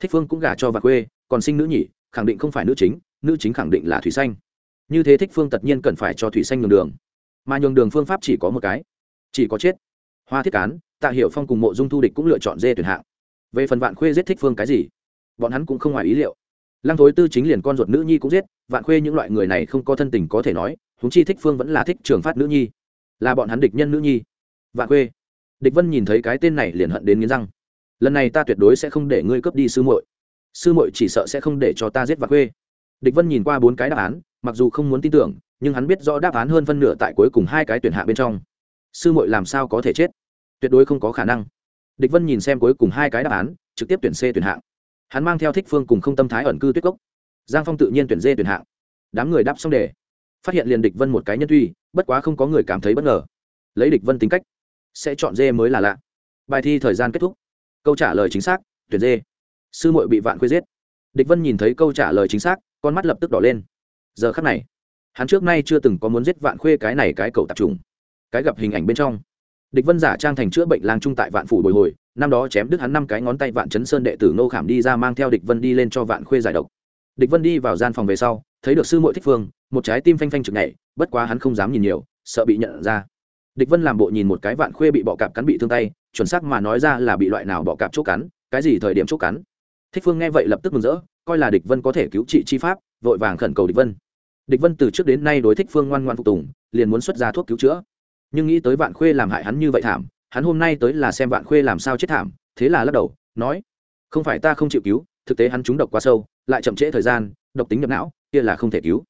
A: Thích phương cũng gả cho vạn khuê, còn sinh nữ nhỉ khẳng định không phải nữ chính nữ chính khẳng định là thủy xanh. Như thế thích phương tất nhiên cần phải cho thủy xanh nhường đường. Mà nhường đường phương pháp chỉ có một cái, chỉ có chết. Hoa thiết cán, tạ hiểu phong cùng mộ dung thu địch cũng lựa chọn dê tuyển hạng. Về phần vạn khuê giết thích phương cái gì, bọn hắn cũng không ngoài ý liệu. Lăng thối tư chính liền con ruột nữ nhi cũng giết, vạn khuê những loại người này không có thân tình có thể nói húng chi thích phương vẫn là thích trường phát nữ nhi là bọn hắn địch nhân nữ nhi. Vạn khuê. Địch vân nhìn thấy cái tên này liền hận đến nghiến răng. Lần này ta tuyệt đối sẽ không để ngươi cướp đi sư muội. Sư muội chỉ sợ sẽ không để cho ta giết vạn khuê. Địch vân nhìn qua bốn cái đáp án, mặc dù không muốn tin tưởng, nhưng hắn biết rõ đáp án hơn phân nửa tại cuối cùng hai cái tuyển hạ bên trong. Sư muội làm sao có thể chết? Tuyệt đối không có khả năng. Địch vân nhìn xem cuối cùng hai cái đáp án, trực tiếp tuyển c tuyển hạng. Hắn mang theo thích phương cùng không tâm thái ẩn cư tuyết cốc. Giang phong tự nhiên tuyển d tuyển hạng. Đám người đáp xong đề phát hiện liền địch vân một cái nhân tuy, bất quá không có người cảm thấy bất ngờ. Lấy địch vân tính cách, sẽ chọn dê mới là lạ. Bài thi thời gian kết thúc. Câu trả lời chính xác, tuyển dê. sư muội bị vạn khuê giết. Địch vân nhìn thấy câu trả lời chính xác, con mắt lập tức đỏ lên. Giờ khắc này, hắn trước nay chưa từng có muốn giết vạn khuê cái này cái cầu tạp trùng. Cái gặp hình ảnh bên trong. Địch vân giả trang thành chữa bệnh lang trung tại vạn phủ bồi hồi, năm đó chém đứt hắn năm cái ngón tay vạn chấn sơn đệ tử nô khảm đi ra mang theo địch vân đi lên cho vạn khuê giải độc. Địch vân đi vào gian phòng về sau thấy được sư muội thích phương, một trái tim phanh phanh trực nhảy, bất quá hắn không dám nhìn nhiều, sợ bị nhận ra. Địch vân làm bộ nhìn một cái vạn khuê bị bọ cạp cắn bị thương tay, chuẩn xác mà nói ra là bị loại nào bọ cạp chỗ cắn, cái gì thời điểm chỗ cắn. Thích phương nghe vậy lập tức mừng rỡ, coi là địch vân có thể cứu trị chi pháp, vội vàng khẩn cầu địch vân. Địch vân từ trước đến nay đối thích phương ngoan ngoan phục tùng, liền muốn xuất ra thuốc cứu chữa. Nhưng nghĩ tới vạn khuê làm hại hắn như vậy thảm, hắn hôm nay tới là xem vạn khuê làm sao chết thảm, thế là lắc đầu, nói, không phải ta không chịu cứu, thực tế hắn trúng độc quá sâu, lại chậm trễ thời gian, độc tính nhập não kia là không thể cứu.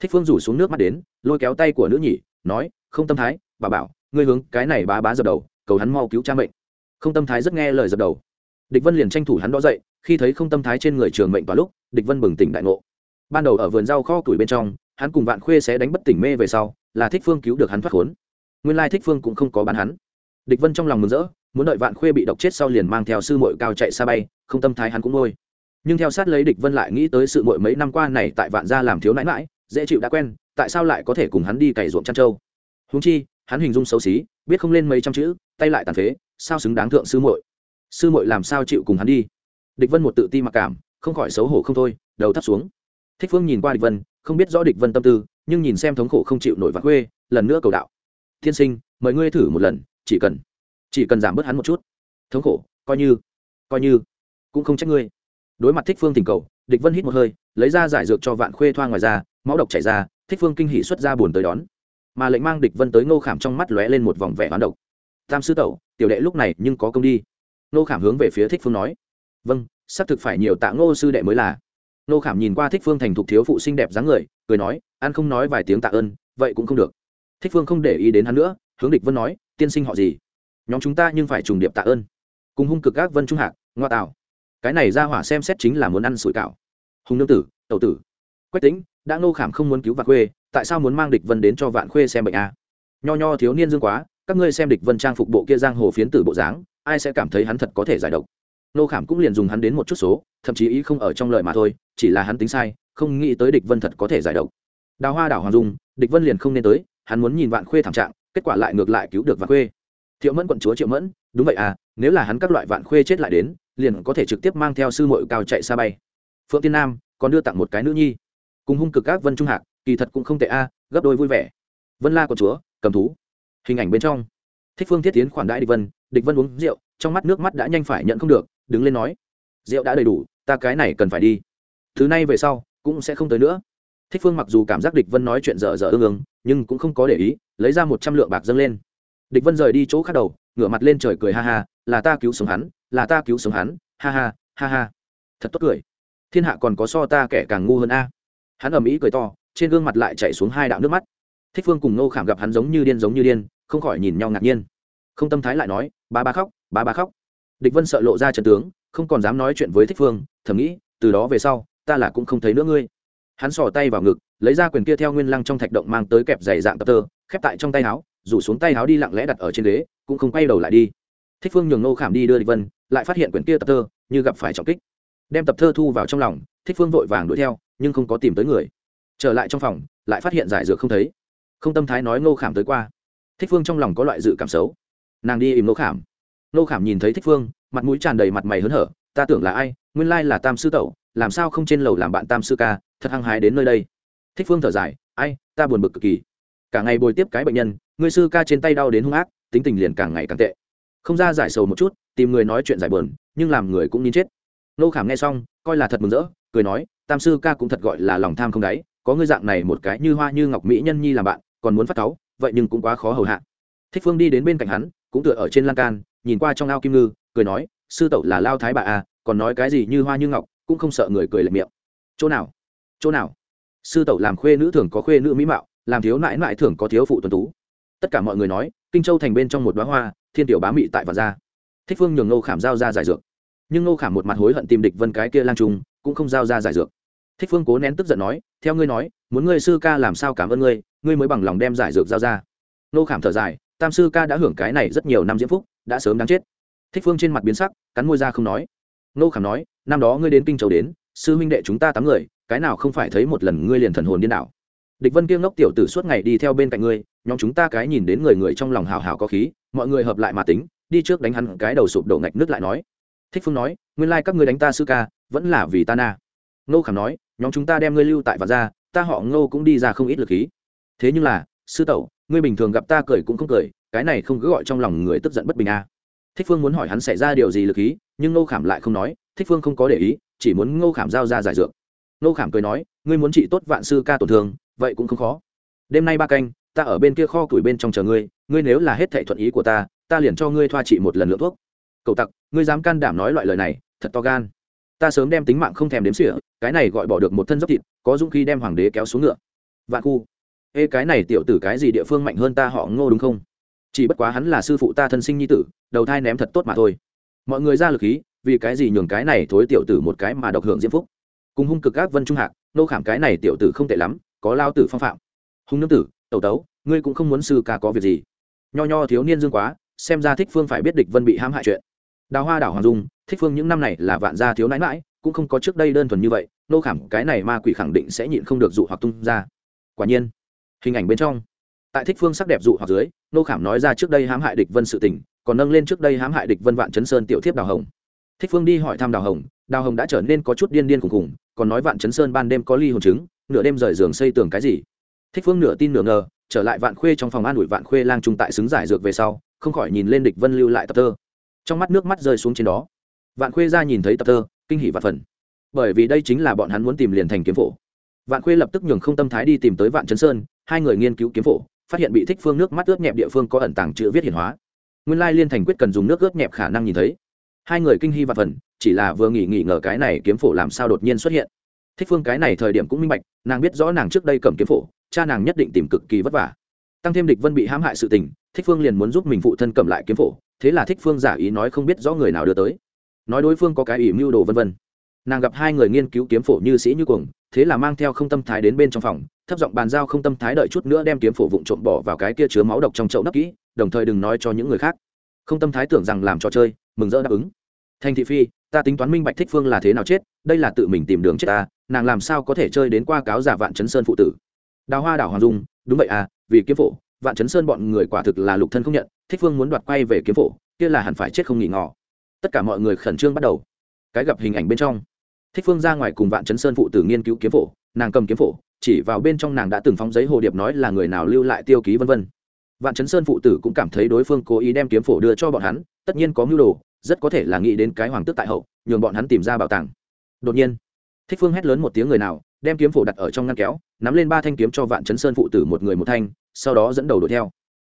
A: Thích phương rủ xuống nước mắt đến, lôi kéo tay của nữ nhị, nói, không tâm thái, bà bảo, ngươi hướng cái này bá bá dập đầu, cầu hắn mau cứu cha mệnh. Không tâm thái rất nghe lời dập đầu. Địch vân liền tranh thủ hắn đó dậy, khi thấy không tâm thái trên người trường mệnh vào lúc, địch vân bừng tỉnh đại ngộ. Ban đầu ở vườn rau kho tuổi bên trong, hắn cùng vạn khuê sẽ đánh bất tỉnh mê về sau, là thích phương cứu được hắn thoát khốn. Nguyên lai thích phương cũng không có bán hắn. Địch vân trong lòng mừng rỡ, muốn đợi vạn khuê bị độc chết sau liền mang theo sư muội cao chạy xa bay, không tâm thái hắn cũng ngôi nhưng theo sát lấy địch vân lại nghĩ tới sự muội mấy năm qua này tại vạn gia làm thiếu nãi mãi dễ chịu đã quen, tại sao lại có thể cùng hắn đi cày ruộng chăn trâu? Húng chi, hắn hình dung xấu xí, biết không lên mấy trăm chữ, tay lại tàn phế, sao xứng đáng thượng sư muội? Sư muội làm sao chịu cùng hắn đi? Địch vân một tự ti mặc cảm, không khỏi xấu hổ không thôi, đầu thắt xuống. Thích phương nhìn qua địch vân, không biết rõ địch vân tâm tư, nhưng nhìn xem thống khổ không chịu nổi vạn khuê, lần nữa cầu đạo. Thiên sinh, mời ngươi thử một lần, chỉ cần chỉ cần giảm bớt hắn một chút. Thống khổ, coi như coi như, cũng không trách ngươi đối mặt thích phương tình cầu, địch vân hít một hơi, lấy ra giải dược cho vạn khuê thoa ngoài ra, máu độc chảy ra, thích phương kinh hỉ xuất ra buồn tới đón. Mà lệnh mang địch vân tới ngô khảm trong mắt lóe lên một vòng vẻ hoán độc. Tam sư tẩu, tiểu đệ lúc này nhưng có công đi. Ngô khảm hướng về phía thích phương nói. Vâng xác thực phải nhiều tạ ngô sư đệ mới là. Ngô khảm nhìn qua thích phương thành thục thiếu phụ xinh đẹp dáng người, cười nói an không nói vài tiếng tạ ơn, vậy cũng không được. Thích phương không để ý đến hắn nữa, hướng địch vân nói, tiên sinh họ gì? Nhóm chúng ta nhưng phải trùng điệp tạ ơn. Cùng hung cực các vân trung hạc, ngoa tạo cái này ra hỏa xem xét chính là muốn ăn sủi cảo. Hùng nương tử, tẩu tử. Quách tính đã ngô khảm không muốn cứu vạn khuê, tại sao muốn mang địch vân đến cho vạn khuê xem bệnh a nho nho thiếu niên dương quá, các ngươi xem địch vân trang phục bộ kia giang hồ phiến tử bộ dáng, ai sẽ cảm thấy hắn thật có thể giải độc? Nô khảm cũng liền dùng hắn đến một chút số, thậm chí ý không ở trong lời mà thôi, chỉ là hắn tính sai, không nghĩ tới địch vân thật có thể giải độc. Đào hoa đảo hoàng dung, địch vân liền không nên tới, hắn muốn nhìn vạn khuê thảm trạng, kết quả lại ngược lại cứu được vạn khuê. Thiệu mẫn quận chúa triệu mẫn, đúng vậy à nếu là hắn các loại vạn khuê chết lại đến liền có thể trực tiếp mang theo sư mội cao chạy xa bay. Phượng tiên nam, còn đưa tặng một cái nữ nhi. Cùng hung cực các vân trung hạc, kỳ thật cũng không tệ a, gấp đôi vui vẻ. Vân la của chúa, cầm thú. Hình ảnh bên trong. Thích phương thiết tiến khoản đãi địch vân địch vân uống rượu, trong mắt nước mắt đã nhanh phải nhận không được, đứng lên nói. Rượu đã đầy đủ, ta cái này cần phải đi. Thứ này về sau, cũng sẽ không tới nữa. Thích phương mặc dù cảm giác địch vân nói chuyện dở dở ương ương, nhưng cũng không có để ý, lấy ra một trăm lượng bạc dâng lên. Địch vân rời đi chỗ khác đầu, ngửa mặt lên trời cười ha ha, là ta cứu sống hắn là ta cứu sống hắn, ha ha ha ha. Thật tốt cười. Thiên hạ còn có so ta kẻ càng ngu hơn a. Hắn ầm ĩ cười to, trên gương mặt lại chạy xuống hai đạo nước mắt. Thích phương cùng nô khảm gặp hắn giống như điên giống như điên, không khỏi nhìn nhau ngạc nhiên. Không tâm thái lại nói, ba ba khóc, ba ba khóc. Địch vân sợ lộ ra trần tướng, không còn dám nói chuyện với thích phương, thầm nghĩ, từ đó về sau, ta là cũng không thấy nữa ngươi. Hắn sò tay vào ngực, lấy ra quyền kia theo nguyên lăng trong thạch động mang tới kẹp dày dạng tập tơ, khép tại trong tay áo, rủ xuống tay áo đi lặng lẽ đặt ở trên ghế, cũng không quay đầu lại đi. Thích phương nhường nô khảm đi đưa địch vân lại phát hiện quyển kia tập thơ như gặp phải trọng kích. Đem tập thơ thu vào trong lòng, thích phương vội vàng đuổi theo, nhưng không có tìm tới người. Trở lại trong phòng, lại phát hiện giải dược không thấy. Không tâm thái nói ngô khảm tới qua. Thích phương trong lòng có loại dự cảm xấu. Nàng đi im ngô khảm. Ngô khảm nhìn thấy thích phương, mặt mũi tràn đầy mặt mày hớn hở, ta tưởng là ai? Nguyên lai là tam sư tẩu, làm sao không trên lầu làm bạn tam sư ca? Thật hăng hái đến nơi đây. Thích phương thở dài, ai, ta buồn bực cực kỳ. Cả ngày bồi tiếp cái bệnh nhân người sư ca trên tay đau đến hung ác, tính tình liền càng ngày càng tệ không ra giải sầu một chút, tìm người nói chuyện giải bờn nhưng làm người cũng nín chết. Nô khảm nghe xong, coi là thật mừng rỡ, cười nói, tam sư ca cũng thật gọi là lòng tham không đáy, có ngươi dạng này một cái như hoa như ngọc mỹ nhân nhi làm bạn, còn muốn phát cáu, vậy nhưng cũng quá khó hầu hạ. Thích phương đi đến bên cạnh hắn, cũng tựa ở trên lan can, nhìn qua trong ao kim ngư, cười nói, sư tẩu là lao thái bà à còn nói cái gì như hoa như ngọc, cũng không sợ người cười lệ miệng. Chỗ nào? Chỗ nào? Sư tẩu làm khuê nữ thường có khuê nữ mỹ mạo, làm thiếu nãi nãi thường có thiếu phụ tuần tú. Tất cả mọi người nói, kinh châu thành bên trong một đoá hoa thiên tiểu bá mị tại và ra. Thích phương nhường nô khảm giao ra giải dược. Nhưng nô khảm một mặt hối hận tìm địch vân cái kia lang trung cũng không giao ra giải dược. Thích phương cố nén tức giận nói, theo ngươi nói, muốn ngươi sư ca làm sao cảm ơn ngươi ngươi mới bằng lòng đem giải dược giao ra. Nô khảm thở dài, tam sư ca đã hưởng cái này rất nhiều năm diễm phúc, đã sớm đáng chết. Thích phương trên mặt biến sắc, cắn môi ra không nói. Nô khảm nói, năm đó ngươi đến kinh châu đến, sư huynh đệ chúng ta tám người, cái nào không phải thấy một lần ngươi liền thần hồn điên đảo. Địch vân kiêng ngốc tiểu tử suốt ngày đi theo bên cạnh ngươi nhóm chúng ta cái nhìn đến người người trong lòng hào hào có khí mọi người hợp lại mà tính đi trước đánh hắn cái đầu sụp đổ ngạch nước lại nói. Thích phương nói nguyên lai các ngươi đánh ta sư ca vẫn là vì ta na. Ngô khảm nói nhóm chúng ta đem ngươi lưu tại và ra ta họ ngô cũng đi ra không ít lực khí. Thế nhưng là sư tẩu ngươi bình thường gặp ta cười cũng không cười cái này không cứ gọi trong lòng người tức giận bất bình a à. thích phương muốn hỏi hắn xảy ra điều gì lực khí, nhưng ngô khảm lại không nói thích phương không có để ý chỉ muốn ngô khảm giao ra giải dược. Ngô khảm cười nói ngươi muốn trị tốt vạn sư ca tổn thương vậy cũng không khó. Đêm nay ba canh ta ở bên kia kho củi bên trong chờ ngươi ngươi nếu là hết thệ thuận ý của ta ta liền cho ngươi thoa trị một lần lượng thuốc. Cậu tặc, ngươi dám can đảm nói loại lời này, thật to gan. Ta sớm đem tính mạng không thèm đếm xỉa, cái này gọi bỏ được một thân dốc thịt, có dũng khi đem hoàng đế kéo xuống ngựa. Vạn khu. Ê, cái này tiểu tử cái gì địa phương mạnh hơn ta họ ngô đúng không? Chỉ bất quá hắn là sư phụ ta thân sinh nhi tử, đầu thai ném thật tốt mà thôi. Mọi người ra lực khí, vì cái gì nhường cái này thối tiểu tử một cái mà độc hưởng diễm phúc? Cùng hung cực các vân trung hạc, nô khảm cái này tiểu tử không tệ lắm, có lao tử phong phạm. Hung nương tử tẩu tấu, ngươi cũng không muốn sư ca có việc gì. Nho nho thiếu niên dương quá, xem ra thích phương phải biết địch vân bị hãm hại chuyện. Đào hoa đảo hoàng dung, thích phương những năm này là vạn gia thiếu nãi mãi cũng không có trước đây đơn thuần như vậy, nô khảm cái này ma quỷ khẳng định sẽ nhịn không được dụ hoặc tung ra. Quả nhiên, hình ảnh bên trong, tại thích phương sắc đẹp dụ hoặc dưới, nô khảm nói ra trước đây hãm hại địch vân sự tình, còn nâng lên trước đây hãm hại địch vân vạn chấn sơn tiểu thiếp đào hồng. Thích phương đi hỏi thăm đào hồng đào hồng đã trở nên có chút điên điên khùng khùng còn nói vạn chấn sơn ban đêm có ly hồn chứng nửa đêm rời giường xây tường cái gì thích phương nửa tin nửa ngờ, trở lại vạn khuê trong phòng an ủi vạn khuê lang trung tại xứng giải dược về sau, không khỏi nhìn lên địch vân lưu lại tập thơ. Trong mắt nước mắt rơi xuống trên đó. Vạn khuê ra nhìn thấy tập thơ, kinh hỉ vạn phần. Bởi vì đây chính là bọn hắn muốn tìm liền thành kiếm phổ. Vạn khuê lập tức nhường không tâm thái đi tìm tới vạn chấn sơn, hai người nghiên cứu kiếm phổ, phát hiện bị thích phương nước mắt ướt nhẹp địa phương có ẩn tàng chữ viết hiển hóa. Nguyên lai liên thành quyết cần dùng nước ướt nhẹp khả năng nhìn thấy. Hai người kinh hy và phần, chỉ là vừa nghỉ nghỉ ngờ cái này kiếm phổ làm sao đột nhiên xuất hiện. Thích phương cái này thời điểm cũng minh bạch, nàng biết rõ nàng trước đây cầm kiếm phổ cha nàng nhất định tìm cực kỳ vất vả. Tăng thêm địch vân bị hãm hại sự tình, thích phương liền muốn giúp mình phụ thân cầm lại kiếm phổ, thế là thích phương giả ý nói không biết rõ người nào đưa tới. Nói đối phương có cái ỷ mưu đồ vân vân. Nàng gặp hai người nghiên cứu kiếm phổ như sĩ như cuồng, thế là mang theo không tâm thái đến bên trong phòng, thấp giọng bàn giao không tâm thái đợi chút nữa đem kiếm phổ vụn trộm bỏ vào cái kia chứa máu độc trong chậu nắp kỹ, đồng thời đừng nói cho những người khác. Không tâm thái tưởng rằng làm trò chơi, mừng rỡ đáp ứng. Thành thị phi, ta tính toán minh bạch thích phương là thế nào chết, đây là tự mình tìm đường chết ta, nàng làm sao có thể chơi đến qua cáo giả vạn chấn sơn phụ tử đào hoa đảo hoàng dung, đúng vậy à vì kiếm phổ, vạn chấn sơn bọn người quả thực là lục thân không nhận, thích phương muốn đoạt quay về kiếm phổ, kia là hẳn phải chết không nghỉ ngỏ tất cả mọi người khẩn trương bắt đầu. Cái gặp hình ảnh bên trong. Thích phương ra ngoài cùng vạn chấn sơn phụ tử nghiên cứu kiếm phổ, nàng cầm kiếm phổ, chỉ vào bên trong nàng đã từng phóng giấy hồ điệp nói là người nào lưu lại tiêu ký vân vân. Vạn chấn sơn phụ tử cũng cảm thấy đối phương cố ý đem kiếm phổ đưa cho bọn hắn, tất nhiên có mưu đồ, rất có thể là nghĩ đến cái hoàng tước tại hậu, nhường bọn hắn tìm ra bảo tàng. Đột nhiên, thích phương hét lớn một tiếng người nào đem kiếm phổ đặt ở trong ngăn kéo, nắm lên ba thanh kiếm cho vạn chấn sơn phụ tử một người một thanh, sau đó dẫn đầu đuổi theo.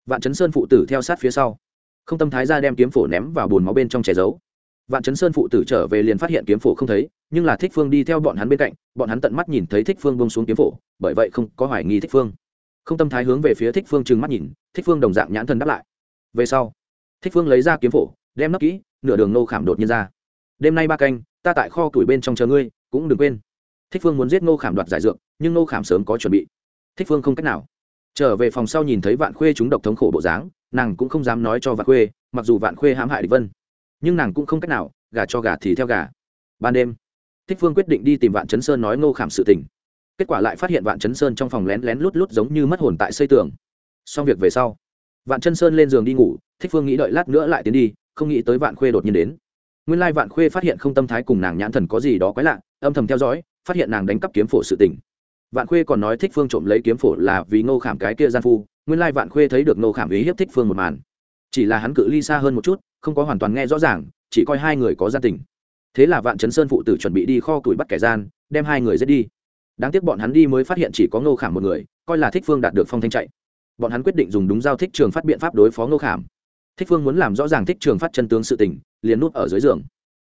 A: Vạn chấn sơn phụ tử theo sát phía sau. Không tâm thái ra đem kiếm phổ ném vào bùn máu bên trong che giấu. Vạn chấn sơn phụ tử trở về liền phát hiện kiếm phổ không thấy, nhưng là thích phương đi theo bọn hắn bên cạnh, bọn hắn tận mắt nhìn thấy thích phương bông xuống kiếm phổ, bởi vậy không có hoài nghi thích phương. Không tâm thái hướng về phía thích phương trừng mắt nhìn, thích phương đồng dạng nhãn thân đáp lại. Về sau, thích phương lấy ra kiếm phổ, đem nắp kỹ, nửa đường nô khảm đột nhiên ra. Đêm nay ba canh, ta tại kho tuổi bên trong chờ ngươi, cũng đừng quên thích phương muốn giết Ngô khảm đoạt giải dược, nhưng Ngô khảm sớm có chuẩn bị. Thích phương không cách nào. Trở về phòng sau nhìn thấy vạn khuê chúng độc thống khổ bộ dáng, nàng cũng không dám nói cho vạn khuê, mặc dù vạn khuê hãm hại địch vân. Nhưng nàng cũng không cách nào, gà cho gà thì theo gà. Ban đêm, thích phương quyết định đi tìm vạn chấn sơn nói ngô khảm sự tình. Kết quả lại phát hiện vạn chấn sơn trong phòng lén lén lút lút giống như mất hồn tại xây tường. Xong việc về sau, vạn chân sơn lên giường đi ngủ, thích phương nghĩ đợi lát nữa lại tiến đi, không nghĩ tới vạn khuê đột nhiên đến. Nguyên lai vạn khuê phát hiện không tâm thái cùng nàng nhãn thần có gì đó quái lạ, âm thầm theo dõi phát hiện nàng đánh cắp kiếm phổ sự tình. Vạn khuê còn nói thích phương trộm lấy kiếm phổ là vì ngô khảm cái kia gian phu, nguyên lai vạn khuê thấy được ngô khảm ý hiếp thích phương một màn. Chỉ là hắn cự ly xa hơn một chút, không có hoàn toàn nghe rõ ràng, chỉ coi hai người có gia tình. Thế là vạn chấn sơn phụ tử chuẩn bị đi kho tuổi bắt kẻ gian, đem hai người giết đi. Đáng tiếc bọn hắn đi mới phát hiện chỉ có ngô khảm một người, coi là thích phương đạt được phong thanh chạy. Bọn hắn quyết định dùng đúng giao thích trường phát biện pháp đối phó ngô khảm. Thích phương muốn làm rõ ràng thích trường phát chân tướng sự tình, liền nút ở dưới giường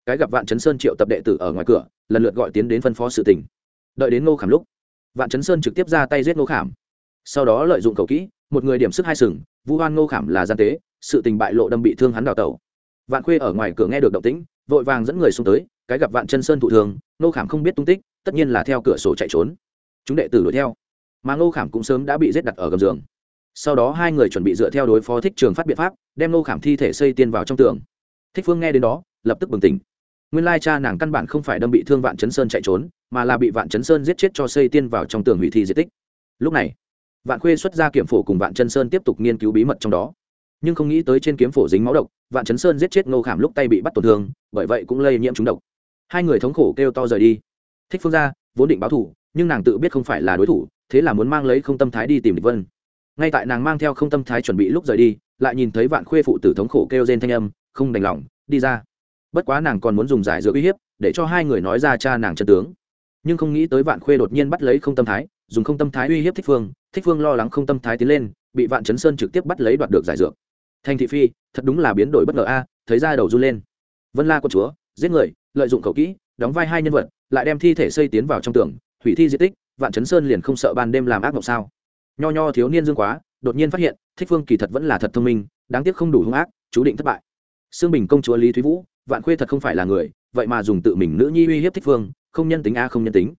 A: cái gặp vạn chấn sơn triệu tập đệ tử ở ngoài cửa, lần lượt gọi tiến đến phân phó sự tình. Đợi đến ngô khảm lúc, vạn chấn sơn trực tiếp ra tay giết ngô khảm. Sau đó lợi dụng cầu kỹ, một người điểm sức hai sừng, vu hoan ngô khảm là gian tế, sự tình bại lộ đâm bị thương hắn đào tẩu. Vạn khuê ở ngoài cửa nghe được động tĩnh, vội vàng dẫn người xuống tới, cái gặp vạn chân sơn thụ thường, ngô khảm không biết tung tích, tất nhiên là theo cửa sổ chạy trốn. Chúng đệ tử đuổi theo, mà ngô khảm cũng sớm đã bị giết đặt ở gầm giường. Sau đó hai người chuẩn bị dựa theo đối phó thích trường phát biện pháp, đem ngô khảm thi thể xây tiên vào trong tường. Thích phương nghe đến đó, lập tức bừng tỉnh nguyên lai cha nàng căn bản không phải đâm bị thương vạn chấn sơn chạy trốn, mà là bị vạn chấn sơn giết chết cho xây tiên vào trong tường hủy thi di tích. Lúc này, vạn khuê xuất ra kiểm phổ cùng vạn chân sơn tiếp tục nghiên cứu bí mật trong đó. Nhưng không nghĩ tới trên kiếm phổ dính máu độc, vạn chấn sơn giết chết ngô khảm lúc tay bị bắt tổn thương, bởi vậy cũng lây nhiễm trúng độc. Hai người thống khổ kêu to rời đi. Thích phương gia, vốn định báo thủ, nhưng nàng tự biết không phải là đối thủ, thế là muốn mang lấy không tâm thái đi tìm địch vân. Ngay tại nàng mang theo không tâm thái chuẩn bị lúc rời đi, lại nhìn thấy vạn khuê phụ tử thống khổ kêu trên thanh âm, không đành lòng, đi ra bất quá nàng còn muốn dùng giải dược uy hiếp, để cho hai người nói ra cha nàng chân tướng. Nhưng không nghĩ tới vạn khuê đột nhiên bắt lấy không tâm thái, dùng không tâm thái uy hiếp thích phương thích phương lo lắng không tâm thái tiến lên, bị vạn chấn sơn trực tiếp bắt lấy đoạt được giải dược. Thành thị phi, thật đúng là biến đổi bất ngờ a, thấy ra đầu run lên. Vân la con chúa, giết người, lợi dụng khẩu kỹ, đóng vai hai nhân vật, lại đem thi thể xây tiến vào trong tường, hủy thi di tích, vạn chấn sơn liền không sợ ban đêm làm ác mộng sao. Nho nho thiếu niên dương quá, đột nhiên phát hiện, thích phương kỳ thật vẫn là thật thông minh, đáng tiếc không đủ hung ác, chú định thất bại. Xương bình công chúa lý thúy vũ vạn khuê thật không phải là người, vậy mà dùng tự mình nữ nhi uy hiếp thích phương không nhân tính a, không nhân tính.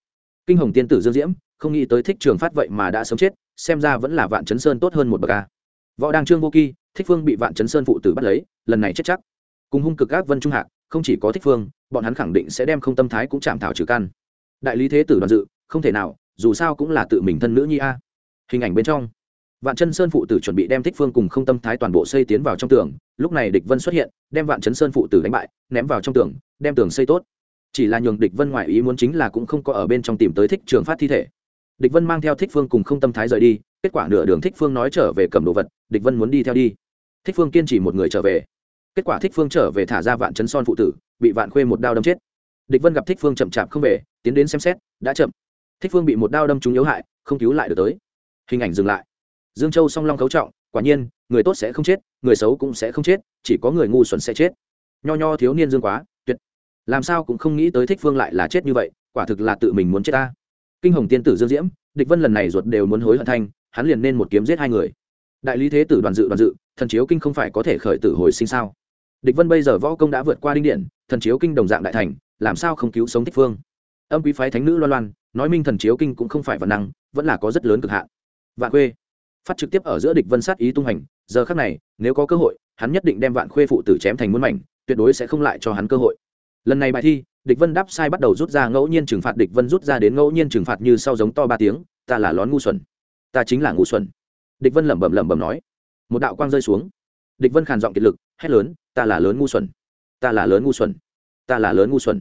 A: Kinh hồng tiên tử dương diễm, không nghĩ tới thích trường phát vậy mà đã sống chết, xem ra vẫn là vạn chấn sơn tốt hơn một bậc a. Võ đăng trương vô kỳ thích phương bị vạn chấn sơn phụ tử bắt lấy, lần này chết chắc. Cùng hung cực các vân trung hạc, không chỉ có thích phương bọn hắn khẳng định sẽ đem không tâm thái cũng chạm thảo trừ căn. Đại lý thế tử đoàn dự, không thể nào, dù sao cũng là tự mình thân nữ nhi a. Hình ảnh bên trong vạn chân sơn phụ tử chuẩn bị đem thích phương cùng không tâm thái toàn bộ xây tiến vào trong tường, lúc này địch vân xuất hiện, đem vạn chấn sơn phụ tử đánh bại, ném vào trong tường, đem tường xây tốt. Chỉ là nhường địch vân ngoại ý muốn chính là cũng không có ở bên trong tìm tới thích trường phát thi thể. Địch vân mang theo thích phương cùng không tâm thái rời đi, kết quả nửa đường thích phương nói trở về cầm đồ vật, địch vân muốn đi theo đi. Thích phương kiên trì một người trở về. Kết quả thích phương trở về thả ra vạn chấn son phụ tử, bị vạn khuê một đao đâm chết. Địch vân gặp thích phương chậm chạp không về, tiến đến xem xét, đã chậm. Thích phương bị một đao đâm trúng yếu hại, không cứu lại được tới. Hình ảnh dừng lại dương châu song long cấu trọng, quả nhiên, người tốt sẽ không chết, người xấu cũng sẽ không chết, chỉ có người ngu xuẩn sẽ chết. Nho nho thiếu niên dương quá, tuyệt. Làm sao cũng không nghĩ tới thích phương lại là chết như vậy, quả thực là tự mình muốn chết ta. Kinh hồng tiên tử dương diễm, địch vân lần này ruột đều muốn hối hận thanh, hắn liền nên một kiếm giết hai người. Đại lý thế tử đoàn dự đoàn dự, thần chiếu kinh không phải có thể khởi tử hồi sinh sao? Địch vân bây giờ võ công đã vượt qua đinh điện thần chiếu kinh đồng dạng đại thành, làm sao không cứu sống thích phương? Âm quý phái thánh nữ loan loan, nói minh thần chiếu kinh cũng không phải văn năng, vẫn là có rất lớn cực hạn. Vạn khuê phát trực tiếp ở giữa địch vân sát ý tung hành, giờ khác này, nếu có cơ hội, hắn nhất định đem vạn khuê phụ tử chém thành muôn mảnh, tuyệt đối sẽ không lại cho hắn cơ hội. Lần này bài thi, địch vân đáp sai bắt đầu rút ra ngẫu nhiên trừng phạt, địch vân rút ra đến ngẫu nhiên trừng phạt như sau giống to ba tiếng, ta là lón ngu xuẩn. Ta chính là ngu xuẩn. Địch vân lẩm bẩm lẩm bẩm nói. Một đạo quang rơi xuống. Địch vân khàn giọng kiệt lực, hét lớn, ta là lớn ngu xuẩn. Ta là lớn ngu xuẩn. Ta là lớn ngu xuẩn.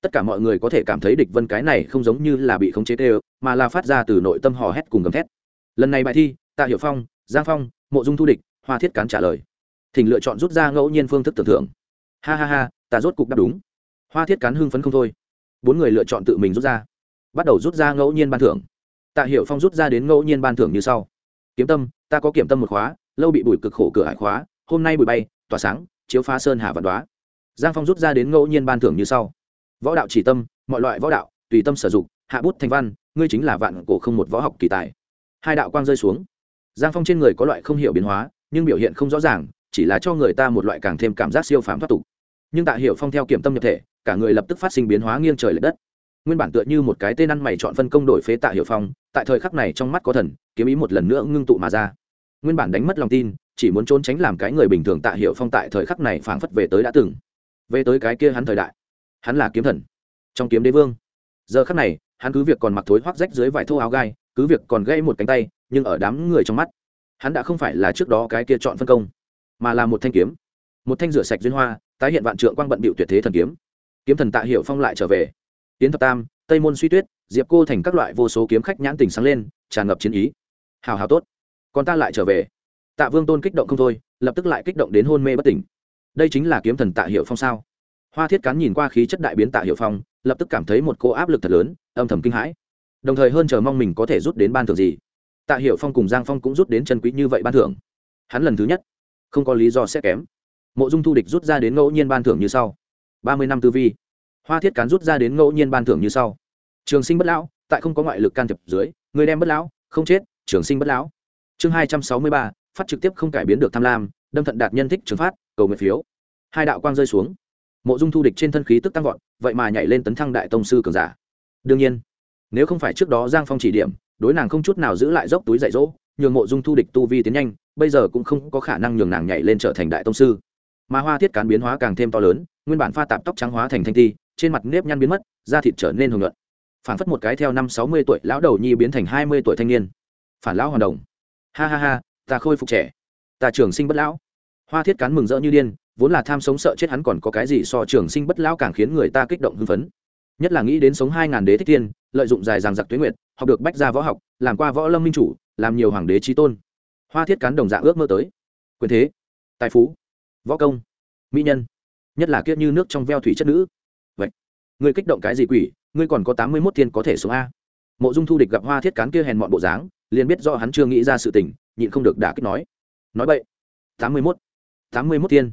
A: Tất cả mọi người có thể cảm thấy địch vân cái này không giống như là bị khống chế tê mà là phát ra từ nội tâm hò hét cùng gầm thét. Lần này bài thi tạ hiểu phong, giang phong, mộ dung thu địch, hoa thiết cán trả lời. Thỉnh lựa chọn rút ra ngẫu nhiên phương thức tưởng thưởng ha ha ha, ta rốt cục đáp đúng. Hoa thiết cán hưng phấn không thôi. Bốn người lựa chọn tự mình rút ra. Bắt đầu rút ra ngẫu nhiên ban thưởng. Tạ hiểu phong rút ra đến ngẫu nhiên ban thưởng như sau. Kiếm tâm, ta có kiểm tâm một khóa, lâu bị bụi cực khổ cửa hải khóa, hôm nay bụi bay, tỏa sáng, chiếu phá sơn hà văn đoá. Giang phong rút ra đến ngẫu nhiên ban thưởng như sau. Võ đạo chỉ tâm, mọi loại võ đạo, tùy tâm sử dụng, hạ bút thành văn, ngươi chính là vạn cổ không một võ học kỳ tài. Hai đạo quang rơi xuống giang phong trên người có loại không hiểu biến hóa, nhưng biểu hiện không rõ ràng, chỉ là cho người ta một loại càng thêm cảm giác siêu phàm thoát tục. Nhưng tạ hiểu phong theo kiểm tâm nhập thể, cả người lập tức phát sinh biến hóa nghiêng trời l ệ đất. Nguyên bản tựa như một cái tên ăn mày chọn phân công đổi phế tạ hiểu phong, tại thời khắc này trong mắt có thần, kiếm ý một lần nữa ngưng tụ mà ra. Nguyên bản đánh mất lòng tin, chỉ muốn trốn tránh làm cái người bình thường tạ hiểu phong tại thời khắc này phảng phất về tới đã từng. Về tới cái kia hắn thời đại. Hắn là kiếm thần. Trong kiếm đế vương. Giờ khắc này, hắn cứ việc còn mặc thối hoác rách dưới vải thô áo gai, cứ việc còn gây một cánh tay nhưng ở đám người trong mắt, hắn đã không phải là trước đó cái kia chọn phân công, mà là một thanh kiếm. Một thanh rửa sạch duyên hoa, tái hiện vạn trượng quang bận bịu tuyệt thế thần kiếm. Kiếm thần tạ hiệu phong lại trở về. Tiến thập tam, tây môn suy tuyết, diệp cô thành các loại vô số kiếm khách nhãn tình sáng lên, tràn ngập chiến ý. Hào hào tốt. Còn ta lại trở về. Tạ vương tôn kích động không thôi, lập tức lại kích động đến hôn mê bất tỉnh. Đây chính là kiếm thần tạ hiệu phong sao? Hoa thiết cán nhìn qua khí chất đại biến tạ hiệu phong, lập tức cảm thấy một cô áp lực thật lớn, âm thầm kinh hãi. Đồng thời hơn chờ mong mình có thể rút đến ban thường gì tạ hiệu phong cùng giang phong cũng rút đến chân quý như vậy ban thưởng. Hắn lần thứ nhất, không có lý do sẽ kém. Mộ dung thu địch rút ra đến ngẫu nhiên ban thưởng như sau. Ba mươi năm tư vi. Hoa thiết cán rút ra đến ngẫu nhiên ban thưởng như sau. Trường sinh bất lão, tại không có ngoại lực can thiệp dưới, người đem bất lão, không chết, trường sinh bất lão. Chương hai trăm sáu mươi ba, phát trực tiếp không cải biến được tham lam, đâm thận đạt nhân thích trường phát, cầu nguyện phiếu. Hai đạo quang rơi xuống. Mộ dung thu địch trên thân khí tức tăng vọt, vậy mà nhảy lên tấn thăng đại tông sư cường giả. Đương nhiên, nếu không phải trước đó giang phong chỉ điểm đối nàng không chút nào giữ lại dốc túi dạy dỗ, nhường mộ dung thu địch tu vi tiến nhanh, bây giờ cũng không có khả năng nhường nàng nhảy lên trở thành đại tông sư. Mà hoa thiết cán biến hóa càng thêm to lớn, nguyên bản pha tạp tóc trắng hóa thành thanh ti, trên mặt nếp nhăn biến mất, da thịt trở nên hồng nhuận. Phản phất một cái theo năm sáu mươi tuổi lão đầu nhi biến thành hai mươi tuổi thanh niên. Phản lão hoàn đồng. Ha ha ha, ta khôi phục trẻ. Ta trường sinh bất lão. Hoa thiết cán mừng rỡ như điên, vốn là tham sống sợ chết hắn còn có cái gì so trường sinh bất lão càng khiến người ta kích động hưng phấn nhất là nghĩ đến sống hai ngàn đế thích tiên lợi dụng dài ràng giặc tuyến nguyệt, học được bách gia võ học, làm qua võ lâm minh chủ, làm nhiều hoàng đế trí tôn. Hoa thiết cán đồng dạng ước mơ tới. Quyền thế, tài phú, võ công, mỹ nhân, nhất là kiết như nước trong veo thủy chất nữ. Vậy, ngươi kích động cái gì quỷ, ngươi còn có tám mươi mốt thiên có thể xuống a? Mộ dung thu địch gặp hoa thiết cán kia hèn mọn bộ dáng, liền biết do hắn chưa nghĩ ra sự tình, nhịn không được đả kích nói. Nói vậy tám mươi mốt, tám mươi mốt thiên.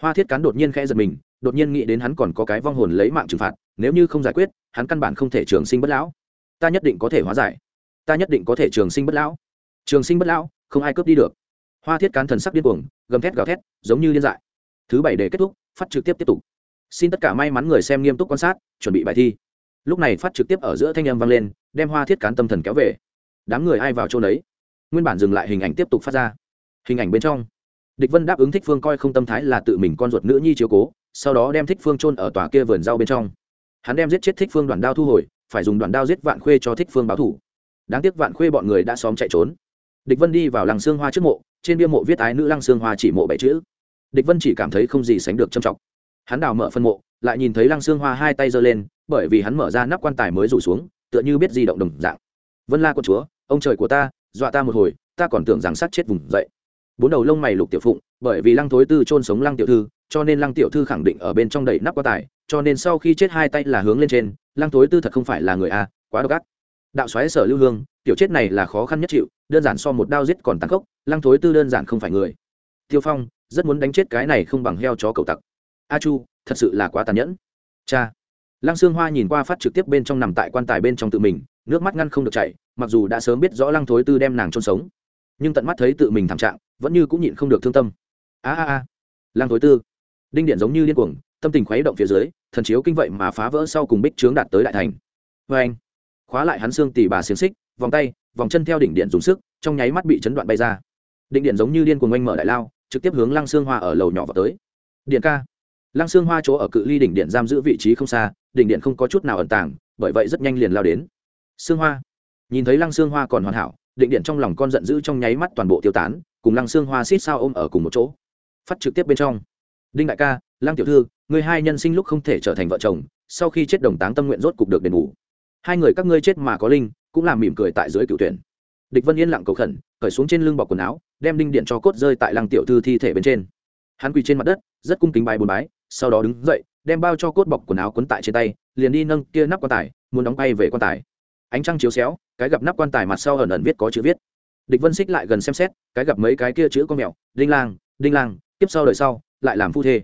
A: Hoa thiết cán đột nhiên khẽ giật mình, đột nhiên nghĩ đến hắn còn có cái vong hồn lấy mạng trừng phạt nếu như không giải quyết, hắn căn bản không thể trường sinh bất lão. Ta nhất định có thể hóa giải. Ta nhất định có thể trường sinh bất lão. Trường sinh bất lão, không ai cướp đi được. Hoa thiết cán thần sắc điên cuồng, gầm thét gào thét, giống như điên dại. Thứ bảy để kết thúc, phát trực tiếp tiếp tục. Xin tất cả may mắn người xem nghiêm túc quan sát, chuẩn bị bài thi. Lúc này phát trực tiếp ở giữa thanh âm vang lên, đem hoa thiết cán tâm thần kéo về. Đám người ai vào chỗ đấy nguyên bản dừng lại hình ảnh tiếp tục phát ra. Hình ảnh bên trong. Địch vân đáp ứng thích phương coi không tâm thái là tự mình con ruột nữ nhi chiếu cố, sau đó đem thích phương chôn ở tòa kia vườn rau bên trong hắn đem giết chết thích phương đoàn đao thu hồi, phải dùng đoàn đao giết vạn khuê cho thích phương báo thủ. Đáng tiếc vạn khuê bọn người đã xóm chạy trốn. Địch vân đi vào làng xương hoa trước mộ, trên bia mộ viết ái nữ lăng xương hoa chỉ mộ bảy chữ. Địch vân chỉ cảm thấy không gì sánh được trầm trọng. Hắn đào mở phân mộ, lại nhìn thấy lăng xương hoa hai tay giơ lên, bởi vì hắn mở ra nắp quan tài mới rủ xuống, tựa như biết di động đồng dạng. Vân la con chúa, ông trời của ta, dọa ta một hồi, ta còn tưởng rằng sát chết vùng dậy. Bốn đầu lông mày lục tiểu phụng, bởi vì lăng thối tư chôn sống lăng tiểu thư, cho nên lăng tiểu thư khẳng định ở bên trong đầy nắp quan tài cho nên sau khi chết hai tay là hướng lên trên, lăng thối tư thật không phải là người a, quá độc ác. Đạo xoáy sở lưu hương, tiểu chết này là khó khăn nhất chịu, đơn giản so một đao giết còn tăng khốc, lăng thối tư đơn giản không phải người. Tiêu phong, rất muốn đánh chết cái này không bằng heo chó cầu tặc. A chu, thật sự là quá tàn nhẫn. Cha. Lăng sương hoa nhìn qua phát trực tiếp bên trong nằm tại quan tài bên trong tự mình, nước mắt ngăn không được chảy, mặc dù đã sớm biết rõ lăng thối tư đem nàng chôn sống, nhưng tận mắt thấy tự mình thảm trạng, vẫn như cũng nhịn không được thương tâm. A a a. Lăng thối tư, đinh điện giống như điên cuồng, tâm tình khuấy động phía dưới thần chiếu kinh vậy mà phá vỡ sau cùng bích trướng đạt tới đại thành. Vê anh, khóa lại hắn xương tỉ bà xiềng xích, vòng tay, vòng chân theo đỉnh điện dùng sức, trong nháy mắt bị chấn đoạn bay ra. Định điện giống như điên cuồng oanh mở đại lao, trực tiếp hướng lăng xương hoa ở lầu nhỏ vào tới. Điện ca, lăng xương hoa chỗ ở cự ly đỉnh điện giam giữ vị trí không xa, đỉnh điện không có chút nào ẩn tàng, bởi vậy rất nhanh liền lao đến. Xương hoa, nhìn thấy lăng xương hoa còn hoàn hảo định điện trong lòng con giận dữ trong nháy mắt toàn bộ tiêu tán, cùng lăng xương hoa xít sao ôm ở cùng một chỗ. Phát trực tiếp bên trong đinh đại ca, lăng tiểu thư người hai nhân sinh lúc không thể trở thành vợ chồng, sau khi chết đồng táng tâm nguyện rốt cục được đền bù. Hai người các ngươi chết mà có linh, cũng làm mỉm cười tại dưới cựu tuyển. Địch vân yên lặng cầu khẩn, cởi xuống trên lưng bọc quần áo, đem đinh điện cho cốt rơi tại lăng tiểu thư thi thể bên trên. Hắn quỳ trên mặt đất, rất cung kính bài bốn bái, sau đó đứng dậy, đem bao cho cốt bọc quần áo quấn tại trên tay, liền đi nâng kia nắp quan tài, muốn đóng bay về quan tài. Ánh trăng chiếu xéo, cái gặp nắp quan tài mặt sau ẩn ẩn viết có chữ viết. Địch vân xích lại gần xem xét, cái gặp mấy cái kia chữ con mèo đinh lang đinh lang tiếp sau đời sau, lại làm phu thê.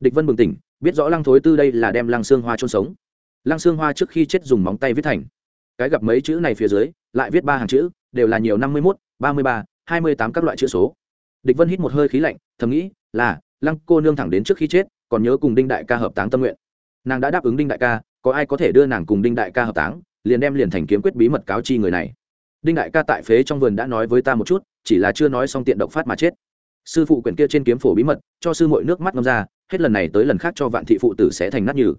A: Địch vân bừng tỉnh, biết rõ lăng thối tư đây là đem lăng xương hoa chôn sống. Lăng xương hoa trước khi chết dùng móng tay viết thành. Cái gặp mấy chữ này phía dưới, lại viết ba hàng chữ, đều là nhiều năm mươi mốt, ba mươi ba, hai mươi tám các loại chữ số. Địch vân hít một hơi khí lạnh, thầm nghĩ là, lăng cô nương thẳng đến trước khi chết, còn nhớ cùng đinh đại ca hợp táng tâm nguyện. Nàng đã đáp ứng đinh đại ca, có ai có thể đưa nàng cùng đinh đại ca hợp táng, liền đem liền thành kiếm quyết bí mật cáo chi người này. Đinh đại ca tại phế trong vườn đã nói với ta một chút, chỉ là chưa nói xong tiện động phát mà chết sư phụ quyển kia trên kiếm phổ bí mật, cho sư mội nước mắt ngâm ra, hết lần này tới lần khác cho vạn thị phụ tử sẽ thành nát nhừ.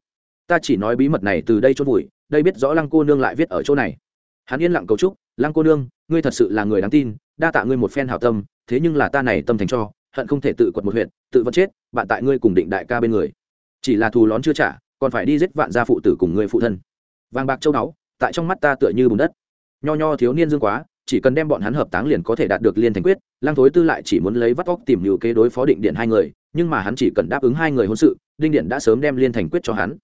A: Ta chỉ nói bí mật này từ đây chốt vùi, đây biết rõ lăng cô nương lại viết ở chỗ này. Hắn yên lặng cầu chúc, lăng cô nương, ngươi thật sự là người đáng tin, đa tạ ngươi một phen hảo tâm, thế nhưng là ta này tâm thành cho, hận không thể tự quật một huyện tự vẫn chết, bạn tại ngươi cùng định đại ca bên người. Chỉ là thù lón chưa trả, còn phải đi giết vạn gia phụ tử cùng người phụ thân. Vàng bạc châu đáo tại trong mắt ta tựa như bùn đất. Nho nho thiếu niên dương quá chỉ cần đem bọn hắn hợp táng liền có thể đạt được liên thành quyết lang thối tư lại chỉ muốn lấy vắt vóc tìm nhiều kế đối phó định điện hai người nhưng mà hắn chỉ cần đáp ứng hai người hôn sự đinh điện đã sớm đem liên thành quyết cho hắn.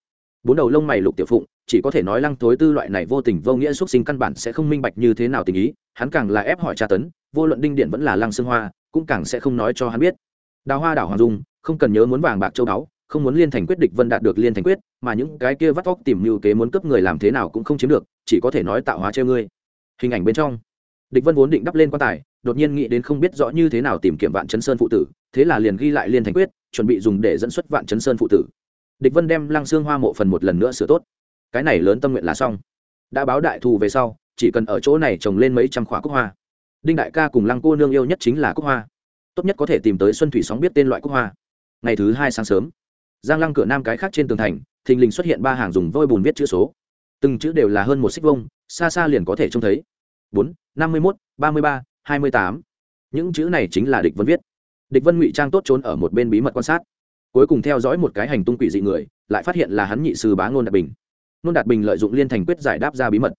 A: Bốn đầu lông mày lục tiểu phụng chỉ có thể nói lăng thối tư loại này vô tình vô nghĩa xuất sinh căn bản sẽ không minh bạch như thế nào tình ý hắn càng là ép hỏi tra tấn vô luận đinh điện vẫn là lăng xương hoa cũng càng sẽ không nói cho hắn biết. Đào hoa đảo hoàng dung không cần nhớ muốn vàng bạc châu báu, không muốn liên thành quyết địch vân đạt được liên thành quyết mà những cái kia vắt vóc tìm mưu kế muốn cướp người làm thế nào cũng không chiếm được chỉ có thể nói tạo hóa treo ngươi. Hình ảnh bên trong địch vân vốn định đắp lên quan tài, đột nhiên nghĩ đến không biết rõ như thế nào tìm kiếm vạn chấn sơn phụ tử, thế là liền ghi lại liên thành quyết, chuẩn bị dùng để dẫn xuất vạn chấn sơn phụ tử. Địch vân đem lăng xương hoa mộ phần một lần nữa sửa tốt. Cái này lớn tâm nguyện là xong. Đã báo đại thù về sau, chỉ cần ở chỗ này trồng lên mấy trăm khóa cúc hoa. Đinh đại ca cùng lăng cô nương yêu nhất chính là cúc hoa. Tốt nhất có thể tìm tới xuân thủy sóng biết tên loại cúc hoa. Ngày thứ hai sáng sớm, giang lăng cửa nam cái khác trên tường thành, thình lình xuất hiện ba hàng dùng vôi bùn viết chữ số. Từng chữ đều là hơn một xích vông xa xa liền có thể trông thấy bốn, năm mươi mốt, ba mươi ba, hai mươi tám. Những chữ này chính là địch vân viết. Địch vân ngụy trang tốt trốn ở một bên bí mật quan sát. Cuối cùng theo dõi một cái hành tung quỷ dị người, lại phát hiện là hắn nhị sư bá ngôn đạt bình. Ngôn đạt bình lợi dụng liên thành quyết giải đáp ra bí mật.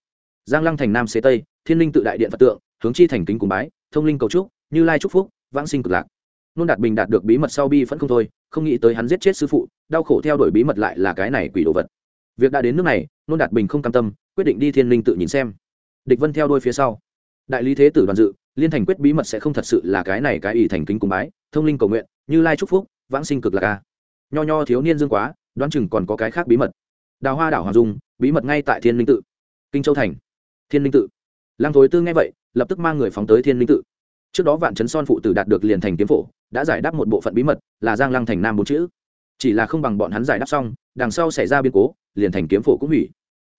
A: Giang lăng thành nam xế tây, thiên linh tự đại điện phật tượng, hướng chi thành kính cùng bái, thông linh cầu trúc, như lai trúc phúc, vãng sinh cực lạc. Nôn đạt bình đạt được bí mật sau bi vẫn không thôi, không nghĩ tới hắn giết chết sư phụ, đau khổ theo đuổi bí mật lại là cái này quỷ đồ vật. Việc đã đến nước này, nôn đạt bình không cam tâm, quyết định đi thiên linh tự nhìn xem địch vân theo đuôi phía sau. Đại lý thế tử đoàn dự, liên thành quyết bí mật sẽ không thật sự là cái này cái ỷ thành kính cùng bái, thông linh cầu nguyện, như lai chúc phúc, vãng sinh cực là ca nho nho thiếu niên dương quá, đoán chừng còn có cái khác bí mật. Đào hoa đảo hoàng dung, bí mật ngay tại thiên linh tự. Kinh châu thành. Thiên linh tự. Lăng thối tư nghe vậy, lập tức mang người phóng tới thiên linh tự. Trước đó vạn chấn son phụ tử đạt được liền thành kiếm phổ, đã giải đáp một bộ phận bí mật, là giang lăng thành nam bốn chữ. Chỉ là không bằng bọn hắn giải đáp xong, đằng sau xảy ra biến cố, liền thành kiếm phổ cũng hủy.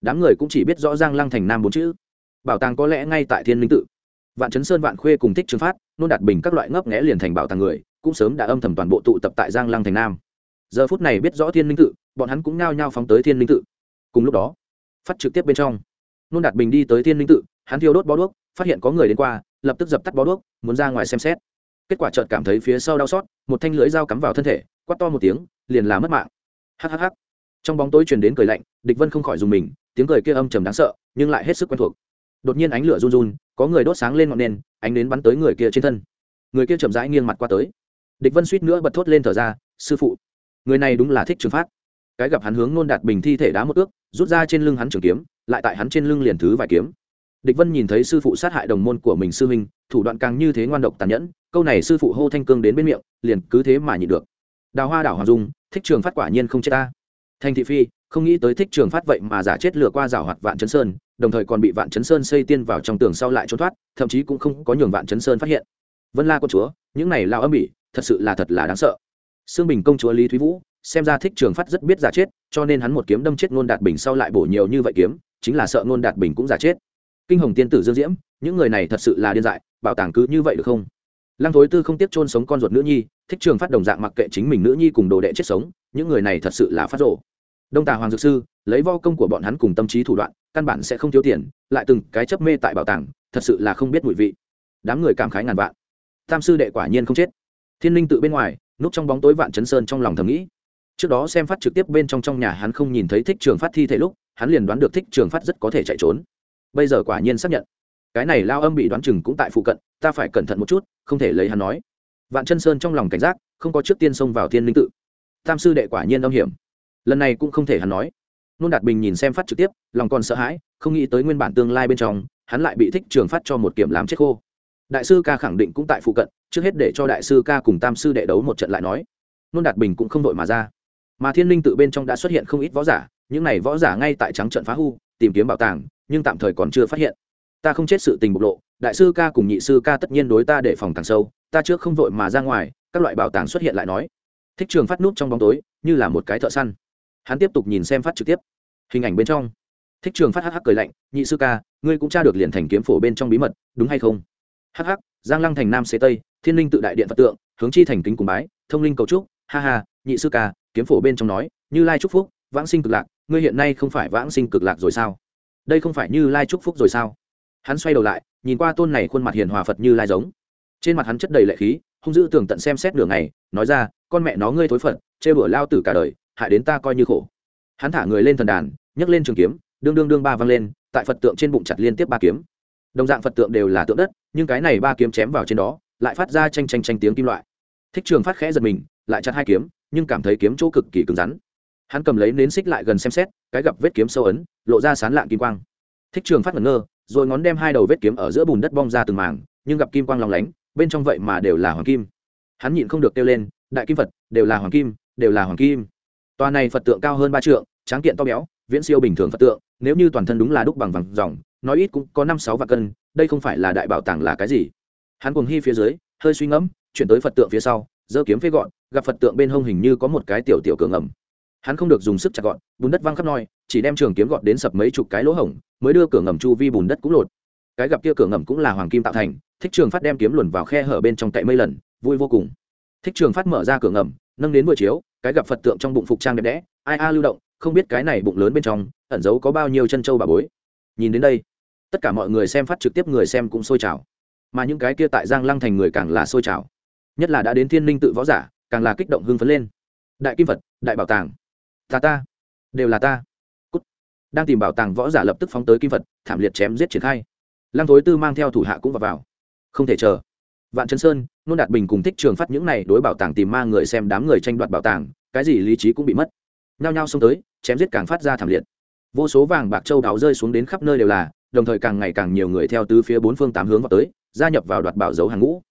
A: Đám người cũng chỉ biết rõ giang lăng thành nam bốn chữ bảo tàng có lẽ ngay tại thiên linh tự. Vạn chấn sơn, vạn khuê cùng thích Trương phát, nôn đạt bình các loại ngấp nghẽ liền thành bảo tàng người, cũng sớm đã âm thầm toàn bộ tụ tập tại giang lăng thành nam. Giờ phút này biết rõ thiên linh tự, bọn hắn cũng nao nhao phóng tới thiên linh tự. Cùng lúc đó, phát trực tiếp bên trong, nôn đạt bình đi tới thiên linh tự, hắn thiêu đốt bó đuốc, phát hiện có người đến qua, lập tức dập tắt bó đuốc, muốn ra ngoài xem xét. Kết quả chợt cảm thấy phía sau đau xót, một thanh lưới dao cắm vào thân thể quắt to một tiếng, liền là mất mạng. Hhh trong bóng tối truyền đến cười lạnh, địch vân không khỏi dùng mình, tiếng cười kia âm trầm đáng sợ, nhưng lại hết sức quen thuộc đột nhiên ánh lửa run run, có người đốt sáng lên ngọn nền, ánh đến bắn tới người kia trên thân. Người kia chậm rãi nghiêng mặt qua tới. Địch vân suýt nữa bật thốt lên thở ra, sư phụ, người này đúng là thích trường phát. Cái gặp hắn hướng nôn đạt bình thi thể đá một ước, rút ra trên lưng hắn trường kiếm, lại tại hắn trên lưng liền thứ vài kiếm. Địch vân nhìn thấy sư phụ sát hại đồng môn của mình sư huynh, thủ đoạn càng như thế ngoan độc tàn nhẫn, câu này sư phụ hô thanh cương đến bên miệng, liền cứ thế mà nhịn được. Đào hoa đảo hoàng dung, thích trường phát quả nhiên không chết ta thành thị phi, không nghĩ tới thích trường phát vậy mà giả chết lừa qua rào hoạt vạn chấn sơn, đồng thời còn bị vạn chấn sơn xây tiên vào trong tường sau lại trốn thoát, thậm chí cũng không có nhường vạn chấn sơn phát hiện. Vân la con chúa, những này lao âm bỉ, thật sự là thật là đáng sợ. Xương bình công chúa lý thúy vũ, xem ra thích trường phát rất biết giả chết, cho nên hắn một kiếm đâm chết ngôn đạt bình sau lại bổ nhiều như vậy kiếm, chính là sợ ngôn đạt bình cũng giả chết. Kinh hồng tiên tử dương diễm, những người này thật sự là điên dại, bảo tàng cứ như vậy được không? Lăng thối tư không tiếp chôn sống con ruột nữ nhi, thích trường phát đồng dạng mặc kệ chính mình nữ nhi cùng đồ đệ chết sống, những người này thật sự là phát rộ đông tà hoàng dược sư, lấy vo công của bọn hắn cùng tâm trí thủ đoạn, căn bản sẽ không thiếu tiền, lại từng cái chấp mê tại bảo tàng, thật sự là không biết mùi vị. Đám người cảm khái ngàn vạn. Tam sư đệ quả nhiên không chết. Thiên linh tự bên ngoài, núp trong bóng tối vạn chấn sơn trong lòng thầm nghĩ. Trước đó xem phát trực tiếp bên trong trong nhà hắn không nhìn thấy thích trường phát thi thể lúc, hắn liền đoán được thích trường phát rất có thể chạy trốn. Bây giờ quả nhiên xác nhận. Cái này lao âm bị đoán chừng cũng tại phụ cận, ta phải cẩn thận một chút, không thể lấy hắn nói. Vạn chân sơn trong lòng cảnh giác, không có trước tiên xông vào thiên linh tự. Tam sư đệ quả nhiên âm hiểm lần này cũng không thể hắn nói. Nôn đạt bình nhìn xem phát trực tiếp, lòng còn sợ hãi, không nghĩ tới nguyên bản tương lai bên trong, hắn lại bị thích trường phát cho một kiểm làm chết khô. Đại sư ca khẳng định cũng tại phụ cận, trước hết để cho đại sư ca cùng tam sư đệ đấu một trận lại nói. Nôn đạt bình cũng không đội mà ra. Mà thiên linh tự bên trong đã xuất hiện không ít võ giả, những này võ giả ngay tại trắng trận phá hư, tìm kiếm bảo tàng, nhưng tạm thời còn chưa phát hiện. Ta không chết sự tình bộc lộ, đại sư ca cùng nhị sư ca tất nhiên đối ta để phòng càng sâu, ta trước không vội mà ra ngoài, các loại bảo tàng xuất hiện lại nói. Thích trường phát nút trong bóng tối, như là một cái thợ săn hắn tiếp tục nhìn xem phát trực tiếp. Hình ảnh bên trong. Thích trường phát hắc hắc cười lạnh, nhị sư ca, ngươi cũng tra được liền thành kiếm phổ bên trong bí mật, đúng hay không? Hắc hắc, giang lăng thành nam xế tây, thiên linh tự đại điện phật tượng, hướng chi thành kính cùng bái, thông linh cầu trúc ha ha, nhị sư ca, kiếm phổ bên trong nói, như lai trúc phúc, vãng sinh cực lạc, ngươi hiện nay không phải vãng sinh cực lạc rồi sao? Đây không phải như lai trúc phúc rồi sao? Hắn xoay đầu lại, nhìn qua tôn này khuôn mặt hiền hòa phật như lai giống. Trên mặt hắn chất đầy lệ khí, hung dữ tường tận xem xét nửa ngày, nói ra, con mẹ nó ngươi thối phật, chê bửa lao tử cả đời hại đến ta coi như khổ. Hắn thả người lên thần đàn nhấc lên trường kiếm đương đương đương ba văng lên tại phật tượng trên bụng chặt liên tiếp ba kiếm. Đồng dạng phật tượng đều là tượng đất nhưng cái này ba kiếm chém vào trên đó lại phát ra tranh tranh tranh tiếng kim loại. Thích trường phát khẽ giật mình lại chặt hai kiếm nhưng cảm thấy kiếm chỗ cực kỳ cứng rắn. Hắn cầm lấy nến xích lại gần xem xét cái gặp vết kiếm sâu ấn lộ ra sán lạng kim quang. Thích trường phát ngẩn ngơ rồi ngón đem hai đầu vết kiếm ở giữa bùn đất bong ra từng mảng, nhưng gặp kim quang lòng lánh bên trong vậy mà đều là hoàng kim. Hắn nhịn không được kêu lên đại kim phật đều là hoàng kim đều là hoàng kim tòa này phật tượng cao hơn ba trượng, tráng kiện to béo, viễn siêu bình thường phật tượng, nếu như toàn thân đúng là đúc bằng vàng dòng nói ít cũng có năm sáu vạn cân, đây không phải là đại bảo tàng là cái gì? Hắn cuồng hy phía dưới, hơi suy ngẫm, chuyển tới phật tượng phía sau, giơ kiếm phế gọn, gặp phật tượng bên hông hình như có một cái tiểu tiểu cửa ngầm hắn không được dùng sức chặt gọn, bùn đất văng khắp nơi chỉ đem trường kiếm gọn đến sập mấy chục cái lỗ hổng, mới đưa cửa ngầm chu vi bùn đất cũng lột. Cái gặp kia cửa ngầm cũng là hoàng kim tạo thành, thích trường phát đem kiếm luồn vào khe hở bên trong cậy mây lần, vui vô cùng. Thích trường phát mở ra cửa ngầm nâng đến buổi chiếu cái gặp phật tượng trong bụng phục trang đẹp đẽ ai a lưu động không biết cái này bụng lớn bên trong ẩn giấu có bao nhiêu chân trâu bà bối. Nhìn đến đây tất cả mọi người xem phát trực tiếp người xem cũng sôi trào. Mà những cái kia tại giang lăng thành người càng là sôi trào. Nhất là đã đến thiên linh tự võ giả càng là kích động hưng phấn lên. Đại kim vật đại bảo tàng ta ta đều là ta. Cút. đang tìm bảo tàng võ giả lập tức phóng tới kim vật thảm liệt chém giết triển khai. Lăng thối tư mang theo thủ hạ cũng vào, vào. không thể chờ vạn chân sơn, nôn đạt bình cùng thích trường phát những này đối bảo tàng tìm ma người xem đám người tranh đoạt bảo tàng, cái gì lý trí cũng bị mất. Nhao nhao xông tới, chém giết càng phát ra thảm liệt. Vô số vàng bạc châu đáo rơi xuống đến khắp nơi đều là, đồng thời càng ngày càng nhiều người theo tứ phía bốn phương tám hướng vào tới, gia nhập vào đoạt bảo dấu hàng ngũ.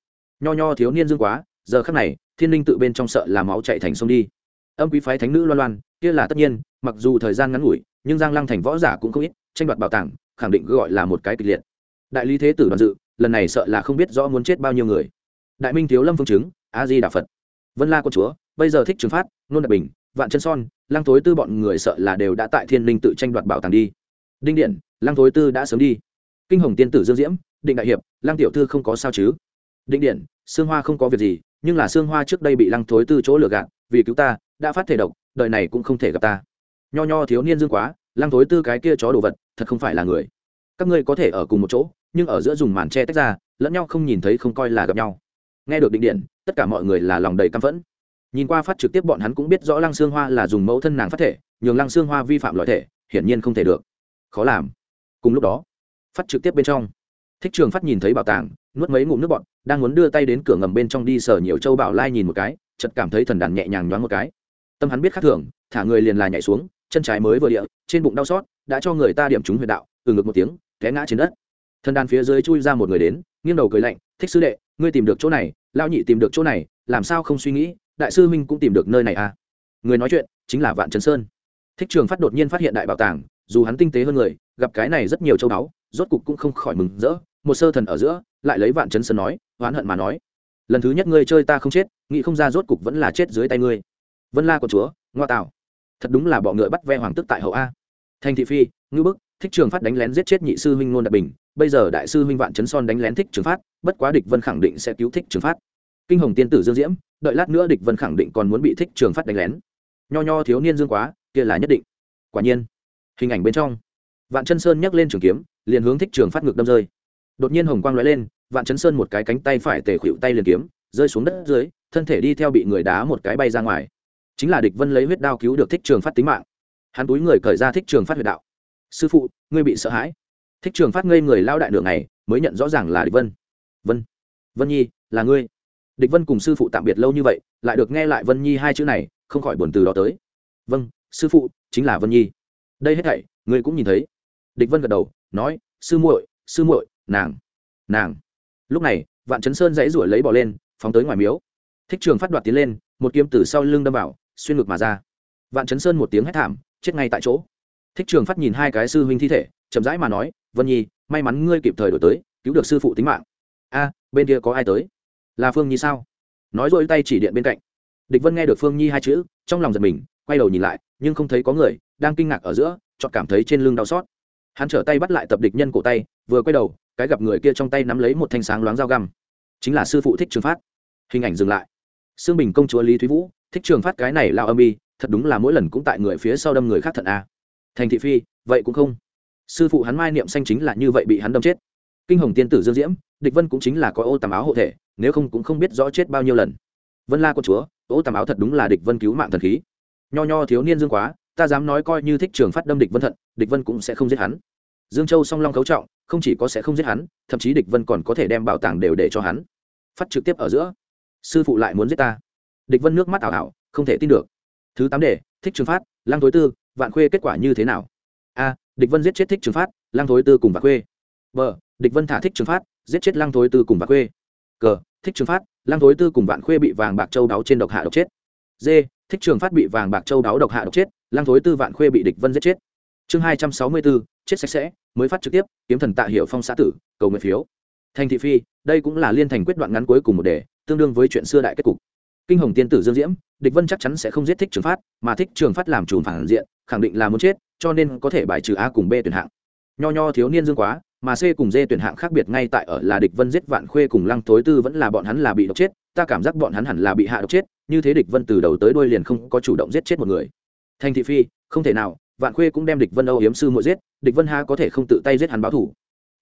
A: Nho nho thiếu niên dương quá, giờ khắc này, thiên linh tự bên trong sợ là máu chạy thành sông đi. Âm quý phái thánh nữ loan loan, kia là tất nhiên, mặc dù thời gian ngắn ngủi, nhưng giang lăng thành võ giả cũng không ít, tranh đoạt bảo tàng, khẳng định gọi là một cái kịch liệt. Đại lý thế tử đoàn dự lần này sợ là không biết rõ muốn chết bao nhiêu người. Đại minh thiếu lâm phương chứng a di đà phật vân la quân chúa, bây giờ thích trừng phát, nôn đại bình, vạn chân son, lăng thối tư bọn người sợ là đều đã tại thiên linh tự tranh đoạt bảo tàng đi. Đinh điện, lăng thối tư đã sớm đi. Kinh hồng tiên tử dương diễm, định đại hiệp, lăng tiểu thư không có sao chứ? Định điện, sương hoa không có việc gì, nhưng là sương hoa trước đây bị lăng thối tư chỗ lừa gạt, vì cứu ta, đã phát thể độc, đời này cũng không thể gặp ta. Nho nho thiếu niên dương quá, lăng thối tư cái kia chó đồ vật, thật không phải là người. Các ngươi có thể ở cùng một chỗ nhưng ở giữa dùng màn che tách ra, lẫn nhau không nhìn thấy không coi là gặp nhau. Nghe được định điện, tất cả mọi người là lòng đầy căm phẫn. Nhìn qua phát trực tiếp bọn hắn cũng biết rõ lăng xương hoa là dùng mẫu thân nàng phát thể, nhường lăng xương hoa vi phạm loại thể, hiển nhiên không thể được. Khó làm. Cùng lúc đó, phát trực tiếp bên trong, thích trường phát nhìn thấy bảo tàng, nuốt mấy ngụm nước bọn đang muốn đưa tay đến cửa ngầm bên trong đi sở nhiều châu bảo lai nhìn một cái chật cảm thấy thần đàn nhẹ nhàng nhoáng một cái. Tâm hắn biết khác thường, thả người liền là nhảy xuống, chân trái mới vừa địa, trên bụng đau xót, đã cho người ta điểm trúng huyệt đạo, từ ngực một tiếng, té ngã trên đất thần đàn phía dưới chui ra một người đến, nghiêng đầu cười lạnh, thích sư đệ, ngươi tìm được chỗ này lao nhị tìm được chỗ này, làm sao không suy nghĩ, đại sư minh cũng tìm được nơi này à? Người nói chuyện chính là vạn trấn sơn. Thích trường phát đột nhiên phát hiện đại bảo tàng, dù hắn tinh tế hơn người, gặp cái này rất nhiều châu báu, rốt cục cũng không khỏi mừng rỡ. Một sơ thần ở giữa, lại lấy vạn trấn sơn nói, oán hận mà nói, lần thứ nhất ngươi chơi ta không chết, nghĩ không ra rốt cục vẫn là chết dưới tay ngươi. Vân la của chúa, ngoa tạo. Thật đúng là bọ ngựa bắt ve hoàng tức tại hậu a. Thành thị phi, ngư bức, thích trường phát đánh lén giết chết nhị sư huynh ngôn đặc bình bây giờ đại sư huynh vạn chấn son đánh lén thích trường phát, bất quá địch vân khẳng định sẽ cứu thích trường phát. Kinh hồng tiên tử dương diễm, đợi lát nữa địch vân khẳng định còn muốn bị thích trường phát đánh lén. Nho nho thiếu niên dương quá, kia là nhất định. Quả nhiên, hình ảnh bên trong, vạn chân sơn nhấc lên trường kiếm, liền hướng thích trường phát ngược đâm rơi. Đột nhiên hồng quang lóe lên, vạn chấn sơn một cái cánh tay phải tề khuỵu tay liền kiếm, rơi xuống đất dưới, thân thể đi theo bị người đá một cái bay ra ngoài. Chính là địch vân lấy huyết đao cứu được thích trường phát tính mạng. Hắn túi người cởi ra thích trường phát huyệt đạo. Sư phụ, ngươi bị sợ hãi thích trường phát ngây người lao đại đường này mới nhận rõ ràng là địch vân. Vân vân nhi, là ngươi? Địch vân cùng sư phụ tạm biệt lâu như vậy, lại được nghe lại vân nhi hai chữ này, không khỏi buồn từ đó tới. Vâng sư phụ, chính là vân nhi. Đây hết thảy, ngươi cũng nhìn thấy. Địch vân gật đầu, nói, sư muội sư muội, nàng nàng. Lúc này, vạn chấn sơn dãy ruổi lấy bỏ lên, phóng tới ngoài miếu. Thích trường phát đoạt tiến lên, một kiếm từ sau lưng đâm vào, xuyên ngực mà ra. Vạn chấn sơn một tiếng hét thảm, chết ngay tại chỗ. Thích trường phát nhìn hai cái sư huynh thi thể, chậm rãi mà nói vân nhi, may mắn ngươi kịp thời đổi tới, cứu được sư phụ tính mạng. A, bên kia có ai tới? Là phương nhi sao? Nói rồi tay chỉ điện bên cạnh. Địch vân nghe được phương nhi hai chữ, trong lòng giật mình, quay đầu nhìn lại, nhưng không thấy có người, đang kinh ngạc ở giữa chọn cảm thấy trên lưng đau xót. Hắn trở tay bắt lại tập địch nhân cổ tay, vừa quay đầu, cái gặp người kia trong tay nắm lấy một thanh sáng loáng dao găm. Chính là sư phụ thích trường phát. Hình ảnh dừng lại. Xương bình công chúa lý thúy vũ, thích trường phát cái này lao âm y, thật đúng là mỗi lần cũng tại người phía sau đâm người khác thận a. Thành thị phi, vậy cũng không sư phụ hắn mai niệm xanh chính là như vậy bị hắn đâm chết. Kinh hồng tiên tử dương diễm, địch vân cũng chính là có ô tàm áo hộ thể, nếu không cũng không biết rõ chết bao nhiêu lần. Vân la con chúa, ô tàm áo thật đúng là địch vân cứu mạng thần khí. Nho nho thiếu niên dương quá, ta dám nói coi như thích trường phát đâm địch vân thận, địch vân cũng sẽ không giết hắn. Dương châu song long cấu trọng, không chỉ có sẽ không giết hắn, thậm chí địch vân còn có thể đem bảo tàng đều để cho hắn. Phát trực tiếp ở giữa. Sư phụ lại muốn giết ta. Địch vân nước mắt ảo ảo, không thể tin được. Thứ tám đề, thích trường phát lang tối tư, vạn khuê kết quả như thế nào? A địch vân giết chết thích trường phát lang thối tư cùng vạn khuê. Bờ, địch vân thả thích trường phát giết chết lang thối tư cùng vạn khuê. Cờ, thích trường phát lang thối tư cùng vạn khuê bị vàng bạc châu đáo trên độc hạ độc chết. D thích trường phát bị vàng bạc châu đáo độc hạ độc chết lang thối tư vạn khuê bị địch vân giết chết. Chương hai trăm sáu mươi bốn chết sạch sẽ mới phát trực tiếp kiếm thần tạ hiệu phong xã tử cầu nguyện phiếu. Thành thị phi đây cũng là liên thành quyết đoạn ngắn cuối cùng một đề tương đương với chuyện xưa đại kết cục. Kinh hồng tiên tử dương diễm địch vân chắc chắn sẽ không giết thích trường phát mà thích trường phát làm trùm phản diện khẳng định là muốn chết cho nên có thể bài trừ a cùng b tuyển hạng. Nho nho thiếu niên dương quá, mà c cùng d tuyển hạng khác biệt ngay tại ở là địch vân giết vạn khuê cùng lăng tối tư vẫn là bọn hắn là bị độc chết, ta cảm giác bọn hắn hẳn là bị hạ độc chết, như thế địch vân từ đầu tới đuôi liền không có chủ động giết chết một người. Thành thị phi, không thể nào, vạn khuê cũng đem địch vân âu hiếm sư muội giết, địch vân ha có thể không tự tay giết hắn báo thủ.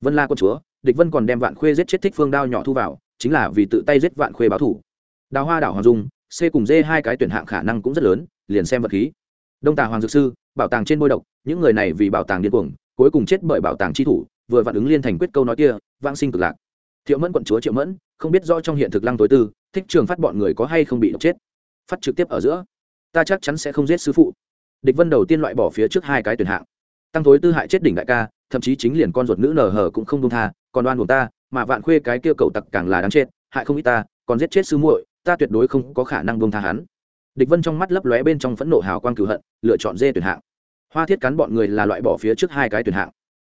A: Vân la con chúa, địch vân còn đem vạn khuê giết chết thích phương đao nhỏ thu vào, chính là vì tự tay giết vạn khuê báo thủ. Đào hoa đảo hoàng dung, c cùng d hai cái tuyển hạng khả năng cũng rất lớn, liền xem vật khí đông tà hoàng dược sư, bảo tàng trên bôi độc, những người này vì bảo tàng điên cuồng, cuối cùng chết bởi bảo tàng chi thủ, vừa vạn ứng liên thành quyết câu nói kia vang sinh cực lạc. Thiệu mẫn quận chúa triệu mẫn, không biết rõ trong hiện thực lăng tối tư, thích trường phát bọn người có hay không bị độc chết. Phát trực tiếp ở giữa, ta chắc chắn sẽ không giết sư phụ. Địch vân đầu tiên loại bỏ phía trước hai cái tuyển hạng. Tăng tối tư hại chết đỉnh đại ca, thậm chí chính liền con ruột nữ nở hở cũng không đông tha, còn đoan buồn ta, mà vạn khuê cái kia cầu tặc càng là đáng chết, hại không ít ta, còn giết chết sư muội, ta tuyệt đối không có khả năng buông tha hắn địch vân trong mắt lấp lóe bên trong phẫn nộ hào quang cửu hận, lựa chọn dê tuyển hạng. Hoa thiết cắn bọn người là loại bỏ phía trước hai cái tuyển hạng.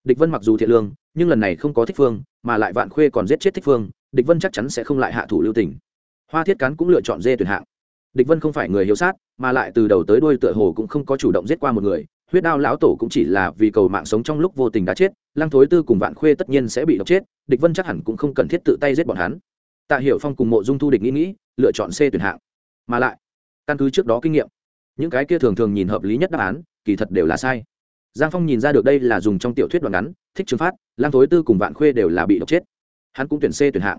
A: Địch vân mặc dù thiện lương, nhưng lần này không có thích phương, mà lại vạn khuê còn giết chết thích phương, địch vân chắc chắn sẽ không lại hạ thủ lưu tình. Hoa thiết cắn cũng lựa chọn dê tuyển hạng. Địch vân không phải người hiếu sát, mà lại từ đầu tới đuôi tựa hồ cũng không có chủ động giết qua một người. Huyết đao lão tổ cũng chỉ là vì cầu mạng sống trong lúc vô tình đã chết, lăng thối tư cùng vạn khuê tất nhiên sẽ bị độc chết, địch vân chắc hẳn cũng không cần thiết tự tay giết bọn hắn. Tạ hiểu phong cùng mộ dung thu địch nghĩ nghĩ, lựa chọn c tuyển hạng. Mà lại căn cứ trước đó kinh nghiệm. Những cái kia thường thường nhìn hợp lý nhất đáp án, kỳ thật đều là sai. Giang phong nhìn ra được đây là dùng trong tiểu thuyết đoạn ngắn, thích trường phát, lang thối tư cùng vạn khuê đều là bị độc chết. Hắn cũng tuyển c tuyển hạng.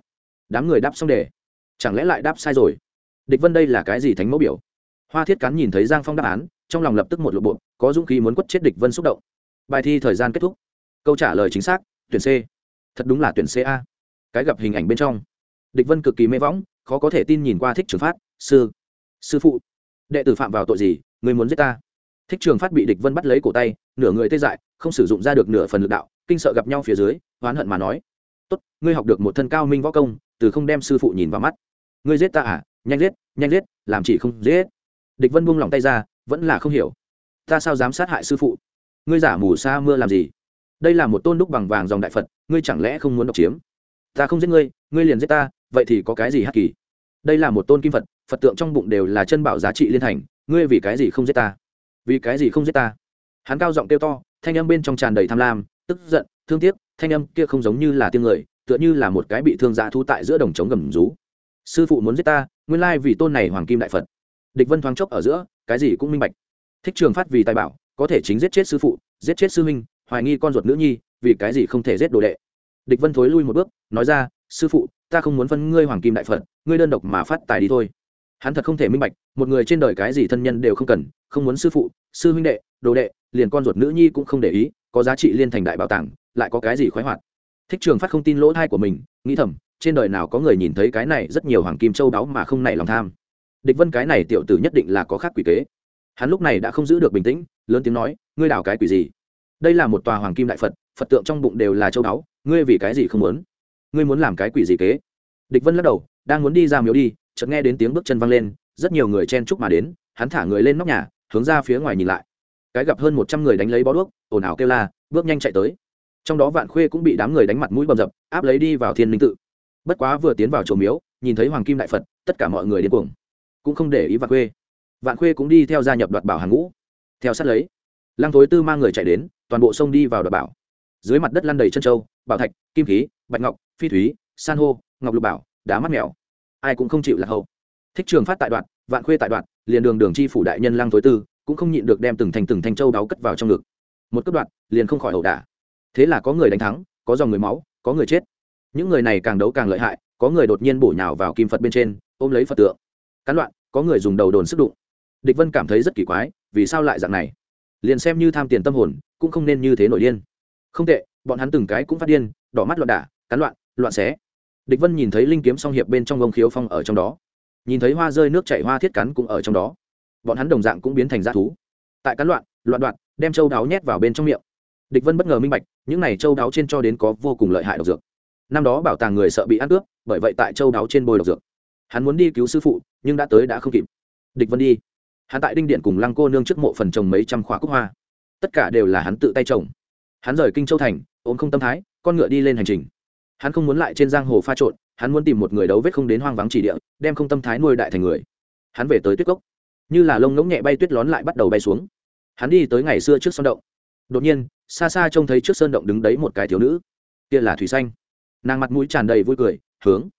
A: Đám người đáp xong đề. Chẳng lẽ lại đáp sai rồi? Địch vân đây là cái gì thánh mẫu biểu? Hoa thiết cán nhìn thấy giang phong đáp án, trong lòng lập tức một lộ bộ, có dũng khí muốn quất chết địch vân xúc động. Bài thi thời gian kết thúc. Câu trả lời chính xác, tuyển c. Thật đúng là tuyển c a. Cái gặp hình ảnh bên trong. Địch vân cực kỳ mê võng, khó có thể tin nhìn qua thích trường phát, sư sư phụ, đệ tử phạm vào tội gì, người muốn giết ta? Thích trường phát bị địch vân bắt lấy cổ tay, nửa người tê dại, không sử dụng ra được nửa phần lực đạo, kinh sợ gặp nhau phía dưới, oán hận mà nói, tốt, ngươi học được một thân cao minh võ công, từ không đem sư phụ nhìn vào mắt. Ngươi giết ta à? Nhanh giết nhanh giết, làm chỉ không giết. Địch vân buông lòng tay ra, vẫn là không hiểu. Ta sao dám sát hại sư phụ? Ngươi giả mù sa mưa làm gì? Đây là một tôn đúc bằng vàng dòng đại phật, ngươi chẳng lẽ không muốn độc chiếm? Ta không giết ngươi ngươi liền giết ta, vậy thì có cái gì hắc kỳ? Đây là một tôn kim phật phật tượng trong bụng đều là chân bảo giá trị liên thành, ngươi vì cái gì không giết ta? Vì cái gì không giết ta? Hắn cao giọng kêu to, thanh âm bên trong tràn đầy tham lam, tức giận, thương tiếc, thanh âm kia không giống như là tiếng người, tựa như là một cái bị thương dạ thu tại giữa đồng trống gầm rú. Sư phụ muốn giết ta, nguyên lai vì tôn này hoàng kim đại phật. Địch vân thoáng chốc ở giữa, cái gì cũng minh bạch. Thích trường phát vì tài bảo, có thể chính giết chết sư phụ, giết chết sư minh hoài nghi con ruột nữ nhi, vì cái gì không thể giết đồ đệ. Địch vân thối lui một bước, nói ra, sư phụ, ta không muốn phân ngươi hoàng kim đại phật, ngươi đơn độc mà phát tài đi thôi hắn thật không thể minh bạch, một người trên đời cái gì thân nhân đều không cần, không muốn sư phụ, sư huynh đệ, đồ đệ, liền con ruột nữ nhi cũng không để ý, có giá trị liên thành đại bảo tàng, lại có cái gì khoái hoạt. Thích trường phát không tin lỗ thai của mình, nghĩ thầm, trên đời nào có người nhìn thấy cái này rất nhiều hoàng kim châu đáo mà không nảy lòng tham. Địch vân cái này tiểu tử nhất định là có khác quỷ kế. Hắn lúc này đã không giữ được bình tĩnh, lớn tiếng nói, ngươi đào cái quỷ gì? Đây là một tòa hoàng kim đại phật phật tượng trong bụng đều là châu đáo, ngươi vì cái gì không muốn? Ngươi muốn làm cái quỷ gì kế? Địch vân lắc đầu, đang muốn đi ra miếu đi chợt nghe đến tiếng bước chân văng lên, rất nhiều người chen chúc mà đến, hắn thả người lên nóc nhà, hướng ra phía ngoài nhìn lại. Cái gặp hơn một trăm người đánh lấy bó đuốc, ồn ào kêu la, bước nhanh chạy tới. Trong đó vạn khuê cũng bị đám người đánh mặt mũi bầm dập, áp lấy đi vào thiên linh tự. Bất quá vừa tiến vào chùa miếu, nhìn thấy hoàng kim đại phật, tất cả mọi người điên cuồng. Cũng không để ý vạn khuê. Vạn khuê cũng đi theo gia nhập đoạt bảo hàng ngũ. Theo sát lấy, lăng thối tư mang người chạy đến, toàn bộ sông đi vào đoạt bảo. Dưới mặt đất lăn đầy chân trâu bảo thạch, kim khí, bạch ngọc, phi thúy, san hô, ngọc lục bảo, đá mắt mèo ai cũng không chịu lạc hậu. Thích trường phát tại đoạn vạn khuê tại đoạn liền đường đường chi phủ đại nhân lăng tối tư cũng không nhịn được đem từng thành từng thanh châu đáo cất vào trong ngực. Một cấp đoạn liền không khỏi ẩu đả. Thế là có người đánh thắng có dòng người máu có người chết. Những người này càng đấu càng lợi hại có người đột nhiên bổ nhào vào kim phật bên trên ôm lấy phật tượng. Cán loạn, có người dùng đầu đồn sức đụng. Địch vân cảm thấy rất kỳ quái vì sao lại dạng này? Liền xem như tham tiền tâm hồn cũng không nên như thế nổi điên. Không tệ bọn hắn từng cái cũng phát điên đỏ mắt loạn đả cán loạn loạn xé địch vân nhìn thấy linh kiếm song hiệp bên trong gông khiếu phong ở trong đó. Nhìn thấy hoa rơi nước chảy hoa thiết cắn cũng ở trong đó. Bọn hắn đồng dạng cũng biến thành g thú. Tại cắn loạn loạn đoạn đem châu đáo nhét vào bên trong miệng. Địch vân bất ngờ minh bạch, những này châu đáo trên cho đến có vô cùng lợi hại độc dược. Năm đó bảo tàng người sợ bị ăn cướp bởi vậy tại châu đáo trên bồi độc dược. Hắn muốn đi cứu sư phụ, nhưng đã tới đã không kịp. Địch vân đi. Hắn tại đinh điện cùng lăng cô nương trước mộ phần trồng mấy trăm khóa cúc hoa. Tất cả đều là hắn tự tay trồng. Hắn rời kinh châu thành, ôm không tâm thái, con ngựa đi lên hành trình hắn không muốn lại trên giang hồ pha trộn, hắn muốn tìm một người đấu vết không đến hoang vắng chỉ địa, đem không tâm thái nuôi đại thành người. Hắn về tới tuyết cốc. Như là lông ngỗng nhẹ bay tuyết lón lại bắt đầu bay xuống. Hắn đi tới ngày xưa trước sơn động. Đột nhiên, xa xa trông thấy trước sơn động đứng đấy một cái thiếu nữ. Kia là thủy xanh. Nàng mặt mũi tràn đầy vui cười, hướng.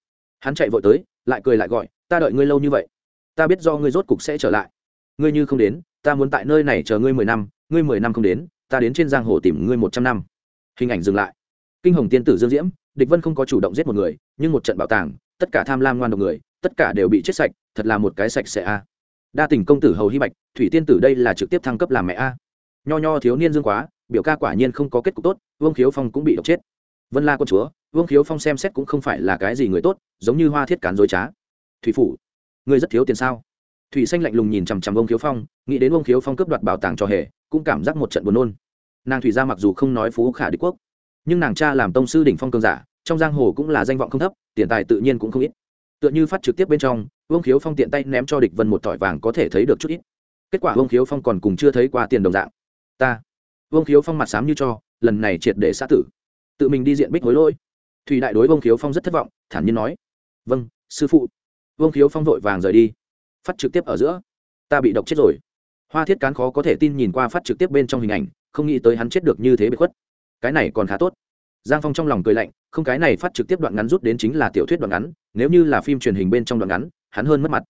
A: Hắn chạy vội tới, lại cười lại gọi, ta đợi ngươi lâu như vậy. Ta biết do ngươi rốt cục sẽ trở lại. Ngươi như không đến, ta muốn tại nơi này chờ ngươi mười năm, ngươi mười năm không đến, ta đến trên giang hồ tìm ngươi một trăm năm. Hình ảnh dừng lại. Kinh hồng tiên tử dương diễm địch vân không có chủ động giết một người, nhưng một trận bảo tàng, tất cả tham lam ngoan độc người, tất cả đều bị chết sạch, thật là một cái sạch sẽ a. Đa tình công tử hầu hy bạch, thủy tiên tử đây là trực tiếp thăng cấp làm mẹ a. Nho nho thiếu niên dương quá, biểu ca quả nhiên không có kết cục tốt, vương khiếu phong cũng bị độc chết. Vân la quân chúa, vương khiếu phong xem xét cũng không phải là cái gì người tốt, giống như hoa thiết cán dối trá. Thủy phủ ngươi rất thiếu tiền sao? Thủy xanh lạnh lùng nhìn chằm chằm ông khiếu phong, nghĩ đến ông khiếu phong cướp đoạt bảo tàng cho hề, cũng cảm giác một trận buồn nôn. Nàng thủy ra mặc dù không nói phú khả đế quốc nhưng nàng cha làm tông sư đỉnh phong cường giả, trong giang hồ cũng là danh vọng không thấp, tiền tài tự nhiên cũng không ít. Tựa như phát trực tiếp bên trong, vương khiếu phong tiện tay ném cho địch vân một tỏi vàng có thể thấy được chút ít. Kết quả vương khiếu phong còn cùng chưa thấy qua tiền đồng dạng. Ta. Vương khiếu phong mặt sám như cho, lần này triệt để xã tử. Tự mình đi diện bích hối lỗi. Thủy đại đối vương khiếu phong rất thất vọng, thản nhiên nói. Vâng sư phụ. Vương khiếu phong vội vàng rời đi. Phát trực tiếp ở giữa. Ta bị độc chết rồi. Hoa thiết cán khó có thể tin nhìn qua phát trực tiếp bên trong hình ảnh, không nghĩ tới hắn chết được như thế bị khuất cái này còn khá tốt. Giang phong trong lòng cười lạnh, không cái này phát trực tiếp đoạn ngắn rút đến chính là tiểu thuyết đoạn ngắn, nếu như là phim truyền hình bên trong đoạn ngắn, hắn hơn mất mặt.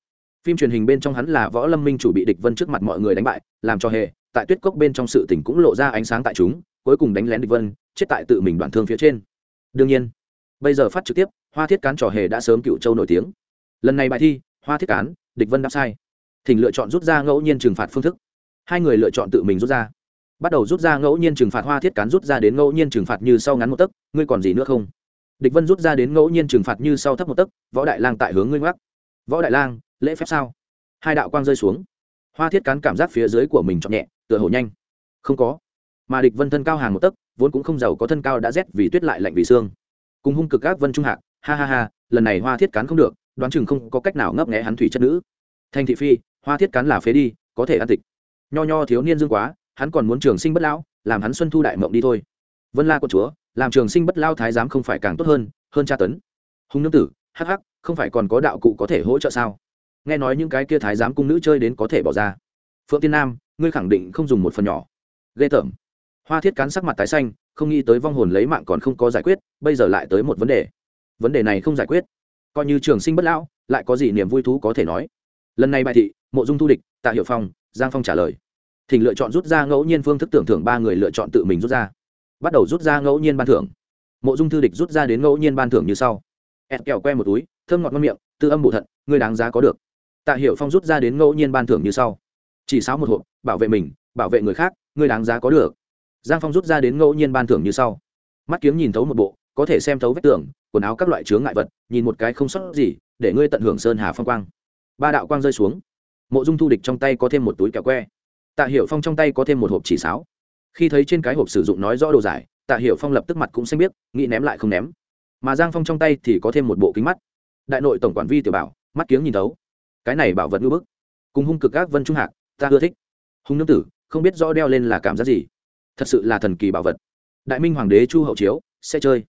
A: Phim truyền hình bên trong hắn là võ lâm minh chủ bị địch vân trước mặt mọi người đánh bại, làm cho hề, tại tuyết cốc bên trong sự tỉnh cũng lộ ra ánh sáng tại chúng, cuối cùng đánh lén địch vân, chết tại tự mình đoạn thương phía trên. Đương nhiên, bây giờ phát trực tiếp, hoa thiết cán trò hề đã sớm cựu châu nổi tiếng. Lần này bài thi, hoa thiết cán, địch vân đáp sai. Thỉnh lựa chọn rút ra ngẫu nhiên trừng phạt phương thức. Hai người lựa chọn tự mình rút ra bắt đầu rút ra ngẫu nhiên trừng phạt hoa thiết cán rút ra đến ngẫu nhiên trừng phạt như sau ngắn một tấc, ngươi còn gì nữa không? Địch vân rút ra đến ngẫu nhiên trừng phạt như sau thấp một tấc, võ đại lang tại hướng ngươi ngoắc. Võ đại lang, lễ phép sao? Hai đạo quang rơi xuống. Hoa thiết cán cảm giác phía dưới của mình chọn nhẹ, tựa hổ nhanh. Không có. Mà địch vân thân cao hàng một tấc, vốn cũng không giàu có thân cao đã rét vì tuyết lại lạnh vì xương. Cùng hung cực các vân trung hạc, ha ha ha, lần này hoa thiết cán không được, đoán chừng không có cách nào ngấp nghé hắn thủy chất nữ. Thanh thị phi, hoa thiết cán là phế đi, có thể ăn tịch. Nho nho thiếu niên dương quá hắn còn muốn trường sinh bất lão, làm hắn xuân thu đại mộng đi thôi. Vân la quân chúa, làm trường sinh bất lao thái giám không phải càng tốt hơn hơn tra tấn. Hùng nương tử, hắc hắc, không phải còn có đạo cụ có thể hỗ trợ sao? Nghe nói những cái kia thái giám cung nữ chơi đến có thể bỏ ra. Phượng tiên nam, ngươi khẳng định không dùng một phần nhỏ. Ghê tởm. Hoa thiết cán sắc mặt tái xanh, không nghĩ tới vong hồn lấy mạng còn không có giải quyết, bây giờ lại tới một vấn đề. Vấn đề này không giải quyết. Coi như trường sinh bất lão, lại có gì niềm vui thú có thể nói. Lần này bài thị, mộ dung thu địch, tạ hiệu phong, giang phong trả lời thỉnh lựa chọn rút ra ngẫu nhiên phương thức tưởng thưởng ba người lựa chọn tự mình rút ra. Bắt đầu rút ra ngẫu nhiên ban thưởng. Mộ dung thư địch rút ra đến ngẫu nhiên ban thưởng như sau. Ẹt kẹo que một túi, thơm ngọt ngon miệng, tư âm bổ thận, người đáng giá có được. Tạ hiểu phong rút ra đến ngẫu nhiên ban thưởng như sau. Chỉ sáu một hộp, bảo vệ mình, bảo vệ người khác, người đáng giá có được. Giang phong rút ra đến ngẫu nhiên ban thưởng như sau. Mắt kiếng nhìn thấu một bộ, có thể xem thấu vết tường, quần áo các loại chướng ngại vật, nhìn một cái không sót gì, để ngươi tận hưởng sơn hà phong quang. Ba đạo quang rơi xuống. Mộ dung thu địch trong tay có thêm một túi kẹo que tạ hiểu phong trong tay có thêm một hộp chỉ sáo. Khi thấy trên cái hộp sử dụng nói rõ đồ giải, tạ hiểu phong lập tức mặt cũng xanh biết nghĩ ném lại không ném. Mà giang phong trong tay thì có thêm một bộ kính mắt. Đại nội tổng quản vi tiểu bảo, mắt kiếng nhìn tấu cái này bảo vật ngư bức. Cùng hung cực các vân trung hạc, ta ưa thích. Hung nương tử, không biết rõ đeo lên là cảm giác gì. Thật sự là thần kỳ bảo vật. Đại minh hoàng đế chu hậu chiếu, sẽ chơi.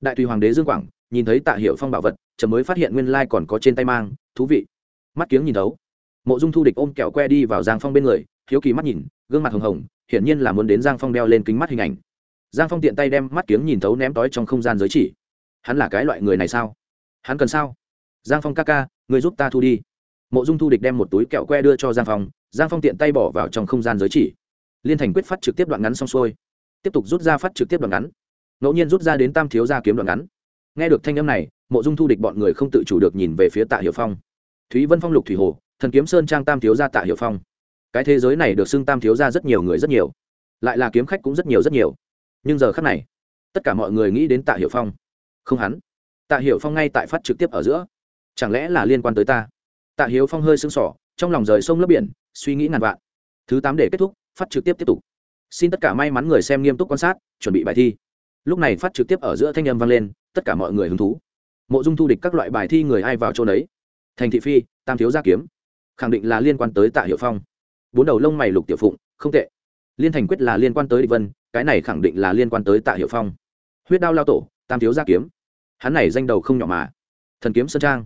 A: Đại tùy hoàng đế dương quảng, nhìn thấy tạ hiệu phong bảo vật chấm mới phát hiện nguyên lai còn có trên tay mang, thú vị. Mắt kiếng nhìn thấu. Mộ dung thu địch ôm kẹo que đi vào giang phong bên người hiếu kỳ mắt nhìn, gương mặt hồng hồng, hiển nhiên là muốn đến giang phong đeo lên kính mắt hình ảnh. Giang phong tiện tay đem mắt kiếng nhìn thấu ném tói trong không gian giới chỉ. Hắn là cái loại người này sao? Hắn cần sao? Giang phong ca ca, người giúp ta thu đi. Mộ dung thu địch đem một túi kẹo que đưa cho giang phong giang phong tiện tay bỏ vào trong không gian giới chỉ. Liên thành quyết phát trực tiếp đoạn ngắn xong xuôi. Tiếp tục rút ra phát trực tiếp đoạn ngắn. Ngẫu nhiên rút ra đến tam thiếu gia kiếm đoạn ngắn. Nghe được thanh âm này, mộ dung thu địch bọn người không tự chủ được nhìn về phía tạ hiệu phong. Thúy vân phong, lục thủy hồ, thần kiếm sơn trang tam thiếu gia tạ hiệu phong cái thế giới này được xưng tam thiếu gia rất nhiều người rất nhiều, lại là kiếm khách cũng rất nhiều rất nhiều. Nhưng giờ khác này, tất cả mọi người nghĩ đến tạ hiệu phong. Không hắn, tạ hiệu phong ngay tại phát trực tiếp ở giữa. Chẳng lẽ là liên quan tới ta? Tạ hiếu phong hơi sưng sỏ trong lòng rời sông lấp biển, suy nghĩ ngàn vạn. Thứ tám để kết thúc, phát trực tiếp tiếp tục. Xin tất cả may mắn người xem nghiêm túc quan sát, chuẩn bị bài thi. Lúc này phát trực tiếp ở giữa thanh âm vang lên, tất cả mọi người hứng thú. Mộ dung thu địch các loại bài thi người ai vào chỗ đấy thành thị phi, tam thiếu gia kiếm. Khẳng định là liên quan tới tạ hiệu phong bốn đầu lông mày lục tiểu phụng, không tệ. Liên thành quyết là liên quan tới địch vân, cái này khẳng định là liên quan tới tạ hiệu phong. Huyết đao lao tổ, tam thiếu gia kiếm. Hắn này danh đầu không nhỏ mà. Thần kiếm sơn trang.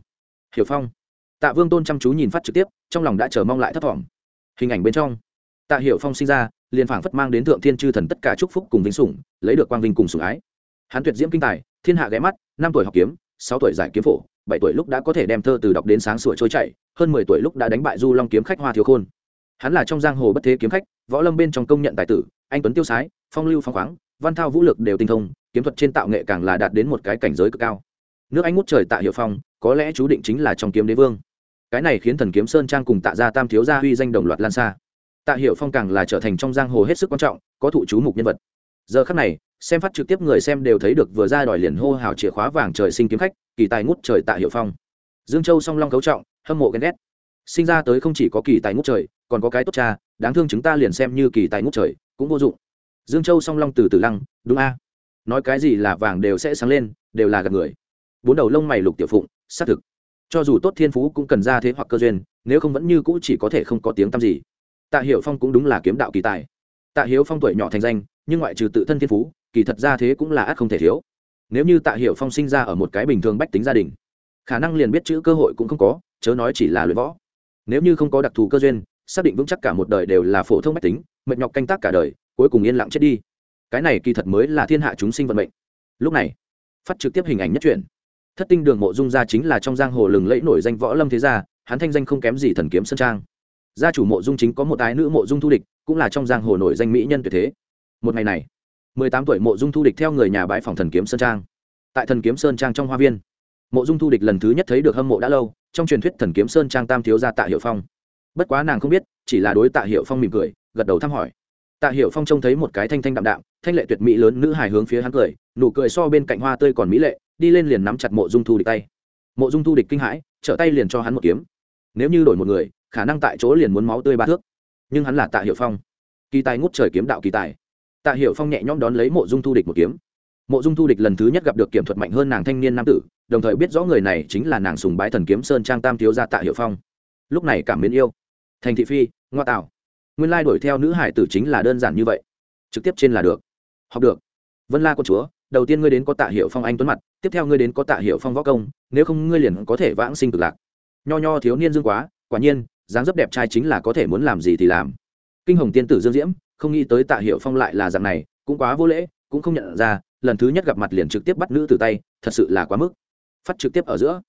A: Hiểu phong. Tạ vương tôn chăm chú nhìn phát trực tiếp, trong lòng đã chờ mong lại thấp thỏm. Hình ảnh bên trong. Tạ hiểu phong sinh ra, liền phảng phất mang đến thượng thiên chư thần tất cả chúc phúc cùng vinh sủng, lấy được quang vinh cùng sủng ái. Hắn tuyệt diễm kinh tài, thiên hạ ghé mắt, năm tuổi học kiếm, sáu tuổi giải kiếm phổ, bảy tuổi lúc đã có thể đem thơ từ đọc đến sáng sủa trôi chảy, hơn mười tuổi lúc đã đánh bại du long kiếm khách hoa thiếu khôn hắn là trong giang hồ bất thế kiếm khách, võ lâm bên trong công nhận tài tử, anh tuấn tiêu sái, phong lưu phong khoáng, văn thao vũ lực đều tinh thông, kiếm thuật trên tạo nghệ càng là đạt đến một cái cảnh giới cực cao. Nước anh ngút trời tạ hiệu phong, có lẽ chú định chính là trong kiếm đế vương. Cái này khiến thần kiếm sơn trang cùng tạ gia tam thiếu gia huy danh đồng loạt lan xa. Tạ hiệu phong càng là trở thành trong giang hồ hết sức quan trọng, có thụ chú mục nhân vật. Giờ khắc này, xem phát trực tiếp người xem đều thấy được vừa ra đòi liền hô hào chìa khóa vàng trời sinh kiếm khách, kỳ tài ngút trời tạ hiệu phong. Dương châu song long cấu trọng, hâm mộ ghen ghét. Sinh ra tới không chỉ có kỳ tài ngút trời còn có cái tốt cha, đáng thương chúng ta liền xem như kỳ tài ngút trời, cũng vô dụng. Dương châu song long từ từ lăng, đúng a? Nói cái gì là vàng đều sẽ sáng lên, đều là gạt người. Bốn đầu lông mày lục tiểu phụng, xác thực. Cho dù tốt thiên phú cũng cần ra thế hoặc cơ duyên, nếu không vẫn như cũ chỉ có thể không có tiếng tăm gì. Tạ hiểu phong cũng đúng là kiếm đạo kỳ tài. Tạ hiếu phong tuổi nhỏ thành danh, nhưng ngoại trừ tự thân thiên phú, kỳ thật ra thế cũng là ắt không thể thiếu. Nếu như tạ hiểu phong sinh ra ở một cái bình thường bách tính gia đình, khả năng liền biết chữ cơ hội cũng không có, chớ nói chỉ là luyện võ. Nếu như không có đặc thù cơ duyên xác định vững chắc cả một đời đều là phổ thông mách tính, mệt nhọc canh tác cả đời, cuối cùng yên lặng chết đi. Cái này kỳ thật mới là thiên hạ chúng sinh vận mệnh. Lúc này, phát trực tiếp hình ảnh nhất truyện. Thất tinh đường mộ dung gia chính là trong giang hồ lừng lẫy nổi danh võ lâm thế gia, hắn thanh danh không kém gì thần kiếm sơn trang. Gia chủ mộ dung chính có một ái nữ mộ dung thu địch, cũng là trong giang hồ nổi danh mỹ nhân tuyệt thế. Một ngày này, mười tám tuổi mộ dung thu địch theo người nhà bãi phòng thần kiếm sơn trang. Tại thần kiếm sơn trang trong hoa viên, mộ dung thu địch lần thứ nhất thấy được hâm mộ đã lâu, trong truyền thuyết thần kiếm sơn trang tam thiếu gia tạ hiệu phong bất quá nàng không biết, chỉ là đối tạ hiệu phong mỉm cười, gật đầu thăm hỏi. Tạ hiệu phong trông thấy một cái thanh thanh đạm đạm, thanh lệ tuyệt mỹ lớn nữ hài hướng phía hắn cười, nụ cười so bên cạnh hoa tươi còn mỹ lệ, đi lên liền nắm chặt mộ dung thu địch tay. Mộ dung thu địch kinh hãi, trở tay liền cho hắn một kiếm. Nếu như đổi một người, khả năng tại chỗ liền muốn máu tươi ba thước. Nhưng hắn là tạ hiệu phong. Kỳ tài ngút trời kiếm đạo kỳ tài. Tạ hiệu phong nhẹ nhõm đón lấy mộ dung thu địch một kiếm. Mộ dung thu địch lần thứ nhất gặp được kiểm thuật mạnh hơn nàng thanh niên nam tử, đồng thời biết rõ người này chính là nàng sùng bái thần kiếm sơn trang tam thiếu gia tạ hiệu phong. Lúc này cảm mến yêu thành thị phi, ngoa tạo. Nguyên lai đuổi theo nữ hải tử chính là đơn giản như vậy. Trực tiếp trên là được. Học được. Vân la con chúa, đầu tiên ngươi đến có tạ hiệu phong anh tuấn mặt, tiếp theo ngươi đến có tạ hiệu phong võ công, nếu không ngươi liền có thể vãng sinh cực lạc. Nho nho thiếu niên dương quá, quả nhiên, dáng dấp đẹp trai chính là có thể muốn làm gì thì làm. Kinh hồng tiên tử dương diễm, không nghĩ tới tạ hiệu phong lại là dạng này, cũng quá vô lễ, cũng không nhận ra, lần thứ nhất gặp mặt liền trực tiếp bắt nữ từ tay, thật sự là quá mức. Phát trực tiếp ở giữa.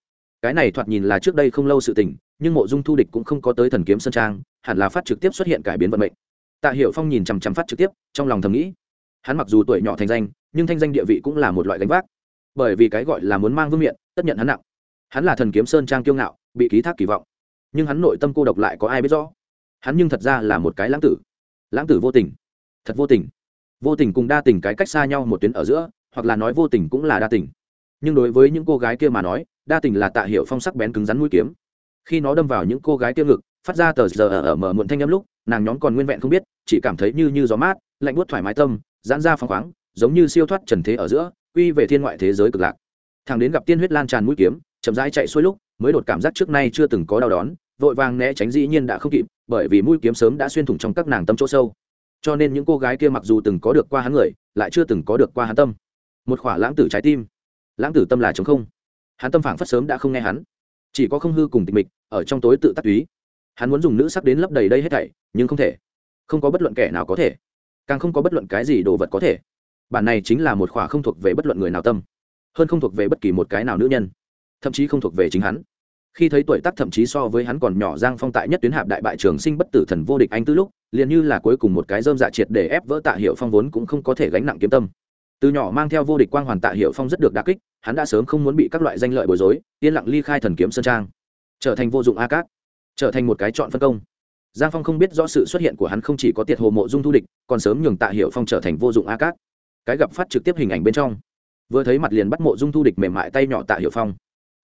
A: Cái này thoạt nhìn là trước đây không lâu sự tình nhưng mộ dung thu địch cũng không có tới thần kiếm sơn trang, hẳn là phát trực tiếp xuất hiện cải biến vận mệnh. Tạ hiệu phong nhìn chằm chằm phát trực tiếp, trong lòng thầm nghĩ, hắn mặc dù tuổi nhỏ thành danh, nhưng thanh danh địa vị cũng là một loại gánh vác, bởi vì cái gọi là muốn mang vương miện, tất nhận hắn nặng. Hắn là thần kiếm sơn trang kiêu ngạo, bị ký thác kỳ vọng, nhưng hắn nội tâm cô độc lại có ai biết rõ? Hắn nhưng thật ra là một cái lãng tử. Lãng tử vô tình. Thật vô tình. Vô tình cùng đa tình cái cách xa nhau một tuyến ở giữa, hoặc là nói vô tình cũng là đa tình. Nhưng đối với những cô gái kia mà nói, đa tình là tạ hiệu phong sắc bén cứng rắn mũi kiếm khi nó đâm vào những cô gái tiêu ngực, phát ra tờ giờ ở mở muộn thanh âm lúc, nàng nhóm còn nguyên vẹn không biết, chỉ cảm thấy như như gió mát, lạnh buốt thoải mái tâm, giãn ra phăng khoáng, giống như siêu thoát trần thế ở giữa, quy về thiên ngoại thế giới cực lạc. Thằng đến gặp tiên huyết lan tràn mũi kiếm, chậm rãi chạy xuôi lúc, mới đột cảm giác trước nay chưa từng có đau đón vội vàng né tránh dĩ nhiên đã không kịp, bởi vì mũi kiếm sớm đã xuyên thủng trong các nàng tâm chỗ sâu. Cho nên những cô gái kia mặc dù từng có được qua hắn người, lại chưa từng có được qua hắn tâm. Một khỏa lãng tử trái tim. Lãng tử tâm là chống không. Hắn tâm phảng phất sớm đã không nghe hắn chỉ có không hư cùng tịch mịch, ở trong tối tự tắt túy. Hắn muốn dùng nữ sắc đến lấp đầy đây hết thảy, nhưng không thể. Không có bất luận kẻ nào có thể. Càng không có bất luận cái gì đồ vật có thể. Bản này chính là một khỏa không thuộc về bất luận người nào tâm. Hơn không thuộc về bất kỳ một cái nào nữ nhân. Thậm chí không thuộc về chính hắn. Khi thấy tuổi tác thậm chí so với hắn còn nhỏ giang phong tại nhất tuyến hạp đại bại trường sinh bất tử thần vô địch anh tư lúc, liền như là cuối cùng một cái dơm dạ triệt để ép vỡ tạ hiệu phong vốn cũng không có thể gánh nặng kiếm tâm. Từ nhỏ mang theo vô địch quang hoàn tạ hiệu phong rất được đa kích hắn đã sớm không muốn bị các loại danh lợi bối rối, yên lặng ly khai thần kiếm sơn trang. Trở thành vô dụng a cát. Trở thành một cái chọn phân công. Giang phong không biết rõ sự xuất hiện của hắn không chỉ có tiệt hồ mộ dung thu địch, còn sớm nhường tạ hiệu phong trở thành vô dụng a cát. Cái gặp phát trực tiếp hình ảnh bên trong. Vừa thấy mặt liền bắt mộ dung thu địch mềm mại tay nhỏ tạ hiệu phong.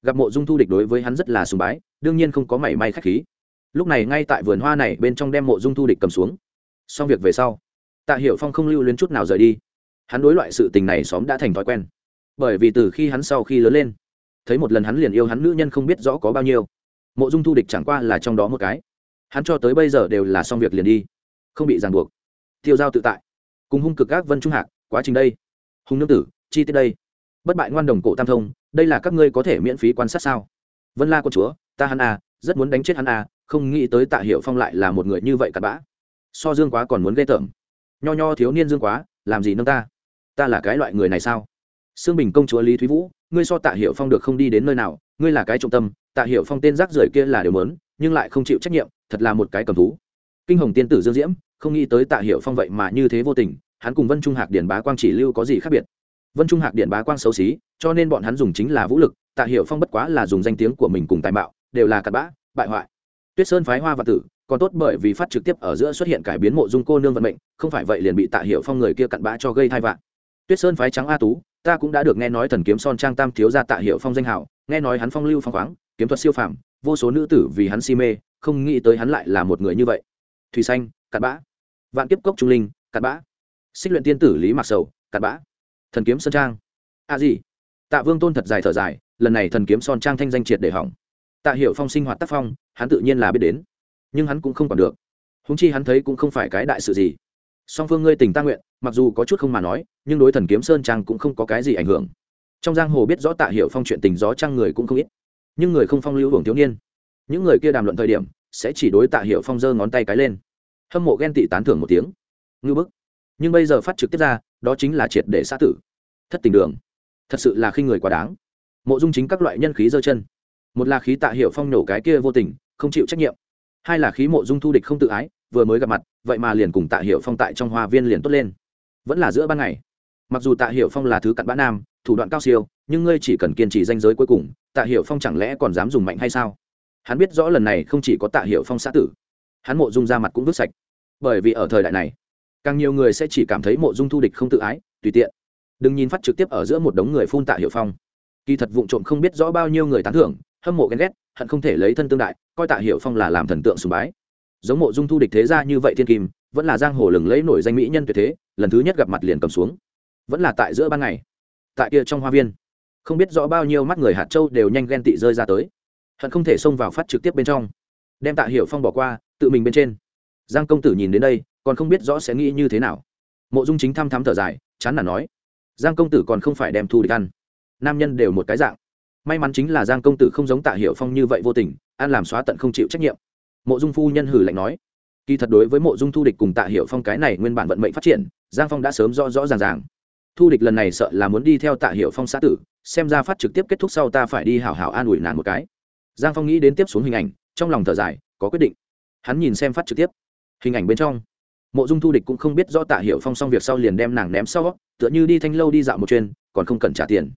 A: Gặp mộ dung thu địch đối với hắn rất là sùng bái, đương nhiên không có mảy may k h á c h khí. Lúc này ngay tại vườn hoa này bên trong đem mộ dung thu địch cầm xuống. Xong việc về sau, tạ hiệu phong không lưu luyến chút nào rời đi. Hắn đối loại sự tình này xóm đã thành thói quen bởi vì từ khi hắn sau khi lớn lên, thấy một lần hắn liền yêu hắn nữ nhân không biết rõ có bao nhiêu. Mộ dung thu địch chẳng qua là trong đó một cái. Hắn cho tới bây giờ đều là xong việc liền đi, không bị ràng buộc. Tiêu giao tự tại, cùng hung cực các vân trung hạc, quá trình đây. Hùng nương tử, chi tiết đây. Bất bại ngoan đồng cổ tam thông, đây là các ngươi có thể miễn phí quan sát sao? Vân la con chúa, ta hắn à rất muốn đánh chết hắn à không nghĩ tới tạ hiệu phong lại là một người như vậy cặn bã. So dương quá còn muốn ghê tởm. Nho nho thiếu niên dương quá, làm gì nâng ta? Ta là cái loại người này sao? Sương bình công chúa lý thúy vũ, ngươi so tạ hiệu phong được không đi đến nơi nào, ngươi là cái trọng tâm, tạ hiệu phong tên rác rưởi kia là điều mớn nhưng lại không chịu trách nhiệm, thật là một cái cầm thú. Kinh hồng tiên tử dương diễm, không nghĩ tới tạ hiệu phong vậy mà như thế vô tình, hắn cùng vân trung hạc điển bá quang chỉ lưu có gì khác biệt. Vân trung hạc điển bá quang xấu xí, cho nên bọn hắn dùng chính là vũ lực, tạ hiệu phong bất quá là dùng danh tiếng của mình cùng tài mạo, đều là cặn bã, bại hoại. Tuyết sơn phái hoa và tử, còn tốt bởi vì phát trực tiếp ở giữa xuất hiện cải biến mộ dung cô nương vận mệnh, không phải vậy liền bị tạ hiệu phong người kia cặn bã cho gây thai vạn tuyết sơn phái trắng a tú ta cũng đã được nghe nói thần kiếm son trang tam thiếu gia tạ hiệu phong danh hào nghe nói hắn phong lưu phong khoáng, kiếm thuật siêu phàm, vô số nữ tử vì hắn si mê, không nghĩ tới hắn lại là một người như vậy. Thủy xanh, cặn bã. Vạn kiếp cốc trung linh, cặn bã. Xích luyện tiên tử lý mặc sầu, cặn bã. Thần kiếm sơn trang. A gì tạ vương tôn thật dài thở dài, lần này thần kiếm son trang thanh danh triệt để hỏng. Tạ hiệu phong sinh hoạt tác phong, hắn tự nhiên là biết đến, nhưng hắn cũng không còn được. Húng chi hắn thấy cũng không phải cái đại sự gì song phương ngươi tình ta nguyện, mặc dù có chút không mà nói, nhưng đối thần kiếm sơn trang cũng không có cái gì ảnh hưởng. Trong giang hồ biết rõ tạ hiệu phong chuyện tình gió trang người cũng không ít. Nhưng người không phong lưu hưởng thiếu niên. Những người kia đàm luận thời điểm, sẽ chỉ đối tạ hiệu phong giơ ngón tay cái lên. Hâm mộ ghen tị tán thưởng một tiếng. Ngư bức. Nhưng bây giờ phát trực tiếp ra, đó chính là triệt để xã tử. Thất tình đường. Thật sự là khi người quá đáng. Mộ dung chính các loại nhân khí giơ chân. Một là khí tạ hiệu phong nổ cái kia vô tình, không chịu trách nhiệm. Hai là khí mộ dung thu địch không tự ái vừa mới gặp mặt, vậy mà liền cùng tạ hiệu phong tại trong hoa viên liền tốt lên. Vẫn là giữa ban ngày. Mặc dù tạ hiệu phong là thứ cặn bã nam, thủ đoạn cao siêu, nhưng ngươi chỉ cần kiên trì danh giới cuối cùng, tạ hiệu phong chẳng lẽ còn dám dùng mạnh hay sao? Hắn biết rõ lần này không chỉ có tạ hiệu phong xã tử, hắn mộ dung ra mặt cũng vứt sạch. Bởi vì ở thời đại này, càng nhiều người sẽ chỉ cảm thấy mộ dung thu địch không tự ái, tùy tiện. Đừng nhìn phát trực tiếp ở giữa một đống người phun tạ hiệu phong. Kỳ thật vụ trộm không biết rõ bao nhiêu người tán thưởng, hâm mộ ghen ghét, hận không thể lấy thân tương đại, coi tạ hiệu phong là làm thần tượng sùng bái giống mộ dung thu địch thế ra như vậy thiên kim, vẫn là giang hồ lừng lấy nổi danh mỹ nhân tuyệt thế, lần thứ nhất gặp mặt liền cầm xuống. Vẫn là tại giữa ban ngày, tại kia trong hoa viên, không biết rõ bao nhiêu mắt người hạt châu đều nhanh ghen tị rơi ra tới. Hận không thể xông vào phát trực tiếp bên trong. Đem tạ hiệu phong bỏ qua, tự mình bên trên. Giang công tử nhìn đến đây, còn không biết rõ sẽ nghĩ như thế nào. Mộ dung chính thăm thắm thở dài, chán là nói, giang công tử còn không phải đem thu địch ăn. Nam nhân đều một cái dạng. May mắn chính là giang công tử không giống tạ hiệu phong như vậy vô tình, ăn làm xóa tận không chịu trách nhiệm mộ dung phu nhân hử lạnh nói, kỳ thật đối với mộ dung thu địch cùng tạ hiệu phong cái này nguyên bản vận mệnh phát triển, giang phong đã sớm rõ rõ ràng ràng. Thu địch lần này sợ là muốn đi theo tạ hiệu phong xã tử, xem ra phát trực tiếp kết thúc sau ta phải đi hảo hảo an ủi nàng một cái. Giang phong nghĩ đến tiếp xuống hình ảnh, trong lòng thở dài, có quyết định. Hắn nhìn xem phát trực tiếp. Hình ảnh bên trong, mộ dung thu địch cũng không biết rõ tạ hiệu phong xong việc sau liền đem nàng ném sau, tựa như đi thanh lâu đi dạo một chuyên còn không cần trả tiền.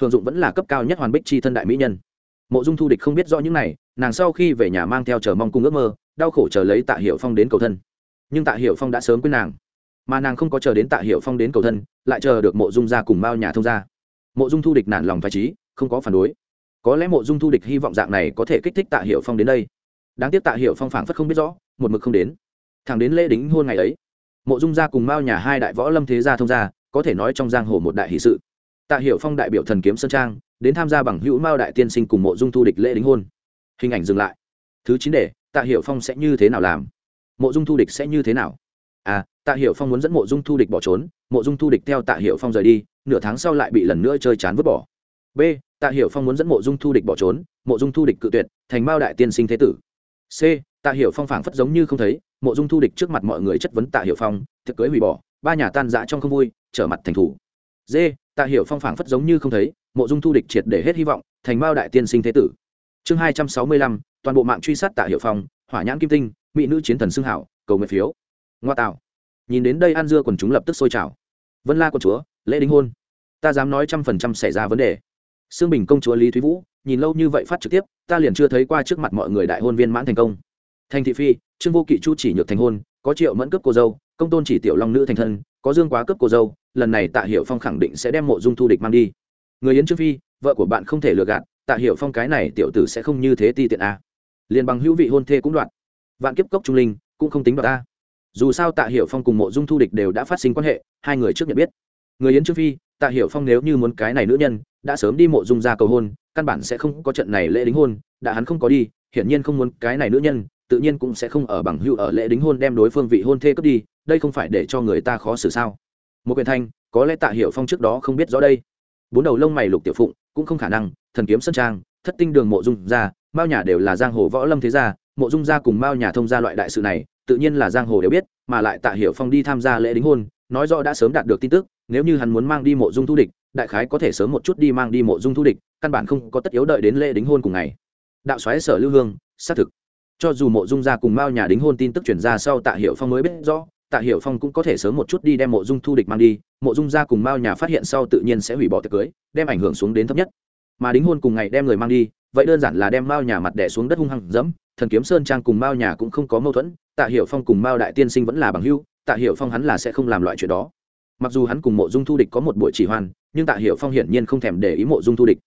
A: Thường dụng vẫn là cấp cao nhất hoàn bích chi thân đại mỹ nhân mộ dung thu địch không biết rõ những này, nàng sau khi về nhà mang theo chờ mong cung ước mơ, đau khổ chờ lấy tạ hiệu phong đến cầu thân. Nhưng tạ hiệu phong đã sớm quên nàng, mà nàng không có chờ đến tạ hiệu phong đến cầu thân, lại chờ được mộ dung ra cùng Mao nhà thông gia. Mộ dung thu địch nản lòng phải trí, không có phản đối. Có lẽ mộ dung thu địch hy vọng dạng này có thể kích thích tạ hiệu phong đến đây. Đáng tiếc tạ hiệu phong phảng phất không biết rõ, một mực không đến. Thằng đến lễ đính hôn ngày ấy, mộ dung gia cùng mao nhà hai đại võ lâm thế gia thông gia, có thể nói trong giang hồ một đại hỷ sự. Tạ hiệu phong đại biểu thần kiếm sơn trang đến tham gia bằng hữu mao đại tiên sinh cùng mộ dung thu địch lễ đính hôn. Hình ảnh dừng lại. Thứ chín để tạ hiệu phong sẽ như thế nào làm? Mộ dung thu địch sẽ như thế nào? À tạ hiệu phong muốn dẫn mộ dung thu địch bỏ trốn, mộ dung thu địch theo tạ hiệu phong rời đi, nửa tháng sau lại bị lần nữa chơi chán vứt bỏ. B, tạ hiệu phong muốn dẫn mộ dung thu địch bỏ trốn, mộ dung thu địch cự tuyệt, thành mao đại tiên sinh thế tử. C, tạ hiệu phong phảng phất giống như không thấy, mộ dung thu địch trước mặt mọi người chất vấn tạ hiệu phong, thực cưới hủy bỏ, ba nhà tan rã trong không vui, trở mặt thành thủ. D tạ hiệu phong phảng phất giống như không thấy, mộ dung thu địch triệt để hết hy vọng, thành mao đại tiên sinh thế tử. Chương hai trăm sáu mươi lăm, toàn bộ mạng truy sát tạ hiệu phong, hỏa nhãn kim tinh, mỹ nữ chiến thần xưng hảo, cầu nguyện phiếu. Ngoa tạo. Nhìn đến đây an dưa quần chúng lập tức sôi trào. Vân la quận chúa, lễ đính hôn. Ta dám nói trăm phần trăm xảy ra vấn đề. Xương bình công chúa lý thúy vũ, nhìn lâu như vậy phát trực tiếp, ta liền chưa thấy qua trước mặt mọi người đại hôn viên mãn thành công. Thành thị phi, trương vô kỵ chu chỉ nhược thành hôn, có triệu mẫn cướp cô dâu, công tôn chỉ tiểu long nữ thành thân, có dương quá cướp cô dâu lần này tạ hiệu phong khẳng định sẽ đem mộ dung thu địch mang đi. Người yến trương phi, vợ của bạn không thể lừa gạt, tạ hiệu phong cái này tiểu tử sẽ không như thế ti tiện à. a liền bằng hữu vị hôn thê cũng đoạn. Vạn kiếp cốc trung linh, cũng không tính đoạt ta. Dù sao tạ hiệu phong cùng mộ dung thu địch đều đã phát sinh quan hệ, hai người trước nhận biết. Người yến trương phi, tạ hiệu phong nếu như muốn cái này nữ nhân, đã sớm đi mộ dung ra cầu hôn, căn bản sẽ không có trận này lễ đính hôn, đã hắn không có đi, hiển nhiên không muốn cái này nữ nhân, tự nhiên cũng sẽ không ở bằng hữu ở lễ đính hôn đem đối phương vị hôn thê cướp đi, đây không phải để cho người ta khó xử sao? Một quyền thanh, có lẽ tạ hiệu phong trước đó không biết rõ đây. Bốn đầu lông mày lục tiểu phụng, cũng không khả năng, thần kiếm sân trang, thất tinh đường mộ dung gia, mao nhà đều là giang hồ võ lâm thế gia, mộ dung gia cùng mao nhà thông gia loại đại sự này, tự nhiên là giang hồ đều biết, mà lại tạ hiệu phong đi tham gia lễ đính hôn, nói rõ đã sớm đạt được tin tức, nếu như hắn muốn mang đi mộ dung thu địch, đại khái có thể sớm một chút đi mang đi mộ dung thu địch, căn bản không có tất yếu đợi đến lễ đính hôn cùng ngày. Đạo xoáy sở lưu hương, xác thực. Cho dù mộ dung gia cùng mao nhà đính hôn tin tức chuyển ra sau tạ hiệu phong mới biết rõ tạ hiệu phong cũng có thể sớm một chút đi đem mộ dung thu địch mang đi, mộ dung gia cùng mao nhà phát hiện sau tự nhiên sẽ hủy bỏ tiệc cưới, đem ảnh hưởng xuống đến thấp nhất. Mà đính hôn cùng ngày đem người mang đi, vậy đơn giản là đem mao nhà mặt đẻ xuống đất hung hăng dẫm, thần kiếm sơn trang cùng mao nhà cũng không có mâu thuẫn, tạ hiệu phong cùng mao đại tiên sinh vẫn là bằng hưu tạ hiệu phong hắn là sẽ không làm loại chuyện đó. Mặc dù hắn cùng mộ dung thu địch có một buổi chỉ hoan nhưng tạ hiểu phong hiển nhiên không thèm để ý mộ dung thu địch.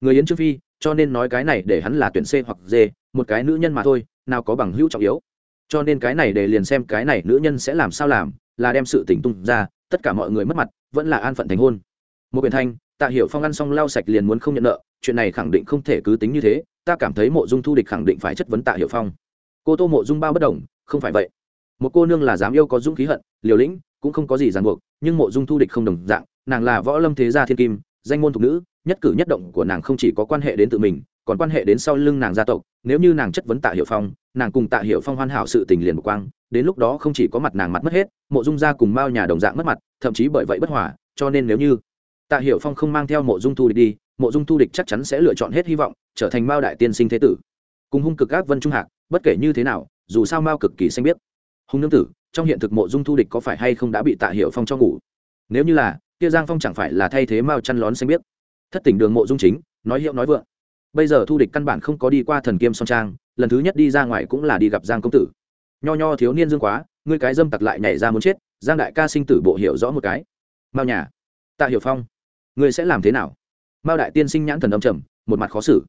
A: Người yến trương phi, cho nên nói cái này để hắn là tuyển c hoặc d, một cái nữ nhân mà thôi, nào có bằng hữu trọng yếu cho nên cái này để liền xem cái này nữ nhân sẽ làm sao làm, là đem sự tỉnh tung ra, tất cả mọi người mất mặt, vẫn là an phận thành hôn. Một biển thanh, tạ hiểu phong ăn xong lau sạch liền muốn không nhận nợ, chuyện này khẳng định không thể cứ tính như thế, ta cảm thấy mộ dung thu địch khẳng định phải chất vấn tạ hiểu phong. Cô tô mộ dung bao bất đồng, không phải vậy. Một cô nương là dám yêu có dũng khí hận, liều lĩnh, cũng không có gì ràng buộc, nhưng mộ dung thu địch không đồng dạng, nàng là võ lâm thế gia thiên kim, danh môn thục nữ, nhất cử nhất động của nàng không chỉ có quan hệ đến tự mình còn quan hệ đến sau lưng nàng gia tộc, nếu như nàng chất vấn tạ hiệu phong, nàng cùng tạ hiệu phong hoàn hảo sự tình liền một quang, đến lúc đó không chỉ có mặt nàng mặt mất hết, mộ dung gia cùng mao nhà đồng dạng mất mặt, thậm chí bởi vậy bất hòa, cho nên nếu như tạ hiệu phong không mang theo mộ dung thu địch đi, mộ dung thu địch chắc chắn sẽ lựa chọn hết hy vọng, trở thành mao đại tiên sinh thế tử. Cùng hung cực ác vân trung hạc, bất kể như thế nào, dù sao mao cực kỳ xanh biết hung nương tử, trong hiện thực mộ dung thu địch có phải hay không đã bị tạ hiệu phong cho ngủ? Nếu như là, kia giang phong chẳng phải là thay thế mao chăn lón xanh biết thất tỉnh đường mộ dung chính, nói hiệu nói vượng bây giờ thu địch căn bản không có đi qua thần kiêm song trang, lần thứ nhất đi ra ngoài cũng là đi gặp giang công tử. Nho nho thiếu niên dương quá, ngươi cái dâm tặc lại nhảy ra muốn chết, giang đại ca sinh tử bộ hiểu rõ một cái. Mao nhà tạ hiểu phong, ngươi sẽ làm thế nào? Mao đại tiên sinh nhãn thần âm trầm, một mặt khó xử.